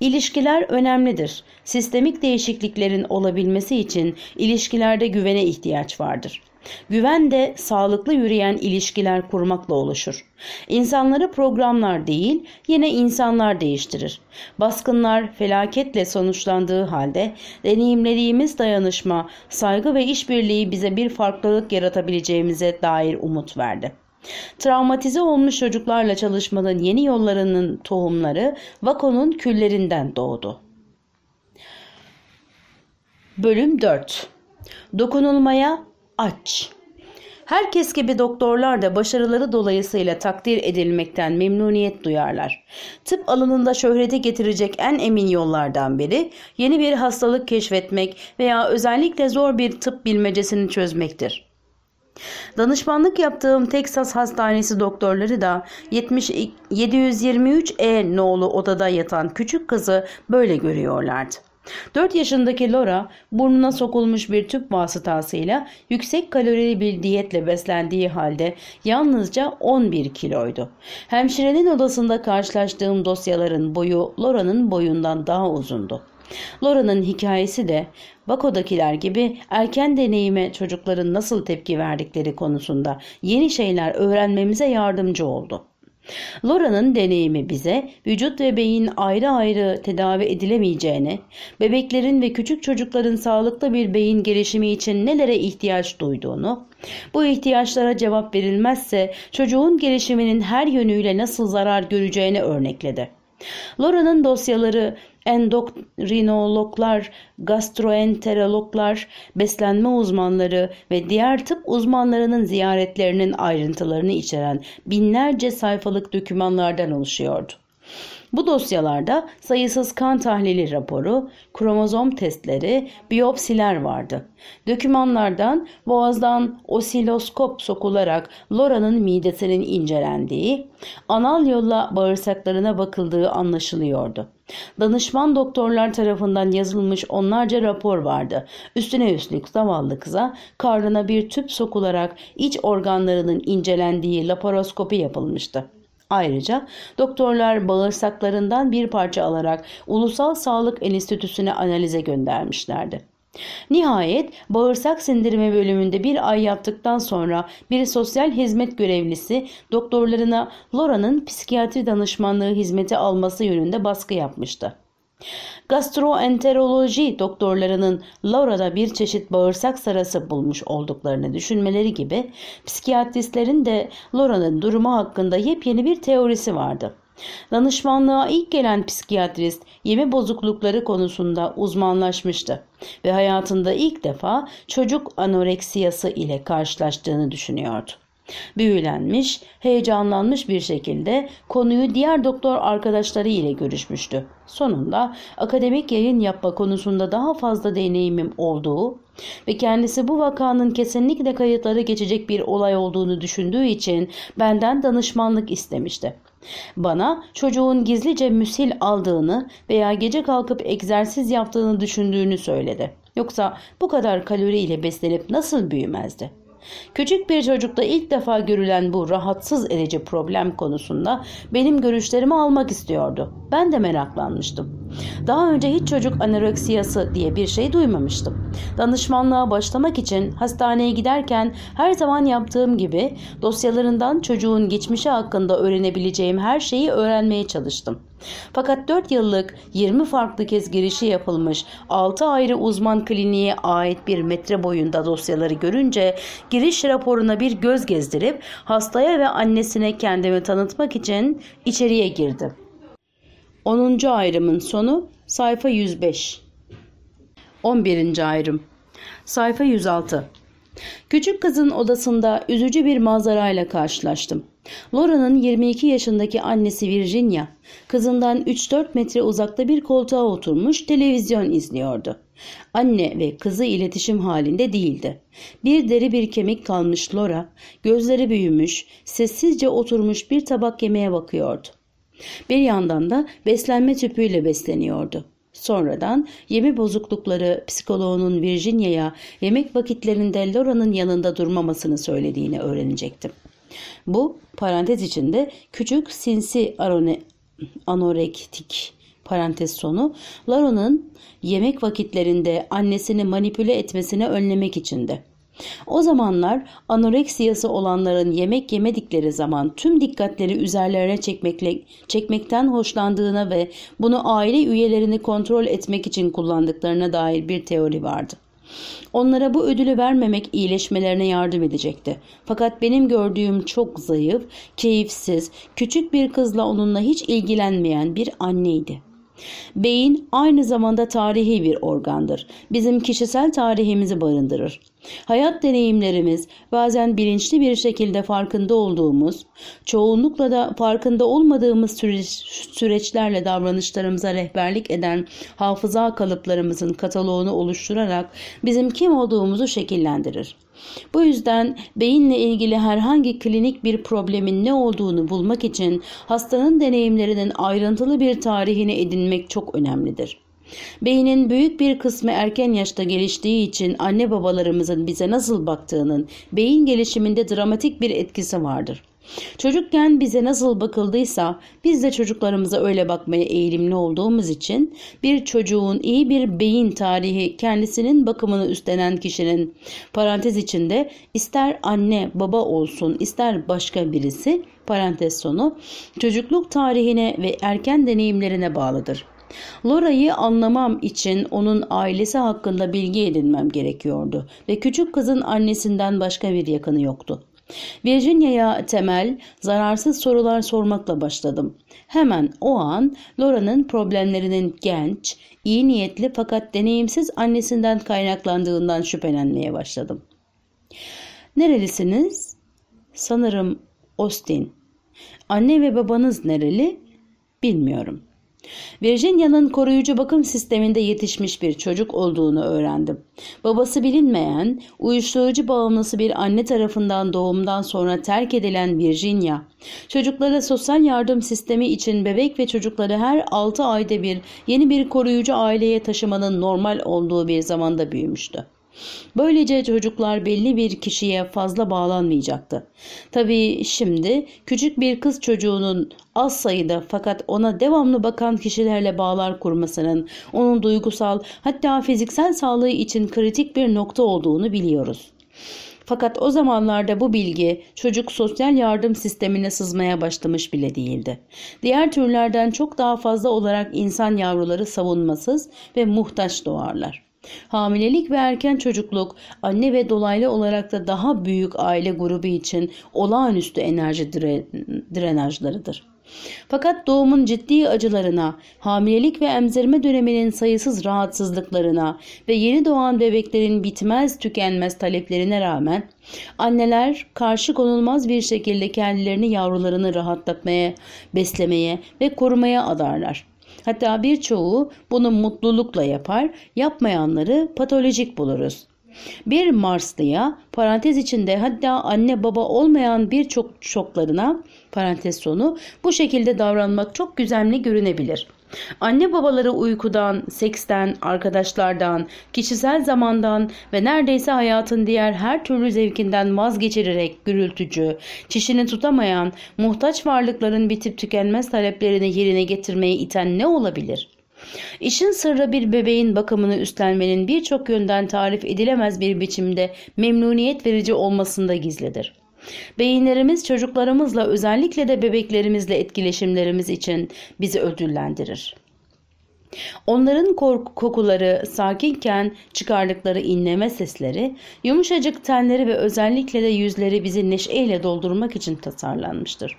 İlişkiler önemlidir. Sistemik değişikliklerin olabilmesi için ilişkilerde güvene ihtiyaç vardır. Güven de sağlıklı yürüyen ilişkiler kurmakla oluşur. İnsanları programlar değil, yine insanlar değiştirir. Baskınlar felaketle sonuçlandığı halde deneyimlediğimiz dayanışma, saygı ve işbirliği bize bir farklılık yaratabileceğimize dair umut verdi. Travmatize olmuş çocuklarla çalışmanın yeni yollarının tohumları Vako'nun küllerinden doğdu. Bölüm 4 Dokunulmaya aç. Herkes gibi doktorlar da başarıları dolayısıyla takdir edilmekten memnuniyet duyarlar. Tıp alanında şöhrete getirecek en emin yollardan biri yeni bir hastalık keşfetmek veya özellikle zor bir tıp bilmecesini çözmektir. Danışmanlık yaptığım Texas Hastanesi doktorları da 70, 723E nolu odada yatan küçük kızı böyle görüyorlardı. 4 yaşındaki Laura burnuna sokulmuş bir tüp vasıtasıyla yüksek kalorili bir diyetle beslendiği halde yalnızca 11 kiloydu. Hemşirenin odasında karşılaştığım dosyaların boyu Laura'nın boyundan daha uzundu. Laura'nın hikayesi de Bako'dakiler gibi erken deneyime çocukların nasıl tepki verdikleri konusunda yeni şeyler öğrenmemize yardımcı oldu. Laura'nın deneyimi bize vücut ve beyin ayrı ayrı tedavi edilemeyeceğini, bebeklerin ve küçük çocukların sağlıklı bir beyin gelişimi için nelere ihtiyaç duyduğunu, bu ihtiyaçlara cevap verilmezse çocuğun gelişiminin her yönüyle nasıl zarar göreceğini örnekledi. Laura'nın dosyaları endokrinologlar, gastroenterologlar, beslenme uzmanları ve diğer tıp uzmanlarının ziyaretlerinin ayrıntılarını içeren binlerce sayfalık dokümanlardan oluşuyordu. Bu dosyalarda sayısız kan tahlili raporu, kromozom testleri, biyopsiler vardı. Dökümanlardan boğazdan osiloskop sokularak Laura'nın midesinin incelendiği, anal yolla bağırsaklarına bakıldığı anlaşılıyordu. Danışman doktorlar tarafından yazılmış onlarca rapor vardı. Üstüne üstlük zavallı kıza karnına bir tüp sokularak iç organlarının incelendiği laparoskopi yapılmıştı. Ayrıca doktorlar bağırsaklarından bir parça alarak Ulusal Sağlık Enstitüsü'ne analize göndermişlerdi. Nihayet bağırsak sindirimi bölümünde bir ay yattıktan sonra bir sosyal hizmet görevlisi doktorlarına Laura'nın psikiyatri danışmanlığı hizmeti alması yönünde baskı yapmıştı. Gastroenteroloji doktorlarının Laura'da bir çeşit bağırsak sarası bulmuş olduklarını düşünmeleri gibi psikiyatristlerin de Laura'nın durumu hakkında yepyeni bir teorisi vardı. Danışmanlığa ilk gelen psikiyatrist yeme bozuklukları konusunda uzmanlaşmıştı ve hayatında ilk defa çocuk anoreksiyası ile karşılaştığını düşünüyordu. Büyülenmiş, heyecanlanmış bir şekilde konuyu diğer doktor arkadaşları ile görüşmüştü. Sonunda akademik yayın yapma konusunda daha fazla deneyimim olduğu ve kendisi bu vakanın kesinlikle kayıtları geçecek bir olay olduğunu düşündüğü için benden danışmanlık istemişti. Bana çocuğun gizlice müsil aldığını veya gece kalkıp egzersiz yaptığını düşündüğünü söyledi. Yoksa bu kadar kaloriyle beslenip nasıl büyümezdi? Küçük bir çocukta ilk defa görülen bu rahatsız edici problem konusunda benim görüşlerimi almak istiyordu. Ben de meraklanmıştım. Daha önce hiç çocuk anoreksiyası diye bir şey duymamıştım. Danışmanlığa başlamak için hastaneye giderken her zaman yaptığım gibi dosyalarından çocuğun geçmişi hakkında öğrenebileceğim her şeyi öğrenmeye çalıştım. Fakat 4 yıllık 20 farklı kez girişi yapılmış 6 ayrı uzman kliniğe ait bir metre boyunda dosyaları görünce giriş raporuna bir göz gezdirip hastaya ve annesine kendimi tanıtmak için içeriye girdim. 10. ayrımın sonu sayfa 105. 11. ayrım sayfa 106. Küçük kızın odasında üzücü bir manzarayla karşılaştım. Laura'nın 22 yaşındaki annesi Virginia, kızından 3-4 metre uzakta bir koltuğa oturmuş televizyon izliyordu. Anne ve kızı iletişim halinde değildi. Bir deri bir kemik kalmış Laura, gözleri büyümüş, sessizce oturmuş bir tabak yemeğe bakıyordu. Bir yandan da beslenme tüpüyle besleniyordu. Sonradan yeme bozuklukları psikoloğunun Virginia'ya yemek vakitlerinde Laura'nın yanında durmamasını söylediğini öğrenecektim. Bu parantez içinde küçük sinsi arone, anorektik parantez sonu Laura'nın yemek vakitlerinde annesini manipüle etmesini önlemek içindi. O zamanlar anoreksiyası olanların yemek yemedikleri zaman tüm dikkatleri üzerlerine çekmekle, çekmekten hoşlandığına ve bunu aile üyelerini kontrol etmek için kullandıklarına dair bir teori vardı. Onlara bu ödülü vermemek iyileşmelerine yardım edecekti. Fakat benim gördüğüm çok zayıf, keyifsiz, küçük bir kızla onunla hiç ilgilenmeyen bir anneydi. Beyin aynı zamanda tarihi bir organdır. Bizim kişisel tarihimizi barındırır. Hayat deneyimlerimiz bazen bilinçli bir şekilde farkında olduğumuz, çoğunlukla da farkında olmadığımız süreç, süreçlerle davranışlarımıza rehberlik eden hafıza kalıplarımızın kataloğunu oluşturarak bizim kim olduğumuzu şekillendirir. Bu yüzden beyinle ilgili herhangi klinik bir problemin ne olduğunu bulmak için hastanın deneyimlerinin ayrıntılı bir tarihini edinmek çok önemlidir. Beynin büyük bir kısmı erken yaşta geliştiği için anne babalarımızın bize nasıl baktığının beyin gelişiminde dramatik bir etkisi vardır. Çocukken bize nasıl bakıldıysa biz de çocuklarımıza öyle bakmaya eğilimli olduğumuz için bir çocuğun iyi bir beyin tarihi kendisinin bakımını üstlenen kişinin parantez içinde ister anne baba olsun ister başka birisi parantez sonu çocukluk tarihine ve erken deneyimlerine bağlıdır. Laura'yı anlamam için onun ailesi hakkında bilgi edinmem gerekiyordu ve küçük kızın annesinden başka bir yakını yoktu. Virginia'ya temel, zararsız sorular sormakla başladım. Hemen o an Laura'nın problemlerinin genç, iyi niyetli fakat deneyimsiz annesinden kaynaklandığından şüphelenmeye başladım. Nerelisiniz? Sanırım Austin. Anne ve babanız nereli? Bilmiyorum. Virginia'nın koruyucu bakım sisteminde yetişmiş bir çocuk olduğunu öğrendim. Babası bilinmeyen, uyuşturucu bağımlısı bir anne tarafından doğumdan sonra terk edilen Virginia, çocuklara sosyal yardım sistemi için bebek ve çocukları her 6 ayda bir yeni bir koruyucu aileye taşımanın normal olduğu bir zamanda büyümüştü. Böylece çocuklar belli bir kişiye fazla bağlanmayacaktı. Tabii şimdi küçük bir kız çocuğunun az sayıda fakat ona devamlı bakan kişilerle bağlar kurmasının onun duygusal hatta fiziksel sağlığı için kritik bir nokta olduğunu biliyoruz. Fakat o zamanlarda bu bilgi çocuk sosyal yardım sistemine sızmaya başlamış bile değildi. Diğer türlerden çok daha fazla olarak insan yavruları savunmasız ve muhtaç doğarlar. Hamilelik ve erken çocukluk anne ve dolaylı olarak da daha büyük aile grubu için olağanüstü enerji dire drenajlarıdır. Fakat doğumun ciddi acılarına, hamilelik ve emzirme döneminin sayısız rahatsızlıklarına ve yeni doğan bebeklerin bitmez tükenmez taleplerine rağmen anneler karşı konulmaz bir şekilde kendilerini yavrularını rahatlatmaya, beslemeye ve korumaya adarlar. Hatta birçoğu bunu mutlulukla yapar, yapmayanları patolojik buluruz. Bir Marslıya parantez içinde hatta anne baba olmayan birçok çoklarına parantez sonu bu şekilde davranmak çok güzelli görünebilir. Anne babaları uykudan, seksten, arkadaşlardan, kişisel zamandan ve neredeyse hayatın diğer her türlü zevkinden vazgeçirerek gürültücü, çişini tutamayan, muhtaç varlıkların bitip tükenmez taleplerini yerine getirmeye iten ne olabilir?'' İşin sırrı bir bebeğin bakımını üstlenmenin birçok yönden tarif edilemez bir biçimde memnuniyet verici olmasında gizlidir. Beyinlerimiz çocuklarımızla özellikle de bebeklerimizle etkileşimlerimiz için bizi ödüllendirir. Onların kokuları sakinken çıkardıkları inleme sesleri, yumuşacık tenleri ve özellikle de yüzleri bizi neşeyle doldurmak için tasarlanmıştır.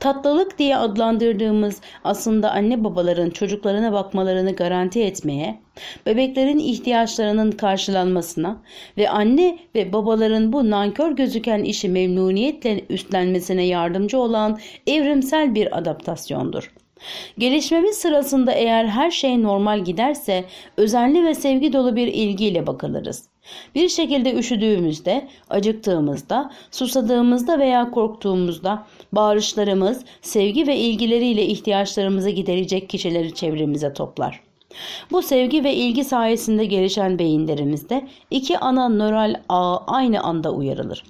Tatlılık diye adlandırdığımız aslında anne babaların çocuklarına bakmalarını garanti etmeye, bebeklerin ihtiyaçlarının karşılanmasına ve anne ve babaların bu nankör gözüken işi memnuniyetle üstlenmesine yardımcı olan evrimsel bir adaptasyondur. Gelişmemiz sırasında eğer her şey normal giderse özenli ve sevgi dolu bir ilgiyle bakılırız. Bir şekilde üşüdüğümüzde, acıktığımızda, susadığımızda veya korktuğumuzda bağırışlarımız sevgi ve ilgileriyle ihtiyaçlarımızı giderecek kişileri çevremize toplar. Bu sevgi ve ilgi sayesinde gelişen beyinlerimizde iki ana nöral ağ aynı anda uyarılır.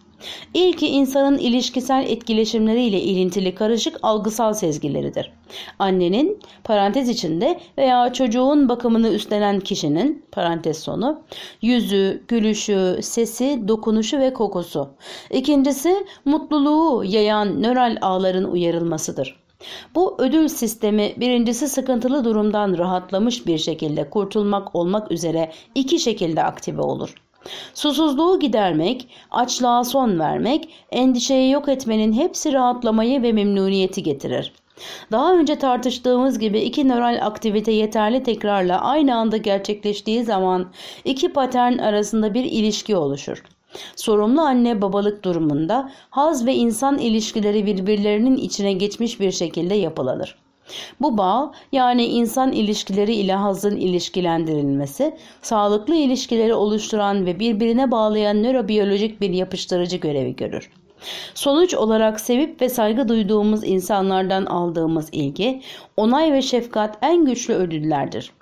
İlki insanın ilişkisel etkileşimleriyle ilintili karışık algısal sezgileridir. Annenin parantez içinde veya çocuğun bakımını üstlenen kişinin parantez sonu yüzü, gülüşü, sesi, dokunuşu ve kokusu. İkincisi mutluluğu yayan nöral ağların uyarılmasıdır. Bu ödül sistemi birincisi sıkıntılı durumdan rahatlamış bir şekilde kurtulmak olmak üzere iki şekilde aktive olur. Susuzluğu gidermek, açlığa son vermek, endişeyi yok etmenin hepsi rahatlamayı ve memnuniyeti getirir. Daha önce tartıştığımız gibi iki nöral aktivite yeterli tekrarla aynı anda gerçekleştiği zaman iki patern arasında bir ilişki oluşur. Sorumlu anne babalık durumunda haz ve insan ilişkileri birbirlerinin içine geçmiş bir şekilde yapılanır. Bu bağ yani insan ilişkileri ile hazın ilişkilendirilmesi, sağlıklı ilişkileri oluşturan ve birbirine bağlayan nörobiyolojik bir yapıştırıcı görevi görür. Sonuç olarak sevip ve saygı duyduğumuz insanlardan aldığımız ilgi, onay ve şefkat en güçlü ödüllerdir.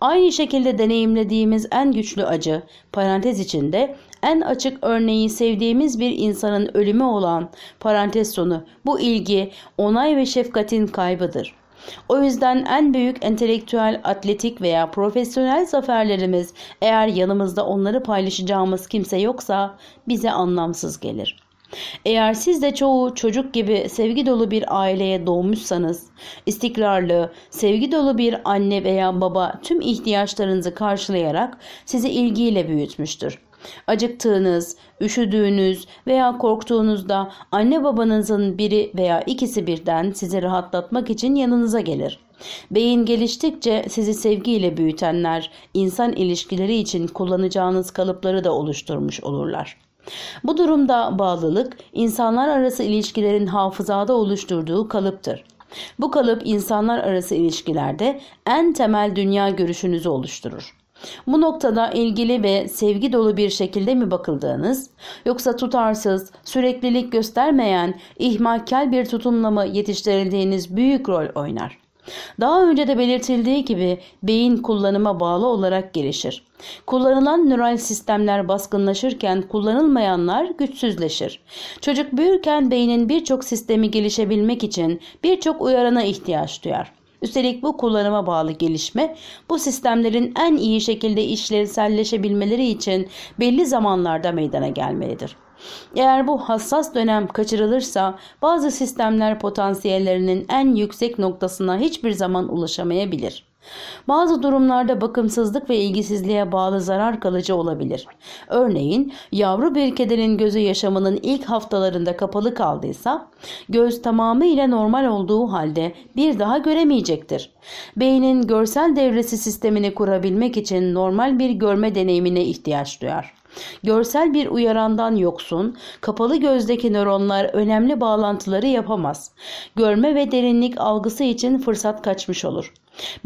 Aynı şekilde deneyimlediğimiz en güçlü acı, parantez içinde en açık örneği sevdiğimiz bir insanın ölümü olan parantez sonu bu ilgi, onay ve şefkatin kaybıdır. O yüzden en büyük entelektüel, atletik veya profesyonel zaferlerimiz eğer yanımızda onları paylaşacağımız kimse yoksa bize anlamsız gelir. Eğer siz de çoğu çocuk gibi sevgi dolu bir aileye doğmuşsanız, istikrarlı, sevgi dolu bir anne veya baba tüm ihtiyaçlarınızı karşılayarak sizi ilgiyle büyütmüştür. Acıktığınız, üşüdüğünüz veya korktuğunuzda anne babanızın biri veya ikisi birden sizi rahatlatmak için yanınıza gelir. Beyin geliştikçe sizi sevgiyle büyütenler, insan ilişkileri için kullanacağınız kalıpları da oluşturmuş olurlar. Bu durumda bağlılık, insanlar arası ilişkilerin hafızada oluşturduğu kalıptır. Bu kalıp insanlar arası ilişkilerde en temel dünya görüşünüzü oluşturur. Bu noktada ilgili ve sevgi dolu bir şekilde mi bakıldığınız yoksa tutarsız, süreklilik göstermeyen, ihmalkar bir tutumla mı yetiştirildiğiniz büyük rol oynar. Daha önce de belirtildiği gibi beyin kullanıma bağlı olarak gelişir. Kullanılan nöral sistemler baskınlaşırken kullanılmayanlar güçsüzleşir. Çocuk büyürken beynin birçok sistemi gelişebilmek için birçok uyarana ihtiyaç duyar. Üstelik bu kullanıma bağlı gelişme bu sistemlerin en iyi şekilde işlevselleşebilmeleri için belli zamanlarda meydana gelmelidir. Eğer bu hassas dönem kaçırılırsa bazı sistemler potansiyellerinin en yüksek noktasına hiçbir zaman ulaşamayabilir. Bazı durumlarda bakımsızlık ve ilgisizliğe bağlı zarar kalıcı olabilir. Örneğin yavru bir kedinin gözü yaşamının ilk haftalarında kapalı kaldıysa göz tamamıyla normal olduğu halde bir daha göremeyecektir. Beynin görsel devresi sistemini kurabilmek için normal bir görme deneyimine ihtiyaç duyar. Görsel bir uyarandan yoksun, kapalı gözdeki nöronlar önemli bağlantıları yapamaz. Görme ve derinlik algısı için fırsat kaçmış olur.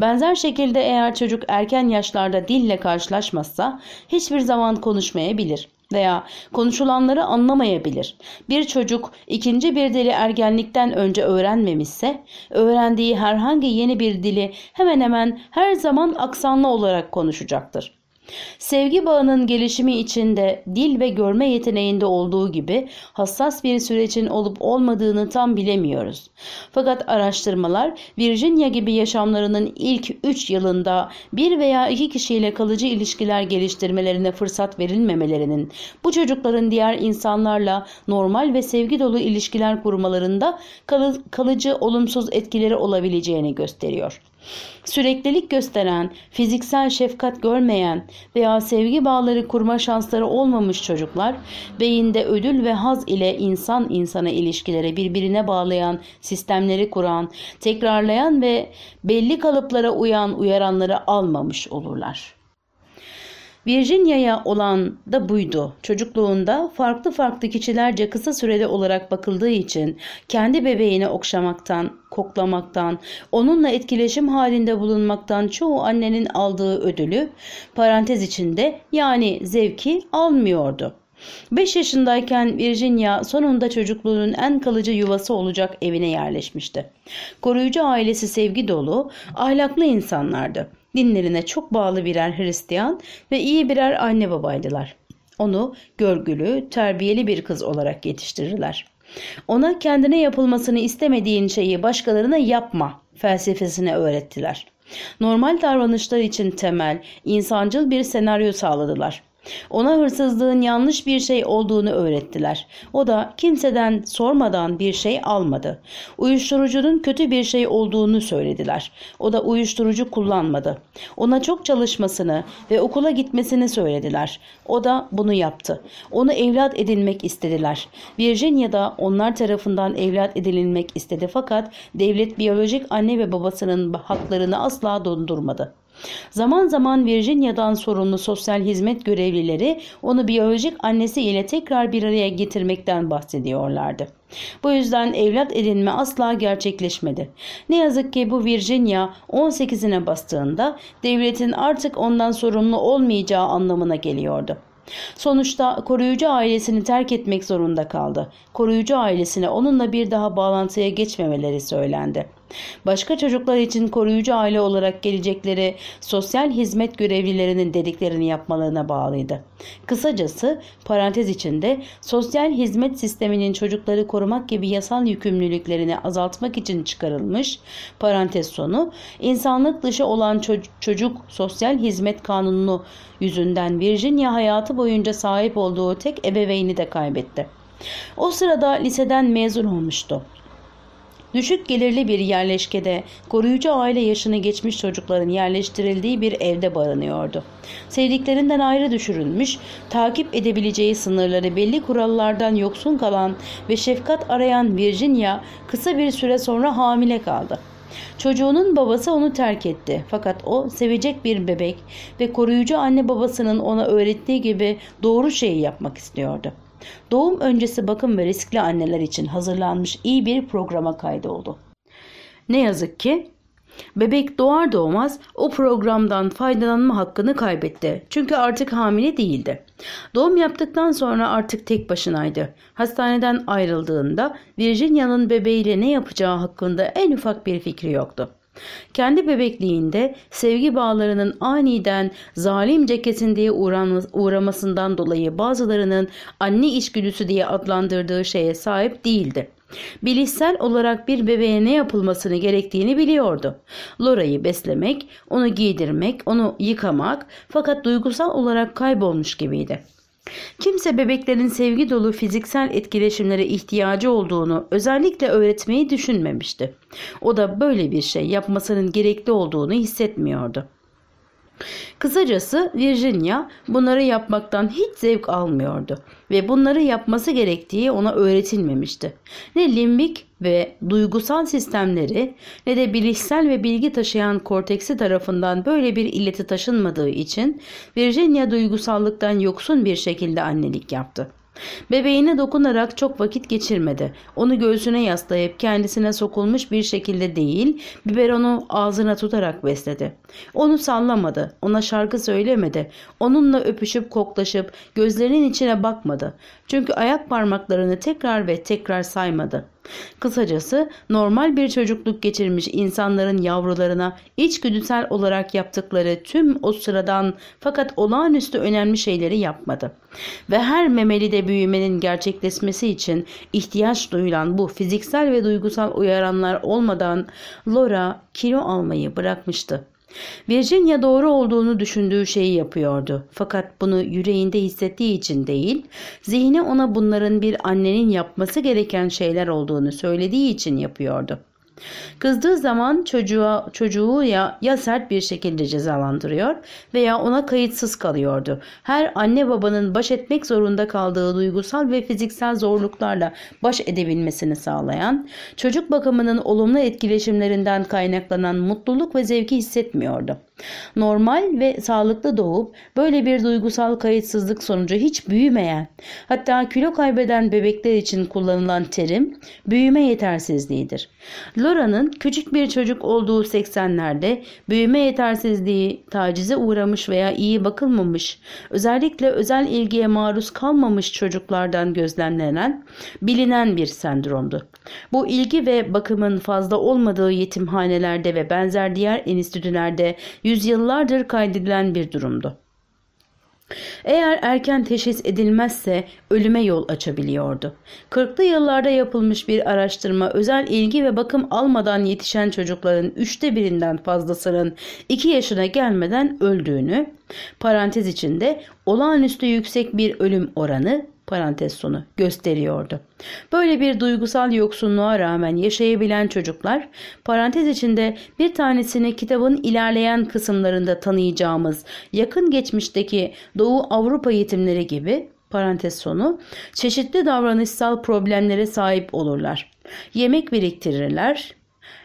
Benzer şekilde eğer çocuk erken yaşlarda dille karşılaşmazsa hiçbir zaman konuşmayabilir veya konuşulanları anlamayabilir. Bir çocuk ikinci bir dili ergenlikten önce öğrenmemişse, öğrendiği herhangi yeni bir dili hemen hemen her zaman aksanlı olarak konuşacaktır. Sevgi bağının gelişimi içinde dil ve görme yeteneğinde olduğu gibi hassas bir sürecin olup olmadığını tam bilemiyoruz. Fakat araştırmalar Virginia gibi yaşamlarının ilk 3 yılında bir veya iki kişiyle kalıcı ilişkiler geliştirmelerine fırsat verilmemelerinin bu çocukların diğer insanlarla normal ve sevgi dolu ilişkiler kurmalarında kalıcı olumsuz etkileri olabileceğini gösteriyor. Süreklilik gösteren, fiziksel şefkat görmeyen veya sevgi bağları kurma şansları olmamış çocuklar, beyinde ödül ve haz ile insan insana ilişkileri birbirine bağlayan sistemleri kuran, tekrarlayan ve belli kalıplara uyan uyaranları almamış olurlar. Virginia'ya olan da buydu. Çocukluğunda farklı farklı kişilerce kısa süreli olarak bakıldığı için kendi bebeğini okşamaktan, koklamaktan, onunla etkileşim halinde bulunmaktan çoğu annenin aldığı ödülü parantez içinde yani zevki almıyordu. 5 yaşındayken Virginia sonunda çocukluğunun en kalıcı yuvası olacak evine yerleşmişti. Koruyucu ailesi sevgi dolu, ahlaklı insanlardı. Dinlerine çok bağlı birer Hristiyan ve iyi birer anne babaydılar. Onu görgülü, terbiyeli bir kız olarak yetiştirirler. Ona kendine yapılmasını istemediğin şeyi başkalarına yapma felsefesini öğrettiler. Normal davranışlar için temel, insancıl bir senaryo sağladılar. Ona hırsızlığın yanlış bir şey olduğunu öğrettiler. O da kimseden sormadan bir şey almadı. Uyuşturucunun kötü bir şey olduğunu söylediler. O da uyuşturucu kullanmadı. Ona çok çalışmasını ve okula gitmesini söylediler. O da bunu yaptı. Onu evlat edinmek istediler. Virginia'da onlar tarafından evlat edinilmek istedi fakat devlet biyolojik anne ve babasının haklarını asla dondurmadı. Zaman zaman Virginia'dan sorumlu sosyal hizmet görevlileri onu biyolojik annesi ile tekrar bir araya getirmekten bahsediyorlardı. Bu yüzden evlat edinme asla gerçekleşmedi. Ne yazık ki bu Virginia 18'ine bastığında devletin artık ondan sorumlu olmayacağı anlamına geliyordu. Sonuçta koruyucu ailesini terk etmek zorunda kaldı. Koruyucu ailesine onunla bir daha bağlantıya geçmemeleri söylendi. Başka çocuklar için koruyucu aile olarak gelecekleri sosyal hizmet görevlilerinin dediklerini yapmalarına bağlıydı. Kısacası parantez içinde sosyal hizmet sisteminin çocukları korumak gibi yasal yükümlülüklerini azaltmak için çıkarılmış parantez sonu insanlık dışı olan çocuk sosyal hizmet kanunu yüzünden Virginia hayatı boyunca sahip olduğu tek ebeveyni de kaybetti. O sırada liseden mezun olmuştu. Düşük gelirli bir yerleşkede koruyucu aile yaşını geçmiş çocukların yerleştirildiği bir evde barınıyordu. Sevdiklerinden ayrı düşürülmüş, takip edebileceği sınırları belli kurallardan yoksun kalan ve şefkat arayan Virginia kısa bir süre sonra hamile kaldı. Çocuğunun babası onu terk etti. Fakat o sevecek bir bebek ve koruyucu anne babasının ona öğrettiği gibi doğru şeyi yapmak istiyordu. Doğum öncesi bakım ve riskli anneler için hazırlanmış iyi bir programa kaydoldu. Ne yazık ki bebek doğar doğmaz o programdan faydalanma hakkını kaybetti. Çünkü artık hamile değildi. Doğum yaptıktan sonra artık tek başınaydı. Hastaneden ayrıldığında Virginia'nın bebeğiyle ne yapacağı hakkında en ufak bir fikri yoktu. Kendi bebekliğinde sevgi bağlarının aniden zalimce kesindiği uğramasından dolayı bazılarının anne içgüdüsü diye adlandırdığı şeye sahip değildi. Bilişsel olarak bir bebeğe ne yapılmasını gerektiğini biliyordu. Lora'yı beslemek, onu giydirmek, onu yıkamak fakat duygusal olarak kaybolmuş gibiydi. Kimse bebeklerin sevgi dolu fiziksel etkileşimlere ihtiyacı olduğunu özellikle öğretmeyi düşünmemişti. O da böyle bir şey yapmasının gerekli olduğunu hissetmiyordu. Kısacası Virginia bunları yapmaktan hiç zevk almıyordu ve bunları yapması gerektiği ona öğretilmemişti. Ne limbik ve duygusal sistemleri ne de bilişsel ve bilgi taşıyan korteksi tarafından böyle bir illeti taşınmadığı için Virginia duygusallıktan yoksun bir şekilde annelik yaptı. Bebeğine dokunarak çok vakit geçirmedi. Onu göğsüne yaslayıp kendisine sokulmuş bir şekilde değil, biberonu ağzına tutarak besledi. Onu sallamadı, ona şarkı söylemedi, onunla öpüşüp koklaşıp gözlerinin içine bakmadı. Çünkü ayak parmaklarını tekrar ve tekrar saymadı. Kısacası normal bir çocukluk geçirmiş insanların yavrularına içgüdüsel olarak yaptıkları tüm o sıradan fakat olağanüstü önemli şeyleri yapmadı. Ve her memeli de büyümenin gerçekleşmesi için ihtiyaç duyulan bu fiziksel ve duygusal uyaranlar olmadan Laura kilo almayı bırakmıştı. Virginia doğru olduğunu düşündüğü şeyi yapıyordu. Fakat bunu yüreğinde hissettiği için değil, zihni ona bunların bir annenin yapması gereken şeyler olduğunu söylediği için yapıyordu. Kızdığı zaman çocuğa, çocuğu ya, ya sert bir şekilde cezalandırıyor veya ona kayıtsız kalıyordu. Her anne babanın baş etmek zorunda kaldığı duygusal ve fiziksel zorluklarla baş edebilmesini sağlayan, çocuk bakımının olumlu etkileşimlerinden kaynaklanan mutluluk ve zevki hissetmiyordu. Normal ve sağlıklı doğup böyle bir duygusal kayıtsızlık sonucu hiç büyümeyen, hatta kilo kaybeden bebekler için kullanılan terim büyüme yetersizliğidir. Laura'nın küçük bir çocuk olduğu 80'lerde büyüme yetersizliği, tacize uğramış veya iyi bakılmamış, özellikle özel ilgiye maruz kalmamış çocuklardan gözlemlenen, bilinen bir sendromdu. Bu ilgi ve bakımın fazla olmadığı yetimhanelerde ve benzer diğer enstitülerde yüzyıllardır kaydedilen bir durumdu. Eğer erken teşhis edilmezse ölüme yol açabiliyordu. 40'lı yıllarda yapılmış bir araştırma özel ilgi ve bakım almadan yetişen çocukların üçte birinden fazlasının 2 yaşına gelmeden öldüğünü, parantez içinde olağanüstü yüksek bir ölüm oranı parantez sonu gösteriyordu. Böyle bir duygusal yoksunluğa rağmen yaşayabilen çocuklar parantez içinde bir tanesini kitabın ilerleyen kısımlarında tanıyacağımız yakın geçmişteki Doğu Avrupa yetimleri gibi parantez sonu çeşitli davranışsal problemlere sahip olurlar. Yemek biriktirirler,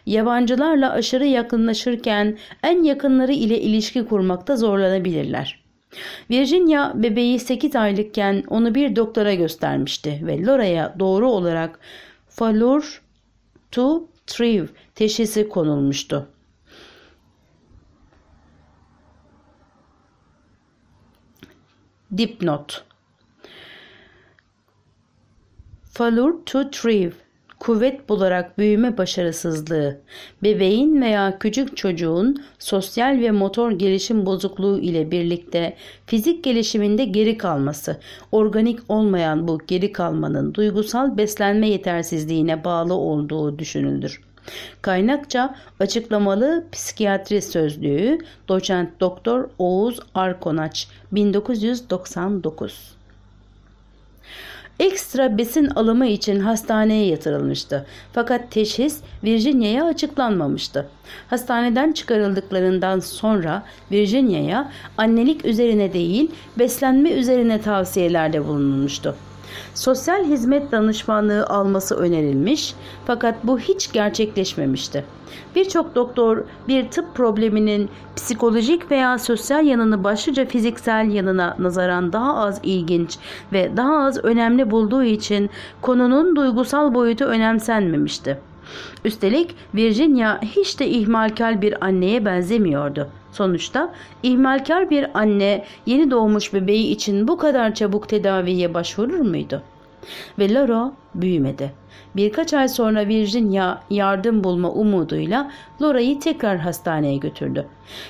yabancılarla aşırı yakınlaşırken en yakınları ile ilişki kurmakta zorlanabilirler. Virginia bebeği 8 aylıkken onu bir doktora göstermişti ve Laura'ya doğru olarak Falur to Triv teşhisi konulmuştu. Dipnot Falur to Triv kuvvet bularak büyüme başarısızlığı, bebeğin veya küçük çocuğun sosyal ve motor gelişim bozukluğu ile birlikte fizik gelişiminde geri kalması, organik olmayan bu geri kalmanın duygusal beslenme yetersizliğine bağlı olduğu düşünülür. Kaynakça açıklamalı psikiyatri sözlüğü doçent doktor Oğuz Arkonaç 1999 ekstra besin alımı için hastaneye yatırılmıştı. Fakat teşhis Virginia'ya açıklanmamıştı. Hastaneden çıkarıldıklarından sonra Virginia'ya annelik üzerine değil beslenme üzerine tavsiyelerde bulunmuştu. Sosyal hizmet danışmanlığı alması önerilmiş fakat bu hiç gerçekleşmemişti. Birçok doktor bir tıp probleminin psikolojik veya sosyal yanını başlıca fiziksel yanına nazaran daha az ilginç ve daha az önemli bulduğu için konunun duygusal boyutu önemsenmemişti. Üstelik Virginia hiç de ihmalkar bir anneye benzemiyordu. Sonuçta ihmalkar bir anne yeni doğmuş bebeği için bu kadar çabuk tedaviye başvurur muydu? Ve Laura büyümedi. Birkaç ay sonra Virginia yardım bulma umuduyla Laura'yı tekrar hastaneye götürdü.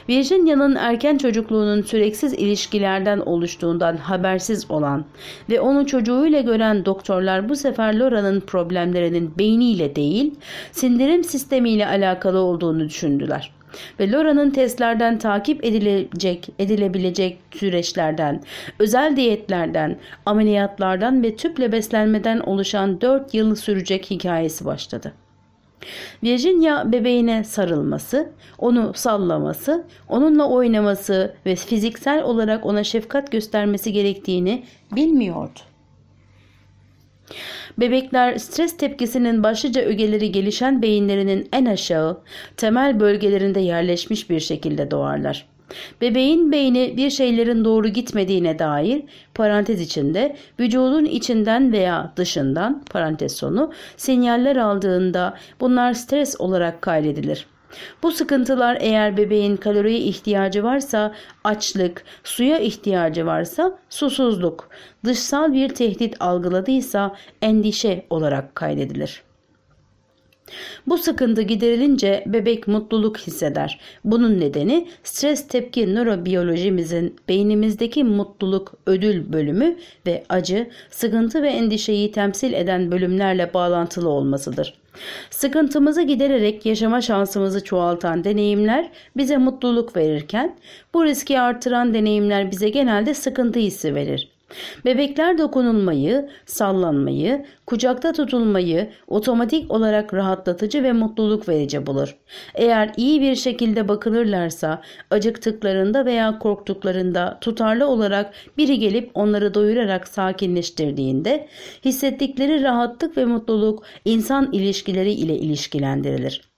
Virginia'nın erken çocukluğunun süreksiz ilişkilerden oluştuğundan habersiz olan ve onu çocuğuyla gören doktorlar bu sefer Laura'nın problemlerinin beyniyle değil, sindirim sistemiyle alakalı olduğunu düşündüler ve Laura'nın testlerden takip edilecek, edilebilecek süreçlerden, özel diyetlerden, ameliyatlardan ve tüple beslenmeden oluşan 4 yıl sürecek hikayesi başladı. Virginia bebeğine sarılması, onu sallaması, onunla oynaması ve fiziksel olarak ona şefkat göstermesi gerektiğini bilmiyordu. Bebekler stres tepkisinin başlıca ögeleri gelişen beyinlerinin en aşağı, temel bölgelerinde yerleşmiş bir şekilde doğarlar. Bebeğin beyni bir şeylerin doğru gitmediğine dair parantez içinde vücudun içinden veya dışından parantez sonu sinyaller aldığında bunlar stres olarak kaydedilir. Bu sıkıntılar eğer bebeğin kaloriye ihtiyacı varsa açlık, suya ihtiyacı varsa susuzluk, dışsal bir tehdit algıladıysa endişe olarak kaydedilir. Bu sıkıntı giderilince bebek mutluluk hisseder. Bunun nedeni stres tepki nörobiyolojimizin beynimizdeki mutluluk ödül bölümü ve acı, sıkıntı ve endişeyi temsil eden bölümlerle bağlantılı olmasıdır. Sıkıntımızı gidererek yaşama şansımızı çoğaltan deneyimler bize mutluluk verirken bu riski artıran deneyimler bize genelde sıkıntı hissi verir. Bebekler dokunulmayı, sallanmayı, kucakta tutulmayı otomatik olarak rahatlatıcı ve mutluluk verici bulur. Eğer iyi bir şekilde bakılırlarsa acıktıklarında veya korktuklarında tutarlı olarak biri gelip onları doyurarak sakinleştirdiğinde hissettikleri rahatlık ve mutluluk insan ilişkileri ile ilişkilendirilir.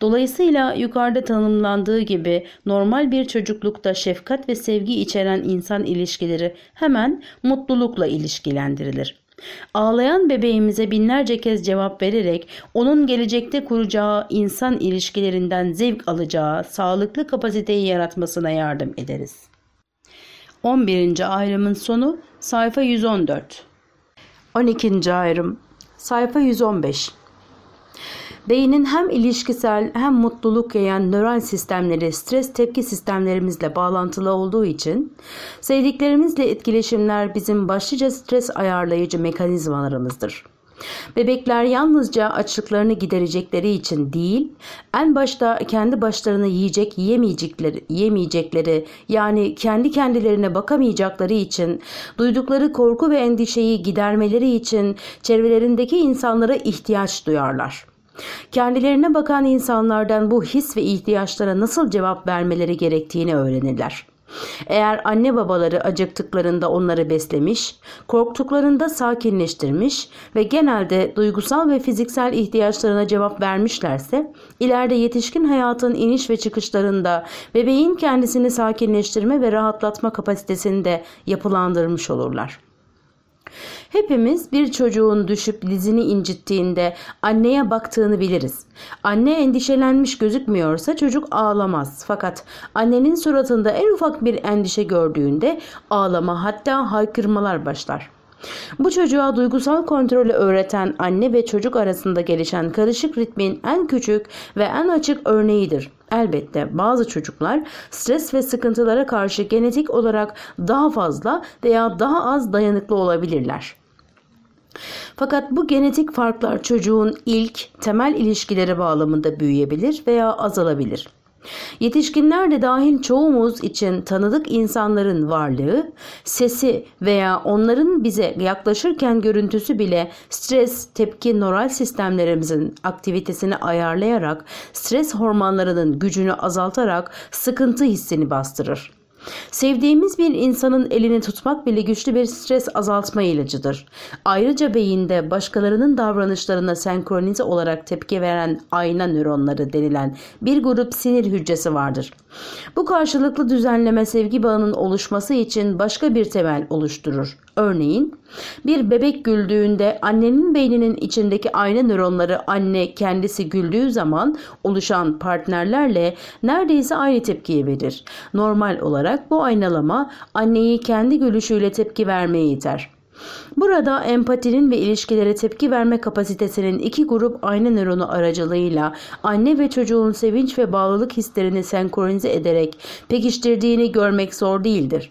Dolayısıyla yukarıda tanımlandığı gibi normal bir çocuklukta şefkat ve sevgi içeren insan ilişkileri hemen mutlulukla ilişkilendirilir. Ağlayan bebeğimize binlerce kez cevap vererek onun gelecekte kuracağı insan ilişkilerinden zevk alacağı sağlıklı kapasiteyi yaratmasına yardım ederiz. 11. ayrımın sonu sayfa 114. 12. ayrım sayfa 115 Beynin hem ilişkisel hem mutluluk yayan nöral sistemleri stres tepki sistemlerimizle bağlantılı olduğu için sevdiklerimizle etkileşimler bizim başlıca stres ayarlayıcı mekanizmalarımızdır. Bebekler yalnızca açlıklarını giderecekleri için değil, en başta kendi başlarına yiyecek yemeyecekleri, yemeyecekleri yani kendi kendilerine bakamayacakları için, duydukları korku ve endişeyi gidermeleri için çevrelerindeki insanlara ihtiyaç duyarlar. Kendilerine bakan insanlardan bu his ve ihtiyaçlara nasıl cevap vermeleri gerektiğini öğrenirler. Eğer anne babaları acıktıklarında onları beslemiş, korktuklarında sakinleştirmiş ve genelde duygusal ve fiziksel ihtiyaçlarına cevap vermişlerse, ileride yetişkin hayatın iniş ve çıkışlarında bebeğin kendisini sakinleştirme ve rahatlatma kapasitesini de yapılandırmış olurlar. Hepimiz bir çocuğun düşüp dizini incittiğinde anneye baktığını biliriz. Anne endişelenmiş gözükmüyorsa çocuk ağlamaz. Fakat annenin suratında en ufak bir endişe gördüğünde ağlama hatta haykırmalar başlar. Bu çocuğa duygusal kontrolü öğreten anne ve çocuk arasında gelişen karışık ritmin en küçük ve en açık örneğidir. Elbette bazı çocuklar stres ve sıkıntılara karşı genetik olarak daha fazla veya daha az dayanıklı olabilirler. Fakat bu genetik farklar çocuğun ilk temel ilişkileri bağlamında büyüyebilir veya azalabilir. Yetişkinler de dahil çoğumuz için tanıdık insanların varlığı, sesi veya onların bize yaklaşırken görüntüsü bile stres tepki nöral sistemlerimizin aktivitesini ayarlayarak stres hormonlarının gücünü azaltarak sıkıntı hissini bastırır. Sevdiğimiz bir insanın elini tutmak bile güçlü bir stres azaltma ilacıdır. Ayrıca beyinde başkalarının davranışlarına senkronize olarak tepki veren ayna nöronları denilen bir grup sinir hücresi vardır. Bu karşılıklı düzenleme sevgi bağının oluşması için başka bir temel oluşturur. Örneğin bir bebek güldüğünde annenin beyninin içindeki ayna nöronları anne kendisi güldüğü zaman oluşan partnerlerle neredeyse aynı tepkiyi verir. Normal olarak bu aynalama anneyi kendi gülüşüyle tepki vermeye iter. Burada empatinin ve ilişkilere tepki verme kapasitesinin iki grup aynı nöronu aracılığıyla anne ve çocuğun sevinç ve bağlılık hislerini senkronize ederek pekiştirdiğini görmek zor değildir.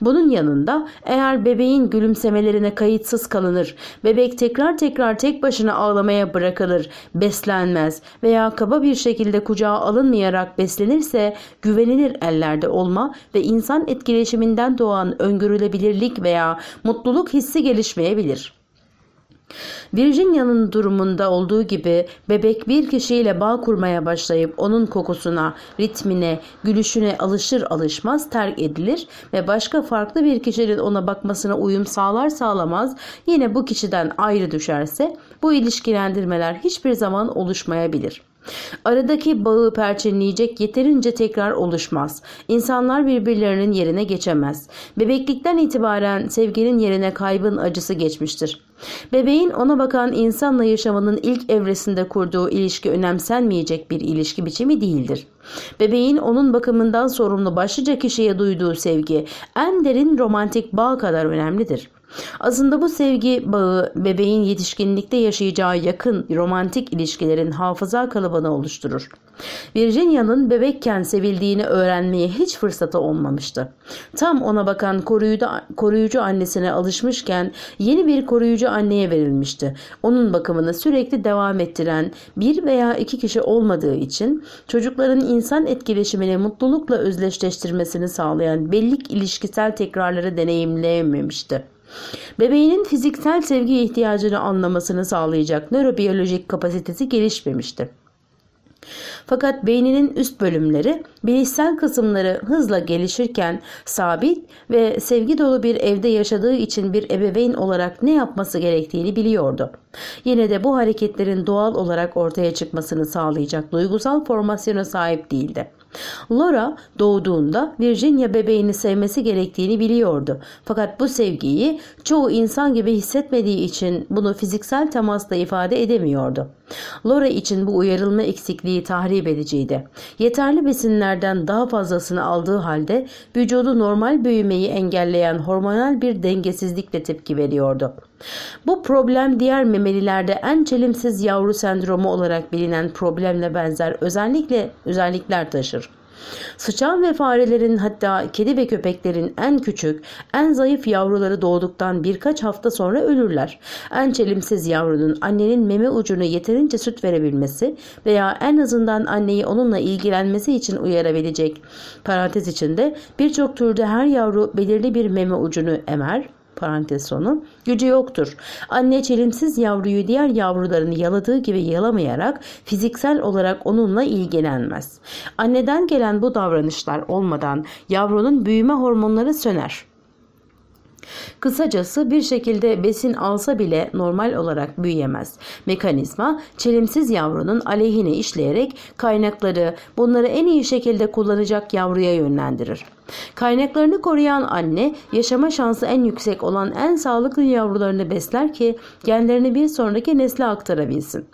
Bunun yanında eğer bebeğin gülümsemelerine kayıtsız kalınır, bebek tekrar tekrar tek başına ağlamaya bırakılır, beslenmez veya kaba bir şekilde kucağa alınmayarak beslenirse güvenilir ellerde olma ve insan etkileşiminden doğan öngörülebilirlik veya mutluluk hissi gelişmeyebilir. Virginia'nın durumunda olduğu gibi bebek bir kişiyle bağ kurmaya başlayıp onun kokusuna, ritmine, gülüşüne alışır alışmaz terk edilir ve başka farklı bir kişinin ona bakmasına uyum sağlar sağlamaz yine bu kişiden ayrı düşerse bu ilişkilendirmeler hiçbir zaman oluşmayabilir. Aradaki bağı perçinleyecek yeterince tekrar oluşmaz. İnsanlar birbirlerinin yerine geçemez. Bebeklikten itibaren sevginin yerine kaybın acısı geçmiştir. Bebeğin ona bakan insanla yaşamının ilk evresinde kurduğu ilişki önemsenmeyecek bir ilişki biçimi değildir. Bebeğin onun bakımından sorumlu başlıca kişiye duyduğu sevgi en derin romantik bağ kadar önemlidir. Aslında bu sevgi bağı bebeğin yetişkinlikte yaşayacağı yakın romantik ilişkilerin hafıza kalıbını oluşturur. Virginia'nın bebekken sevildiğini öğrenmeye hiç fırsatı olmamıştı. Tam ona bakan koruyucu, koruyucu annesine alışmışken yeni bir koruyucu anneye verilmişti. Onun bakımını sürekli devam ettiren bir veya iki kişi olmadığı için çocukların insan etkileşimini mutlulukla özdeşleştirmesini sağlayan bellik ilişkisel tekrarları deneyimleyememişti. Bebeğinin fiziksel sevgi ihtiyacını anlamasını sağlayacak nörobiyolojik kapasitesi gelişmemişti. Fakat beyninin üst bölümleri bilişsel kısımları hızla gelişirken sabit ve sevgi dolu bir evde yaşadığı için bir ebeveyn olarak ne yapması gerektiğini biliyordu. Yine de bu hareketlerin doğal olarak ortaya çıkmasını sağlayacak duygusal formasyona sahip değildi. Laura doğduğunda Virginia bebeğini sevmesi gerektiğini biliyordu. Fakat bu sevgiyi çoğu insan gibi hissetmediği için bunu fiziksel temasla ifade edemiyordu. Laura için bu uyarılma eksikliği tahrip ediciydi. Yeterli besinlerden daha fazlasını aldığı halde vücudu normal büyümeyi engelleyen hormonal bir dengesizlikle tepki veriyordu. Bu problem diğer memelilerde en çelimsiz yavru sendromu olarak bilinen problemle benzer özellikle özellikler taşır. Sıçan ve farelerin hatta kedi ve köpeklerin en küçük, en zayıf yavruları doğduktan birkaç hafta sonra ölürler. En çelimsiz yavrunun annenin meme ucunu yeterince süt verebilmesi veya en azından anneyi onunla ilgilenmesi için uyarabilecek. Parantez içinde birçok türde her yavru belirli bir meme ucunu emer parantez sonu gücü yoktur. Anne çelimsiz yavruyu diğer yavrularını yaladığı gibi yalamayarak fiziksel olarak onunla ilgilenmez. Anneden gelen bu davranışlar olmadan yavrunun büyüme hormonları söner. Kısacası bir şekilde besin alsa bile normal olarak büyüyemez. Mekanizma çelimsiz yavrunun aleyhine işleyerek kaynakları bunları en iyi şekilde kullanacak yavruya yönlendirir. Kaynaklarını koruyan anne yaşama şansı en yüksek olan en sağlıklı yavrularını besler ki genlerini bir sonraki nesle aktarabilsin.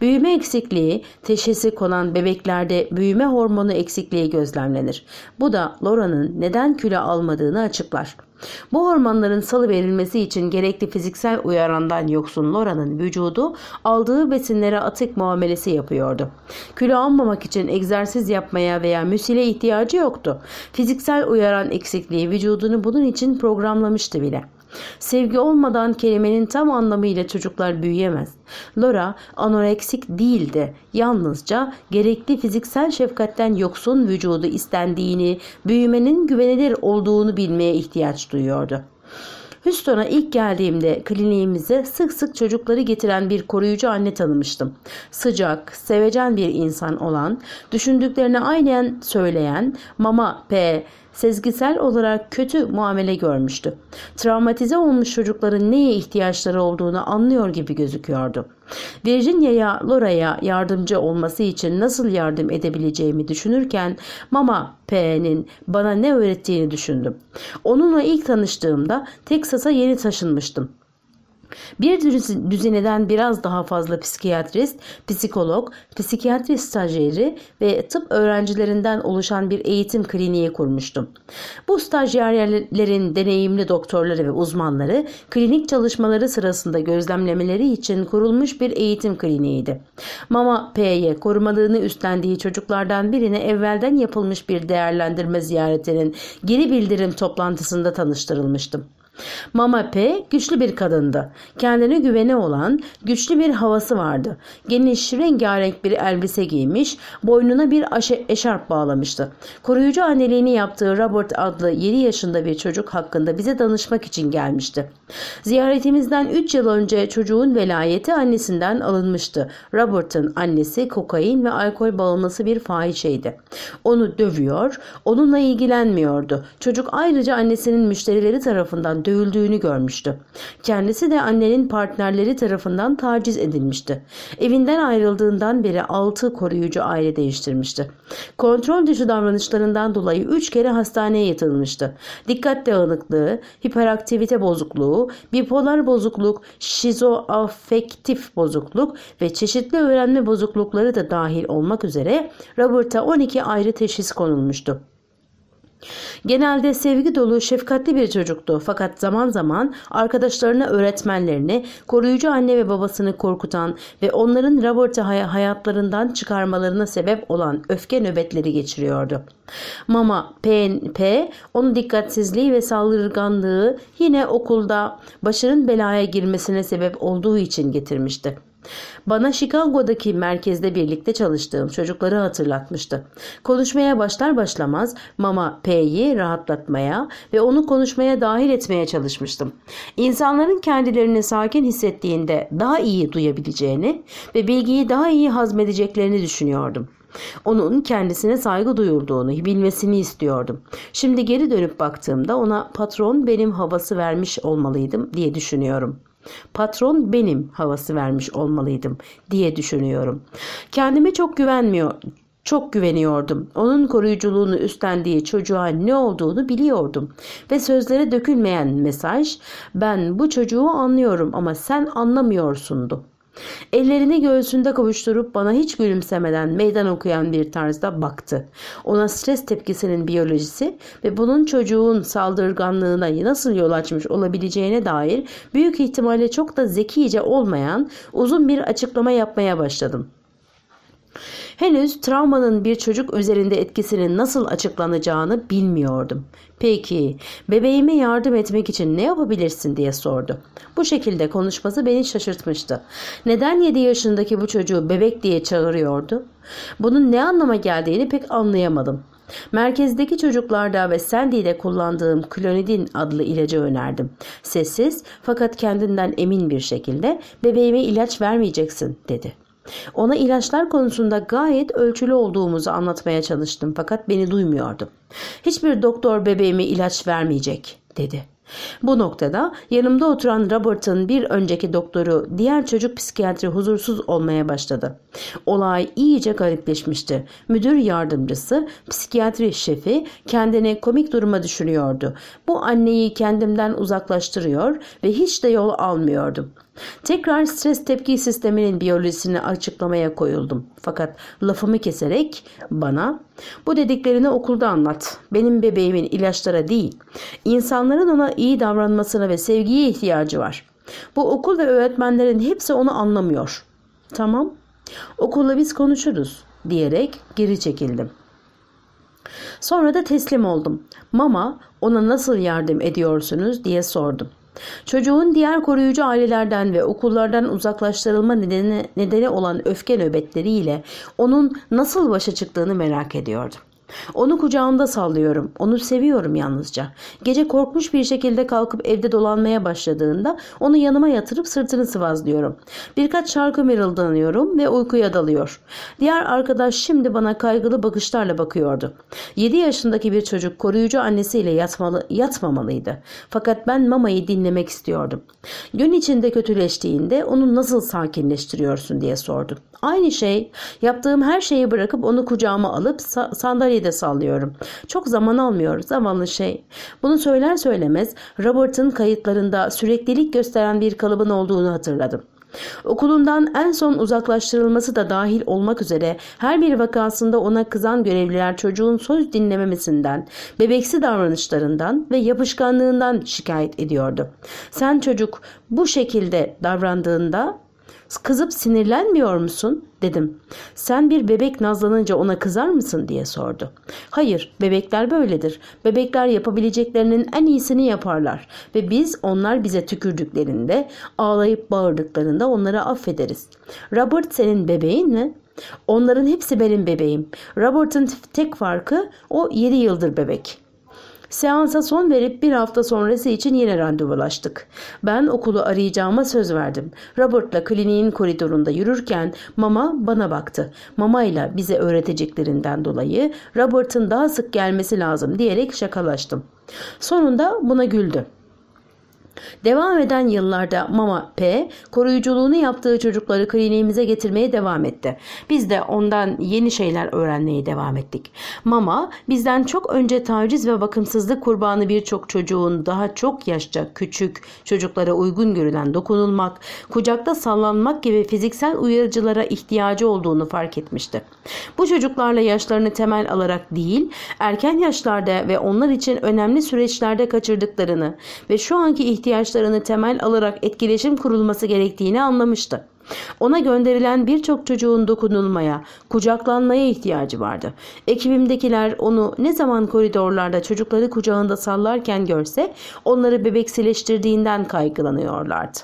Büyüme eksikliği teşhisi konan bebeklerde büyüme hormonu eksikliği gözlemlenir. Bu da Laura'nın neden kilo almadığını açıklar. Bu hormonların salı verilmesi için gerekli fiziksel uyarandan yoksun Laura'nın vücudu aldığı besinlere atık muamelesi yapıyordu. Kilo almamak için egzersiz yapmaya veya müsile ihtiyacı yoktu. Fiziksel uyaran eksikliği vücudunu bunun için programlamıştı bile. Sevgi olmadan kelimenin tam anlamıyla çocuklar büyüyemez. Laura anoreksik değildi. Yalnızca gerekli fiziksel şefkatten yoksun vücudu istendiğini, büyümenin güvenilir olduğunu bilmeye ihtiyaç duyuyordu. Houston'a ilk geldiğimde kliniğimize sık sık çocukları getiren bir koruyucu anne tanımıştım. Sıcak, sevecen bir insan olan, düşündüklerini aynen söyleyen Mama P sezgisel olarak kötü muamele görmüştü. Travmatize olmuş çocukların neye ihtiyaçları olduğunu anlıyor gibi gözüküyordu. Virginia'ya Laura'ya yardımcı olması için nasıl yardım edebileceğimi düşünürken Mama P'nin bana ne öğrettiğini düşündüm. Onunla ilk tanıştığımda Texas'a yeni taşınmıştım. Bir düzineden biraz daha fazla psikiyatrist, psikolog, psikiyatri stajyeri ve tıp öğrencilerinden oluşan bir eğitim kliniği kurmuştum. Bu stajyerlerin deneyimli doktorları ve uzmanları klinik çalışmaları sırasında gözlemlemeleri için kurulmuş bir eğitim kliniğiydi. Mama P'ye korumalığını üstlendiği çocuklardan birine evvelden yapılmış bir değerlendirme ziyaretinin geri bildirim toplantısında tanıştırılmıştım. Mama P güçlü bir kadındı. Kendine güveni olan güçlü bir havası vardı. Geniş rengarenk bir elbise giymiş, boynuna bir eşarp bağlamıştı. Koruyucu anneliğini yaptığı Robert adlı 7 yaşında bir çocuk hakkında bize danışmak için gelmişti. Ziyaretimizden 3 yıl önce çocuğun velayeti annesinden alınmıştı. Robert'ın annesi kokain ve alkol bağımlısı bir fahişeydi. Onu dövüyor, onunla ilgilenmiyordu. Çocuk ayrıca annesinin müşterileri tarafından dövüldüğünü görmüştü. Kendisi de annenin partnerleri tarafından taciz edilmişti. Evinden ayrıldığından beri altı koruyucu aile değiştirmişti. Kontrol dışı davranışlarından dolayı üç kere hastaneye yatırılmıştı. Dikkat dağınıklığı, hiperaktivite bozukluğu, bipolar bozukluk, şizoafektif bozukluk ve çeşitli öğrenme bozuklukları da dahil olmak üzere Robert'a 12 ayrı teşhis konulmuştu. Genelde sevgi dolu, şefkatli bir çocuktu fakat zaman zaman arkadaşlarına öğretmenlerini, koruyucu anne ve babasını korkutan ve onların Robert'ı hayatlarından çıkarmalarına sebep olan öfke nöbetleri geçiriyordu. Mama P, P onun dikkatsizliği ve saldırganlığı yine okulda başarın belaya girmesine sebep olduğu için getirmişti. Bana Chicago'daki merkezde birlikte çalıştığım çocukları hatırlatmıştı. Konuşmaya başlar başlamaz Mama P'yi rahatlatmaya ve onu konuşmaya dahil etmeye çalışmıştım. İnsanların kendilerini sakin hissettiğinde daha iyi duyabileceğini ve bilgiyi daha iyi hazmedeceklerini düşünüyordum. Onun kendisine saygı duyulduğunu bilmesini istiyordum. Şimdi geri dönüp baktığımda ona patron benim havası vermiş olmalıydım diye düşünüyorum. Patron benim havası vermiş olmalıydım diye düşünüyorum. Kendime çok güvenmiyor, çok güveniyordum. Onun koruyuculuğunu üstlendiği çocuğa ne olduğunu biliyordum. Ve sözlere dökülmeyen mesaj ben bu çocuğu anlıyorum ama sen anlamıyorsundu. Ellerini göğsünde kavuşturup bana hiç gülümsemeden meydan okuyan bir tarzda baktı. Ona stres tepkisinin biyolojisi ve bunun çocuğun saldırganlığına nasıl yol açmış olabileceğine dair büyük ihtimalle çok da zekice olmayan uzun bir açıklama yapmaya başladım. Henüz travmanın bir çocuk üzerinde etkisinin nasıl açıklanacağını bilmiyordum. Peki, bebeğime yardım etmek için ne yapabilirsin diye sordu. Bu şekilde konuşması beni şaşırtmıştı. Neden 7 yaşındaki bu çocuğu bebek diye çağırıyordu? Bunun ne anlama geldiğini pek anlayamadım. Merkezdeki çocuklarda ve Sandy'de kullandığım klonidin adlı ilacı önerdim. Sessiz fakat kendinden emin bir şekilde bebeğime ilaç vermeyeceksin dedi. Ona ilaçlar konusunda gayet ölçülü olduğumuzu anlatmaya çalıştım fakat beni duymuyordu. Hiçbir doktor bebeğime ilaç vermeyecek dedi. Bu noktada yanımda oturan Robert'ın bir önceki doktoru diğer çocuk psikiyatri huzursuz olmaya başladı. Olay iyice garipleşmişti. Müdür yardımcısı, psikiyatri şefi kendini komik duruma düşürüyordu. Bu anneyi kendimden uzaklaştırıyor ve hiç de yol almıyordum. Tekrar stres tepki sisteminin biyolojisini açıklamaya koyuldum. Fakat lafımı keserek bana bu dediklerini okulda anlat. Benim bebeğimin ilaçlara değil, insanların ona iyi davranmasına ve sevgiye ihtiyacı var. Bu okul ve öğretmenlerin hepsi onu anlamıyor. Tamam, okulla biz konuşuruz diyerek geri çekildim. Sonra da teslim oldum. Mama ona nasıl yardım ediyorsunuz diye sordum. Çocuğun diğer koruyucu ailelerden ve okullardan uzaklaştırılma nedeni, nedeni olan öfke nöbetleriyle onun nasıl başa çıktığını merak ediyordum. Onu kucağımda sallıyorum. Onu seviyorum yalnızca. Gece korkmuş bir şekilde kalkıp evde dolanmaya başladığında onu yanıma yatırıp sırtını sıvazlıyorum. Birkaç şarkı mırıldanıyorum ve uykuya dalıyor. Diğer arkadaş şimdi bana kaygılı bakışlarla bakıyordu. 7 yaşındaki bir çocuk koruyucu annesiyle yatmalı, yatmamalıydı. Fakat ben mamayı dinlemek istiyordum. Gün içinde kötüleştiğinde onu nasıl sakinleştiriyorsun diye sordum. Aynı şey yaptığım her şeyi bırakıp onu kucağıma alıp sa sandalyede sallıyorum. Çok zaman almıyor zamanlı şey. Bunu söyler söylemez Robert'ın kayıtlarında süreklilik gösteren bir kalıbın olduğunu hatırladım. Okulundan en son uzaklaştırılması da dahil olmak üzere her bir vakasında ona kızan görevliler çocuğun söz dinlememesinden, bebeksi davranışlarından ve yapışkanlığından şikayet ediyordu. Sen çocuk bu şekilde davrandığında Kızıp sinirlenmiyor musun? dedim. Sen bir bebek nazlanınca ona kızar mısın diye sordu. Hayır bebekler böyledir. Bebekler yapabileceklerinin en iyisini yaparlar ve biz onlar bize tükürdüklerinde ağlayıp bağırdıklarında onları affederiz. Robert senin bebeğin mi? Onların hepsi benim bebeğim. Robert'ın tek farkı o 7 yıldır bebek. Seansa son verip bir hafta sonrası için yine randevulaştık. Ben okulu arayacağıma söz verdim. Robert'la kliniğin koridorunda yürürken Mama bana baktı. Mama ile bize öğreteceklerinden dolayı Robert'ın daha sık gelmesi lazım diyerek şakalaştım. Sonunda buna güldü. Devam eden yıllarda Mama P koruyuculuğunu yaptığı çocukları kliniğimize getirmeye devam etti. Biz de ondan yeni şeyler öğrenmeye devam ettik. Mama bizden çok önce taciz ve bakımsızlık kurbanı birçok çocuğun daha çok yaşça küçük çocuklara uygun görülen dokunulmak, kucakta sallanmak gibi fiziksel uyarıcılara ihtiyacı olduğunu fark etmişti. Bu çocuklarla yaşlarını temel alarak değil, erken yaşlarda ve onlar için önemli süreçlerde kaçırdıklarını ve şu anki ihtiyaçlarını ihtiyaçlarını temel alarak etkileşim kurulması gerektiğini anlamıştı. Ona gönderilen birçok çocuğun dokunulmaya, kucaklanmaya ihtiyacı vardı. Ekibimdekiler onu ne zaman koridorlarda çocukları kucağında sallarken görse onları bebeksileştirdiğinden kaygılanıyorlardı.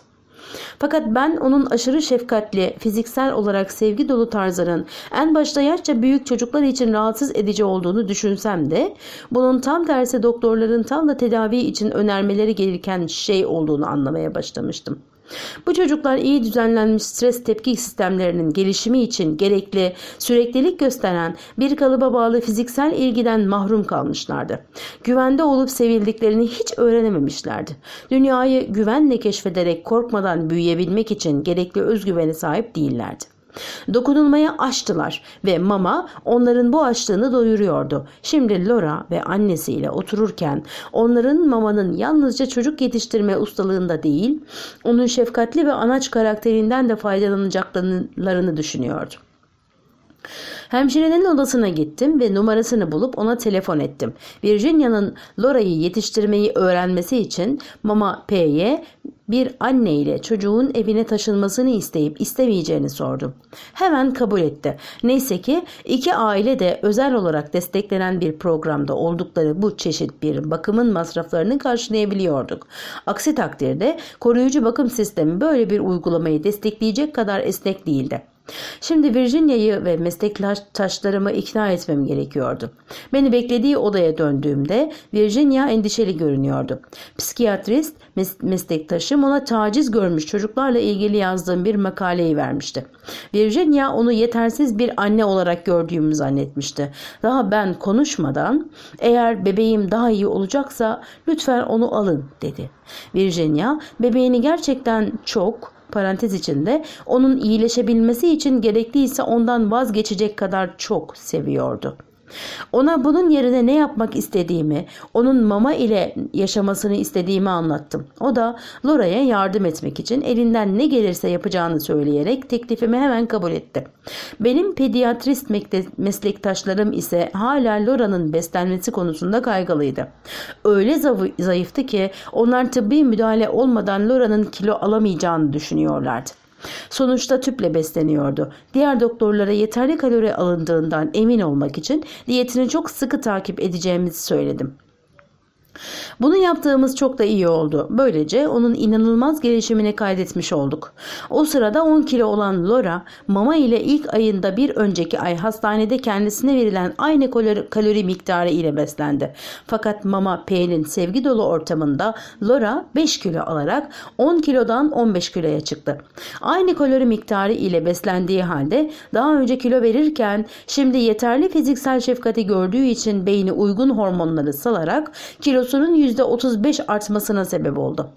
Fakat ben onun aşırı şefkatli, fiziksel olarak sevgi dolu tarzların en başta yaşça büyük çocuklar için rahatsız edici olduğunu düşünsem de bunun tam tersi doktorların tam da tedavi için önermeleri gereken şey olduğunu anlamaya başlamıştım. Bu çocuklar iyi düzenlenmiş stres tepki sistemlerinin gelişimi için gerekli süreklilik gösteren bir kalıba bağlı fiziksel ilgiden mahrum kalmışlardı. Güvende olup sevildiklerini hiç öğrenememişlerdi. Dünyayı güvenle keşfederek korkmadan büyüyebilmek için gerekli özgüvene sahip değillerdi. Dokunulmaya açtılar ve mama onların bu açlığını doyuruyordu. Şimdi Laura ve annesiyle otururken onların mamanın yalnızca çocuk yetiştirme ustalığında değil, onun şefkatli ve anaç karakterinden de faydalanacaklarını düşünüyordu. Hemşirenin odasına gittim ve numarasını bulup ona telefon ettim. Virginia'nın Laura'yı yetiştirmeyi öğrenmesi için Mama P'ye bir anne ile çocuğun evine taşınmasını isteyip istemeyeceğini sordum. Hemen kabul etti. Neyse ki iki aile de özel olarak desteklenen bir programda oldukları bu çeşit bir bakımın masraflarını karşılayabiliyorduk. Aksi takdirde koruyucu bakım sistemi böyle bir uygulamayı destekleyecek kadar esnek değildi. Şimdi Virginia'yı ve meslektaşlarımı ikna etmem gerekiyordu. Beni beklediği odaya döndüğümde Virginia endişeli görünüyordu. Psikiyatrist mes meslektaşım ona taciz görmüş çocuklarla ilgili yazdığım bir makaleyi vermişti. Virginia onu yetersiz bir anne olarak gördüğümü zannetmişti. Daha ben konuşmadan eğer bebeğim daha iyi olacaksa lütfen onu alın dedi. Virginia bebeğini gerçekten çok parantez içinde onun iyileşebilmesi için gerekliyse ondan vazgeçecek kadar çok seviyordu. Ona bunun yerine ne yapmak istediğimi, onun mama ile yaşamasını istediğimi anlattım. O da Laura'ya yardım etmek için elinden ne gelirse yapacağını söyleyerek teklifimi hemen kabul etti. Benim pediatrist meslektaşlarım ise hala Laura'nın beslenmesi konusunda kaygılıydı. Öyle zayıftı ki onlar tıbbi müdahale olmadan Laura'nın kilo alamayacağını düşünüyorlardı. Sonuçta tüple besleniyordu. Diğer doktorlara yeterli kalori alındığından emin olmak için diyetini çok sıkı takip edeceğimizi söyledim. Bunu yaptığımız çok da iyi oldu. Böylece onun inanılmaz gelişimini kaydetmiş olduk. O sırada 10 kilo olan Laura mama ile ilk ayında bir önceki ay hastanede kendisine verilen aynı kalori, miktarı ile beslendi. Fakat mama P'nin sevgi dolu ortamında Laura 5 kilo alarak 10 kilodan 15 kiloya çıktı. Aynı kalori miktarı ile beslendiği halde daha önce kilo verirken şimdi yeterli fiziksel şefkati gördüğü için beyni uygun hormonları salarak kilosunun %35 artmasına sebep oldu.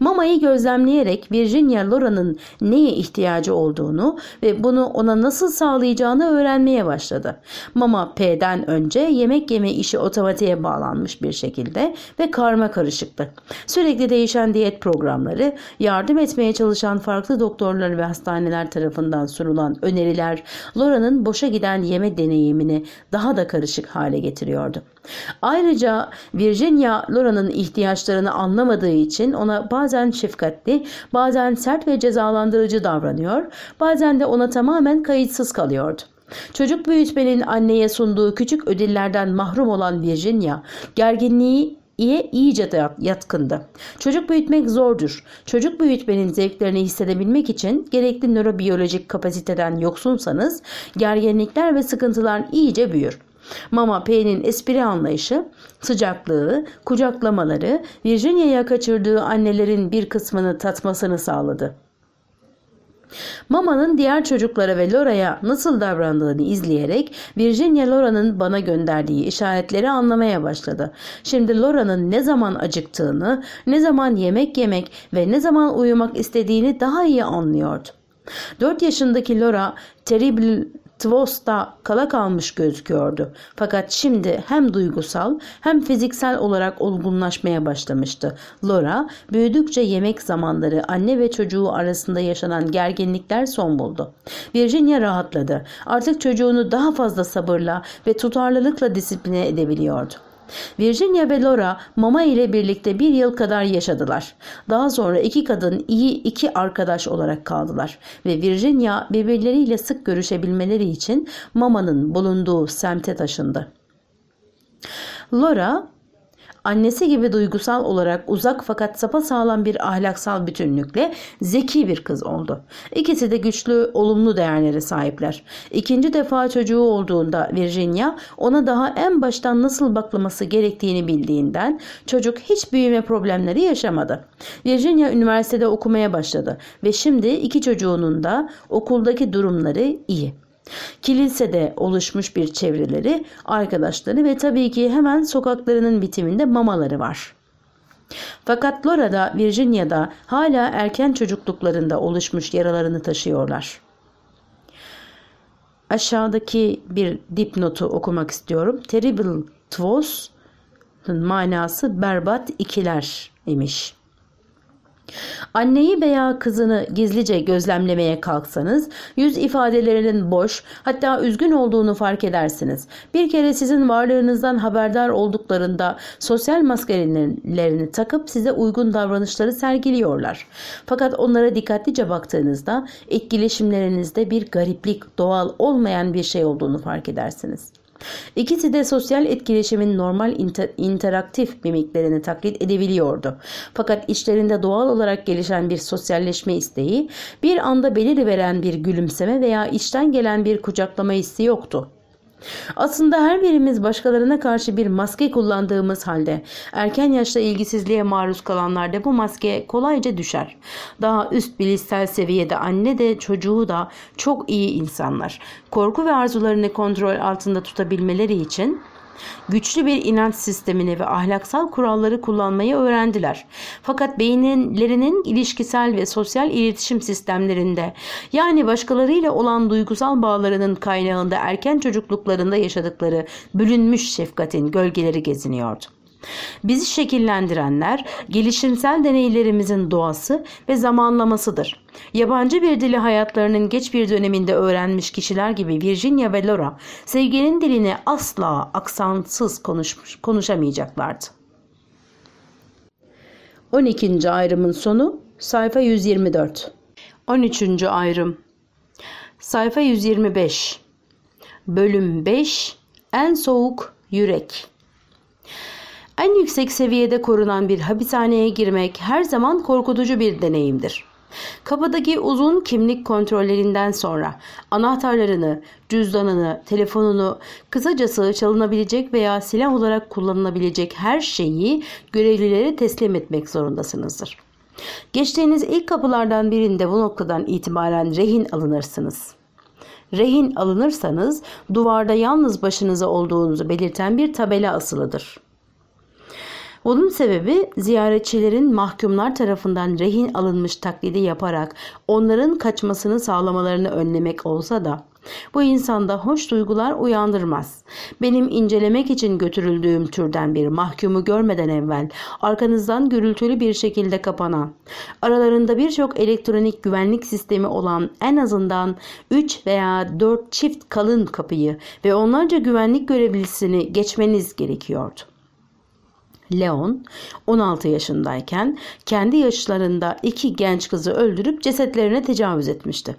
Mama'yı gözlemleyerek Virginia Laura'nın neye ihtiyacı olduğunu ve bunu ona nasıl sağlayacağını öğrenmeye başladı. Mama P'den önce yemek yeme işi otomatiğe bağlanmış bir şekilde ve karma karışıktı. Sürekli değişen diyet programları, yardım etmeye çalışan farklı doktorlar ve hastaneler tarafından sunulan öneriler Laura'nın boşa giden yeme deneyimini daha da karışık hale getiriyordu. Ayrıca Virginia Laura'nın ihtiyaçlarını anlamadığı için ona bazen şefkatli, bazen sert ve cezalandırıcı davranıyor, bazen de ona tamamen kayıtsız kalıyordu. Çocuk büyütmenin anneye sunduğu küçük ödüllerden mahrum olan Virginia, gerginliği iye iyice yatkındı. Çocuk büyütmek zordur. Çocuk büyütmenin zevklerini hissedebilmek için gerekli nörobiyolojik kapasiteden yoksunsanız gerginlikler ve sıkıntılar iyice büyür. Mama P'nin espri anlayışı, sıcaklığı, kucaklamaları Virginia'ya kaçırdığı annelerin bir kısmını tatmasını sağladı. Mama'nın diğer çocuklara ve Laura'ya nasıl davrandığını izleyerek Virginia Laura'nın bana gönderdiği işaretleri anlamaya başladı. Şimdi Laura'nın ne zaman acıktığını, ne zaman yemek yemek ve ne zaman uyumak istediğini daha iyi anlıyordu. 4 yaşındaki Laura Terrible Tvos'ta kala kalmış gözüküyordu. Fakat şimdi hem duygusal hem fiziksel olarak olgunlaşmaya başlamıştı. Laura büyüdükçe yemek zamanları anne ve çocuğu arasında yaşanan gerginlikler son buldu. Virginia rahatladı. Artık çocuğunu daha fazla sabırla ve tutarlılıkla disipline edebiliyordu. Virginia ve Laura Mama ile birlikte bir yıl kadar yaşadılar. Daha sonra iki kadın iyi iki arkadaş olarak kaldılar ve Virginia birbirleriyle sık görüşebilmeleri için Mama'nın bulunduğu semte taşındı. Laura annesi gibi duygusal olarak uzak fakat sapasağlam bir ahlaksal bütünlükle zeki bir kız oldu. İkisi de güçlü, olumlu değerlere sahipler. İkinci defa çocuğu olduğunda Virginia ona daha en baştan nasıl baklaması gerektiğini bildiğinden çocuk hiç büyüme problemleri yaşamadı. Virginia üniversitede okumaya başladı ve şimdi iki çocuğunun da okuldaki durumları iyi. Kilisede oluşmuş bir çevreleri, arkadaşları ve tabii ki hemen sokaklarının bitiminde mamaları var. Fakat Laura'da, Virginia'da hala erken çocukluklarında oluşmuş yaralarını taşıyorlar. aşağıdaki bir dipnotu okumak istiyorum. Terrible Twas manası berbat ikiler imiş. Anneyi veya kızını gizlice gözlemlemeye kalksanız yüz ifadelerinin boş hatta üzgün olduğunu fark edersiniz. Bir kere sizin varlığınızdan haberdar olduklarında sosyal maskelerini takıp size uygun davranışları sergiliyorlar. Fakat onlara dikkatlice baktığınızda etkileşimlerinizde bir gariplik, doğal olmayan bir şey olduğunu fark edersiniz. İkisi de sosyal etkileşimin normal inter interaktif mimiklerini taklit edebiliyordu. Fakat içlerinde doğal olarak gelişen bir sosyalleşme isteği, bir anda beliriveren bir gülümseme veya içten gelen bir kucaklama hissi yoktu. Aslında her birimiz başkalarına karşı bir maske kullandığımız halde erken yaşta ilgisizliğe maruz kalanlarda bu maske kolayca düşer. Daha üst bilişsel seviyede anne de çocuğu da çok iyi insanlar. Korku ve arzularını kontrol altında tutabilmeleri için Güçlü bir inanç sistemini ve ahlaksal kuralları kullanmayı öğrendiler. Fakat beyinlerinin ilişkisel ve sosyal iletişim sistemlerinde yani başkalarıyla olan duygusal bağlarının kaynağında erken çocukluklarında yaşadıkları bölünmüş şefkatin gölgeleri geziniyordu. Bizi şekillendirenler gelişimsel deneylerimizin doğası ve zamanlamasıdır. Yabancı bir dili hayatlarının geç bir döneminde öğrenmiş kişiler gibi Virginia ve Laura sevginin dilini asla aksansız konuşmuş, konuşamayacaklardı. 12. ayrımın sonu sayfa 124. 13. ayrım sayfa 125 bölüm 5 en soğuk yürek en yüksek seviyede korunan bir hapishaneye girmek her zaman korkutucu bir deneyimdir. Kapıdaki uzun kimlik kontrollerinden sonra anahtarlarını, cüzdanını, telefonunu, kısacası çalınabilecek veya silah olarak kullanılabilecek her şeyi görevlilere teslim etmek zorundasınızdır. Geçtiğiniz ilk kapılardan birinde bu noktadan itibaren rehin alınırsınız. Rehin alınırsanız duvarda yalnız başınıza olduğunuzu belirten bir tabela asılıdır. Bunun sebebi ziyaretçilerin mahkumlar tarafından rehin alınmış taklidi yaparak onların kaçmasını sağlamalarını önlemek olsa da bu insanda hoş duygular uyandırmaz. Benim incelemek için götürüldüğüm türden bir mahkumu görmeden evvel arkanızdan gürültülü bir şekilde kapanan, aralarında birçok elektronik güvenlik sistemi olan en azından 3 veya 4 çift kalın kapıyı ve onlarca güvenlik görevlisini geçmeniz gerekiyordu. Leon 16 yaşındayken kendi yaşlarında iki genç kızı öldürüp cesetlerine tecavüz etmişti.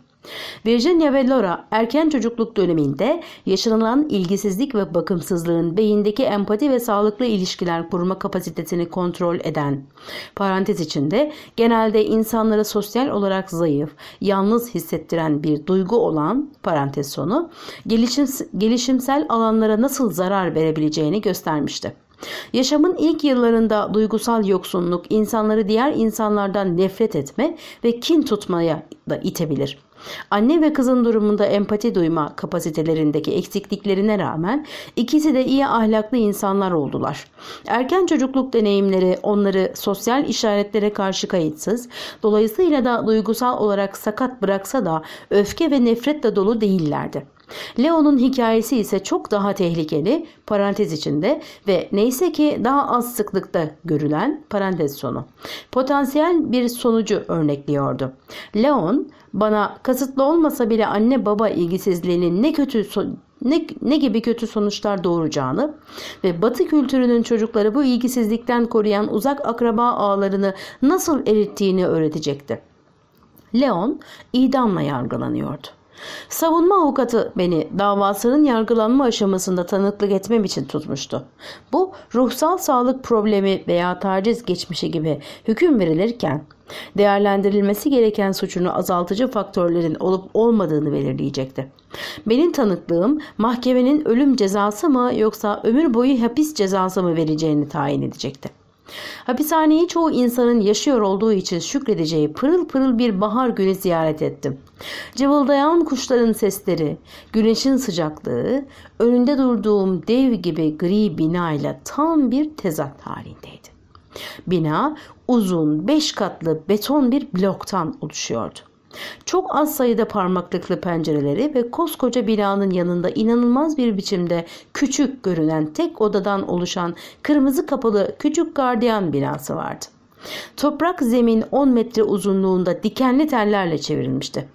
Virginia ve Laura erken çocukluk döneminde yaşanılan ilgisizlik ve bakımsızlığın beyindeki empati ve sağlıklı ilişkiler kurma kapasitesini kontrol eden, parantez içinde genelde insanları sosyal olarak zayıf, yalnız hissettiren bir duygu olan, parantez sonu, gelişim, gelişimsel alanlara nasıl zarar verebileceğini göstermişti. Yaşamın ilk yıllarında duygusal yoksunluk insanları diğer insanlardan nefret etme ve kin tutmaya da itebilir. Anne ve kızın durumunda empati duyma kapasitelerindeki eksikliklerine rağmen ikisi de iyi ahlaklı insanlar oldular. Erken çocukluk deneyimleri onları sosyal işaretlere karşı kayıtsız, dolayısıyla da duygusal olarak sakat bıraksa da öfke ve nefretle dolu değillerdi. Leo'nun hikayesi ise çok daha tehlikeli parantez içinde ve neyse ki daha az sıklıkta görülen parantez sonu. Potansiyel bir sonucu örnekliyordu. Leon bana kasıtlı olmasa bile anne baba ilgisizliğinin ne kötü ne, ne gibi kötü sonuçlar doğuracağını ve batı kültürünün çocukları bu ilgisizlikten koruyan uzak akraba ağlarını nasıl erittiğini öğretecekti. Leon idamla yargılanıyordu. Savunma avukatı beni davasının yargılanma aşamasında tanıklık etmem için tutmuştu. Bu ruhsal sağlık problemi veya taciz geçmişi gibi hüküm verilirken değerlendirilmesi gereken suçunu azaltıcı faktörlerin olup olmadığını belirleyecekti. Benim tanıklığım mahkemenin ölüm cezası mı yoksa ömür boyu hapis cezası mı vereceğini tayin edecekti. Hapishaneyi çoğu insanın yaşıyor olduğu için şükredeceği pırıl pırıl bir bahar günü ziyaret ettim. Cıvıldayan kuşların sesleri, güneşin sıcaklığı, önünde durduğum dev gibi gri bina ile tam bir tezat halindeydi. Bina uzun beş katlı beton bir bloktan oluşuyordu. Çok az sayıda parmaklıklı pencereleri ve koskoca binanın yanında inanılmaz bir biçimde küçük görünen tek odadan oluşan kırmızı kapılı küçük gardiyan binası vardı. Toprak zemin 10 metre uzunluğunda dikenli tellerle çevrilmişti.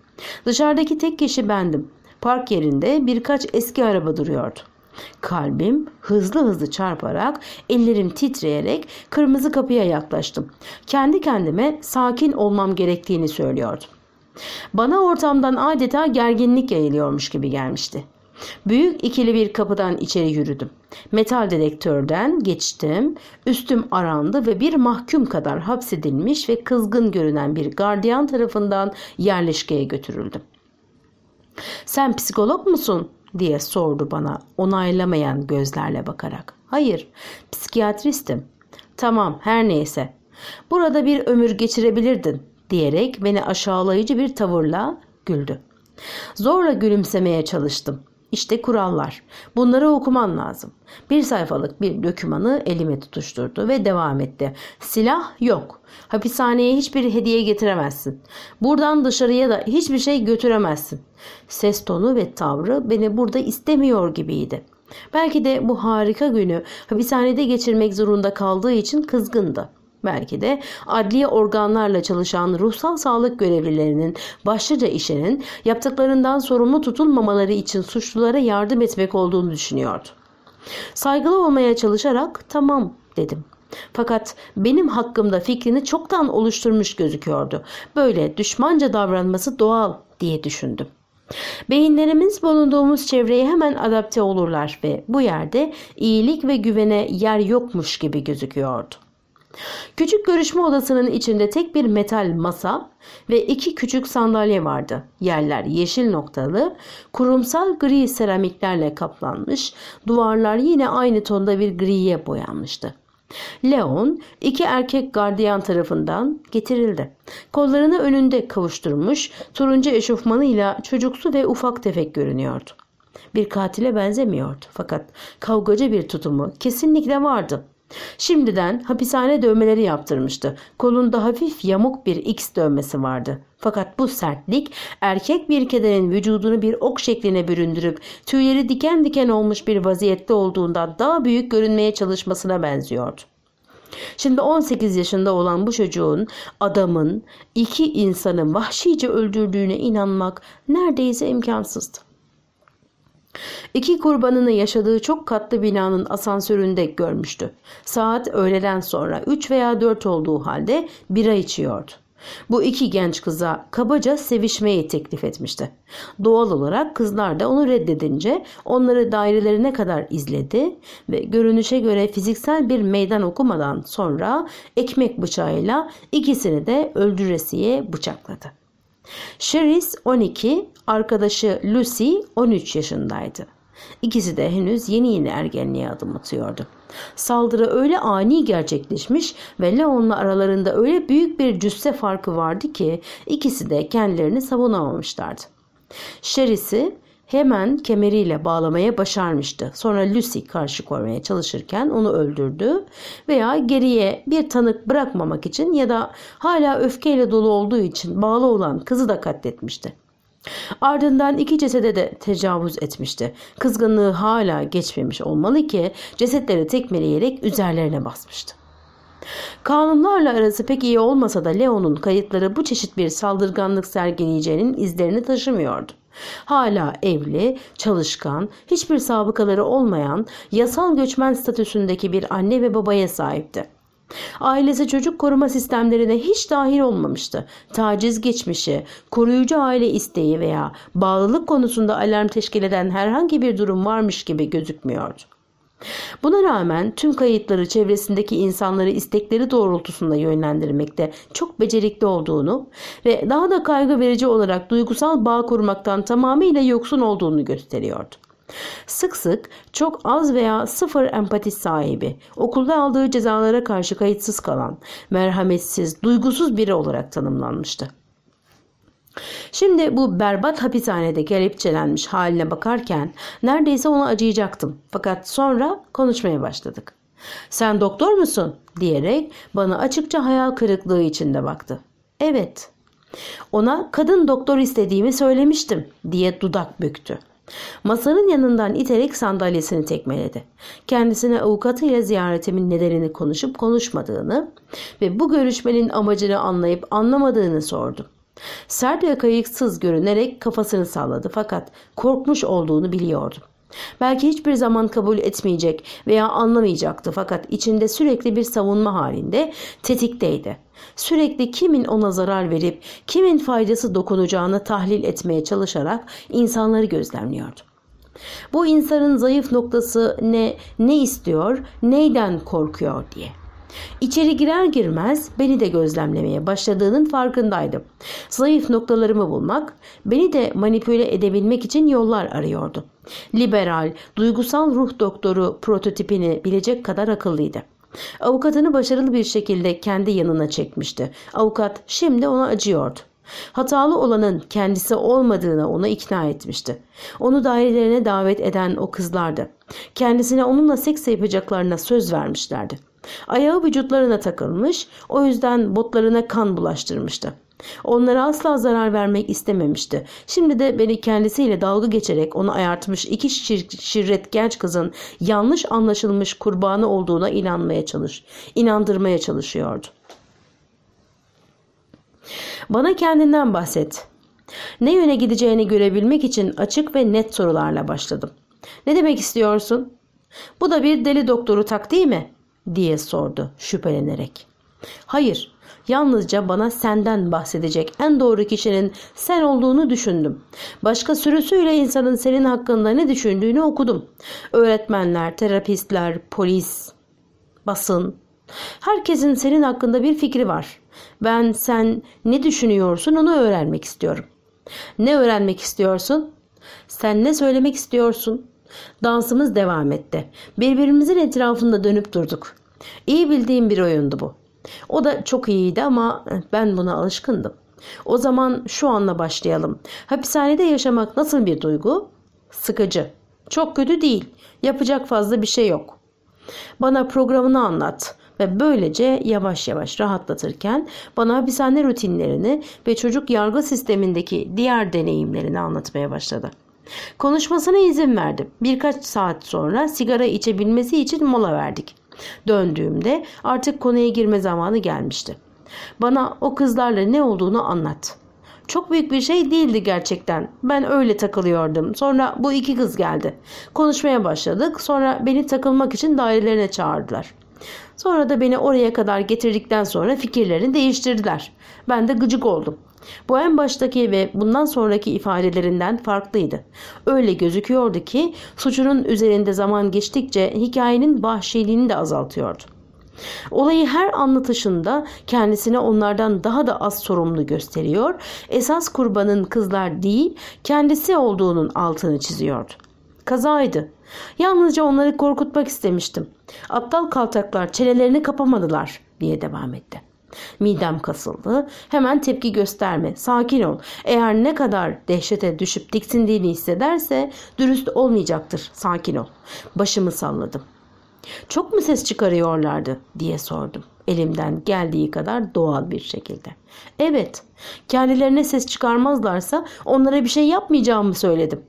Dışarıdaki tek kişi bendim. Park yerinde birkaç eski araba duruyordu. Kalbim hızlı hızlı çarparak, ellerim titreyerek kırmızı kapıya yaklaştım. Kendi kendime sakin olmam gerektiğini söylüyordum. Bana ortamdan adeta gerginlik yayılıyormuş gibi gelmişti. Büyük ikili bir kapıdan içeri yürüdüm. Metal dedektörden geçtim. Üstüm arandı ve bir mahkum kadar hapsedilmiş ve kızgın görünen bir gardiyan tarafından yerleşkeye götürüldüm. Sen psikolog musun? diye sordu bana onaylamayan gözlerle bakarak. Hayır, psikiyatristim. Tamam, her neyse. Burada bir ömür geçirebilirdin diyerek beni aşağılayıcı bir tavırla güldü. Zorla gülümsemeye çalıştım. İşte kurallar. Bunları okuman lazım. Bir sayfalık bir dokümanı elime tutuşturdu ve devam etti. Silah yok. Hapishaneye hiçbir hediye getiremezsin. Buradan dışarıya da hiçbir şey götüremezsin. Ses tonu ve tavrı beni burada istemiyor gibiydi. Belki de bu harika günü hapishanede geçirmek zorunda kaldığı için kızgındı. Belki de adliye organlarla çalışan ruhsal sağlık görevlilerinin başlıca işinin yaptıklarından sorumlu tutulmamaları için suçlulara yardım etmek olduğunu düşünüyordu. Saygılı olmaya çalışarak tamam dedim. Fakat benim hakkımda fikrini çoktan oluşturmuş gözüküyordu. Böyle düşmanca davranması doğal diye düşündüm. Beyinlerimiz bulunduğumuz çevreye hemen adapte olurlar ve bu yerde iyilik ve güvene yer yokmuş gibi gözüküyordu. Küçük görüşme odasının içinde tek bir metal masa ve iki küçük sandalye vardı. Yerler yeşil noktalı, kurumsal gri seramiklerle kaplanmış, duvarlar yine aynı tonda bir griye boyanmıştı. Leon iki erkek gardiyan tarafından getirildi. Kollarını önünde kavuşturmuş, turuncu eşofmanıyla çocuksu ve ufak tefek görünüyordu. Bir katile benzemiyordu fakat kavgacı bir tutumu kesinlikle vardı. Şimdiden hapishane dövmeleri yaptırmıştı. Kolunda hafif yamuk bir X dövmesi vardı. Fakat bu sertlik erkek bir kederin vücudunu bir ok şekline büründürüp tüyleri diken diken olmuş bir vaziyette olduğundan daha büyük görünmeye çalışmasına benziyordu. Şimdi 18 yaşında olan bu çocuğun adamın iki insanı vahşice öldürdüğüne inanmak neredeyse imkansızdı. İki kurbanını yaşadığı çok katlı binanın asansöründe görmüştü. Saat öğleden sonra 3 veya 4 olduğu halde bira içiyordu. Bu iki genç kıza kabaca sevişmeyi teklif etmişti. Doğal olarak kızlar da onu reddedince onları dairelerine kadar izledi ve görünüşe göre fiziksel bir meydan okumadan sonra ekmek bıçağıyla ikisini de öldüresiye bıçakladı. Sheris 12, arkadaşı Lucy 13 yaşındaydı. İkisi de henüz yeni yeni ergenliğe adım atıyordu. Saldırı öyle ani gerçekleşmiş ve Leon'la aralarında öyle büyük bir cüsse farkı vardı ki ikisi de kendilerini savunamamışlardı. Sheris'i hemen kemeriyle bağlamaya başarmıştı. Sonra Lucy karşı koymaya çalışırken onu öldürdü veya geriye bir tanık bırakmamak için ya da hala öfkeyle dolu olduğu için bağlı olan kızı da katletmişti. Ardından iki cesede de tecavüz etmişti. Kızgınlığı hala geçmemiş olmalı ki cesetleri tekmeleyerek üzerlerine basmıştı. Kanunlarla arası pek iyi olmasa da Leon'un kayıtları bu çeşit bir saldırganlık sergileyeceğinin izlerini taşımıyordu. Hala evli, çalışkan, hiçbir sabıkaları olmayan, yasal göçmen statüsündeki bir anne ve babaya sahipti. Ailesi çocuk koruma sistemlerine hiç dahil olmamıştı. Taciz geçmişi, koruyucu aile isteği veya bağlılık konusunda alarm teşkil eden herhangi bir durum varmış gibi gözükmüyordu. Buna rağmen tüm kayıtları çevresindeki insanları istekleri doğrultusunda yönlendirmekte çok becerikli olduğunu ve daha da kaygı verici olarak duygusal bağ kurmaktan tamamıyla yoksun olduğunu gösteriyordu. Sık sık çok az veya sıfır empati sahibi, okulda aldığı cezalara karşı kayıtsız kalan, merhametsiz, duygusuz biri olarak tanımlanmıştı. Şimdi bu berbat hapishanede kelepçelenmiş haline bakarken neredeyse ona acıyacaktım. Fakat sonra konuşmaya başladık. Sen doktor musun? diyerek bana açıkça hayal kırıklığı içinde baktı. Evet. Ona kadın doktor istediğimi söylemiştim diye dudak büktü. Masanın yanından iterek sandalyesini tekmeledi. Kendisine avukatıyla ziyaretimin nedenini konuşup konuşmadığını ve bu görüşmenin amacını anlayıp anlamadığını sordu. Sert ve kayıksız görünerek kafasını salladı fakat korkmuş olduğunu biliyordu. Belki hiçbir zaman kabul etmeyecek veya anlamayacaktı fakat içinde sürekli bir savunma halinde tetikteydi. Sürekli kimin ona zarar verip kimin faydası dokunacağını tahlil etmeye çalışarak insanları gözlemliyordu. Bu insanın zayıf noktası ne, ne istiyor, neyden korkuyor diye. İçeri girer girmez beni de gözlemlemeye başladığının farkındaydım. Zayıf noktalarımı bulmak, beni de manipüle edebilmek için yollar arıyordu. Liberal, duygusal ruh doktoru prototipini bilecek kadar akıllıydı. Avukatını başarılı bir şekilde kendi yanına çekmişti. Avukat şimdi ona acıyordu. Hatalı olanın kendisi olmadığına onu ikna etmişti. Onu dairelerine davet eden o kızlardı. Kendisine onunla seks yapacaklarına söz vermişlerdi. Ayağı vücutlarına takılmış, o yüzden botlarına kan bulaştırmıştı. Onlara asla zarar vermek istememişti. Şimdi de beni kendisiyle dalga geçerek onu ayartmış iki şir şirret genç kızın yanlış anlaşılmış kurbanı olduğuna inanmaya çalış, inandırmaya çalışıyordu. Bana kendinden bahset. Ne yöne gideceğini görebilmek için açık ve net sorularla başladım. Ne demek istiyorsun? Bu da bir deli doktoru taktiği mi? diye sordu şüphelenerek. Hayır, yalnızca bana senden bahsedecek en doğru kişinin sen olduğunu düşündüm. Başka sürüsüyle insanın senin hakkında ne düşündüğünü okudum. Öğretmenler, terapistler, polis, basın. Herkesin senin hakkında bir fikri var. Ben sen ne düşünüyorsun onu öğrenmek istiyorum. Ne öğrenmek istiyorsun? Sen ne söylemek istiyorsun? Dansımız devam etti. Birbirimizin etrafında dönüp durduk. İyi bildiğim bir oyundu bu. O da çok iyiydi ama ben buna alışkındım. O zaman şu anla başlayalım. Hapishanede yaşamak nasıl bir duygu? Sıkıcı. Çok kötü değil. Yapacak fazla bir şey yok. Bana programını anlat ve böylece yavaş yavaş rahatlatırken bana hapishane rutinlerini ve çocuk yargı sistemindeki diğer deneyimlerini anlatmaya başladı. Konuşmasına izin verdim. Birkaç saat sonra sigara içebilmesi için mola verdik. Döndüğümde artık konuya girme zamanı gelmişti. Bana o kızlarla ne olduğunu anlat. Çok büyük bir şey değildi gerçekten. Ben öyle takılıyordum. Sonra bu iki kız geldi. Konuşmaya başladık. Sonra beni takılmak için dairelerine çağırdılar. Sonra da beni oraya kadar getirdikten sonra fikirlerini değiştirdiler. Ben de gıcık oldum. Bu en baştaki ve bundan sonraki ifadelerinden farklıydı. Öyle gözüküyordu ki suçunun üzerinde zaman geçtikçe hikayenin vahşiliğini de azaltıyordu. Olayı her anlatışında kendisine onlardan daha da az sorumlu gösteriyor, esas kurbanın kızlar değil kendisi olduğunun altını çiziyordu. Kazaydı. Yalnızca onları korkutmak istemiştim. Aptal kaltaklar çenelerini kapamadılar diye devam etti. Midem kasıldı. Hemen tepki gösterme. Sakin ol. Eğer ne kadar dehşete düşüp diksindiğini hissederse dürüst olmayacaktır. Sakin ol. Başımı salladım. Çok mu ses çıkarıyorlardı diye sordum. Elimden geldiği kadar doğal bir şekilde. Evet, kendilerine ses çıkarmazlarsa onlara bir şey yapmayacağımı söyledim.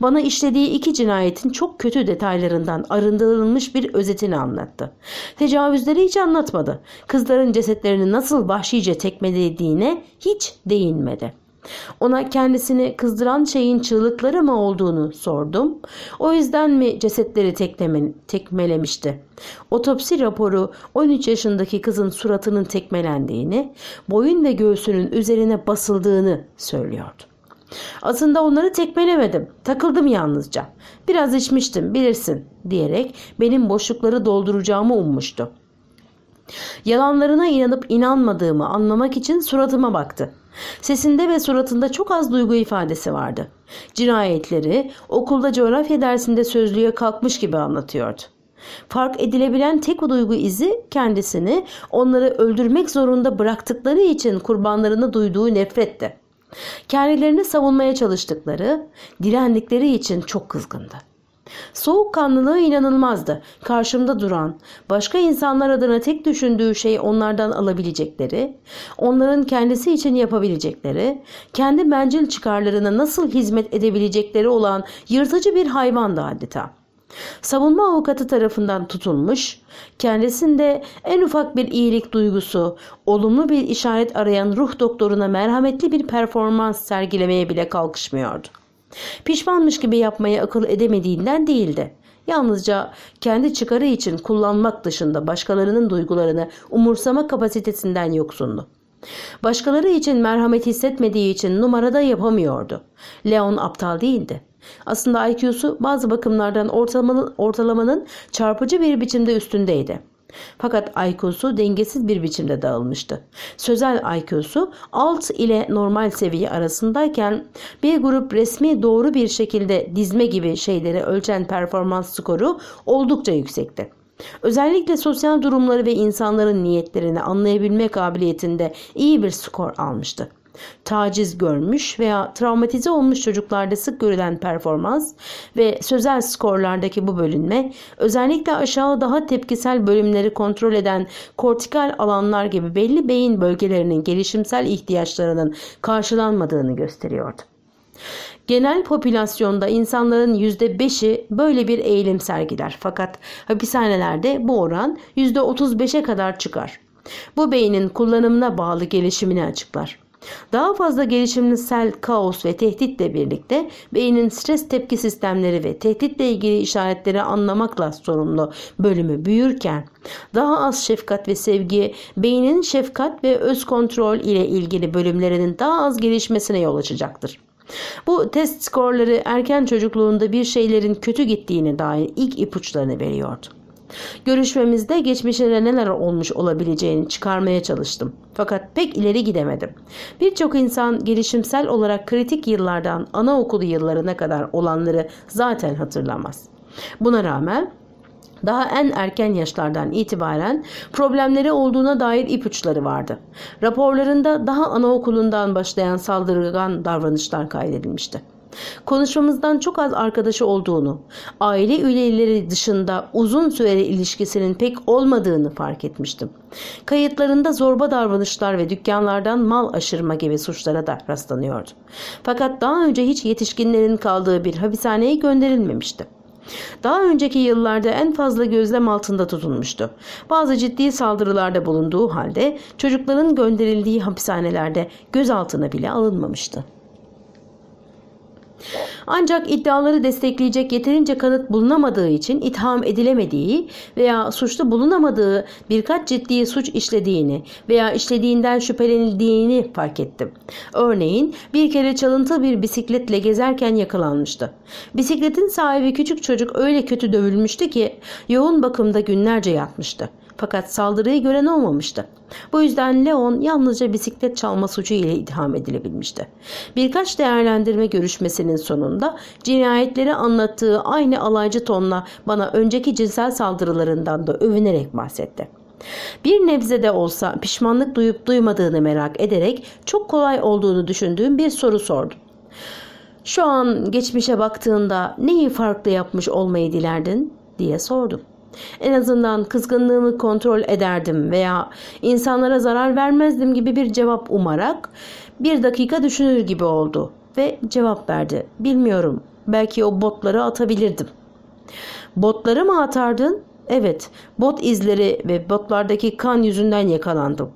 Bana işlediği iki cinayetin çok kötü detaylarından arındırılmış bir özetini anlattı. Tecavüzleri hiç anlatmadı. Kızların cesetlerini nasıl vahşice tekmelediğine hiç değinmedi. Ona kendisini kızdıran şeyin çığlıkları mı olduğunu sordum. O yüzden mi cesetleri tekmelemişti? Otopsi raporu 13 yaşındaki kızın suratının tekmelendiğini, boyun ve göğsünün üzerine basıldığını söylüyordu. Aslında onları tekmelemedim. Takıldım yalnızca. Biraz içmiştim bilirsin diyerek benim boşlukları dolduracağımı ummuştu. Yalanlarına inanıp inanmadığımı anlamak için suratıma baktı. Sesinde ve suratında çok az duygu ifadesi vardı. Cinayetleri okulda coğrafya dersinde sözlüğe kalkmış gibi anlatıyordu. Fark edilebilen tek duygu izi kendisini onları öldürmek zorunda bıraktıkları için kurbanlarını duyduğu nefretti. Kendilerini savunmaya çalıştıkları, direndikleri için çok kızgındı. Soğukkanlılığı inanılmazdı. Karşımda duran, başka insanlar adına tek düşündüğü şey onlardan alabilecekleri, onların kendisi için yapabilecekleri, kendi bencil çıkarlarına nasıl hizmet edebilecekleri olan yırtıcı bir hayvandı adeta. Savunma avukatı tarafından tutulmuş, kendisinde en ufak bir iyilik duygusu, olumlu bir işaret arayan ruh doktoruna merhametli bir performans sergilemeye bile kalkışmıyordu. Pişmanmış gibi yapmayı akıl edemediğinden değildi. Yalnızca kendi çıkarı için kullanmak dışında başkalarının duygularını umursama kapasitesinden yoksundu. Başkaları için merhamet hissetmediği için numarada yapamıyordu. Leon aptal değildi. Aslında IQ'su bazı bakımlardan ortalamanın, ortalamanın çarpıcı bir biçimde üstündeydi. Fakat IQ'su dengesiz bir biçimde dağılmıştı. Sözel IQ'su alt ile normal seviye arasındayken bir grup resmi doğru bir şekilde dizme gibi şeyleri ölçen performans skoru oldukça yüksekti. Özellikle sosyal durumları ve insanların niyetlerini anlayabilme kabiliyetinde iyi bir skor almıştı taciz görmüş veya travmatize olmuş çocuklarda sık görülen performans ve sözel skorlardaki bu bölünme özellikle aşağı daha tepkisel bölümleri kontrol eden kortikal alanlar gibi belli beyin bölgelerinin gelişimsel ihtiyaçlarının karşılanmadığını gösteriyordu. Genel popülasyonda insanların %5'i böyle bir eğilim sergiler fakat hapishanelerde bu oran %35'e kadar çıkar. Bu beynin kullanımına bağlı gelişimini açıklar. Daha fazla gelişimsel kaos ve tehditle birlikte beynin stres tepki sistemleri ve tehditle ilgili işaretleri anlamakla sorumlu bölümü büyürken daha az şefkat ve sevgi beynin şefkat ve öz kontrol ile ilgili bölümlerinin daha az gelişmesine yol açacaktır. Bu test skorları erken çocukluğunda bir şeylerin kötü gittiğine dair ilk ipuçlarını veriyordu. Görüşmemizde geçmişine neler olmuş olabileceğini çıkarmaya çalıştım. Fakat pek ileri gidemedim. Birçok insan gelişimsel olarak kritik yıllardan anaokulu yıllarına kadar olanları zaten hatırlamaz. Buna rağmen daha en erken yaşlardan itibaren problemleri olduğuna dair ipuçları vardı. Raporlarında daha anaokulundan başlayan saldırgan davranışlar kaydedilmişti. Konuşmamızdan çok az arkadaşı olduğunu, aile üyeleri dışında uzun süreli ilişkisinin pek olmadığını fark etmiştim. Kayıtlarında zorba davranışlar ve dükkanlardan mal aşırma gibi suçlara da rastlanıyordu. Fakat daha önce hiç yetişkinlerin kaldığı bir hapishaneye gönderilmemişti. Daha önceki yıllarda en fazla gözlem altında tutulmuştu. Bazı ciddi saldırılarda bulunduğu halde çocukların gönderildiği hapishanelerde gözaltına bile alınmamıştı. Ancak iddiaları destekleyecek yeterince kanıt bulunamadığı için itham edilemediği veya suçlu bulunamadığı birkaç ciddi suç işlediğini veya işlediğinden şüphelenildiğini fark ettim. Örneğin bir kere çalıntı bir bisikletle gezerken yakalanmıştı. Bisikletin sahibi küçük çocuk öyle kötü dövülmüştü ki yoğun bakımda günlerce yatmıştı. Fakat saldırıyı gören olmamıştı. Bu yüzden Leon yalnızca bisiklet çalma suçu ile itham edilebilmişti. Birkaç değerlendirme görüşmesinin sonunda cinayetleri anlattığı aynı alaycı tonla bana önceki cinsel saldırılarından da övünerek bahsetti. Bir nebze de olsa pişmanlık duyup duymadığını merak ederek çok kolay olduğunu düşündüğüm bir soru sordum. Şu an geçmişe baktığında neyi farklı yapmış olmayı dilerdin diye sordum. En azından kızgınlığımı kontrol ederdim veya insanlara zarar vermezdim gibi bir cevap umarak bir dakika düşünür gibi oldu ve cevap verdi. Bilmiyorum belki o botları atabilirdim. Botları mı atardın? Evet, bot izleri ve botlardaki kan yüzünden yakalandım.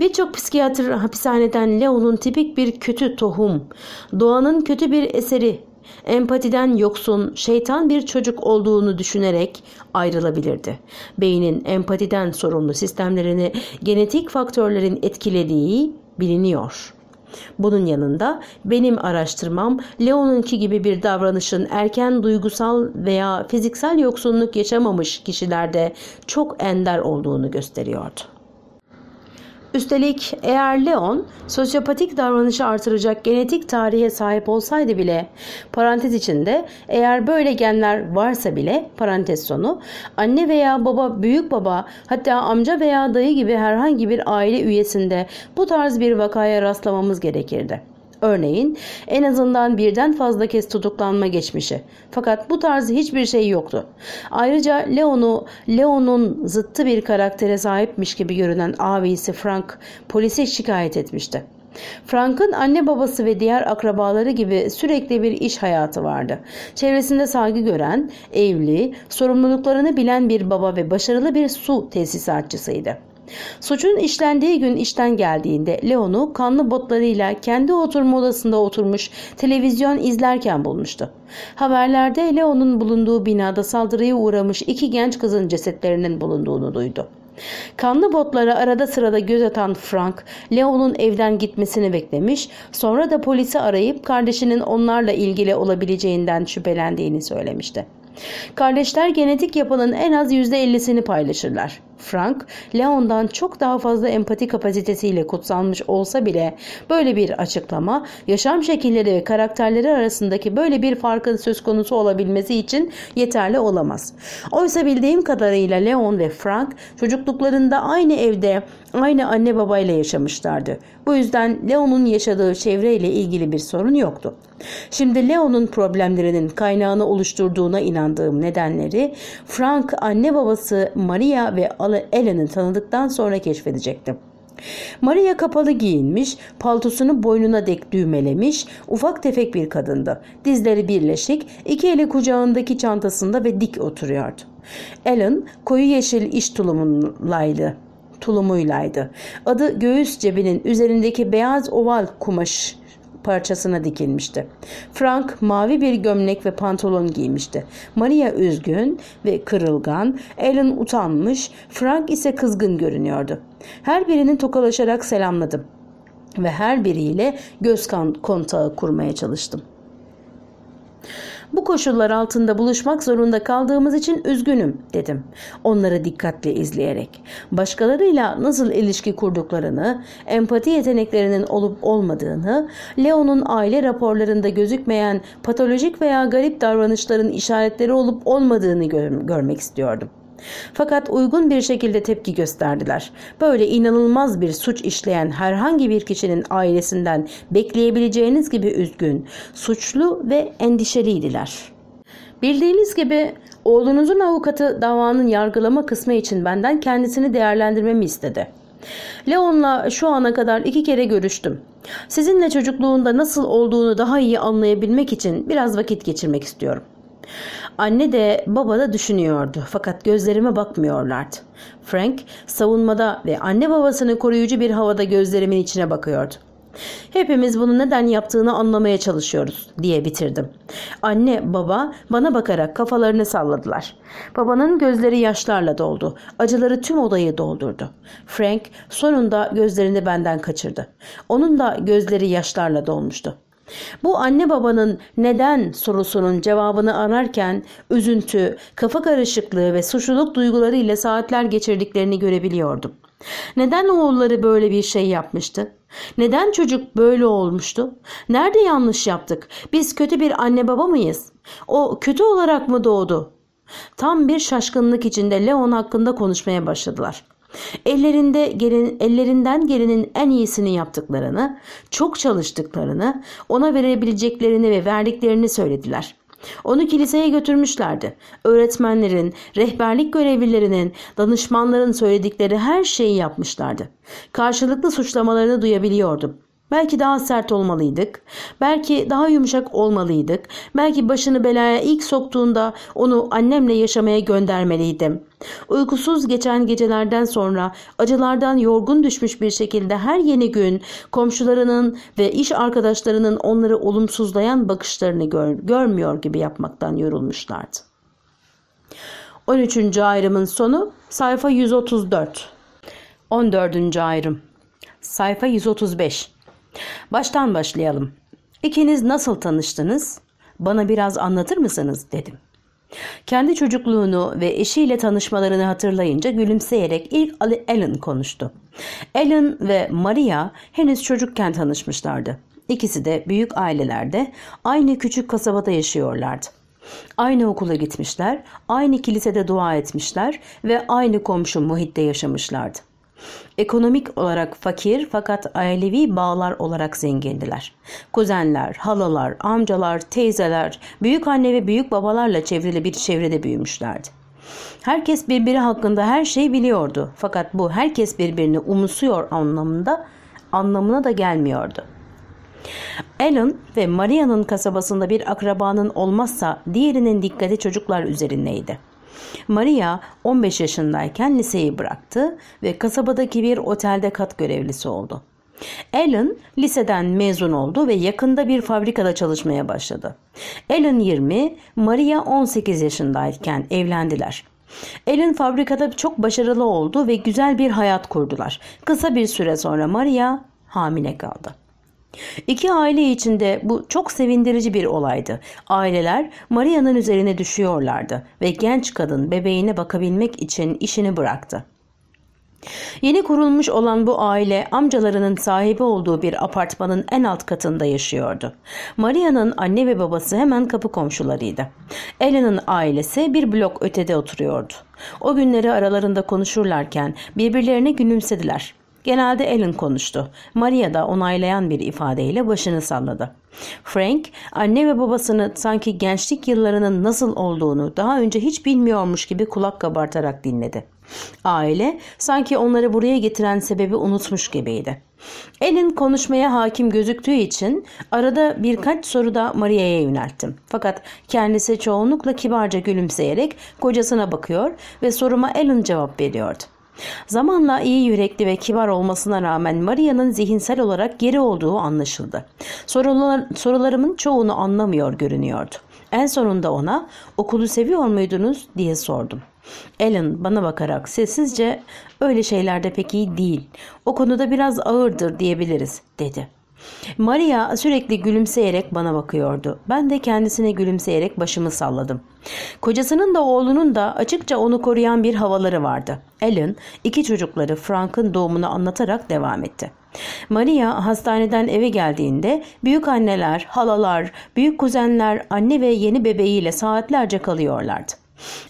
Birçok psikiyatr hapishaneden Leo'nun tipik bir kötü tohum, doğanın kötü bir eseri empatiden yoksun, şeytan bir çocuk olduğunu düşünerek ayrılabilirdi. Beynin empatiden sorumlu sistemlerini genetik faktörlerin etkilediği biliniyor. Bunun yanında benim araştırmam Leon'unki gibi bir davranışın erken duygusal veya fiziksel yoksunluk yaşamamış kişilerde çok ender olduğunu gösteriyordu. Üstelik eğer Leon sosyopatik davranışı artıracak genetik tarihe sahip olsaydı bile parantez içinde eğer böyle genler varsa bile parantez sonu anne veya baba büyük baba hatta amca veya dayı gibi herhangi bir aile üyesinde bu tarz bir vakaya rastlamamız gerekirdi. Örneğin en azından birden fazla kez tutuklanma geçmişi. Fakat bu tarz hiçbir şey yoktu. Ayrıca Leon'u Leon'un zıttı bir karaktere sahipmiş gibi görünen abisi Frank polise şikayet etmişti. Frank'ın anne babası ve diğer akrabaları gibi sürekli bir iş hayatı vardı. Çevresinde saygı gören, evli, sorumluluklarını bilen bir baba ve başarılı bir su tesisatçısıydı. Suçun işlendiği gün işten geldiğinde Leon'u kanlı botlarıyla kendi oturma odasında oturmuş televizyon izlerken bulmuştu. Haberlerde Leon'un bulunduğu binada saldırıya uğramış iki genç kızın cesetlerinin bulunduğunu duydu. Kanlı botlara arada sırada göz atan Frank, Leo'nun evden gitmesini beklemiş, sonra da polisi arayıp kardeşinin onlarla ilgili olabileceğinden şüphelendiğini söylemişti. Kardeşler genetik yapının en az %50'sini paylaşırlar. Frank, Leon'dan çok daha fazla empati kapasitesiyle kutsanmış olsa bile böyle bir açıklama yaşam şekilleri ve karakterleri arasındaki böyle bir farkın söz konusu olabilmesi için yeterli olamaz. Oysa bildiğim kadarıyla Leon ve Frank çocukluklarında aynı evde aynı anne babayla yaşamışlardı. Bu yüzden Leon'un yaşadığı çevreyle ilgili bir sorun yoktu. Şimdi Leon'un problemlerinin kaynağını oluşturduğuna inandığım nedenleri Frank anne babası Maria ve Ellen'i tanıdıktan sonra keşfedecektim. Maria kapalı giyinmiş, paltosunu boynuna dek düğmelemiş, ufak tefek bir kadındı. Dizleri birleşik, iki eli kucağındaki çantasında ve dik oturuyordu. Ellen koyu yeşil iş tulumuylaydı. tulumuylaydı. Adı göğüs cebinin üzerindeki beyaz oval kumaş parçasına dikilmişti. Frank mavi bir gömlek ve pantolon giymişti. Maria üzgün ve kırılgan, Ellen utanmış, Frank ise kızgın görünüyordu. Her birini tokalaşarak selamladım ve her biriyle göz kontağı kurmaya çalıştım. Bu koşullar altında buluşmak zorunda kaldığımız için üzgünüm dedim. Onları dikkatle izleyerek. Başkalarıyla nasıl ilişki kurduklarını, empati yeteneklerinin olup olmadığını, Leo'nun aile raporlarında gözükmeyen patolojik veya garip davranışların işaretleri olup olmadığını gör görmek istiyordum. Fakat uygun bir şekilde tepki gösterdiler. Böyle inanılmaz bir suç işleyen herhangi bir kişinin ailesinden bekleyebileceğiniz gibi üzgün, suçlu ve endişeliydiler. Bildiğiniz gibi oğlunuzun avukatı davanın yargılama kısmı için benden kendisini değerlendirmemi istedi. Leon'la şu ana kadar iki kere görüştüm. Sizinle çocukluğunda nasıl olduğunu daha iyi anlayabilmek için biraz vakit geçirmek istiyorum.'' Anne de baba da düşünüyordu fakat gözlerime bakmıyorlardı. Frank savunmada ve anne babasını koruyucu bir havada gözlerimin içine bakıyordu. Hepimiz bunu neden yaptığını anlamaya çalışıyoruz diye bitirdim. Anne baba bana bakarak kafalarını salladılar. Babanın gözleri yaşlarla doldu. Acıları tüm odayı doldurdu. Frank sonunda gözlerini benden kaçırdı. Onun da gözleri yaşlarla dolmuştu. Bu anne babanın neden sorusunun cevabını ararken üzüntü, kafa karışıklığı ve suçluluk duyguları ile saatler geçirdiklerini görebiliyordum. Neden oğulları böyle bir şey yapmıştı? Neden çocuk böyle olmuştu? Nerede yanlış yaptık? Biz kötü bir anne baba mıyız? O kötü olarak mı doğdu? Tam bir şaşkınlık içinde Leon hakkında konuşmaya başladılar. Ellerinde gelin, ellerinden gelenin en iyisini yaptıklarını, çok çalıştıklarını, ona verebileceklerini ve verdiklerini söylediler. Onu kiliseye götürmüşlerdi. Öğretmenlerin, rehberlik görevlilerinin, danışmanların söyledikleri her şeyi yapmışlardı. Karşılıklı suçlamalarını duyabiliyordum. Belki daha sert olmalıydık. Belki daha yumuşak olmalıydık. Belki başını belaya ilk soktuğunda onu annemle yaşamaya göndermeliydim. Uykusuz geçen gecelerden sonra acılardan yorgun düşmüş bir şekilde her yeni gün komşularının ve iş arkadaşlarının onları olumsuzlayan bakışlarını gör görmüyor gibi yapmaktan yorulmuşlardı. 13. ayrımın sonu sayfa 134. 14. ayrım sayfa 135 Baştan başlayalım. İkiniz nasıl tanıştınız? Bana biraz anlatır mısınız dedim. Kendi çocukluğunu ve eşiyle tanışmalarını hatırlayınca gülümseyerek ilk Ellen konuştu. Ellen ve Maria henüz çocukken tanışmışlardı. İkisi de büyük ailelerde aynı küçük kasabada yaşıyorlardı. Aynı okula gitmişler, aynı kilisede dua etmişler ve aynı komşu muhitte yaşamışlardı. Ekonomik olarak fakir fakat ailevi bağlar olarak zengindiler. Kuzenler, halalar, amcalar, teyzeler, büyük anne ve büyük babalarla çevrili bir çevrede büyümüşlerdi. Herkes birbiri hakkında her şeyi biliyordu. Fakat bu herkes birbirini umutsuyor anlamında anlamına da gelmiyordu. Alan ve Maria'nın kasabasında bir akrabanın olmazsa diğerinin dikkati çocuklar üzerindeydi. Maria 15 yaşındayken liseyi bıraktı ve kasabadaki bir otelde kat görevlisi oldu. Alan liseden mezun oldu ve yakında bir fabrikada çalışmaya başladı. Alan 20, Maria 18 yaşındayken evlendiler. Alan fabrikada çok başarılı oldu ve güzel bir hayat kurdular. Kısa bir süre sonra Maria hamile kaldı. İki aile içinde bu çok sevindirici bir olaydı. Aileler Maria'nın üzerine düşüyorlardı ve genç kadın bebeğine bakabilmek için işini bıraktı. Yeni kurulmuş olan bu aile amcalarının sahibi olduğu bir apartmanın en alt katında yaşıyordu. Maria'nın anne ve babası hemen kapı komşularıydı. Ellen'ın ailesi bir blok ötede oturuyordu. O günleri aralarında konuşurlarken birbirlerine gülümsediler. Genelde Ellen konuştu. Maria da onaylayan bir ifadeyle başını salladı. Frank, anne ve babasını sanki gençlik yıllarının nasıl olduğunu daha önce hiç bilmiyormuş gibi kulak kabartarak dinledi. Aile sanki onları buraya getiren sebebi unutmuş gibiydi. Ellen konuşmaya hakim gözüktüğü için arada birkaç soru da Maria'ya yönelttim. Fakat kendisi çoğunlukla kibarca gülümseyerek kocasına bakıyor ve soruma Ellen cevap veriyordu. Zamanla iyi yürekli ve kibar olmasına rağmen Maria'nın zihinsel olarak geri olduğu anlaşıldı. Sorular, sorularımın çoğunu anlamıyor görünüyordu. En sonunda ona okulu seviyor muydunuz diye sordum. Ellen bana bakarak sessizce öyle şeylerde pek iyi değil. O konuda biraz ağırdır diyebiliriz dedi. Maria sürekli gülümseyerek bana bakıyordu. Ben de kendisine gülümseyerek başımı salladım. Kocasının da oğlunun da açıkça onu koruyan bir havaları vardı. Ellen iki çocukları Frank'ın doğumunu anlatarak devam etti. Maria hastaneden eve geldiğinde büyük anneler, halalar, büyük kuzenler anne ve yeni bebeğiyle saatlerce kalıyorlardı.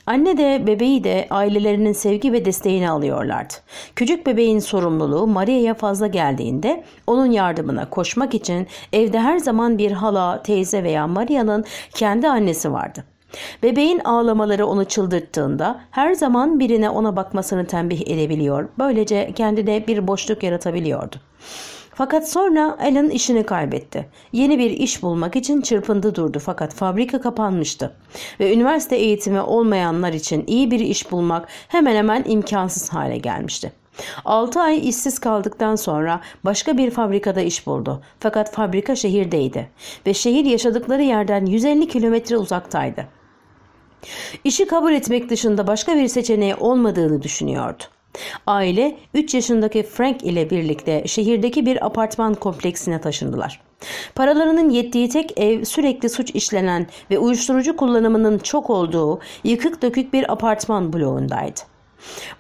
Anne de bebeği de ailelerinin sevgi ve desteğini alıyorlardı. Küçük bebeğin sorumluluğu Maria'ya fazla geldiğinde onun yardımına koşmak için evde her zaman bir hala, teyze veya Maria'nın kendi annesi vardı. Bebeğin ağlamaları onu çıldırttığında her zaman birine ona bakmasını tembih edebiliyor. Böylece kendine bir boşluk yaratabiliyordu. Fakat sonra Alan işini kaybetti. Yeni bir iş bulmak için çırpındı durdu fakat fabrika kapanmıştı. Ve üniversite eğitimi olmayanlar için iyi bir iş bulmak hemen hemen imkansız hale gelmişti. 6 ay işsiz kaldıktan sonra başka bir fabrikada iş buldu. Fakat fabrika şehirdeydi ve şehir yaşadıkları yerden 150 kilometre uzaktaydı. İşi kabul etmek dışında başka bir seçeneği olmadığını düşünüyordu. Aile 3 yaşındaki Frank ile birlikte şehirdeki bir apartman kompleksine taşındılar. Paralarının yettiği tek ev sürekli suç işlenen ve uyuşturucu kullanımının çok olduğu yıkık dökük bir apartman bloğundaydı.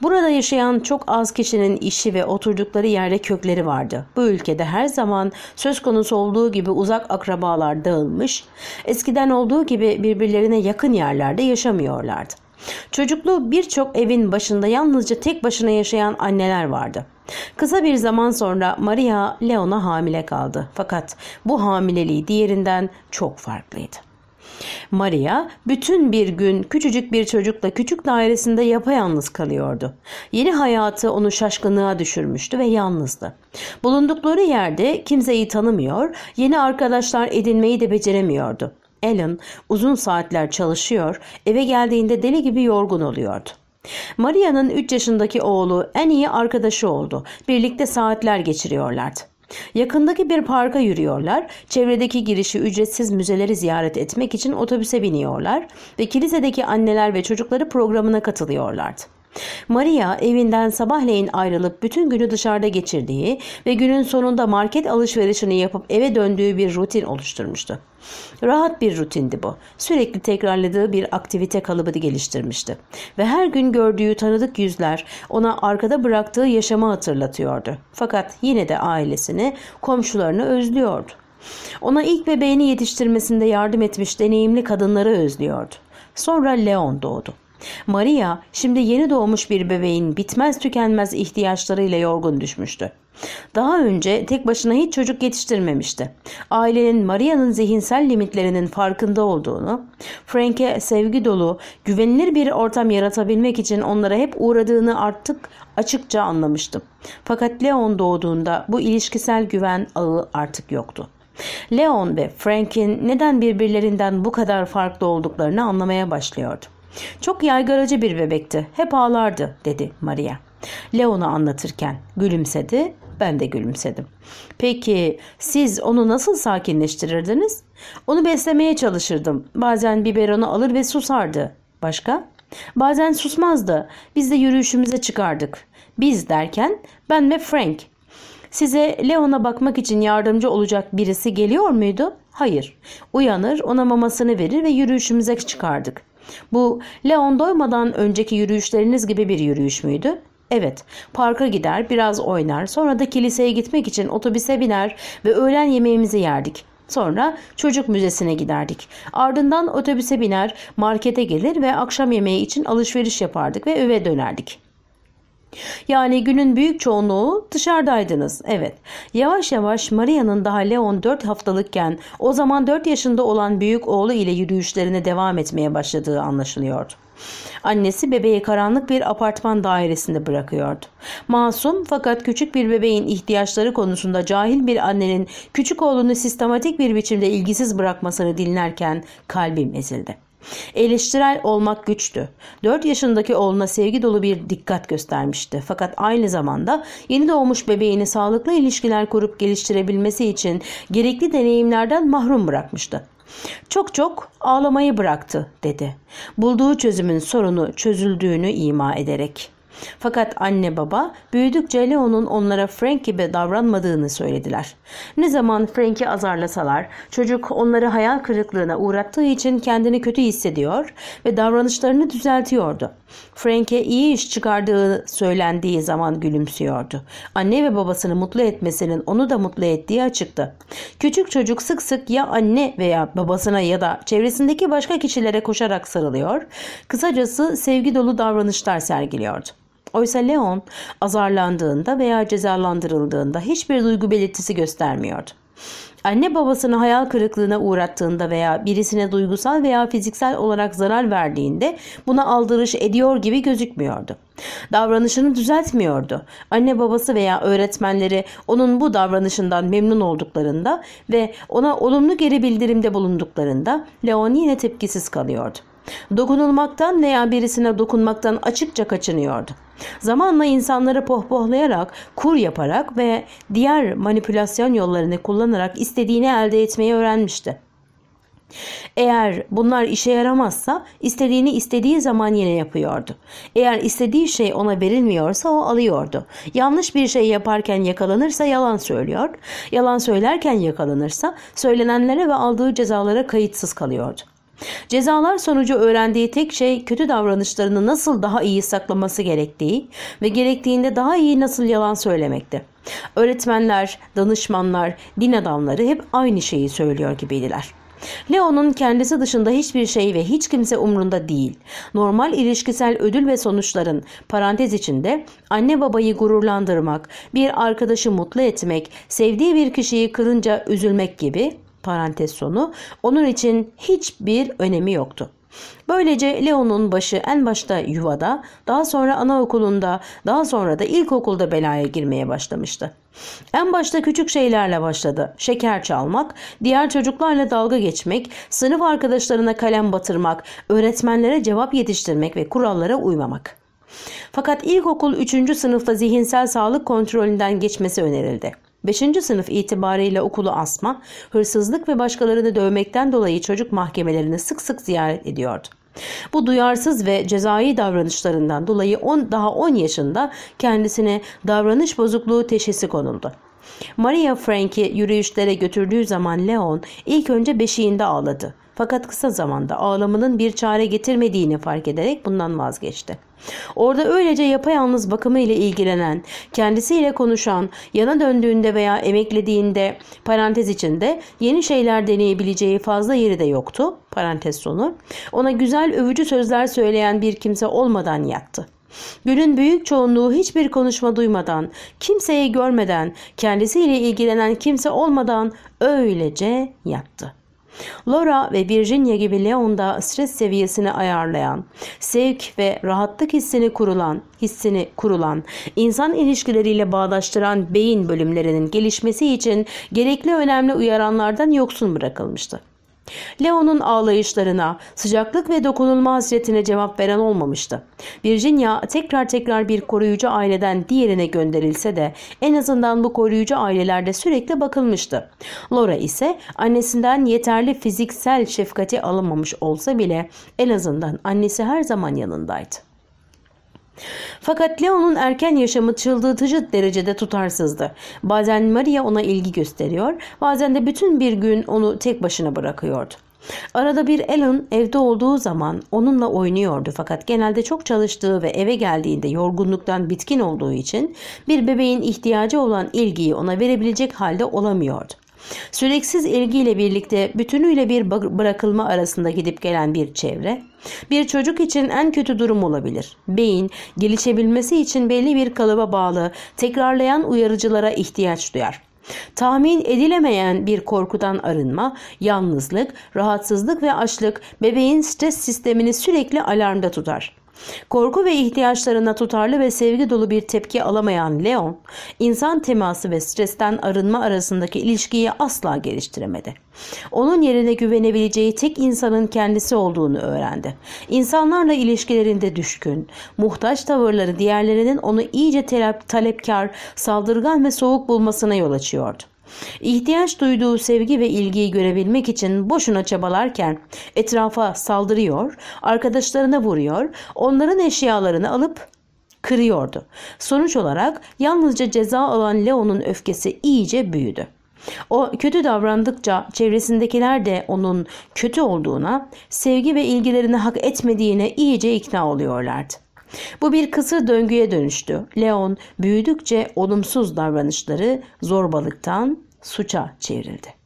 Burada yaşayan çok az kişinin işi ve oturdukları yerde kökleri vardı. Bu ülkede her zaman söz konusu olduğu gibi uzak akrabalar dağılmış, eskiden olduğu gibi birbirlerine yakın yerlerde yaşamıyorlardı. Çocukluğu birçok evin başında yalnızca tek başına yaşayan anneler vardı. Kısa bir zaman sonra Maria Leon'a hamile kaldı. Fakat bu hamileliği diğerinden çok farklıydı. Maria bütün bir gün küçücük bir çocukla küçük dairesinde yapayalnız kalıyordu. Yeni hayatı onu şaşkınlığa düşürmüştü ve yalnızdı. Bulundukları yerde kimseyi tanımıyor, yeni arkadaşlar edinmeyi de beceremiyordu. Alan uzun saatler çalışıyor, eve geldiğinde deli gibi yorgun oluyordu. Maria'nın 3 yaşındaki oğlu en iyi arkadaşı oldu. Birlikte saatler geçiriyorlardı. Yakındaki bir parka yürüyorlar, çevredeki girişi ücretsiz müzeleri ziyaret etmek için otobüse biniyorlar ve kilisedeki anneler ve çocukları programına katılıyorlardı. Maria evinden sabahleyin ayrılıp bütün günü dışarıda geçirdiği ve günün sonunda market alışverişini yapıp eve döndüğü bir rutin oluşturmuştu. Rahat bir rutindi bu. Sürekli tekrarladığı bir aktivite kalıbı geliştirmişti. Ve her gün gördüğü tanıdık yüzler ona arkada bıraktığı yaşamı hatırlatıyordu. Fakat yine de ailesini, komşularını özlüyordu. Ona ilk bebeğini yetiştirmesinde yardım etmiş deneyimli kadınları özlüyordu. Sonra Leon doğdu. Maria şimdi yeni doğmuş bir bebeğin bitmez tükenmez ihtiyaçlarıyla yorgun düşmüştü. Daha önce tek başına hiç çocuk yetiştirmemişti. Ailenin Maria'nın zihinsel limitlerinin farkında olduğunu, Frank'e sevgi dolu, güvenilir bir ortam yaratabilmek için onlara hep uğradığını artık açıkça anlamıştım. Fakat Leon doğduğunda bu ilişkisel güven ağı artık yoktu. Leon ve Frank'in neden birbirlerinden bu kadar farklı olduklarını anlamaya başlıyordu. Çok yaygaracı bir bebekti. Hep ağlardı dedi Maria. Leon'a anlatırken gülümsedi. Ben de gülümsedim. Peki siz onu nasıl sakinleştirirdiniz? Onu beslemeye çalışırdım. Bazen biberonu alır ve susardı. Başka? Bazen susmazdı. Biz de yürüyüşümüze çıkardık. Biz derken ben ve Frank. Size Leon'a bakmak için yardımcı olacak birisi geliyor muydu? Hayır. Uyanır, ona mamasını verir ve yürüyüşümüze çıkardık. Bu Leon doymadan önceki yürüyüşleriniz gibi bir yürüyüş müydü? Evet, parka gider, biraz oynar, sonra da kiliseye gitmek için otobüse biner ve öğlen yemeğimizi yerdik. Sonra çocuk müzesine giderdik. Ardından otobüse biner, markete gelir ve akşam yemeği için alışveriş yapardık ve eve dönerdik. Yani günün büyük çoğunluğu dışarıdaydınız. Evet. Yavaş yavaş Maria'nın daha Leon 4 haftalıkken o zaman 4 yaşında olan büyük oğlu ile yürüyüşlerine devam etmeye başladığı anlaşılıyordu. Annesi bebeği karanlık bir apartman dairesinde bırakıyordu. Masum fakat küçük bir bebeğin ihtiyaçları konusunda cahil bir annenin küçük oğlunu sistematik bir biçimde ilgisiz bırakmasını dinlerken kalbim ezildi. Eleştirel olmak güçtü. 4 yaşındaki oğluna sevgi dolu bir dikkat göstermişti. Fakat aynı zamanda yeni doğmuş bebeğini sağlıklı ilişkiler kurup geliştirebilmesi için gerekli deneyimlerden mahrum bırakmıştı. Çok çok ağlamayı bıraktı dedi. Bulduğu çözümün sorunu çözüldüğünü ima ederek. Fakat anne baba büyüdükçe Leo'nun onlara Frank gibi davranmadığını söylediler. Ne zaman Frank'i azarlasalar çocuk onları hayal kırıklığına uğrattığı için kendini kötü hissediyor ve davranışlarını düzeltiyordu. Frank'e iyi iş çıkardığı söylendiği zaman gülümsüyordu. Anne ve babasını mutlu etmesinin onu da mutlu ettiği açıktı. Küçük çocuk sık sık ya anne veya babasına ya da çevresindeki başka kişilere koşarak sarılıyor, kısacası sevgi dolu davranışlar sergiliyordu. Oysa Leon azarlandığında veya cezalandırıldığında hiçbir duygu belirtisi göstermiyordu. Anne babasını hayal kırıklığına uğrattığında veya birisine duygusal veya fiziksel olarak zarar verdiğinde buna aldırış ediyor gibi gözükmüyordu. Davranışını düzeltmiyordu. Anne babası veya öğretmenleri onun bu davranışından memnun olduklarında ve ona olumlu geri bildirimde bulunduklarında Leon yine tepkisiz kalıyordu. Dokunulmaktan veya birisine dokunmaktan açıkça kaçınıyordu. Zamanla insanları pohpohlayarak, kur yaparak ve diğer manipülasyon yollarını kullanarak istediğini elde etmeyi öğrenmişti. Eğer bunlar işe yaramazsa istediğini istediği zaman yine yapıyordu. Eğer istediği şey ona verilmiyorsa o alıyordu. Yanlış bir şey yaparken yakalanırsa yalan söylüyor. Yalan söylerken yakalanırsa söylenenlere ve aldığı cezalara kayıtsız kalıyordu. Cezalar sonucu öğrendiği tek şey kötü davranışlarını nasıl daha iyi saklaması gerektiği ve gerektiğinde daha iyi nasıl yalan söylemekti. Öğretmenler, danışmanlar, din adamları hep aynı şeyi söylüyor gibiydiler. Leo'nun kendisi dışında hiçbir şey ve hiç kimse umrunda değil. Normal ilişkisel ödül ve sonuçların parantez içinde anne babayı gururlandırmak, bir arkadaşı mutlu etmek, sevdiği bir kişiyi kırınca üzülmek gibi parantez sonu onun için hiçbir önemi yoktu. Böylece Leon'un başı en başta yuvada, daha sonra anaokulunda, daha sonra da ilkokulda belaya girmeye başlamıştı. En başta küçük şeylerle başladı. Şeker çalmak, diğer çocuklarla dalga geçmek, sınıf arkadaşlarına kalem batırmak, öğretmenlere cevap yetiştirmek ve kurallara uymamak. Fakat ilkokul 3. sınıfta zihinsel sağlık kontrolünden geçmesi önerildi. 5. sınıf itibariyle okulu asma, hırsızlık ve başkalarını dövmekten dolayı çocuk mahkemelerini sık sık ziyaret ediyordu. Bu duyarsız ve cezai davranışlarından dolayı on, daha 10 yaşında kendisine davranış bozukluğu teşhisi konuldu. Maria Frank'i yürüyüşlere götürdüğü zaman Leon ilk önce beşiğinde ağladı. Fakat kısa zamanda ağlamanın bir çare getirmediğini fark ederek bundan vazgeçti. Orada öylece yapayalnız bakımı ile ilgilenen, kendisiyle konuşan, yana döndüğünde veya emeklediğinde parantez içinde yeni şeyler deneyebileceği fazla yeri de yoktu. Parantez sonu. Ona güzel övücü sözler söyleyen bir kimse olmadan yattı. Günün büyük çoğunluğu hiçbir konuşma duymadan, kimseyi görmeden, kendisiyle ilgilenen kimse olmadan öylece yattı. Laura ve Virginia gibi Leon da stres seviyesini ayarlayan, sevk ve rahatlık hissini kurulan, hissini kurulan, insan ilişkileriyle bağdaştıran beyin bölümlerinin gelişmesi için gerekli önemli uyaranlardan yoksun bırakılmıştı. Leo'nun ağlayışlarına, sıcaklık ve dokunulma hasretine cevap veren olmamıştı. Virginia tekrar tekrar bir koruyucu aileden diğerine gönderilse de en azından bu koruyucu ailelerde sürekli bakılmıştı. Laura ise annesinden yeterli fiziksel şefkati alamamış olsa bile en azından annesi her zaman yanındaydı. Fakat Leo'nun erken yaşamı çıldırtıcı derecede tutarsızdı. Bazen Maria ona ilgi gösteriyor, bazen de bütün bir gün onu tek başına bırakıyordu. Arada bir Alan evde olduğu zaman onunla oynuyordu fakat genelde çok çalıştığı ve eve geldiğinde yorgunluktan bitkin olduğu için bir bebeğin ihtiyacı olan ilgiyi ona verebilecek halde olamıyordu. Süreksiz ilgiyle birlikte bütünüyle bir bırakılma arasında gidip gelen bir çevre, bir çocuk için en kötü durum olabilir. Beyin, gelişebilmesi için belli bir kalıba bağlı, tekrarlayan uyarıcılara ihtiyaç duyar. Tahmin edilemeyen bir korkudan arınma, yalnızlık, rahatsızlık ve açlık bebeğin stres sistemini sürekli alarmda tutar. Korku ve ihtiyaçlarına tutarlı ve sevgi dolu bir tepki alamayan Leon, insan teması ve stresten arınma arasındaki ilişkiyi asla geliştiremedi. Onun yerine güvenebileceği tek insanın kendisi olduğunu öğrendi. İnsanlarla ilişkilerinde düşkün, muhtaç tavırları diğerlerinin onu iyice talepkar, saldırgan ve soğuk bulmasına yol açıyordu. İhtiyaç duyduğu sevgi ve ilgiyi görebilmek için boşuna çabalarken etrafa saldırıyor, arkadaşlarına vuruyor, onların eşyalarını alıp kırıyordu. Sonuç olarak yalnızca ceza alan Leo'nun öfkesi iyice büyüdü. O kötü davrandıkça çevresindekiler de onun kötü olduğuna, sevgi ve ilgilerini hak etmediğine iyice ikna oluyorlardı. Bu bir kısır döngüye dönüştü. Leon büyüdükçe olumsuz davranışları zorbalıktan suça çevrildi.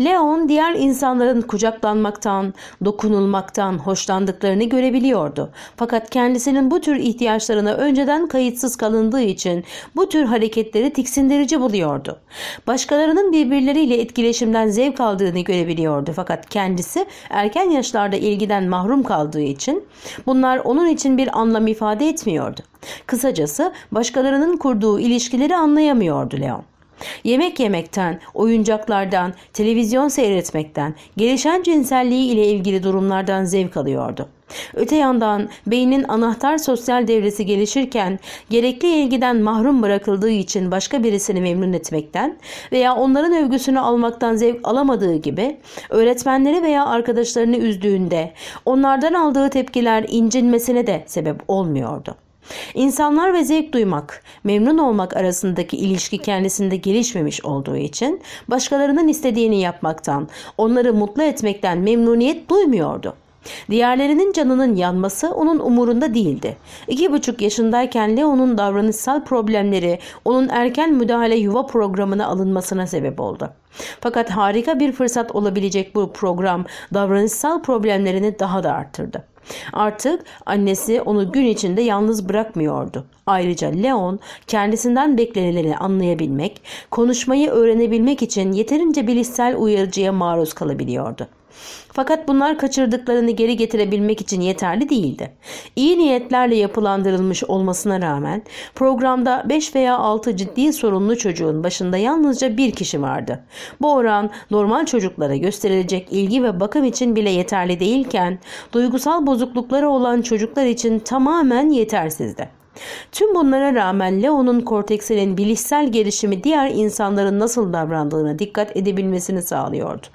Leon diğer insanların kucaklanmaktan, dokunulmaktan hoşlandıklarını görebiliyordu. Fakat kendisinin bu tür ihtiyaçlarına önceden kayıtsız kalındığı için bu tür hareketleri tiksindirici buluyordu. Başkalarının birbirleriyle etkileşimden zevk aldığını görebiliyordu. Fakat kendisi erken yaşlarda ilgiden mahrum kaldığı için bunlar onun için bir anlam ifade etmiyordu. Kısacası başkalarının kurduğu ilişkileri anlayamıyordu Leon. Yemek yemekten, oyuncaklardan, televizyon seyretmekten, gelişen cinselliği ile ilgili durumlardan zevk alıyordu. Öte yandan beynin anahtar sosyal devresi gelişirken gerekli ilgiden mahrum bırakıldığı için başka birisini memnun etmekten veya onların övgüsünü almaktan zevk alamadığı gibi öğretmenleri veya arkadaşlarını üzdüğünde onlardan aldığı tepkiler incinmesine de sebep olmuyordu. İnsanlar ve zevk duymak, memnun olmak arasındaki ilişki kendisinde gelişmemiş olduğu için başkalarının istediğini yapmaktan, onları mutlu etmekten memnuniyet duymuyordu. Diğerlerinin canının yanması onun umurunda değildi. İki buçuk yaşındayken Leo'nun davranışsal problemleri onun erken müdahale yuva programına alınmasına sebep oldu. Fakat harika bir fırsat olabilecek bu program davranışsal problemlerini daha da arttırdı. Artık annesi onu gün içinde yalnız bırakmıyordu. Ayrıca Leon kendisinden beklenileni anlayabilmek, konuşmayı öğrenebilmek için yeterince bilişsel uyarıcıya maruz kalabiliyordu. Fakat bunlar kaçırdıklarını geri getirebilmek için yeterli değildi. İyi niyetlerle yapılandırılmış olmasına rağmen programda 5 veya 6 ciddi sorunlu çocuğun başında yalnızca bir kişi vardı. Bu oran normal çocuklara gösterilecek ilgi ve bakım için bile yeterli değilken duygusal bozuklukları olan çocuklar için tamamen yetersizdi. Tüm bunlara rağmen Leo'nun korteksinin bilişsel gelişimi diğer insanların nasıl davrandığına dikkat edebilmesini sağlıyordu.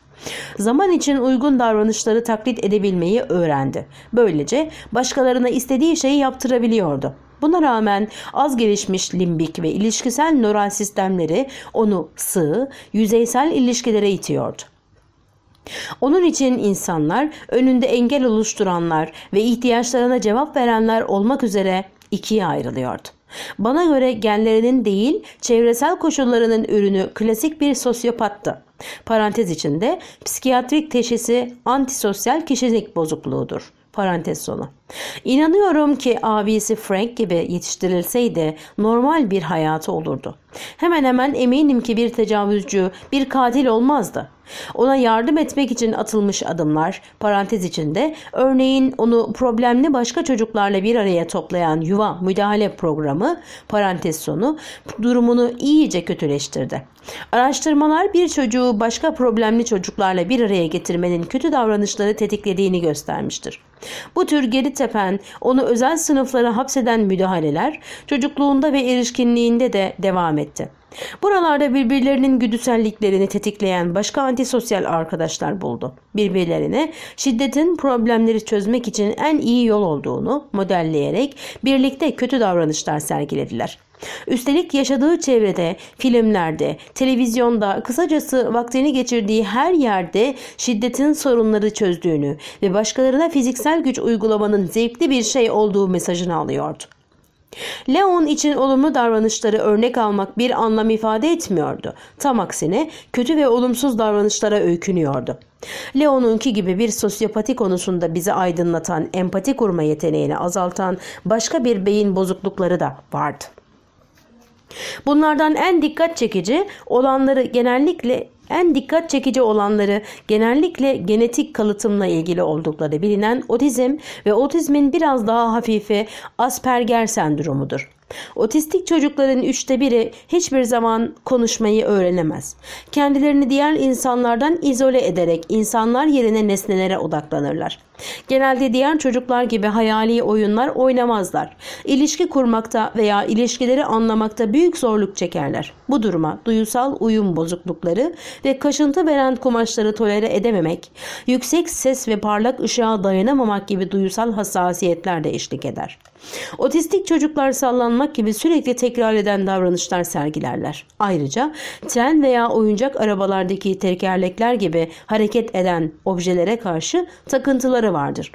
Zaman için uygun davranışları taklit edebilmeyi öğrendi. Böylece başkalarına istediği şeyi yaptırabiliyordu. Buna rağmen az gelişmiş limbik ve ilişkisel nöral sistemleri onu sığ, yüzeysel ilişkilere itiyordu. Onun için insanlar önünde engel oluşturanlar ve ihtiyaçlarına cevap verenler olmak üzere ikiye ayrılıyordu. Bana göre genlerinin değil, çevresel koşullarının ürünü klasik bir sosyopattı. Parantez içinde psikiyatrik teşhisi antisosyal kişilik bozukluğudur. Parantez sonu. İnanıyorum ki abisi Frank gibi yetiştirilseydi normal bir hayatı olurdu. Hemen hemen eminim ki bir tecavüzcü, bir katil olmazdı. Ona yardım etmek için atılmış adımlar, parantez içinde, örneğin onu problemli başka çocuklarla bir araya toplayan yuva müdahale programı, parantez sonu, durumunu iyice kötüleştirdi. Araştırmalar bir çocuğu başka problemli çocuklarla bir araya getirmenin kötü davranışları tetiklediğini göstermiştir. Bu tür geri tepen, onu özel sınıflara hapseden müdahaleler çocukluğunda ve erişkinliğinde de devam etti. Buralarda birbirlerinin güdüselliklerini tetikleyen başka antisosyal arkadaşlar buldu. Birbirlerine şiddetin problemleri çözmek için en iyi yol olduğunu modelleyerek birlikte kötü davranışlar sergilediler. Üstelik yaşadığı çevrede, filmlerde, televizyonda, kısacası vaktini geçirdiği her yerde şiddetin sorunları çözdüğünü ve başkalarına fiziksel güç uygulamanın zevkli bir şey olduğu mesajını alıyordu. Leon için olumlu davranışları örnek almak bir anlam ifade etmiyordu. Tam aksine kötü ve olumsuz davranışlara öykünüyordu. Leon'unki gibi bir sosyopati konusunda bizi aydınlatan, empati kurma yeteneğini azaltan başka bir beyin bozuklukları da vardı. Bunlardan en dikkat çekici olanları genellikle en dikkat çekici olanları genellikle genetik kalıtımla ilgili oldukları bilinen otizm ve otizmin biraz daha hafifi Asperger sendromudur. Otistik çocukların üçte biri hiçbir zaman konuşmayı öğrenemez. Kendilerini diğer insanlardan izole ederek insanlar yerine nesnelere odaklanırlar. Genelde diğer çocuklar gibi hayali oyunlar oynamazlar. İlişki kurmakta veya ilişkileri anlamakta büyük zorluk çekerler. Bu duruma duyusal uyum bozuklukları ve kaşıntı veren kumaşları tolere edememek, yüksek ses ve parlak ışığa dayanamamak gibi duyusal hassasiyetler de eşlik eder. Otistik çocuklar sallanmak gibi sürekli tekrar eden davranışlar sergilerler. Ayrıca tren veya oyuncak arabalardaki tekerlekler gibi hareket eden objelere karşı takıntıları vardır.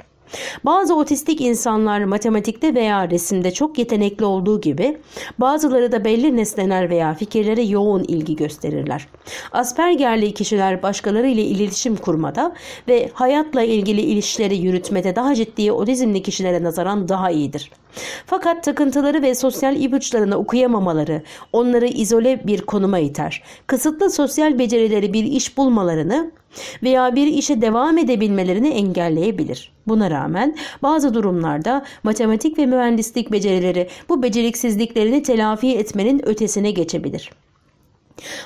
Bazı otistik insanlar matematikte veya resimde çok yetenekli olduğu gibi bazıları da belli nesneler veya fikirlere yoğun ilgi gösterirler. Aspergerli kişiler başkaları ile iletişim kurmada ve hayatla ilgili ilişkileri yürütmede daha ciddi otizmli kişilere nazaran daha iyidir. Fakat takıntıları ve sosyal ipuçlarını okuyamamaları onları izole bir konuma iter. Kısıtlı sosyal becerileri bir iş bulmalarını veya bir işe devam edebilmelerini engelleyebilir. Buna rağmen bazı durumlarda matematik ve mühendislik becerileri bu beceriksizliklerini telafi etmenin ötesine geçebilir.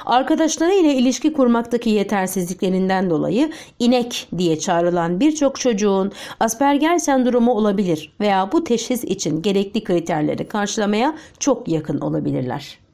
Arkadaşları ile ilişki kurmaktaki yetersizliklerinden dolayı inek diye çağrılan birçok çocuğun Asperger sendromu olabilir veya bu teşhis için gerekli kriterleri karşılamaya çok yakın olabilirler.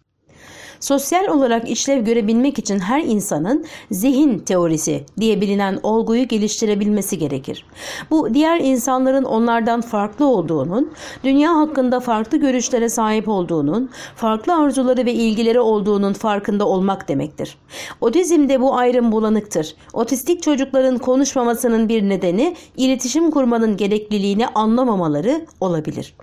Sosyal olarak işlev görebilmek için her insanın zihin teorisi diye bilinen olguyu geliştirebilmesi gerekir. Bu diğer insanların onlardan farklı olduğunun, dünya hakkında farklı görüşlere sahip olduğunun, farklı arzuları ve ilgileri olduğunun farkında olmak demektir. Otizmde bu ayrım bulanıktır. Otistik çocukların konuşmamasının bir nedeni iletişim kurmanın gerekliliğini anlamamaları olabilir.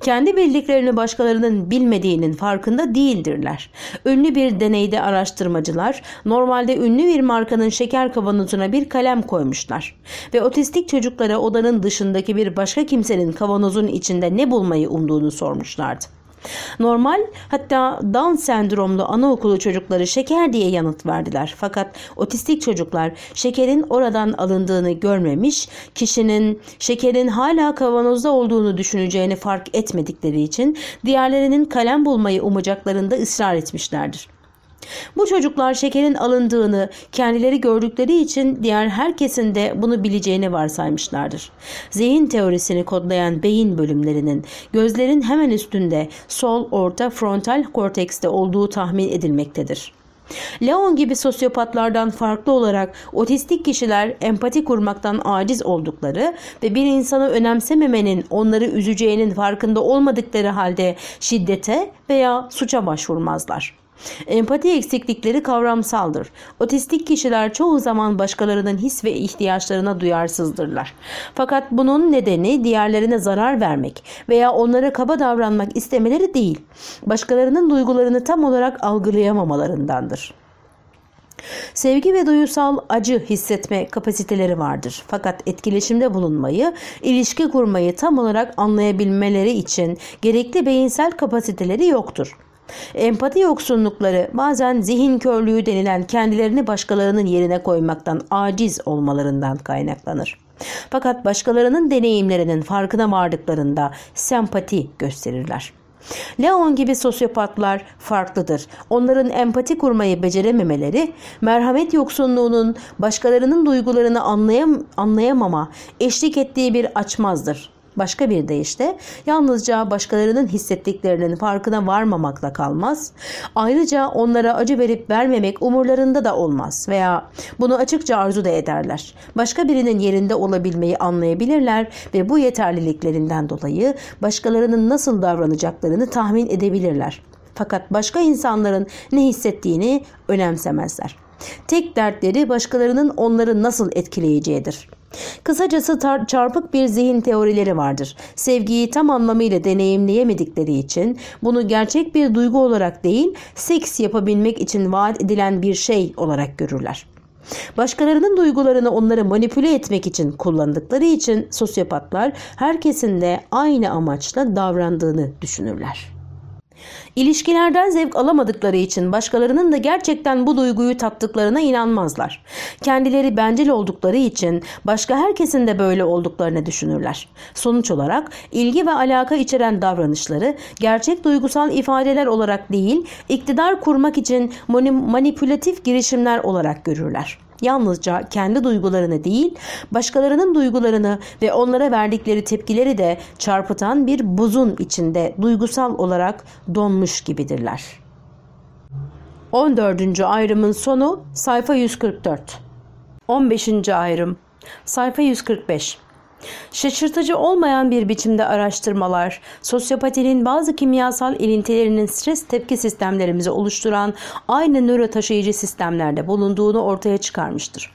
Kendi bildiklerini başkalarının bilmediğinin farkında değildirler. Ünlü bir deneyde araştırmacılar normalde ünlü bir markanın şeker kavanozuna bir kalem koymuşlar ve otistik çocuklara odanın dışındaki bir başka kimsenin kavanozun içinde ne bulmayı umduğunu sormuşlardı. Normal hatta Down sendromlu anaokulu çocukları şeker diye yanıt verdiler. Fakat otistik çocuklar şekerin oradan alındığını görmemiş, kişinin şekerin hala kavanozda olduğunu düşüneceğini fark etmedikleri için diğerlerinin kalem bulmayı umacaklarında ısrar etmişlerdir. Bu çocuklar şekerin alındığını kendileri gördükleri için diğer herkesin de bunu bileceğini varsaymışlardır. Zihin teorisini kodlayan beyin bölümlerinin gözlerin hemen üstünde sol orta frontal kortekste olduğu tahmin edilmektedir. Leon gibi sosyopatlardan farklı olarak otistik kişiler empati kurmaktan aciz oldukları ve bir insanı önemsememenin onları üzeceğinin farkında olmadıkları halde şiddete veya suça başvurmazlar. Empati eksiklikleri kavramsaldır. Otistik kişiler çoğu zaman başkalarının his ve ihtiyaçlarına duyarsızdırlar. Fakat bunun nedeni diğerlerine zarar vermek veya onlara kaba davranmak istemeleri değil, başkalarının duygularını tam olarak algılayamamalarındandır. Sevgi ve duyusal acı hissetme kapasiteleri vardır. Fakat etkileşimde bulunmayı, ilişki kurmayı tam olarak anlayabilmeleri için gerekli beyinsel kapasiteleri yoktur. Empati yoksunlukları bazen zihin körlüğü denilen kendilerini başkalarının yerine koymaktan aciz olmalarından kaynaklanır. Fakat başkalarının deneyimlerinin farkına vardıklarında sempati gösterirler. Leon gibi sosyopatlar farklıdır. Onların empati kurmayı becerememeleri, merhamet yoksunluğunun başkalarının duygularını anlayam anlayamama eşlik ettiği bir açmazdır. Başka bir deyişle yalnızca başkalarının hissettiklerinin farkına varmamakla kalmaz. Ayrıca onlara acı verip vermemek umurlarında da olmaz veya bunu açıkça arzu da ederler. Başka birinin yerinde olabilmeyi anlayabilirler ve bu yeterliliklerinden dolayı başkalarının nasıl davranacaklarını tahmin edebilirler. Fakat başka insanların ne hissettiğini önemsemezler. Tek dertleri başkalarının onları nasıl etkileyeceğidir. Kısacası çarpık bir zihin teorileri vardır. Sevgiyi tam anlamıyla deneyimleyemedikleri için bunu gerçek bir duygu olarak değil, seks yapabilmek için vaat edilen bir şey olarak görürler. Başkalarının duygularını onları manipüle etmek için kullandıkları için sosyopatlar herkesin de aynı amaçla davrandığını düşünürler. İlişkilerden zevk alamadıkları için başkalarının da gerçekten bu duyguyu tattıklarına inanmazlar. Kendileri bencil oldukları için başka herkesin de böyle olduklarını düşünürler. Sonuç olarak ilgi ve alaka içeren davranışları gerçek duygusal ifadeler olarak değil, iktidar kurmak için manipülatif girişimler olarak görürler yalnızca kendi duygularını değil, başkalarının duygularını ve onlara verdikleri tepkileri de çarpıtan bir buzun içinde duygusal olarak donmuş gibidirler. 14. ayrımın sonu sayfa 144. 15. ayrım sayfa 145. Şaşırtıcı olmayan bir biçimde araştırmalar, sosyopatinin bazı kimyasal ilintilerinin stres tepki sistemlerimizi oluşturan aynı nöro taşıyıcı sistemlerde bulunduğunu ortaya çıkarmıştır.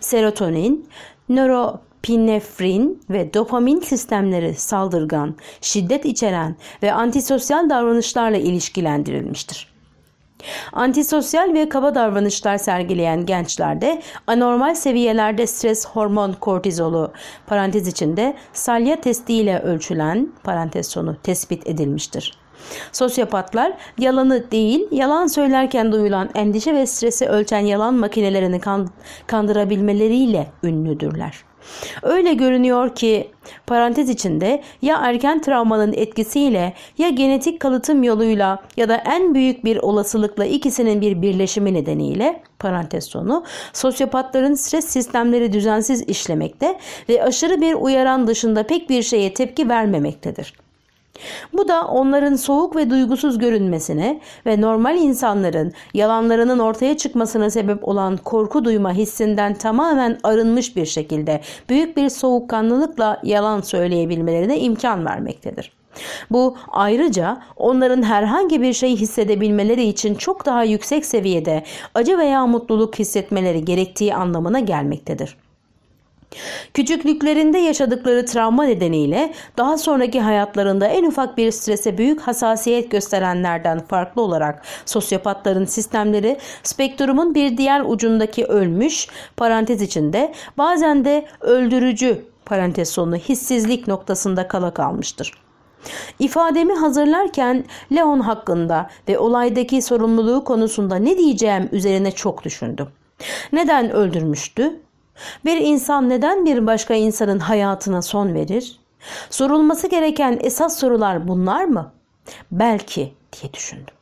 Serotonin, nöropinefrin ve dopamin sistemleri saldırgan, şiddet içeren ve antisosyal davranışlarla ilişkilendirilmiştir. Antisosyal ve kaba davranışlar sergileyen gençlerde anormal seviyelerde stres hormon kortizolu parantez içinde salya testiyle ölçülen parantez sonu tespit edilmiştir. Sosyopatlar yalanı değil, yalan söylerken duyulan endişe ve stresi ölçen yalan makinelerini kandırabilmeleriyle ünlüdürler. Öyle görünüyor ki parantez içinde ya erken travmanın etkisiyle ya genetik kalıtım yoluyla ya da en büyük bir olasılıkla ikisinin bir birleşimi nedeniyle parantez sonu sosyopatların stres sistemleri düzensiz işlemekte ve aşırı bir uyaran dışında pek bir şeye tepki vermemektedir. Bu da onların soğuk ve duygusuz görünmesine ve normal insanların yalanlarının ortaya çıkmasına sebep olan korku duyma hissinden tamamen arınmış bir şekilde büyük bir soğukkanlılıkla yalan söyleyebilmelerine imkan vermektedir. Bu ayrıca onların herhangi bir şey hissedebilmeleri için çok daha yüksek seviyede acı veya mutluluk hissetmeleri gerektiği anlamına gelmektedir. Küçüklüklerinde yaşadıkları travma nedeniyle daha sonraki hayatlarında en ufak bir strese büyük hassasiyet gösterenlerden farklı olarak sosyopatların sistemleri spektrumun bir diğer ucundaki ölmüş parantez içinde bazen de öldürücü parantez sonu hissizlik noktasında kala kalmıştır. İfademi hazırlarken Leon hakkında ve olaydaki sorumluluğu konusunda ne diyeceğim üzerine çok düşündüm. Neden öldürmüştü? Bir insan neden bir başka insanın hayatına son verir? Sorulması gereken esas sorular bunlar mı? Belki diye düşündüm.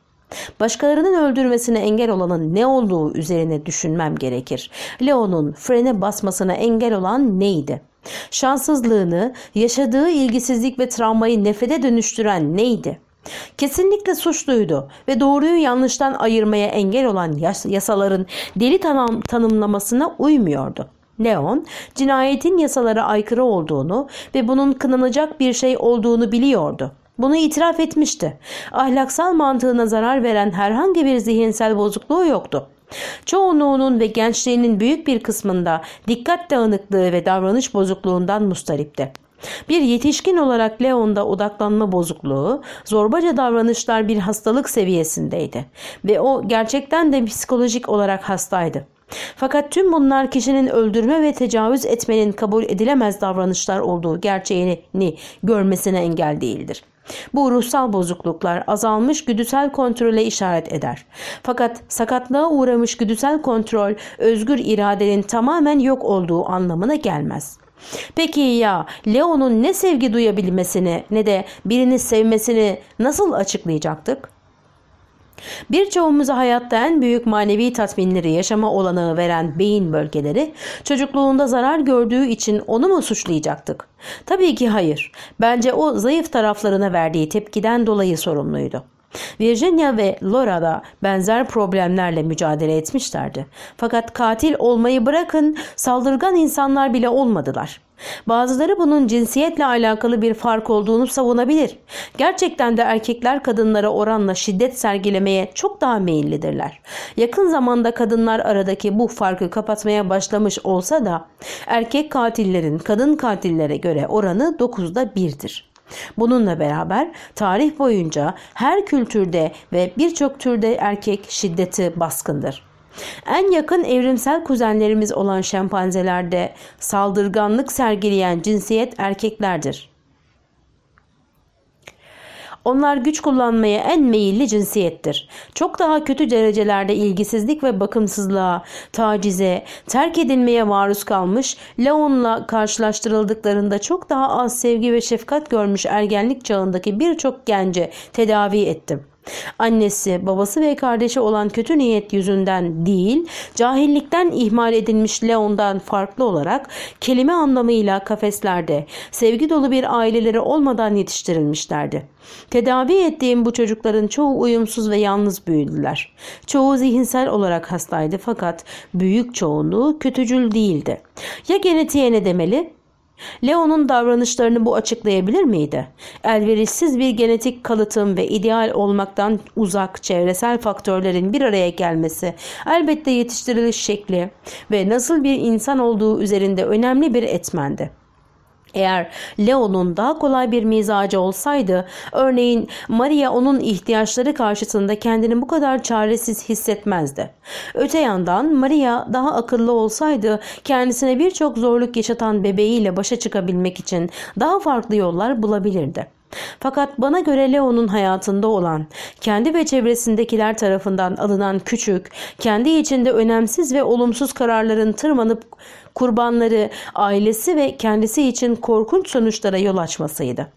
Başkalarının öldürmesine engel olanın ne olduğu üzerine düşünmem gerekir. Leon'un frene basmasına engel olan neydi? Şanssızlığını, yaşadığı ilgisizlik ve travmayı nefrete dönüştüren neydi? Kesinlikle suçluydu ve doğruyu yanlıştan ayırmaya engel olan yas- yasaların deli tanım tanımlamasına uymuyordu. Leon, cinayetin yasalara aykırı olduğunu ve bunun kınanacak bir şey olduğunu biliyordu. Bunu itiraf etmişti. Ahlaksal mantığına zarar veren herhangi bir zihinsel bozukluğu yoktu. Çoğunluğunun ve gençliğinin büyük bir kısmında dikkat dağınıklığı ve davranış bozukluğundan mustaripti. Bir yetişkin olarak Leon'da odaklanma bozukluğu, zorbaca davranışlar bir hastalık seviyesindeydi ve o gerçekten de psikolojik olarak hastaydı. Fakat tüm bunlar kişinin öldürme ve tecavüz etmenin kabul edilemez davranışlar olduğu gerçeğini görmesine engel değildir. Bu ruhsal bozukluklar azalmış güdüsel kontrole işaret eder. Fakat sakatlığa uğramış güdüsel kontrol özgür iradenin tamamen yok olduğu anlamına gelmez. Peki ya Leo'nun ne sevgi duyabilmesini ne de birini sevmesini nasıl açıklayacaktık? Birçoğumuza hayatta en büyük manevi tatminleri yaşama olanağı veren beyin bölgeleri çocukluğunda zarar gördüğü için onu mu suçlayacaktık? Tabii ki hayır. Bence o zayıf taraflarına verdiği tepkiden dolayı sorumluydu. Virginia ve Laura da benzer problemlerle mücadele etmişlerdi. Fakat katil olmayı bırakın saldırgan insanlar bile olmadılar. Bazıları bunun cinsiyetle alakalı bir fark olduğunu savunabilir. Gerçekten de erkekler kadınlara oranla şiddet sergilemeye çok daha meyillidirler. Yakın zamanda kadınlar aradaki bu farkı kapatmaya başlamış olsa da erkek katillerin kadın katillere göre oranı 9'da 1'dir. Bununla beraber tarih boyunca her kültürde ve birçok türde erkek şiddeti baskındır. En yakın evrimsel kuzenlerimiz olan şempanzelerde saldırganlık sergileyen cinsiyet erkeklerdir. Onlar güç kullanmaya en meyilli cinsiyettir. Çok daha kötü derecelerde ilgisizlik ve bakımsızlığa, tacize, terk edilmeye maruz kalmış, Leon'la karşılaştırıldıklarında çok daha az sevgi ve şefkat görmüş ergenlik çağındaki birçok gence tedavi ettim. Annesi, babası ve kardeşi olan kötü niyet yüzünden değil, cahillikten ihmal edilmiş Leon'dan farklı olarak kelime anlamıyla kafeslerde, sevgi dolu bir aileleri olmadan yetiştirilmişlerdi. Tedavi ettiğim bu çocukların çoğu uyumsuz ve yalnız büyüdüler. Çoğu zihinsel olarak hastaydı fakat büyük çoğunluğu kötücül değildi. Ya genetiğe ne demeli? Leo'nun davranışlarını bu açıklayabilir miydi? Elverişsiz bir genetik kalıtım ve ideal olmaktan uzak çevresel faktörlerin bir araya gelmesi, elbette yetiştiriliş şekli ve nasıl bir insan olduğu üzerinde önemli bir etmendi. Eğer Leo'nun daha kolay bir mizacı olsaydı, örneğin Maria onun ihtiyaçları karşısında kendini bu kadar çaresiz hissetmezdi. Öte yandan Maria daha akıllı olsaydı kendisine birçok zorluk yaşatan bebeğiyle başa çıkabilmek için daha farklı yollar bulabilirdi. Fakat bana göre Leo'nun hayatında olan, kendi ve çevresindekiler tarafından alınan küçük, kendi içinde önemsiz ve olumsuz kararların tırmanıp kurbanları, ailesi ve kendisi için korkunç sonuçlara yol açmasıydı.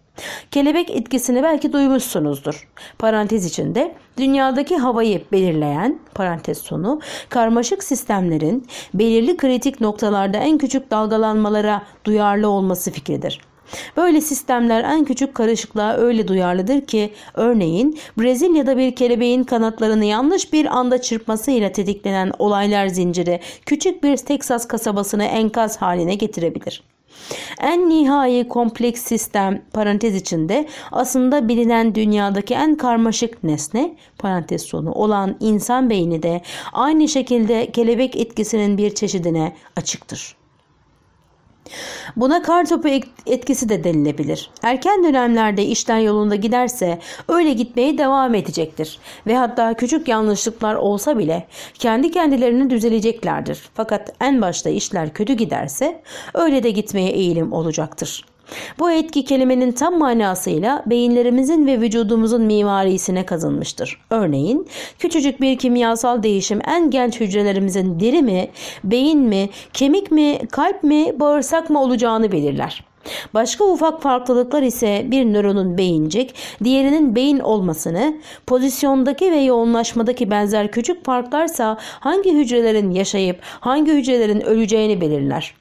Kelebek etkisini belki duymuşsunuzdur. Parantez içinde dünyadaki havayı belirleyen parantez sonu karmaşık sistemlerin belirli kritik noktalarda en küçük dalgalanmalara duyarlı olması fikridir. Böyle sistemler en küçük karışıklığa öyle duyarlıdır ki örneğin Brezilya'da bir kelebeğin kanatlarını yanlış bir anda çırpmasıyla tetiklenen olaylar zinciri küçük bir Teksas kasabasını enkaz haline getirebilir. En nihai kompleks sistem parantez içinde aslında bilinen dünyadaki en karmaşık nesne parantez sonu olan insan beyni de aynı şekilde kelebek etkisinin bir çeşidine açıktır. Buna kar topu etkisi de denilebilir. Erken dönemlerde işler yolunda giderse öyle gitmeye devam edecektir. Ve hatta küçük yanlışlıklar olsa bile kendi kendilerini düzeleceklerdir. Fakat en başta işler kötü giderse öyle de gitmeye eğilim olacaktır. Bu etki kelimenin tam manasıyla beyinlerimizin ve vücudumuzun mimarisine kazınmıştır. Örneğin küçücük bir kimyasal değişim en genç hücrelerimizin deri mi, beyin mi, kemik mi, kalp mi, bağırsak mı olacağını belirler. Başka ufak farklılıklar ise bir nöronun beyincik, diğerinin beyin olmasını, pozisyondaki ve yoğunlaşmadaki benzer küçük farklarsa hangi hücrelerin yaşayıp hangi hücrelerin öleceğini belirler.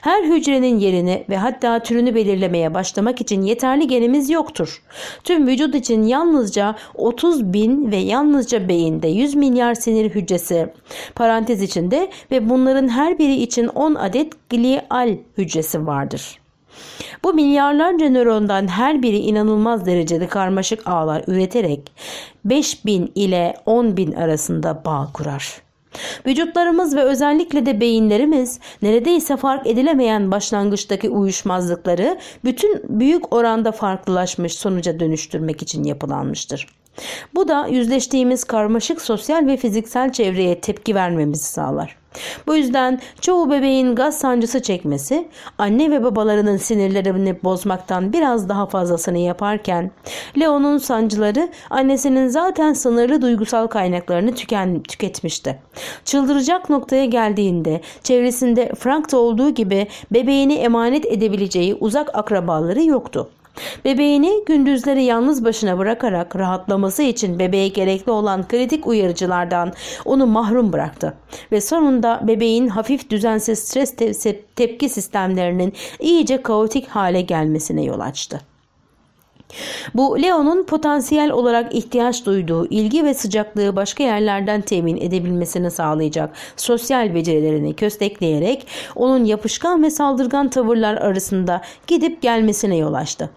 Her hücrenin yerini ve hatta türünü belirlemeye başlamak için yeterli genimiz yoktur. Tüm vücut için yalnızca 30 bin ve yalnızca beyinde 100 milyar sinir hücresi parantez içinde ve bunların her biri için 10 adet glial hücresi vardır. Bu milyarlarca nörondan her biri inanılmaz derecede karmaşık ağlar üreterek 5000 ile 10.000 arasında bağ kurar. Vücutlarımız ve özellikle de beyinlerimiz neredeyse fark edilemeyen başlangıçtaki uyuşmazlıkları bütün büyük oranda farklılaşmış sonuca dönüştürmek için yapılanmıştır. Bu da yüzleştiğimiz karmaşık sosyal ve fiziksel çevreye tepki vermemizi sağlar. Bu yüzden çoğu bebeğin gaz sancısı çekmesi anne ve babalarının sinirlerini bozmaktan biraz daha fazlasını yaparken Leo'nun sancıları annesinin zaten sınırlı duygusal kaynaklarını tüken, tüketmişti. Çıldıracak noktaya geldiğinde çevresinde Frank'ta olduğu gibi bebeğini emanet edebileceği uzak akrabaları yoktu. Bebeğini gündüzleri yalnız başına bırakarak rahatlaması için bebeğe gerekli olan kritik uyarıcılardan onu mahrum bıraktı. Ve sonunda bebeğin hafif düzensiz stres te tepki sistemlerinin iyice kaotik hale gelmesine yol açtı. Bu Leo'nun potansiyel olarak ihtiyaç duyduğu ilgi ve sıcaklığı başka yerlerden temin edebilmesini sağlayacak sosyal becerilerini köstekleyerek onun yapışkan ve saldırgan tavırlar arasında gidip gelmesine yol açtı.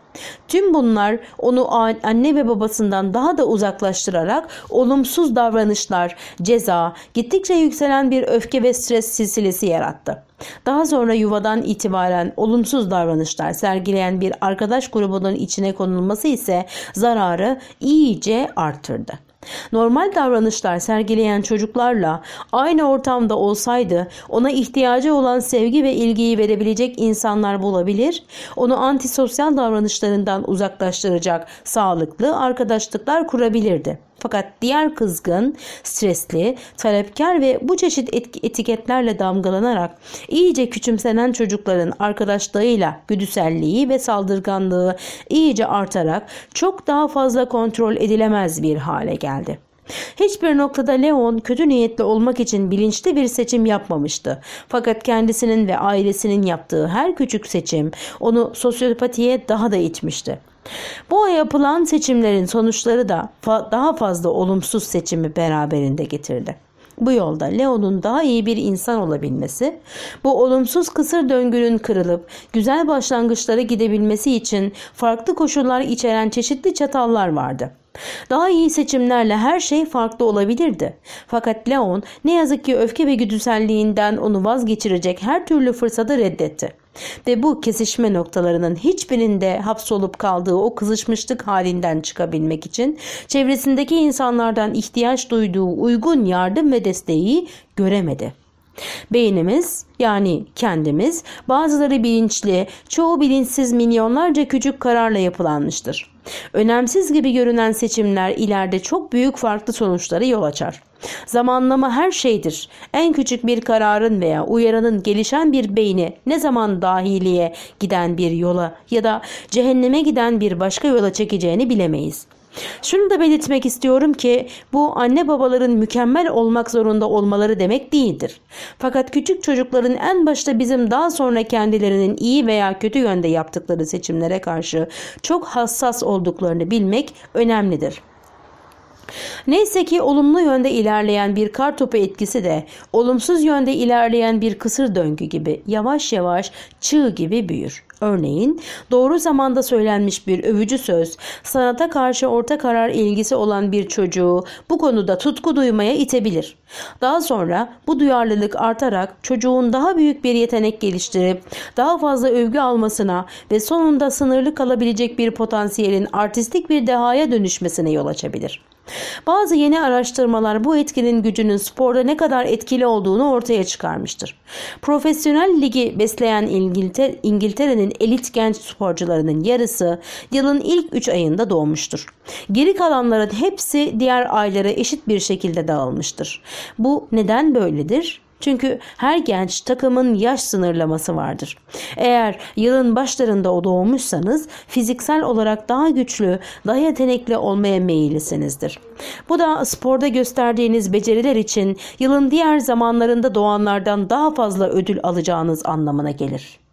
Tüm bunlar onu anne ve babasından daha da uzaklaştırarak olumsuz davranışlar, ceza, gittikçe yükselen bir öfke ve stres silsilesi yarattı. Daha sonra yuvadan itibaren olumsuz davranışlar sergileyen bir arkadaş grubunun içine konulması ise zararı iyice artırdı. Normal davranışlar sergileyen çocuklarla aynı ortamda olsaydı ona ihtiyacı olan sevgi ve ilgiyi verebilecek insanlar bulabilir, onu antisosyal davranışlarından uzaklaştıracak sağlıklı arkadaşlıklar kurabilirdi. Fakat diğer kızgın, stresli, talepkar ve bu çeşit etiketlerle damgalanarak iyice küçümsenen çocukların arkadaşlığıyla güdüselliği ve saldırganlığı iyice artarak çok daha fazla kontrol edilemez bir hale geldi. Hiçbir noktada Leon kötü niyetli olmak için bilinçli bir seçim yapmamıştı. Fakat kendisinin ve ailesinin yaptığı her küçük seçim onu sosyopatiye daha da itmişti. Bu yapılan seçimlerin sonuçları da fa daha fazla olumsuz seçimi beraberinde getirdi. Bu yolda Leo'nun daha iyi bir insan olabilmesi, bu olumsuz kısır döngünün kırılıp güzel başlangıçlara gidebilmesi için farklı koşullar içeren çeşitli çatallar vardı. Daha iyi seçimlerle her şey farklı olabilirdi. Fakat Leon ne yazık ki öfke ve güdüselliğinden onu vazgeçirecek her türlü fırsatı reddetti. Ve bu kesişme noktalarının hiçbirinde hapsolup kaldığı o kızışmışlık halinden çıkabilmek için çevresindeki insanlardan ihtiyaç duyduğu uygun yardım ve desteği göremedi. Beynimiz yani kendimiz bazıları bilinçli, çoğu bilinçsiz milyonlarca küçük kararla yapılanmıştır. Önemsiz gibi görünen seçimler ileride çok büyük farklı sonuçlara yol açar. Zamanlama her şeydir. En küçük bir kararın veya uyaranın gelişen bir beyni ne zaman dahiliye giden bir yola ya da cehenneme giden bir başka yola çekeceğini bilemeyiz. Şunu da belirtmek istiyorum ki bu anne babaların mükemmel olmak zorunda olmaları demek değildir. Fakat küçük çocukların en başta bizim daha sonra kendilerinin iyi veya kötü yönde yaptıkları seçimlere karşı çok hassas olduklarını bilmek önemlidir. Neyse ki olumlu yönde ilerleyen bir kar topu etkisi de olumsuz yönde ilerleyen bir kısır döngü gibi yavaş yavaş çığ gibi büyür. Örneğin doğru zamanda söylenmiş bir övücü söz sanata karşı orta karar ilgisi olan bir çocuğu bu konuda tutku duymaya itebilir. Daha sonra bu duyarlılık artarak çocuğun daha büyük bir yetenek geliştirip daha fazla övgü almasına ve sonunda sınırlı kalabilecek bir potansiyelin artistik bir dehaya dönüşmesine yol açabilir. Bazı yeni araştırmalar bu etkinin gücünün sporda ne kadar etkili olduğunu ortaya çıkarmıştır. Profesyonel ligi besleyen İngiltere, İngiltere'nin elit genç sporcularının yarısı yılın ilk 3 ayında doğmuştur. Geri kalanların hepsi diğer aylara eşit bir şekilde dağılmıştır. Bu neden böyledir? Çünkü her genç takımın yaş sınırlaması vardır. Eğer yılın başlarında doğmuşsanız fiziksel olarak daha güçlü, daha yetenekli olmaya meyillisinizdir. Bu da sporda gösterdiğiniz beceriler için yılın diğer zamanlarında doğanlardan daha fazla ödül alacağınız anlamına gelir.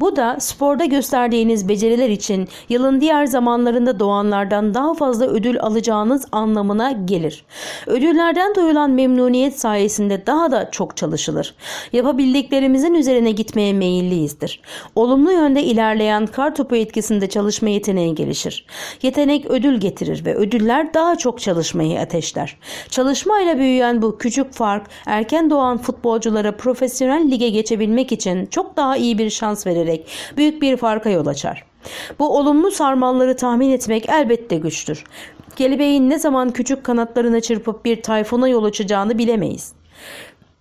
Bu da sporda gösterdiğiniz beceriler için yılın diğer zamanlarında doğanlardan daha fazla ödül alacağınız anlamına gelir. Ödüllerden duyulan memnuniyet sayesinde daha da çok çalışılır. Yapabildiklerimizin üzerine gitmeye meyilliyizdir. Olumlu yönde ilerleyen kar topu etkisinde çalışma yeteneği gelişir. Yetenek ödül getirir ve ödüller daha çok çalışmayı ateşler. Çalışmayla büyüyen bu küçük fark erken doğan futbolculara profesyonel lige geçebilmek için çok daha iyi bir şans verir ederek büyük bir farka yol açar. Bu olumlu sarmalları tahmin etmek elbette güçtür. Kelebeğin ne zaman küçük kanatlarını çırpıp bir tayfuna yol açacağını bilemeyiz.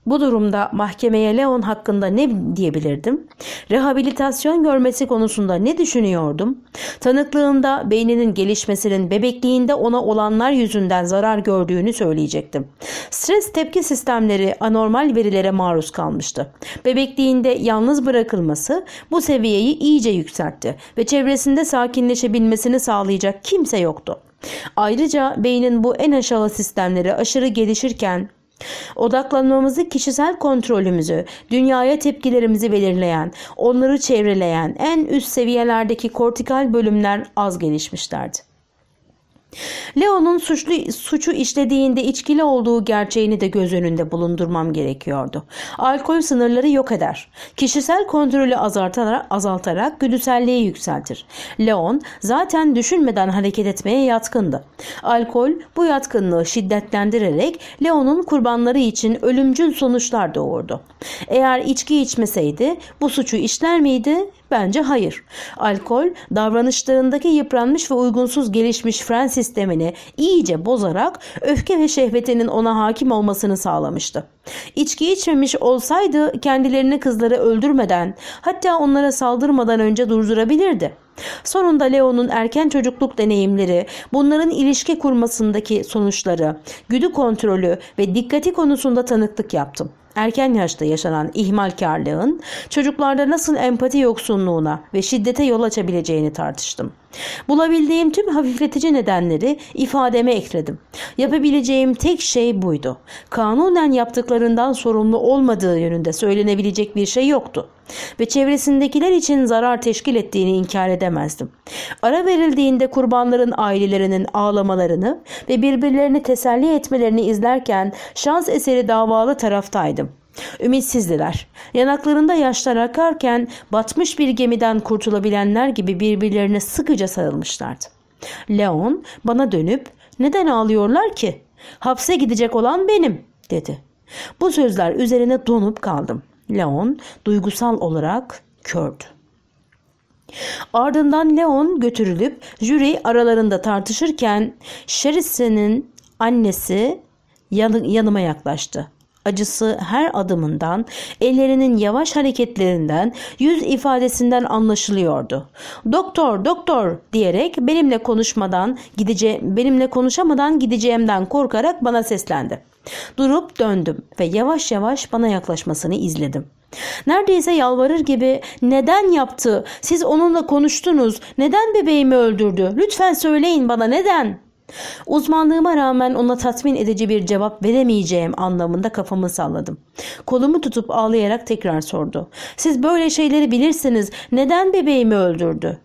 Bu durumda mahkemeye Leon hakkında ne diyebilirdim? Rehabilitasyon görmesi konusunda ne düşünüyordum? Tanıklığında beyninin gelişmesinin bebekliğinde ona olanlar yüzünden zarar gördüğünü söyleyecektim. Stres tepki sistemleri anormal verilere maruz kalmıştı. Bebekliğinde yalnız bırakılması bu seviyeyi iyice yükseltti ve çevresinde sakinleşebilmesini sağlayacak kimse yoktu. Ayrıca beynin bu en aşağı sistemleri aşırı gelişirken Odaklanmamızı, kişisel kontrolümüzü, dünyaya tepkilerimizi belirleyen, onları çevreleyen en üst seviyelerdeki kortikal bölümler az gelişmişlerdi. Leo'nun suçlu, suçu işlediğinde içkili olduğu gerçeğini de göz önünde bulundurmam gerekiyordu. Alkol sınırları yok eder. Kişisel kontrolü azaltarak, azaltarak güdüselliği yükseltir. Leon zaten düşünmeden hareket etmeye yatkındı. Alkol bu yatkınlığı şiddetlendirerek Leon'un kurbanları için ölümcül sonuçlar doğurdu. Eğer içki içmeseydi bu suçu işler miydi? Bence hayır. Alkol davranışlarındaki yıpranmış ve uygunsuz gelişmiş fren sistemini iyice bozarak öfke ve şehvetinin ona hakim olmasını sağlamıştı. İçki içmemiş olsaydı kendilerini kızları öldürmeden hatta onlara saldırmadan önce durdurabilirdi. Sonunda Leo'nun erken çocukluk deneyimleri, bunların ilişki kurmasındaki sonuçları, güdü kontrolü ve dikkati konusunda tanıklık yaptım erken yaşta yaşanan ihmalkarlığın çocuklarda nasıl empati yoksunluğuna ve şiddete yol açabileceğini tartıştım. Bulabildiğim tüm hafifletici nedenleri ifademe ekledim. Yapabileceğim tek şey buydu. Kanunen yaptıklarından sorumlu olmadığı yönünde söylenebilecek bir şey yoktu ve çevresindekiler için zarar teşkil ettiğini inkar edemezdim. Ara verildiğinde kurbanların ailelerinin ağlamalarını ve birbirlerini teselli etmelerini izlerken şans eseri davalı taraftaydım. Ümitsizdiler. Yanaklarında yaşlar akarken batmış bir gemiden kurtulabilenler gibi birbirlerine sıkıca sarılmışlardı. Leon bana dönüp neden ağlıyorlar ki? Hapse gidecek olan benim dedi. Bu sözler üzerine donup kaldım. Leon duygusal olarak kördü. Ardından Leon götürülüp jüri aralarında tartışırken Şerise'nin annesi yanıma yaklaştı acısı her adımından, ellerinin yavaş hareketlerinden, yüz ifadesinden anlaşılıyordu. "Doktor, doktor!" diyerek benimle konuşmadan, gidece benimle konuşamadan gideceğimden korkarak bana seslendi. Durup döndüm ve yavaş yavaş bana yaklaşmasını izledim. Neredeyse yalvarır gibi neden yaptı? Siz onunla konuştunuz. Neden bebeğimi öldürdü? Lütfen söyleyin bana neden? Uzmanlığıma rağmen ona tatmin edici bir cevap veremeyeceğim anlamında kafamı salladım. Kolumu tutup ağlayarak tekrar sordu. Siz böyle şeyleri bilirsiniz. Neden bebeğimi öldürdü?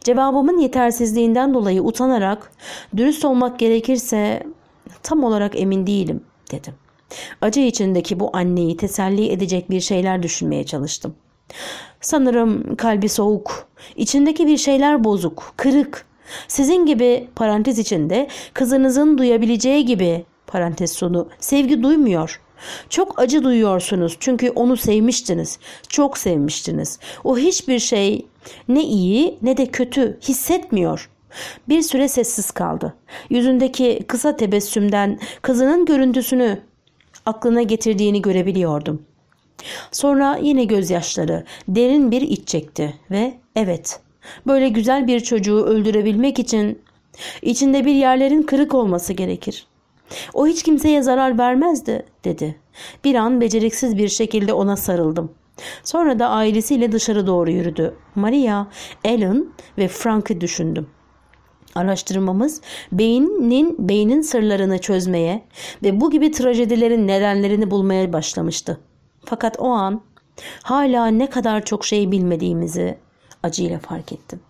Cevabımın yetersizliğinden dolayı utanarak dürüst olmak gerekirse tam olarak emin değilim dedim. Acı içindeki bu anneyi teselli edecek bir şeyler düşünmeye çalıştım. Sanırım kalbi soğuk, içindeki bir şeyler bozuk, kırık. Sizin gibi parantez içinde kızınızın duyabileceği gibi parantez sonu sevgi duymuyor. Çok acı duyuyorsunuz çünkü onu sevmiştiniz. Çok sevmiştiniz. O hiçbir şey ne iyi ne de kötü hissetmiyor. Bir süre sessiz kaldı. Yüzündeki kısa tebessümden kızının görüntüsünü aklına getirdiğini görebiliyordum. Sonra yine gözyaşları derin bir iç çekti ve evet Böyle güzel bir çocuğu öldürebilmek için içinde bir yerlerin kırık olması gerekir. O hiç kimseye zarar vermezdi dedi. Bir an beceriksiz bir şekilde ona sarıldım. Sonra da ailesiyle dışarı doğru yürüdü. Maria, Alan ve Frank'ı düşündüm. Araştırmamız beynin beynin sırlarını çözmeye ve bu gibi trajedilerin nedenlerini bulmaya başlamıştı. Fakat o an hala ne kadar çok şey bilmediğimizi acıyla fark ettim.